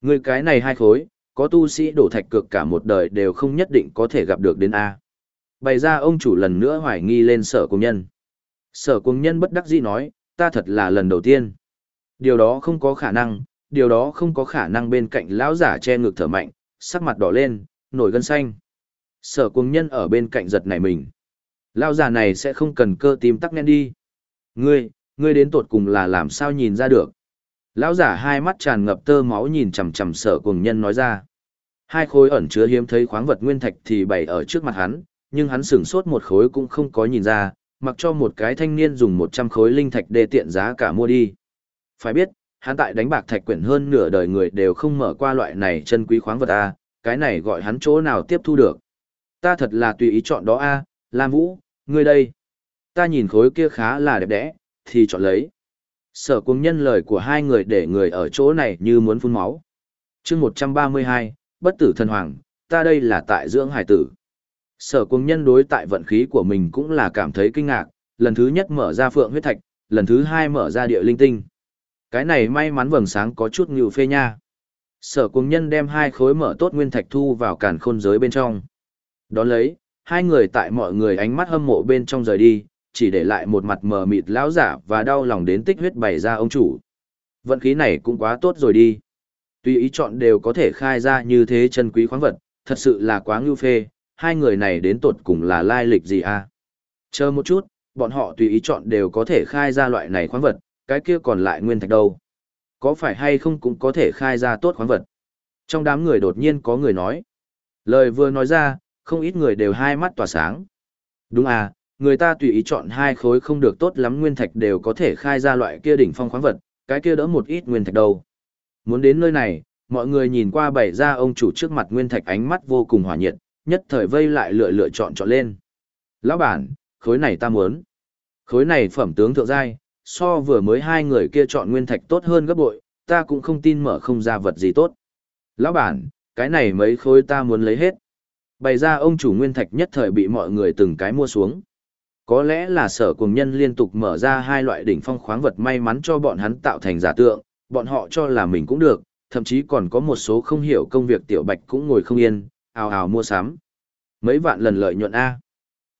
Ngươi cái này hai khối, có tu sĩ đổ thạch cực cả một đời đều không nhất định có thể gặp được đến A. Bày ra ông chủ lần nữa hoài nghi lên sở công nhân. Sở công nhân bất đắc dĩ nói, ta thật là lần đầu tiên. Điều đó không có khả năng, điều đó không có khả năng bên cạnh lão giả che ngực thở mạnh, sắc mặt đỏ lên, nổi gân xanh. Sở cuồng nhân ở bên cạnh giật nảy mình. Lão giả này sẽ không cần cơ tim tắc nghẽn đi. Ngươi, ngươi đến tột cùng là làm sao nhìn ra được. Lão giả hai mắt tràn ngập tơ máu nhìn chằm chằm sở cuồng nhân nói ra. Hai khối ẩn chứa hiếm thấy khoáng vật nguyên thạch thì bày ở trước mặt hắn, nhưng hắn sửng sốt một khối cũng không có nhìn ra, mặc cho một cái thanh niên dùng 100 khối linh thạch để tiện giá cả mua đi. Phải biết, hắn tại đánh bạc thạch quyển hơn nửa đời người đều không mở qua loại này chân quý khoáng vật a, cái này gọi hắn chỗ nào tiếp thu được. Ta thật là tùy ý chọn đó a, Lam Vũ, ngươi đây. Ta nhìn khối kia khá là đẹp đẽ, thì chọn lấy. Sở cung nhân lời của hai người để người ở chỗ này như muốn phun máu. chương 132, bất tử thần hoàng, ta đây là tại dưỡng hải tử. Sở cung nhân đối tại vận khí của mình cũng là cảm thấy kinh ngạc, lần thứ nhất mở ra phượng huyết thạch, lần thứ hai mở ra địa linh tinh. Cái này may mắn vầng sáng có chút nhiều phê nha. Sở cung nhân đem hai khối mở tốt nguyên thạch thu vào càn khôn giới bên trong. Đón lấy, hai người tại mọi người ánh mắt hâm mộ bên trong rời đi, chỉ để lại một mặt mờ mịt lão giả và đau lòng đến tích huyết bày ra ông chủ. Vận khí này cũng quá tốt rồi đi. Tuy ý chọn đều có thể khai ra như thế chân quý khoáng vật, thật sự là quá ngưu phê, hai người này đến tột cùng là lai lịch gì à? Chờ một chút, bọn họ tùy ý chọn đều có thể khai ra loại này khoáng vật, cái kia còn lại nguyên thạch đâu? Có phải hay không cũng có thể khai ra tốt khoáng vật? Trong đám người đột nhiên có người nói. Lời vừa nói ra, không ít người đều hai mắt tỏa sáng. Đúng à, người ta tùy ý chọn hai khối không được tốt lắm nguyên thạch đều có thể khai ra loại kia đỉnh phong khoáng vật, cái kia đỡ một ít nguyên thạch đâu. Muốn đến nơi này, mọi người nhìn qua bảy ra ông chủ trước mặt nguyên thạch ánh mắt vô cùng hỏa nhiệt, nhất thời vây lại lựa lựa chọn chọn lên. Lão bản, khối này ta muốn. Khối này phẩm tướng thượng giai, so vừa mới hai người kia chọn nguyên thạch tốt hơn gấp bội, ta cũng không tin mở không ra vật gì tốt. Lão bản, cái này mấy khối ta muốn lấy hết. Bày ra ông chủ nguyên thạch nhất thời bị mọi người từng cái mua xuống. Có lẽ là sở cùng nhân liên tục mở ra hai loại đỉnh phong khoáng vật may mắn cho bọn hắn tạo thành giả tượng, bọn họ cho là mình cũng được, thậm chí còn có một số không hiểu công việc tiểu bạch cũng ngồi không yên, ào ào mua sắm. Mấy vạn lần lợi nhuận A.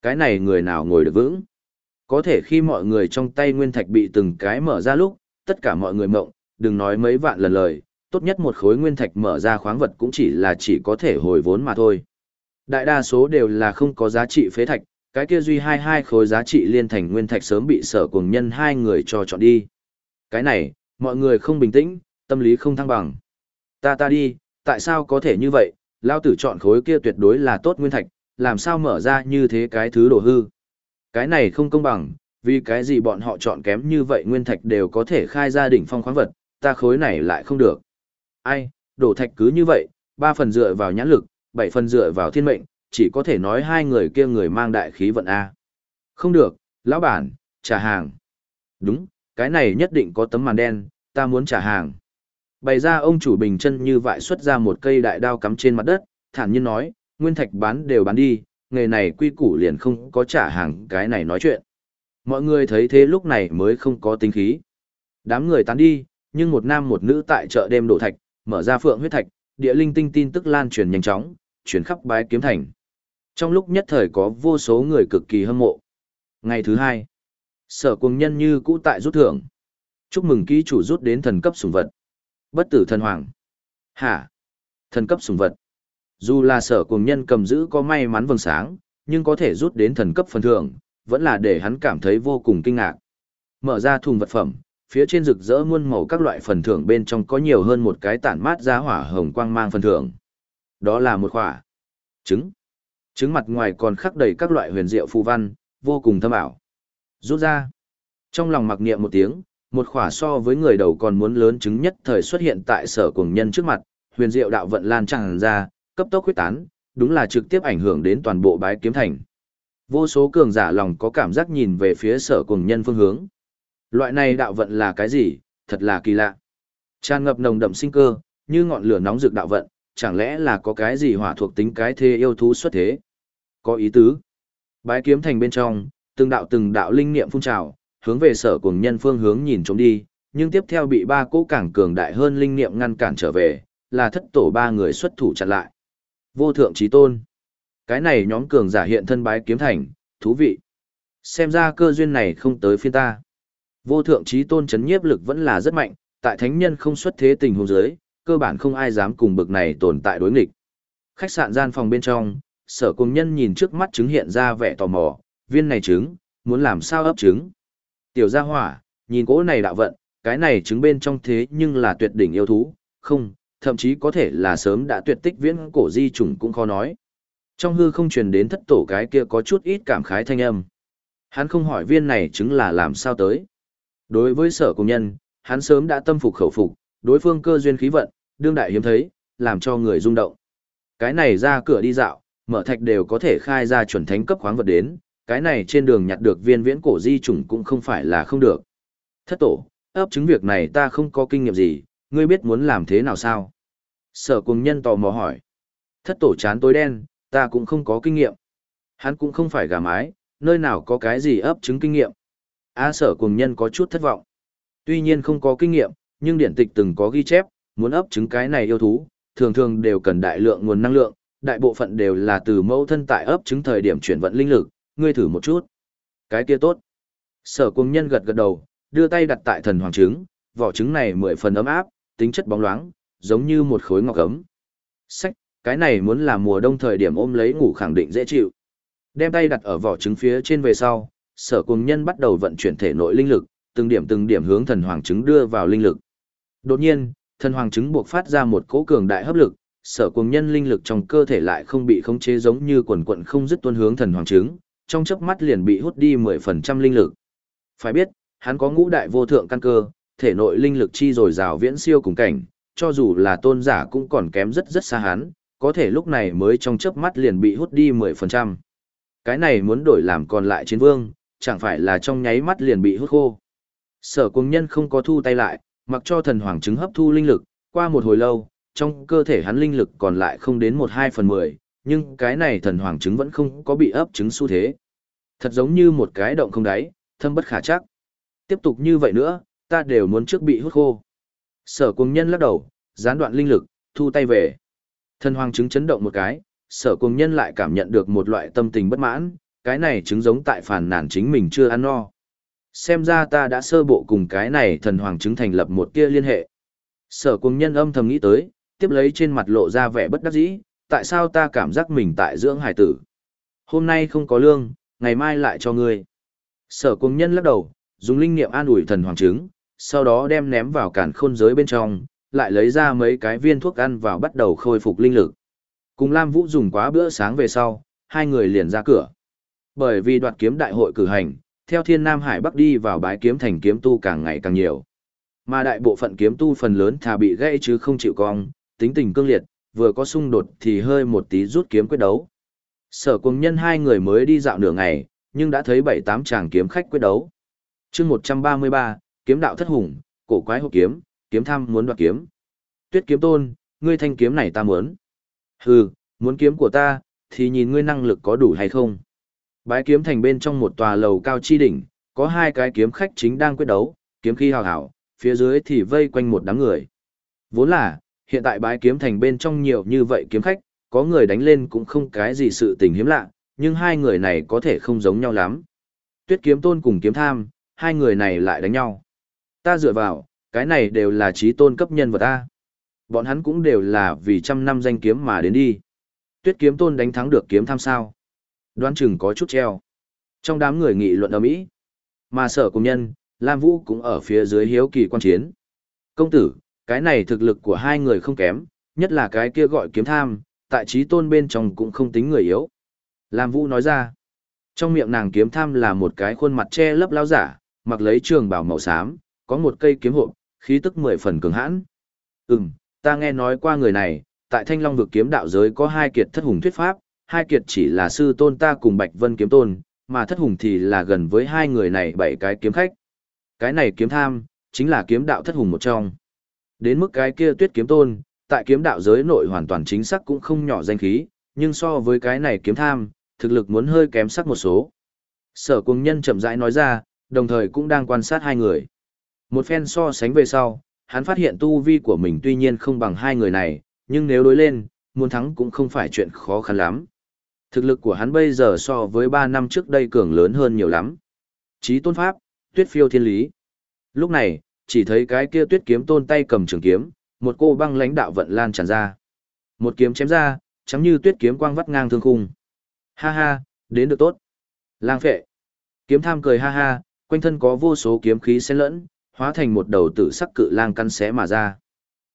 Cái này người nào ngồi được vững. Có thể khi mọi người trong tay nguyên thạch bị từng cái mở ra lúc, tất cả mọi người mộng, đừng nói mấy vạn lần lời, tốt nhất một khối nguyên thạch mở ra khoáng vật cũng chỉ là chỉ có thể hồi vốn mà thôi. Đại đa số đều là không có giá trị phế thạch, cái kia duy hai hai khối giá trị liên thành nguyên thạch sớm bị sở cùng nhân hai người cho chọn đi. Cái này, mọi người không bình tĩnh, tâm lý không thăng bằng. Ta ta đi, tại sao có thể như vậy, lao tử chọn khối kia tuyệt đối là tốt nguyên thạch, làm sao mở ra như thế cái thứ đồ hư. Cái này không công bằng, vì cái gì bọn họ chọn kém như vậy nguyên thạch đều có thể khai ra đỉnh phong khoáng vật, ta khối này lại không được. Ai, đổ thạch cứ như vậy, ba phần dựa vào nhãn lực, bảy phần dựa vào thiên mệnh, chỉ có thể nói hai người kia người mang đại khí vận A. Không được, lão bản, trả hàng. Đúng, cái này nhất định có tấm màn đen, ta muốn trả hàng. Bày ra ông chủ bình chân như vậy xuất ra một cây đại đao cắm trên mặt đất, thản nhiên nói, nguyên thạch bán đều bán đi, nghề này quy củ liền không có trả hàng cái này nói chuyện. Mọi người thấy thế lúc này mới không có tính khí. Đám người tán đi, nhưng một nam một nữ tại chợ đêm đổ thạch, mở ra phượng huyết thạch, địa linh tinh tin tức lan truyền nhanh chóng, chuyển khắp bái kiếm thành. Trong lúc nhất thời có vô số người cực kỳ hâm mộ. Ngày thứ hai, sở cùng nhân như cũ tại rút thưởng. Chúc mừng ký chủ rút đến thần cấp sủng vật. Bất tử thần hoàng. Hả? Thần cấp sùng vật. Dù là sở cùng nhân cầm giữ có may mắn vầng sáng, nhưng có thể rút đến thần cấp phần thưởng, vẫn là để hắn cảm thấy vô cùng kinh ngạc. Mở ra thùng vật phẩm, phía trên rực rỡ muôn màu các loại phần thưởng bên trong có nhiều hơn một cái tản mát ra hỏa hồng quang mang phần thưởng. Đó là một khỏa trứng. Trứng mặt ngoài còn khắc đầy các loại huyền diệu phù văn, vô cùng thâm ảo. Rút ra. Trong lòng mặc niệm một tiếng, một khỏa so với người đầu còn muốn lớn chứng nhất thời xuất hiện tại sở cùng nhân trước mặt, huyền diệu đạo vận lan tràn ra, cấp tốc huyết tán, đúng là trực tiếp ảnh hưởng đến toàn bộ bái kiếm thành. Vô số cường giả lòng có cảm giác nhìn về phía sở cùng nhân phương hướng. Loại này đạo vận là cái gì, thật là kỳ lạ. Tràn ngập nồng đậm sinh cơ, như ngọn lửa nóng rực đạo vận, chẳng lẽ là có cái gì hỏa thuộc tính cái thế yêu thú xuất thế. Có ý tứ. Bái kiếm thành bên trong, từng đạo từng đạo linh niệm phun trào, hướng về sở cùng nhân phương hướng nhìn trống đi, nhưng tiếp theo bị ba cỗ cảng cường đại hơn linh niệm ngăn cản trở về, là thất tổ ba người xuất thủ chặn lại. Vô thượng trí tôn. Cái này nhóm cường giả hiện thân bái kiếm thành, thú vị. Xem ra cơ duyên này không tới phiên ta. Vô thượng trí tôn chấn nhiếp lực vẫn là rất mạnh, tại thánh nhân không xuất thế tình huống giới, cơ bản không ai dám cùng bực này tồn tại đối nghịch. Khách sạn gian phòng bên trong, sở cùng nhân nhìn trước mắt trứng hiện ra vẻ tò mò, viên này trứng, muốn làm sao ấp trứng. Tiểu gia hỏa, nhìn cỗ này đạo vận, cái này chứng bên trong thế nhưng là tuyệt đỉnh yêu thú, không, thậm chí có thể là sớm đã tuyệt tích viễn cổ di trùng cũng khó nói. Trong hư không truyền đến thất tổ cái kia có chút ít cảm khái thanh âm. Hắn không hỏi viên này chứng là làm sao tới. Đối với sở công nhân, hắn sớm đã tâm phục khẩu phục, đối phương cơ duyên khí vận, đương đại hiếm thấy, làm cho người rung động. Cái này ra cửa đi dạo, mở thạch đều có thể khai ra chuẩn thánh cấp khoáng vật đến, cái này trên đường nhặt được viên viễn cổ di chủng cũng không phải là không được. Thất tổ, ấp chứng việc này ta không có kinh nghiệm gì, ngươi biết muốn làm thế nào sao? Sở cùng nhân tò mò hỏi. Thất tổ chán tối đen, ta cũng không có kinh nghiệm. Hắn cũng không phải gà mái, nơi nào có cái gì ấp chứng kinh nghiệm. A sở cùng nhân có chút thất vọng. Tuy nhiên không có kinh nghiệm, nhưng điển tịch từng có ghi chép, muốn ấp trứng cái này yêu thú, thường thường đều cần đại lượng nguồn năng lượng, đại bộ phận đều là từ mẫu thân tại ấp trứng thời điểm chuyển vận linh lực, ngươi thử một chút. Cái kia tốt. Sở cung nhân gật gật đầu, đưa tay đặt tại thần hoàng trứng, vỏ trứng này mười phần ấm áp, tính chất bóng loáng, giống như một khối ngọc ấm. Sách, cái này muốn là mùa đông thời điểm ôm lấy ngủ khẳng định dễ chịu. Đem tay đặt ở vỏ trứng phía trên về sau, sở cung nhân bắt đầu vận chuyển thể nội linh lực, từng điểm từng điểm hướng thần hoàng trứng đưa vào linh lực. Đột nhiên, thần hoàng trứng buộc phát ra một cỗ cường đại hấp lực, sở cùng nhân linh lực trong cơ thể lại không bị khống chế giống như quần quận không dứt tuôn hướng thần hoàng trứng, trong chớp mắt liền bị hút đi 10% linh lực. Phải biết, hắn có ngũ đại vô thượng căn cơ, thể nội linh lực chi rồi rào viễn siêu cùng cảnh, cho dù là tôn giả cũng còn kém rất rất xa hắn, có thể lúc này mới trong chớp mắt liền bị hút đi 10%. Cái này muốn đổi làm còn lại chiến vương, chẳng phải là trong nháy mắt liền bị hút khô. Sở cung nhân không có thu tay lại, mặc cho thần hoàng chứng hấp thu linh lực, qua một hồi lâu, trong cơ thể hắn linh lực còn lại không đến một hai phần mười, nhưng cái này thần hoàng trứng vẫn không có bị ấp trứng xu thế. Thật giống như một cái động không đáy, thâm bất khả chắc. Tiếp tục như vậy nữa, ta đều muốn trước bị hút khô. Sở cung nhân lắc đầu, gián đoạn linh lực, thu tay về. Thần hoàng trứng chấn động một cái, sở cung nhân lại cảm nhận được một loại tâm tình bất mãn, cái này trứng giống tại phản nản chính mình chưa ăn no. Xem ra ta đã sơ bộ cùng cái này thần hoàng chứng thành lập một kia liên hệ. Sở cùng nhân âm thầm nghĩ tới, tiếp lấy trên mặt lộ ra vẻ bất đắc dĩ, tại sao ta cảm giác mình tại dưỡng hải tử. Hôm nay không có lương, ngày mai lại cho ngươi. Sở cung nhân lắc đầu, dùng linh nghiệm an ủi thần hoàng chứng, sau đó đem ném vào cản khôn giới bên trong, lại lấy ra mấy cái viên thuốc ăn vào bắt đầu khôi phục linh lực. Cùng Lam Vũ dùng quá bữa sáng về sau, hai người liền ra cửa. Bởi vì đoạt kiếm đại hội cử hành, theo thiên nam hải bắc đi vào bái kiếm thành kiếm tu càng ngày càng nhiều. Mà đại bộ phận kiếm tu phần lớn thà bị gãy chứ không chịu cong, tính tình cương liệt, vừa có xung đột thì hơi một tí rút kiếm quyết đấu. Sở cùng nhân hai người mới đi dạo nửa ngày, nhưng đã thấy bảy tám chàng kiếm khách quyết đấu. chương 133, kiếm đạo thất hùng, cổ quái hộ kiếm, kiếm tham muốn đoạt kiếm. Tuyết kiếm tôn, ngươi thanh kiếm này ta muốn. Hừ, muốn kiếm của ta, thì nhìn ngươi năng lực có đủ hay không. Bái kiếm thành bên trong một tòa lầu cao chi đỉnh, có hai cái kiếm khách chính đang quyết đấu, kiếm khí hào hào, phía dưới thì vây quanh một đám người. Vốn là, hiện tại bái kiếm thành bên trong nhiều như vậy kiếm khách, có người đánh lên cũng không cái gì sự tình hiếm lạ, nhưng hai người này có thể không giống nhau lắm. Tuyết kiếm tôn cùng kiếm tham, hai người này lại đánh nhau. Ta dựa vào, cái này đều là trí tôn cấp nhân vật ta. Bọn hắn cũng đều là vì trăm năm danh kiếm mà đến đi. Tuyết kiếm tôn đánh thắng được kiếm tham sao. Đoán chừng có chút treo. Trong đám người nghị luận ở Mỹ, mà sở cùng nhân, Lam Vũ cũng ở phía dưới hiếu kỳ quan chiến. Công tử, cái này thực lực của hai người không kém, nhất là cái kia gọi kiếm tham, tại trí tôn bên trong cũng không tính người yếu. Lam Vũ nói ra, trong miệng nàng kiếm tham là một cái khuôn mặt che lấp lao giả, mặc lấy trường bảo màu xám, có một cây kiếm hộp, khí tức mười phần cường hãn. Ừm, ta nghe nói qua người này, tại Thanh Long vực kiếm đạo giới có hai kiệt thất hùng thuyết pháp, hai kiệt chỉ là sư tôn ta cùng Bạch Vân kiếm tôn, mà thất hùng thì là gần với hai người này bảy cái kiếm khách. Cái này kiếm tham, chính là kiếm đạo thất hùng một trong. Đến mức cái kia tuyết kiếm tôn, tại kiếm đạo giới nội hoàn toàn chính xác cũng không nhỏ danh khí, nhưng so với cái này kiếm tham, thực lực muốn hơi kém sắc một số. Sở cùng nhân chậm rãi nói ra, đồng thời cũng đang quan sát hai người. Một phen so sánh về sau, hắn phát hiện tu vi của mình tuy nhiên không bằng hai người này, nhưng nếu đối lên, muốn thắng cũng không phải chuyện khó khăn lắm. Thực lực của hắn bây giờ so với 3 năm trước đây cường lớn hơn nhiều lắm. Chí tôn pháp, tuyết phiêu thiên lý. Lúc này, chỉ thấy cái kia tuyết kiếm tôn tay cầm trường kiếm, một cô băng lãnh đạo vận lan tràn ra. Một kiếm chém ra, chấm như tuyết kiếm quang vắt ngang thương khung. Ha ha, đến được tốt. Lang phệ. Kiếm tham cười ha ha, quanh thân có vô số kiếm khí xen lẫn, hóa thành một đầu tử sắc cự lang căn xé mà ra.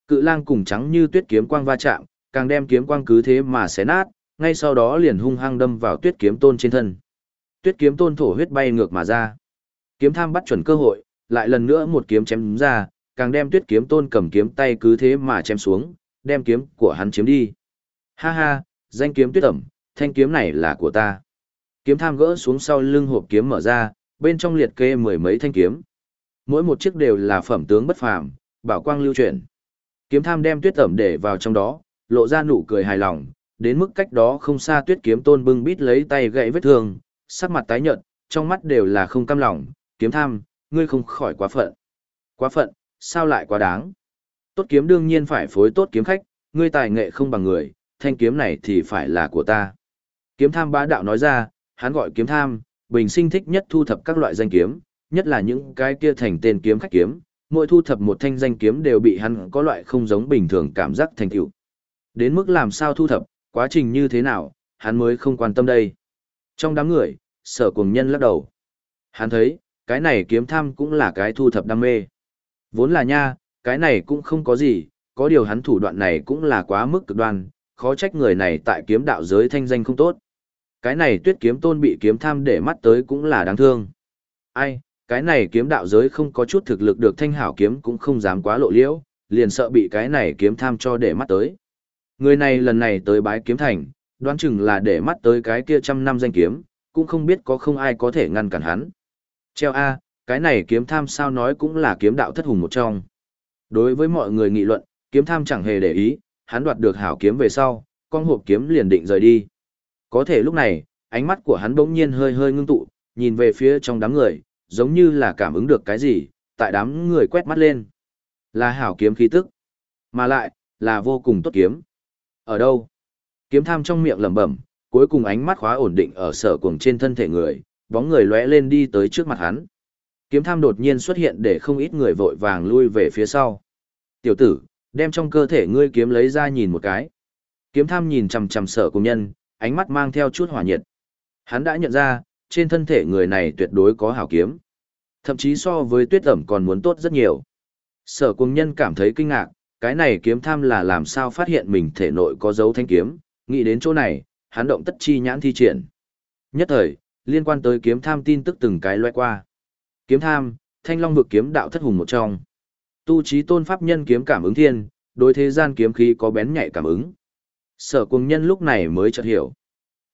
Cự lang cùng trắng như tuyết kiếm quang va chạm, càng đem kiếm quang cứ thế mà xé nát, ngay sau đó liền hung hăng đâm vào tuyết kiếm tôn trên thân. Tuyết kiếm tôn thổ huyết bay ngược mà ra. Kiếm tham bắt chuẩn cơ hội, lại lần nữa một kiếm chém ra, càng đem tuyết kiếm tôn cầm kiếm tay cứ thế mà chém xuống, đem kiếm của hắn chiếm đi. Ha ha, danh kiếm tuyết ẩm, thanh kiếm này là của ta. Kiếm tham gỡ xuống sau lưng hộp kiếm mở ra, bên trong liệt kê mười mấy thanh kiếm. Mỗi một chiếc đều là phẩm tướng bất phàm, bảo quang lưu chuyển. Kiếm tham đem tuyết ẩm để vào trong đó, lộ ra nụ cười hài lòng, đến mức cách đó không xa tuyết kiếm tôn bưng bít lấy tay gãy vết thương, sắc mặt tái nhợt, trong mắt đều là không cam lòng, kiếm tham, ngươi không khỏi quá phận. Quá phận, sao lại quá đáng? Tốt kiếm đương nhiên phải phối tốt kiếm khách, ngươi tài nghệ không bằng người, thanh kiếm này thì phải là của ta. Kiếm tham bá đạo nói ra, hắn gọi kiếm tham, bình sinh thích nhất thu thập các loại danh kiếm, nhất là những cái kia thành tên kiếm khách kiếm, mỗi thu thập một thanh danh kiếm đều bị hắn có loại không giống bình thường cảm giác thành tựu. Đến mức làm sao thu thập, quá trình như thế nào, hắn mới không quan tâm đây. Trong đám người, sở cùng nhân lắc đầu. Hắn thấy, cái này kiếm tham cũng là cái thu thập đam mê. Vốn là nha, cái này cũng không có gì, có điều hắn thủ đoạn này cũng là quá mức cực đoan, khó trách người này tại kiếm đạo giới thanh danh không tốt. Cái này tuyết kiếm tôn bị kiếm tham để mắt tới cũng là đáng thương. Ai, cái này kiếm đạo giới không có chút thực lực được thanh hảo kiếm cũng không dám quá lộ liễu, liền sợ bị cái này kiếm tham cho để mắt tới. Người này lần này tới bái kiếm thành, đoán chừng là để mắt tới cái kia trăm năm danh kiếm, cũng không biết có không ai có thể ngăn cản hắn. Treo A, cái này kiếm tham sao nói cũng là kiếm đạo thất hùng một trong. Đối với mọi người nghị luận, kiếm tham chẳng hề để ý, hắn đoạt được hảo kiếm về sau, con hộp kiếm liền định rời đi. Có thể lúc này, ánh mắt của hắn bỗng nhiên hơi hơi ngưng tụ, nhìn về phía trong đám người, giống như là cảm ứng được cái gì, tại đám người quét mắt lên. Là hảo kiếm khí tức, mà lại, là vô cùng tốt kiếm. Ở đâu? Kiếm tham trong miệng lẩm bẩm, cuối cùng ánh mắt khóa ổn định ở sở cuồng trên thân thể người, bóng người lóe lên đi tới trước mặt hắn. Kiếm tham đột nhiên xuất hiện để không ít người vội vàng lui về phía sau. Tiểu tử, đem trong cơ thể ngươi kiếm lấy ra nhìn một cái. Kiếm tham nhìn chằm chằm sở cùng nhân, ánh mắt mang theo chút hỏa nhiệt. Hắn đã nhận ra, trên thân thể người này tuyệt đối có hảo kiếm. Thậm chí so với tuyết ẩm còn muốn tốt rất nhiều. Sở cùng nhân cảm thấy kinh ngạc, cái này kiếm tham là làm sao phát hiện mình thể nội có dấu thanh kiếm, nghĩ đến chỗ này, hắn động tất chi nhãn thi triển. Nhất thời, liên quan tới kiếm tham tin tức từng cái loe qua. Kiếm tham, thanh long vực kiếm đạo thất hùng một trong. Tu trí tôn pháp nhân kiếm cảm ứng thiên, đối thế gian kiếm khí có bén nhạy cảm ứng. Sở cùng nhân lúc này mới chợt hiểu.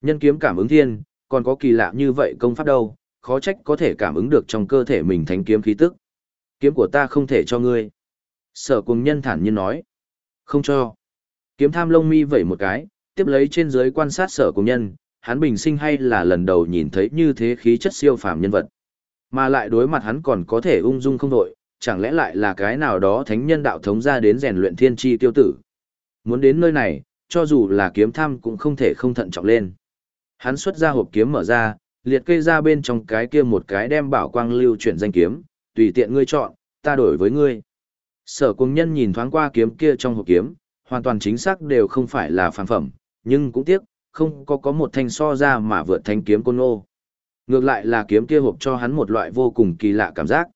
Nhân kiếm cảm ứng thiên, còn có kỳ lạ như vậy công pháp đâu, khó trách có thể cảm ứng được trong cơ thể mình thánh kiếm khí tức. Kiếm của ta không thể cho ngươi. Sở cùng nhân thản nhiên nói. Không cho. Kiếm tham lông mi vẩy một cái, tiếp lấy trên dưới quan sát sở cùng nhân, hắn bình sinh hay là lần đầu nhìn thấy như thế khí chất siêu phàm nhân vật. Mà lại đối mặt hắn còn có thể ung dung không đội, chẳng lẽ lại là cái nào đó thánh nhân đạo thống ra đến rèn luyện thiên tri tiêu tử. Muốn đến nơi này, cho dù là kiếm tham cũng không thể không thận trọng lên. Hắn xuất ra hộp kiếm mở ra, liệt kê ra bên trong cái kia một cái đem bảo quang lưu chuyển danh kiếm, tùy tiện ngươi chọn, ta đổi với ngươi. Sở cung nhân nhìn thoáng qua kiếm kia trong hộp kiếm, hoàn toàn chính xác đều không phải là phản phẩm, nhưng cũng tiếc, không có có một thanh so ra mà vượt thanh kiếm côn ngô. Ngược lại là kiếm kia hộp cho hắn một loại vô cùng kỳ lạ cảm giác.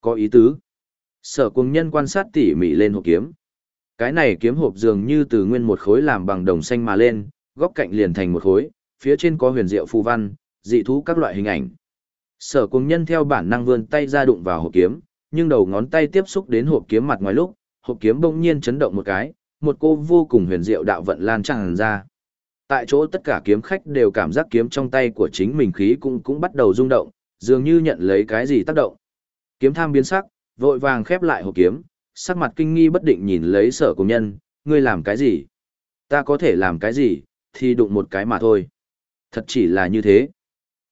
Có ý tứ. Sở cung nhân quan sát tỉ mỉ lên hộp kiếm. Cái này kiếm hộp dường như từ nguyên một khối làm bằng đồng xanh mà lên, góc cạnh liền thành một khối, phía trên có huyền diệu phù văn, dị thú các loại hình ảnh. Sở cung nhân theo bản năng vươn tay ra đụng vào hộp kiếm, nhưng đầu ngón tay tiếp xúc đến hộp kiếm mặt ngoài lúc, hộp kiếm bỗng nhiên chấn động một cái, một cô vô cùng huyền diệu đạo vận lan tràn ra. Tại chỗ tất cả kiếm khách đều cảm giác kiếm trong tay của chính mình khí cũng cũng bắt đầu rung động, dường như nhận lấy cái gì tác động. Kiếm tham biến sắc, vội vàng khép lại hộp kiếm, sắc mặt kinh nghi bất định nhìn lấy sở cùng nhân, ngươi làm cái gì? Ta có thể làm cái gì, thì đụng một cái mà thôi. Thật chỉ là như thế.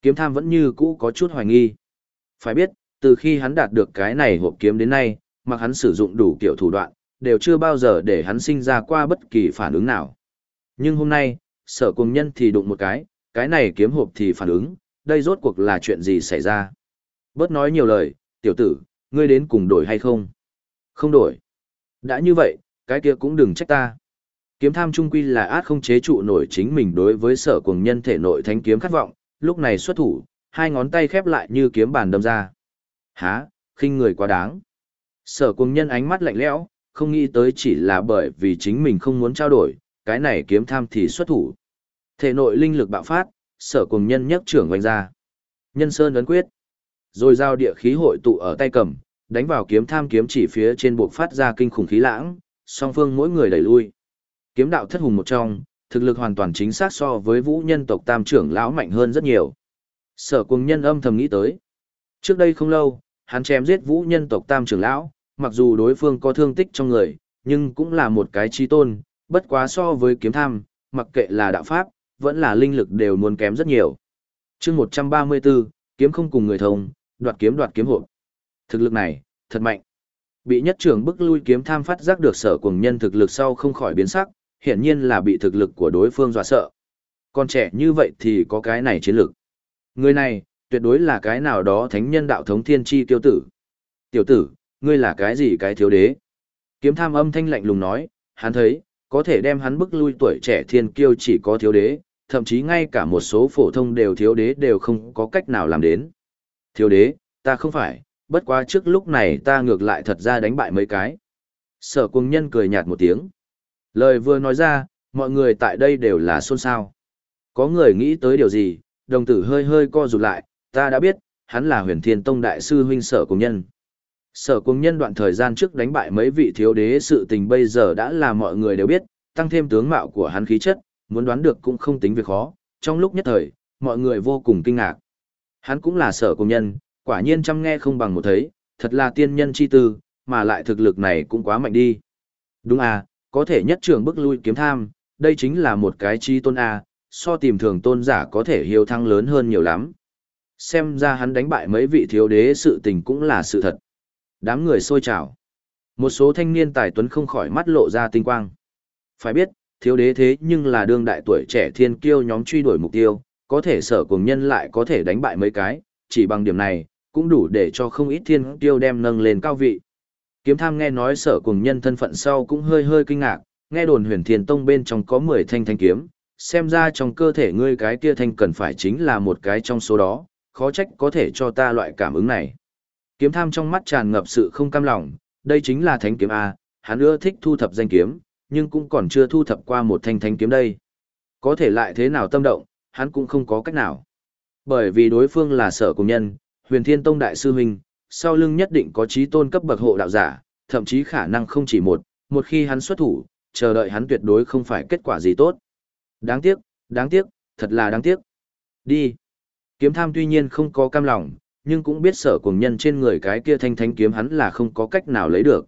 Kiếm tham vẫn như cũ có chút hoài nghi. Phải biết, từ khi hắn đạt được cái này hộp kiếm đến nay, mặc hắn sử dụng đủ kiểu thủ đoạn, đều chưa bao giờ để hắn sinh ra qua bất kỳ phản ứng nào. Nhưng hôm nay, sở cùng nhân thì đụng một cái, cái này kiếm hộp thì phản ứng, đây rốt cuộc là chuyện gì xảy ra. Bớt nói nhiều lời, tiểu tử, ngươi đến cùng đổi hay không? Không đổi. Đã như vậy, cái kia cũng đừng trách ta. Kiếm tham trung quy là át không chế trụ nổi chính mình đối với sở cùng nhân thể nội thánh kiếm khát vọng, lúc này xuất thủ, hai ngón tay khép lại như kiếm bàn đâm ra. Há, khinh người quá đáng. Sở cùng nhân ánh mắt lạnh lẽo, không nghĩ tới chỉ là bởi vì chính mình không muốn trao đổi, cái này kiếm tham thì xuất thủ. Thể nội linh lực bạo phát, sở cùng nhân nhấc trưởng vành ra. Nhân sơn ấn quyết. Rồi giao địa khí hội tụ ở tay cầm, đánh vào kiếm tham kiếm chỉ phía trên buộc phát ra kinh khủng khí lãng, song phương mỗi người đẩy lui. Kiếm đạo thất hùng một trong, thực lực hoàn toàn chính xác so với vũ nhân tộc tam trưởng lão mạnh hơn rất nhiều. Sở cùng nhân âm thầm nghĩ tới. Trước đây không lâu, hắn chém giết vũ nhân tộc tam trưởng lão, mặc dù đối phương có thương tích trong người, nhưng cũng là một cái chi tôn, bất quá so với kiếm tham, mặc kệ là đạo pháp, vẫn là linh lực đều muốn kém rất nhiều. chương 134, kiếm không cùng người thông, đoạt kiếm đoạt kiếm hộ. Thực lực này, thật mạnh. Bị nhất trưởng bức lui kiếm tham phát giác được sở cùng nhân thực lực sau không khỏi biến sắc, hiển nhiên là bị thực lực của đối phương dọa sợ. Còn trẻ như vậy thì có cái này chiến lực. Người này, tuyệt đối là cái nào đó thánh nhân đạo thống thiên chi tiêu tử. Tiểu tử, ngươi là cái gì cái thiếu đế? Kiếm tham âm thanh lạnh lùng nói, hắn thấy, có thể đem hắn bức lui tuổi trẻ thiên kiêu chỉ có thiếu đế, thậm chí ngay cả một số phổ thông đều thiếu đế đều không có cách nào làm đến. Thiếu đế, ta không phải, bất quá trước lúc này ta ngược lại thật ra đánh bại mấy cái. Sở cung nhân cười nhạt một tiếng. Lời vừa nói ra, mọi người tại đây đều là xôn xao. Có người nghĩ tới điều gì, đồng tử hơi hơi co rụt lại, ta đã biết, hắn là huyền thiên tông đại sư huynh sở cung nhân. Sở cung nhân đoạn thời gian trước đánh bại mấy vị thiếu đế sự tình bây giờ đã là mọi người đều biết, tăng thêm tướng mạo của hắn khí chất, muốn đoán được cũng không tính việc khó, trong lúc nhất thời, mọi người vô cùng kinh ngạc. Hắn cũng là sở cung nhân, quả nhiên chăm nghe không bằng một thấy, thật là tiên nhân chi tư, mà lại thực lực này cũng quá mạnh đi. Đúng à, có thể nhất trường bức lui kiếm tham, đây chính là một cái chi tôn à, so tìm thường tôn giả có thể hiếu thăng lớn hơn nhiều lắm. Xem ra hắn đánh bại mấy vị thiếu đế sự tình cũng là sự thật. Đám người sôi trào. Một số thanh niên tài tuấn không khỏi mắt lộ ra tinh quang. Phải biết, thiếu đế thế nhưng là đương đại tuổi trẻ thiên kiêu nhóm truy đuổi mục tiêu, có thể sở cùng nhân lại có thể đánh bại mấy cái, chỉ bằng điểm này, cũng đủ để cho không ít thiên kiêu đem nâng lên cao vị. Kiếm tham nghe nói sở cùng nhân thân phận sau cũng hơi hơi kinh ngạc, nghe đồn huyền thiên tông bên trong có 10 thanh thanh kiếm, xem ra trong cơ thể ngươi cái kia thanh cần phải chính là một cái trong số đó, khó trách có thể cho ta loại cảm ứng này. Kiếm tham trong mắt tràn ngập sự không cam lòng, đây chính là thánh kiếm A, hắn ưa thích thu thập danh kiếm, nhưng cũng còn chưa thu thập qua một thanh thanh kiếm đây. Có thể lại thế nào tâm động, hắn cũng không có cách nào. Bởi vì đối phương là sở cùng nhân, huyền thiên tông đại sư huynh, sau lưng nhất định có trí tôn cấp bậc hộ đạo giả, thậm chí khả năng không chỉ một, một khi hắn xuất thủ, chờ đợi hắn tuyệt đối không phải kết quả gì tốt. Đáng tiếc, đáng tiếc, thật là đáng tiếc. Đi. Kiếm tham tuy nhiên không có cam lòng, nhưng cũng biết sở cùng nhân trên người cái kia thanh thanh kiếm hắn là không có cách nào lấy được.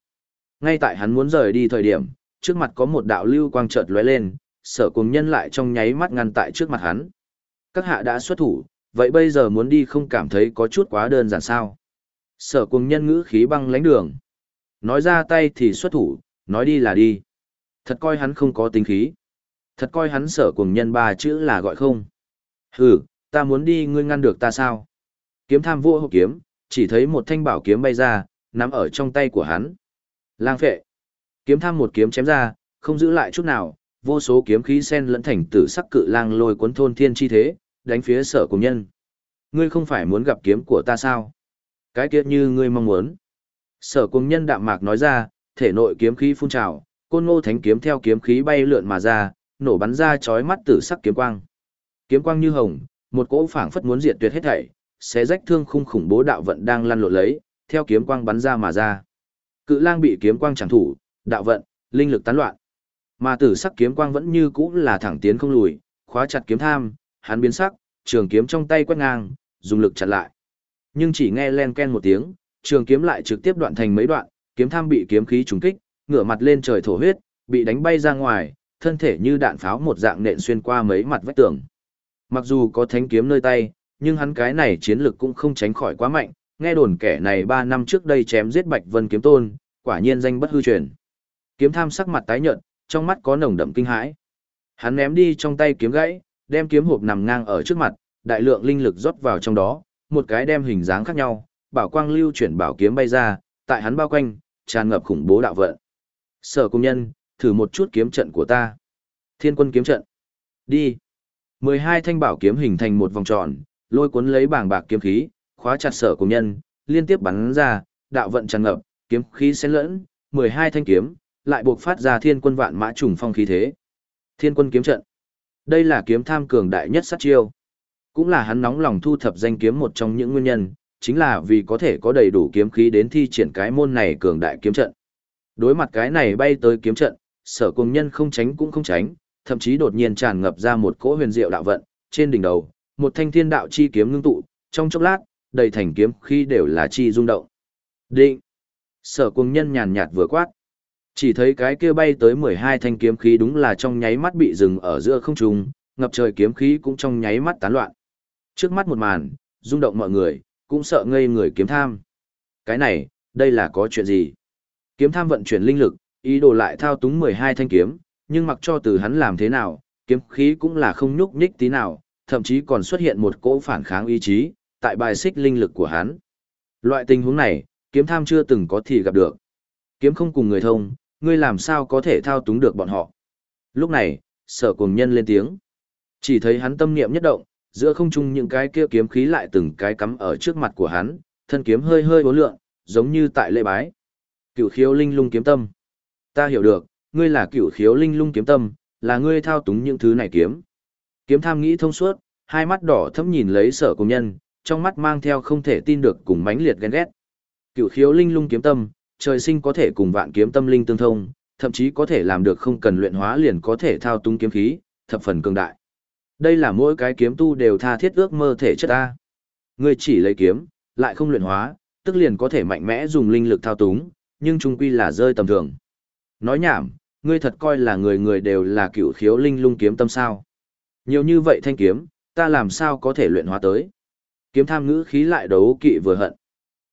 Ngay tại hắn muốn rời đi thời điểm, trước mặt có một đạo lưu quang chợt lóe lên, sở cùng nhân lại trong nháy mắt ngăn tại trước mặt hắn. Các hạ đã xuất thủ, vậy bây giờ muốn đi không cảm thấy có chút quá đơn giản sao. Sở cùng nhân ngữ khí băng lánh đường. Nói ra tay thì xuất thủ, nói đi là đi. Thật coi hắn không có tính khí. Thật coi hắn sở cùng nhân ba chữ là gọi không. Hừ, ta muốn đi ngươi ngăn được ta sao? Kiếm tham vua hộ kiếm, chỉ thấy một thanh bảo kiếm bay ra, nắm ở trong tay của hắn. Lang phệ. Kiếm tham một kiếm chém ra, không giữ lại chút nào, vô số kiếm khí sen lẫn thành tử sắc cự lang lôi cuốn thôn thiên chi thế, đánh phía sở cùng nhân. Ngươi không phải muốn gặp kiếm của ta sao? Cái kia như ngươi mong muốn. Sở cùng nhân đạm mạc nói ra, thể nội kiếm khí phun trào, côn ngô thánh kiếm theo kiếm khí bay lượn mà ra, nổ bắn ra chói mắt tử sắc kiếm quang. Kiếm quang như hồng, một cỗ phảng phất muốn diệt tuyệt hết thảy, xé rách thương khung khủng bố đạo vận đang lăn lộn lấy, theo kiếm quang bắn ra mà ra. Cự lang bị kiếm quang chẳng thủ, đạo vận, linh lực tán loạn. Mà tử sắc kiếm quang vẫn như cũ là thẳng tiến không lùi, khóa chặt kiếm tham, hắn biến sắc, trường kiếm trong tay quét ngang, dùng lực chặn lại. Nhưng chỉ nghe len ken một tiếng, trường kiếm lại trực tiếp đoạn thành mấy đoạn, kiếm tham bị kiếm khí trùng kích, ngửa mặt lên trời thổ huyết, bị đánh bay ra ngoài, thân thể như đạn pháo một dạng nện xuyên qua mấy mặt vách tường. Mặc dù có thánh kiếm nơi tay, nhưng hắn cái này chiến lực cũng không tránh khỏi quá mạnh, nghe đồn kẻ này 3 năm trước đây chém giết Bạch Vân kiếm tôn, quả nhiên danh bất hư truyền. Kiếm tham sắc mặt tái nhợt, trong mắt có nồng đậm kinh hãi. Hắn ném đi trong tay kiếm gãy, đem kiếm hộp nằm ngang ở trước mặt, đại lượng linh lực rót vào trong đó, một cái đem hình dáng khác nhau, bảo quang lưu chuyển bảo kiếm bay ra, tại hắn bao quanh, tràn ngập khủng bố đạo vận. Sở công nhân, thử một chút kiếm trận của ta. Thiên quân kiếm trận. Đi. 12 thanh bảo kiếm hình thành một vòng tròn, lôi cuốn lấy bảng bạc kiếm khí, khóa chặt sở của nhân, liên tiếp bắn ra, đạo vận tràn ngập, kiếm khí xen lẫn, 12 thanh kiếm, lại buộc phát ra thiên quân vạn mã trùng phong khí thế. Thiên quân kiếm trận. Đây là kiếm tham cường đại nhất sát chiêu. Cũng là hắn nóng lòng thu thập danh kiếm một trong những nguyên nhân, chính là vì có thể có đầy đủ kiếm khí đến thi triển cái môn này cường đại kiếm trận. Đối mặt cái này bay tới kiếm trận, sở cùng nhân không tránh cũng không tránh, thậm chí đột nhiên tràn ngập ra một cỗ huyền diệu đạo vận, trên đỉnh đầu, một thanh thiên đạo chi kiếm ngưng tụ, trong chốc lát, đầy thành kiếm khi đều là chi rung động. Định. Sở cùng nhân nhàn nhạt vừa quát. Chỉ thấy cái kia bay tới 12 thanh kiếm khí đúng là trong nháy mắt bị dừng ở giữa không trung, ngập trời kiếm khí cũng trong nháy mắt tán loạn. Trước mắt một màn, rung động mọi người, cũng sợ ngây người kiếm tham. Cái này, đây là có chuyện gì? Kiếm tham vận chuyển linh lực, ý đồ lại thao túng 12 thanh kiếm, nhưng mặc cho từ hắn làm thế nào, kiếm khí cũng là không nhúc nhích tí nào, thậm chí còn xuất hiện một cỗ phản kháng ý chí, tại bài xích linh lực của hắn. Loại tình huống này, kiếm tham chưa từng có thì gặp được. Kiếm không cùng người thông, ngươi làm sao có thể thao túng được bọn họ. Lúc này, sở cùng nhân lên tiếng. Chỉ thấy hắn tâm niệm nhất động, giữa không trung những cái kia kiếm khí lại từng cái cắm ở trước mặt của hắn, thân kiếm hơi hơi bốn lượng, giống như tại lễ bái. Cửu khiếu linh lung kiếm tâm. Ta hiểu được, ngươi là cửu khiếu linh lung kiếm tâm, là ngươi thao túng những thứ này kiếm. Kiếm tham nghĩ thông suốt, hai mắt đỏ thẫm nhìn lấy sở cùng nhân, trong mắt mang theo không thể tin được cùng mãnh liệt ghen ghét. Cựu khiếu linh lung kiếm tâm, trời sinh có thể cùng vạn kiếm tâm linh tương thông, thậm chí có thể làm được không cần luyện hóa liền có thể thao túng kiếm khí, thập phần cường đại. Đây là mỗi cái kiếm tu đều tha thiết ước mơ thể chất ta. Ngươi chỉ lấy kiếm, lại không luyện hóa, tức liền có thể mạnh mẽ dùng linh lực thao túng, nhưng trung quy là rơi tầm thường. Nói nhảm, ngươi thật coi là người người đều là cựu khiếu linh lung kiếm tâm sao. Nhiều như vậy thanh kiếm, ta làm sao có thể luyện hóa tới. Kiếm tham ngữ khí lại đấu kỵ vừa hận.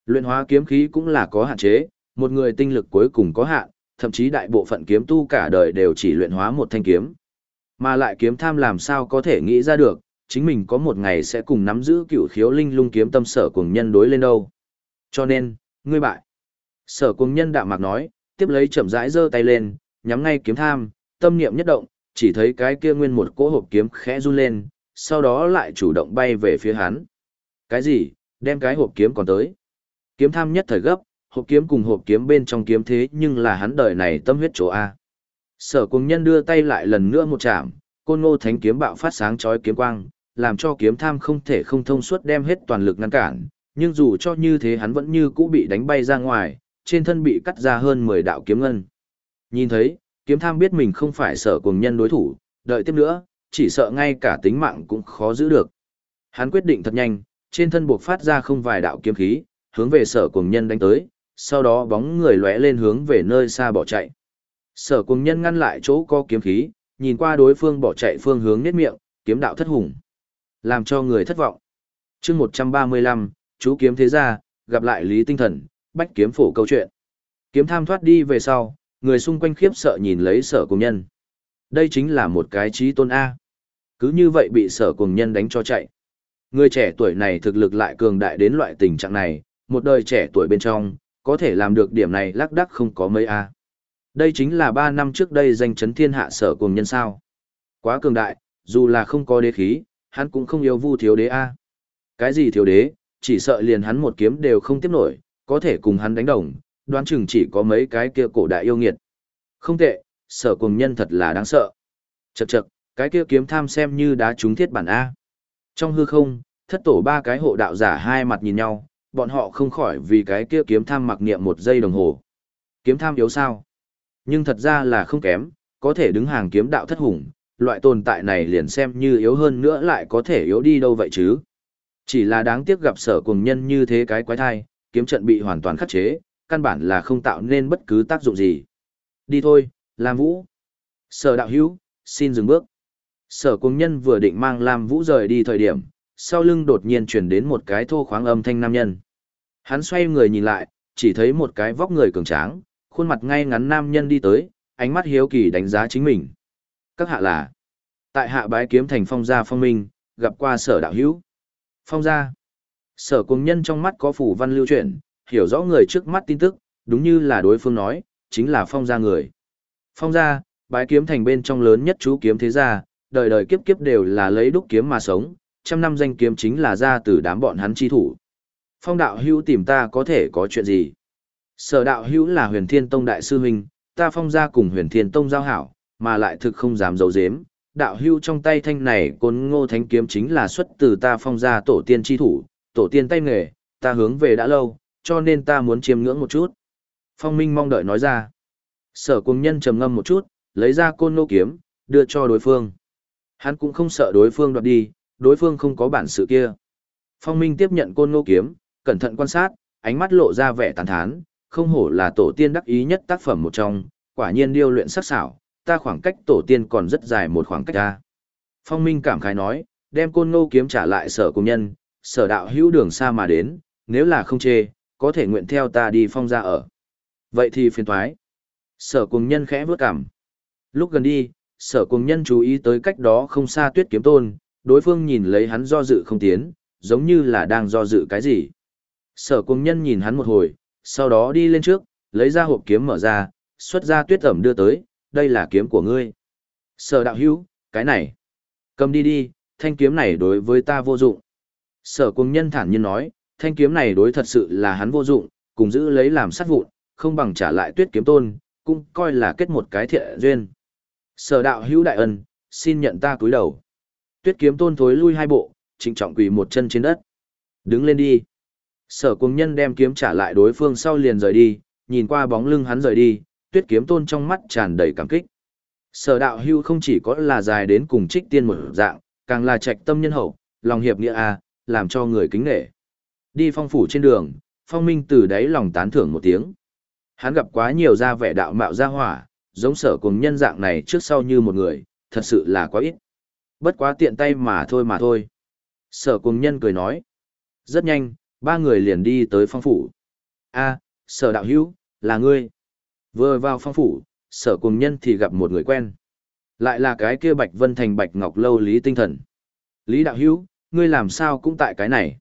Luyện hóa kiếm khí cũng là có hạn chế, một người tinh lực cuối cùng có hạn, thậm chí đại bộ phận kiếm tu cả đời đều chỉ luyện hóa một thanh kiếm. Mà lại kiếm tham làm sao có thể nghĩ ra được, chính mình có một ngày sẽ cùng nắm giữ cựu khiếu linh lung kiếm tâm sở cùng nhân đối lên đâu. Cho nên, ngươi bại. Sở cùng nhân đạm mạc nói, tiếp lấy chậm rãi giơ tay lên, nhắm ngay kiếm tham, tâm niệm nhất động, chỉ thấy cái kia nguyên một cỗ hộp kiếm khẽ run lên, sau đó lại chủ động bay về phía hắn. Cái gì, đem cái hộp kiếm còn tới. Kiếm tham nhất thời gấp, hộp kiếm cùng hộp kiếm bên trong kiếm thế nhưng là hắn đời này tâm huyết chỗ A. Sở cùng nhân đưa tay lại lần nữa một chạm, côn ngô thánh kiếm bạo phát sáng chói kiếm quang, làm cho kiếm tham không thể không thông suốt đem hết toàn lực ngăn cản, nhưng dù cho như thế hắn vẫn như cũ bị đánh bay ra ngoài, trên thân bị cắt ra hơn 10 đạo kiếm ngân. Nhìn thấy, kiếm tham biết mình không phải sở cùng nhân đối thủ, đợi tiếp nữa, chỉ sợ ngay cả tính mạng cũng khó giữ được. Hắn quyết định thật nhanh, trên thân buộc phát ra không vài đạo kiếm khí, hướng về sở cùng nhân đánh tới, sau đó bóng người lóe lên hướng về nơi xa bỏ chạy. Sở cùng nhân ngăn lại chỗ có kiếm khí, nhìn qua đối phương bỏ chạy phương hướng nét miệng, kiếm đạo thất hùng. Làm cho người thất vọng. chương 135, chú kiếm thế gia, gặp lại Lý Tinh Thần, bách kiếm phổ câu chuyện. Kiếm tham thoát đi về sau, người xung quanh khiếp sợ nhìn lấy sở cùng nhân. Đây chính là một cái trí tôn A. Cứ như vậy bị sở cùng nhân đánh cho chạy. Người trẻ tuổi này thực lực lại cường đại đến loại tình trạng này, một đời trẻ tuổi bên trong, có thể làm được điểm này lắc đắc không có mấy A. Đây chính là ba năm trước đây danh chấn thiên hạ sở cùng nhân sao. Quá cường đại, dù là không có đế khí, hắn cũng không yêu vu thiếu đế A. Cái gì thiếu đế, chỉ sợ liền hắn một kiếm đều không tiếp nổi, có thể cùng hắn đánh đồng, đoán chừng chỉ có mấy cái kia cổ đại yêu nghiệt. Không tệ, sở cùng nhân thật là đáng sợ. Chậc chậc, cái kia kiếm tham xem như đá trúng thiết bản A. Trong hư không, thất tổ ba cái hộ đạo giả hai mặt nhìn nhau, bọn họ không khỏi vì cái kia kiếm tham mặc niệm một giây đồng hồ. Kiếm tham yếu sao? Nhưng thật ra là không kém, có thể đứng hàng kiếm đạo thất hùng, loại tồn tại này liền xem như yếu hơn nữa lại có thể yếu đi đâu vậy chứ. Chỉ là đáng tiếc gặp sở cùng nhân như thế cái quái thai, kiếm trận bị hoàn toàn khắc chế, căn bản là không tạo nên bất cứ tác dụng gì. Đi thôi, Lam Vũ. Sở đạo hữu, xin dừng bước. Sở Cung nhân vừa định mang Lam Vũ rời đi thời điểm, sau lưng đột nhiên truyền đến một cái thô khoáng âm thanh nam nhân. Hắn xoay người nhìn lại, chỉ thấy một cái vóc người cường tráng, khuôn mặt ngay ngắn nam nhân đi tới, ánh mắt hiếu kỳ đánh giá chính mình. Các hạ là, tại hạ bái kiếm thành phong gia phong minh, gặp qua sở đạo hữu. Phong gia, sở Cung nhân trong mắt có phủ văn lưu chuyển, hiểu rõ người trước mắt tin tức, đúng như là đối phương nói, chính là phong gia người. Phong gia, bái kiếm thành bên trong lớn nhất chú kiếm thế gia, đời đời kiếp kiếp đều là lấy đúc kiếm mà sống, trăm năm danh kiếm chính là ra từ đám bọn hắn chi thủ. Phong đạo hữu tìm ta có thể có chuyện gì? Sở đạo hữu là huyền thiên tông đại sư huynh, ta phong gia cùng huyền thiên tông giao hảo, mà lại thực không dám giấu giếm. Đạo hưu trong tay thanh này côn ngô thánh kiếm chính là xuất từ ta phong gia tổ tiên chi thủ, tổ tiên tay nghề, ta hướng về đã lâu, cho nên ta muốn chiêm ngưỡng một chút. Phong Minh mong đợi nói ra. Sở cùng nhân trầm ngâm một chút, lấy ra côn nô kiếm, đưa cho đối phương. Hắn cũng không sợ đối phương đoạt đi, đối phương không có bản sự kia. Phong Minh tiếp nhận côn nô kiếm, cẩn thận quan sát, ánh mắt lộ ra vẻ tàn thán, không hổ là tổ tiên đắc ý nhất tác phẩm một trong, quả nhiên điêu luyện sắc sảo, ta khoảng cách tổ tiên còn rất dài một khoảng cách ra. Phong Minh cảm khái nói, đem côn nô kiếm trả lại sở cùng nhân, sở đạo hữu đường xa mà đến, nếu là không chê, có thể nguyện theo ta đi phong ra ở. Vậy thì phiền thoái. Sở cùng nhân khẽ vướt cảm. Lúc gần đi, sở cùng nhân chú ý tới cách đó không xa tuyết kiếm tôn, đối phương nhìn lấy hắn do dự không tiến, giống như là đang do dự cái gì. Sở cùng nhân nhìn hắn một hồi, sau đó đi lên trước, lấy ra hộp kiếm mở ra, xuất ra tuyết ẩm đưa tới, đây là kiếm của ngươi. Sở đạo hữu, cái này. Cầm đi đi, thanh kiếm này đối với ta vô dụng. Sở cùng nhân thản nhiên nói, thanh kiếm này đối thật sự là hắn vô dụng, cùng giữ lấy làm sát vụn, không bằng trả lại tuyết kiếm tôn, cũng coi là kết một cái thiện duyên. Sở đạo hữu đại ân, xin nhận ta cúi đầu. Tuyết kiếm tôn thối lui hai bộ, trịnh trọng quỳ một chân trên đất. Đứng lên đi. Sở cùng nhân đem kiếm trả lại đối phương sau liền rời đi, nhìn qua bóng lưng hắn rời đi, tuyết kiếm tôn trong mắt tràn đầy cảm kích. Sở đạo hưu không chỉ có là dài đến cùng trích tiên một dạng, càng là trạch tâm nhân hậu, lòng hiệp nghĩa a, làm cho người kính nể. Đi phong phủ trên đường, phong minh từ đáy lòng tán thưởng một tiếng. Hắn gặp quá nhiều gia vẻ đạo mạo gia hỏa, giống sở cùng nhân dạng này trước sau như một người, thật sự là quá ít. Bất quá tiện tay mà thôi mà thôi. Sở cùng nhân cười nói. Rất nhanh, ba người liền đi tới phong phủ. a sở đạo hữu, là ngươi. Vừa vào phong phủ, sở cùng nhân thì gặp một người quen. Lại là cái kia Bạch Vân Thành Bạch Ngọc Lâu Lý Tinh Thần. Lý đạo hữu, ngươi làm sao cũng tại cái này.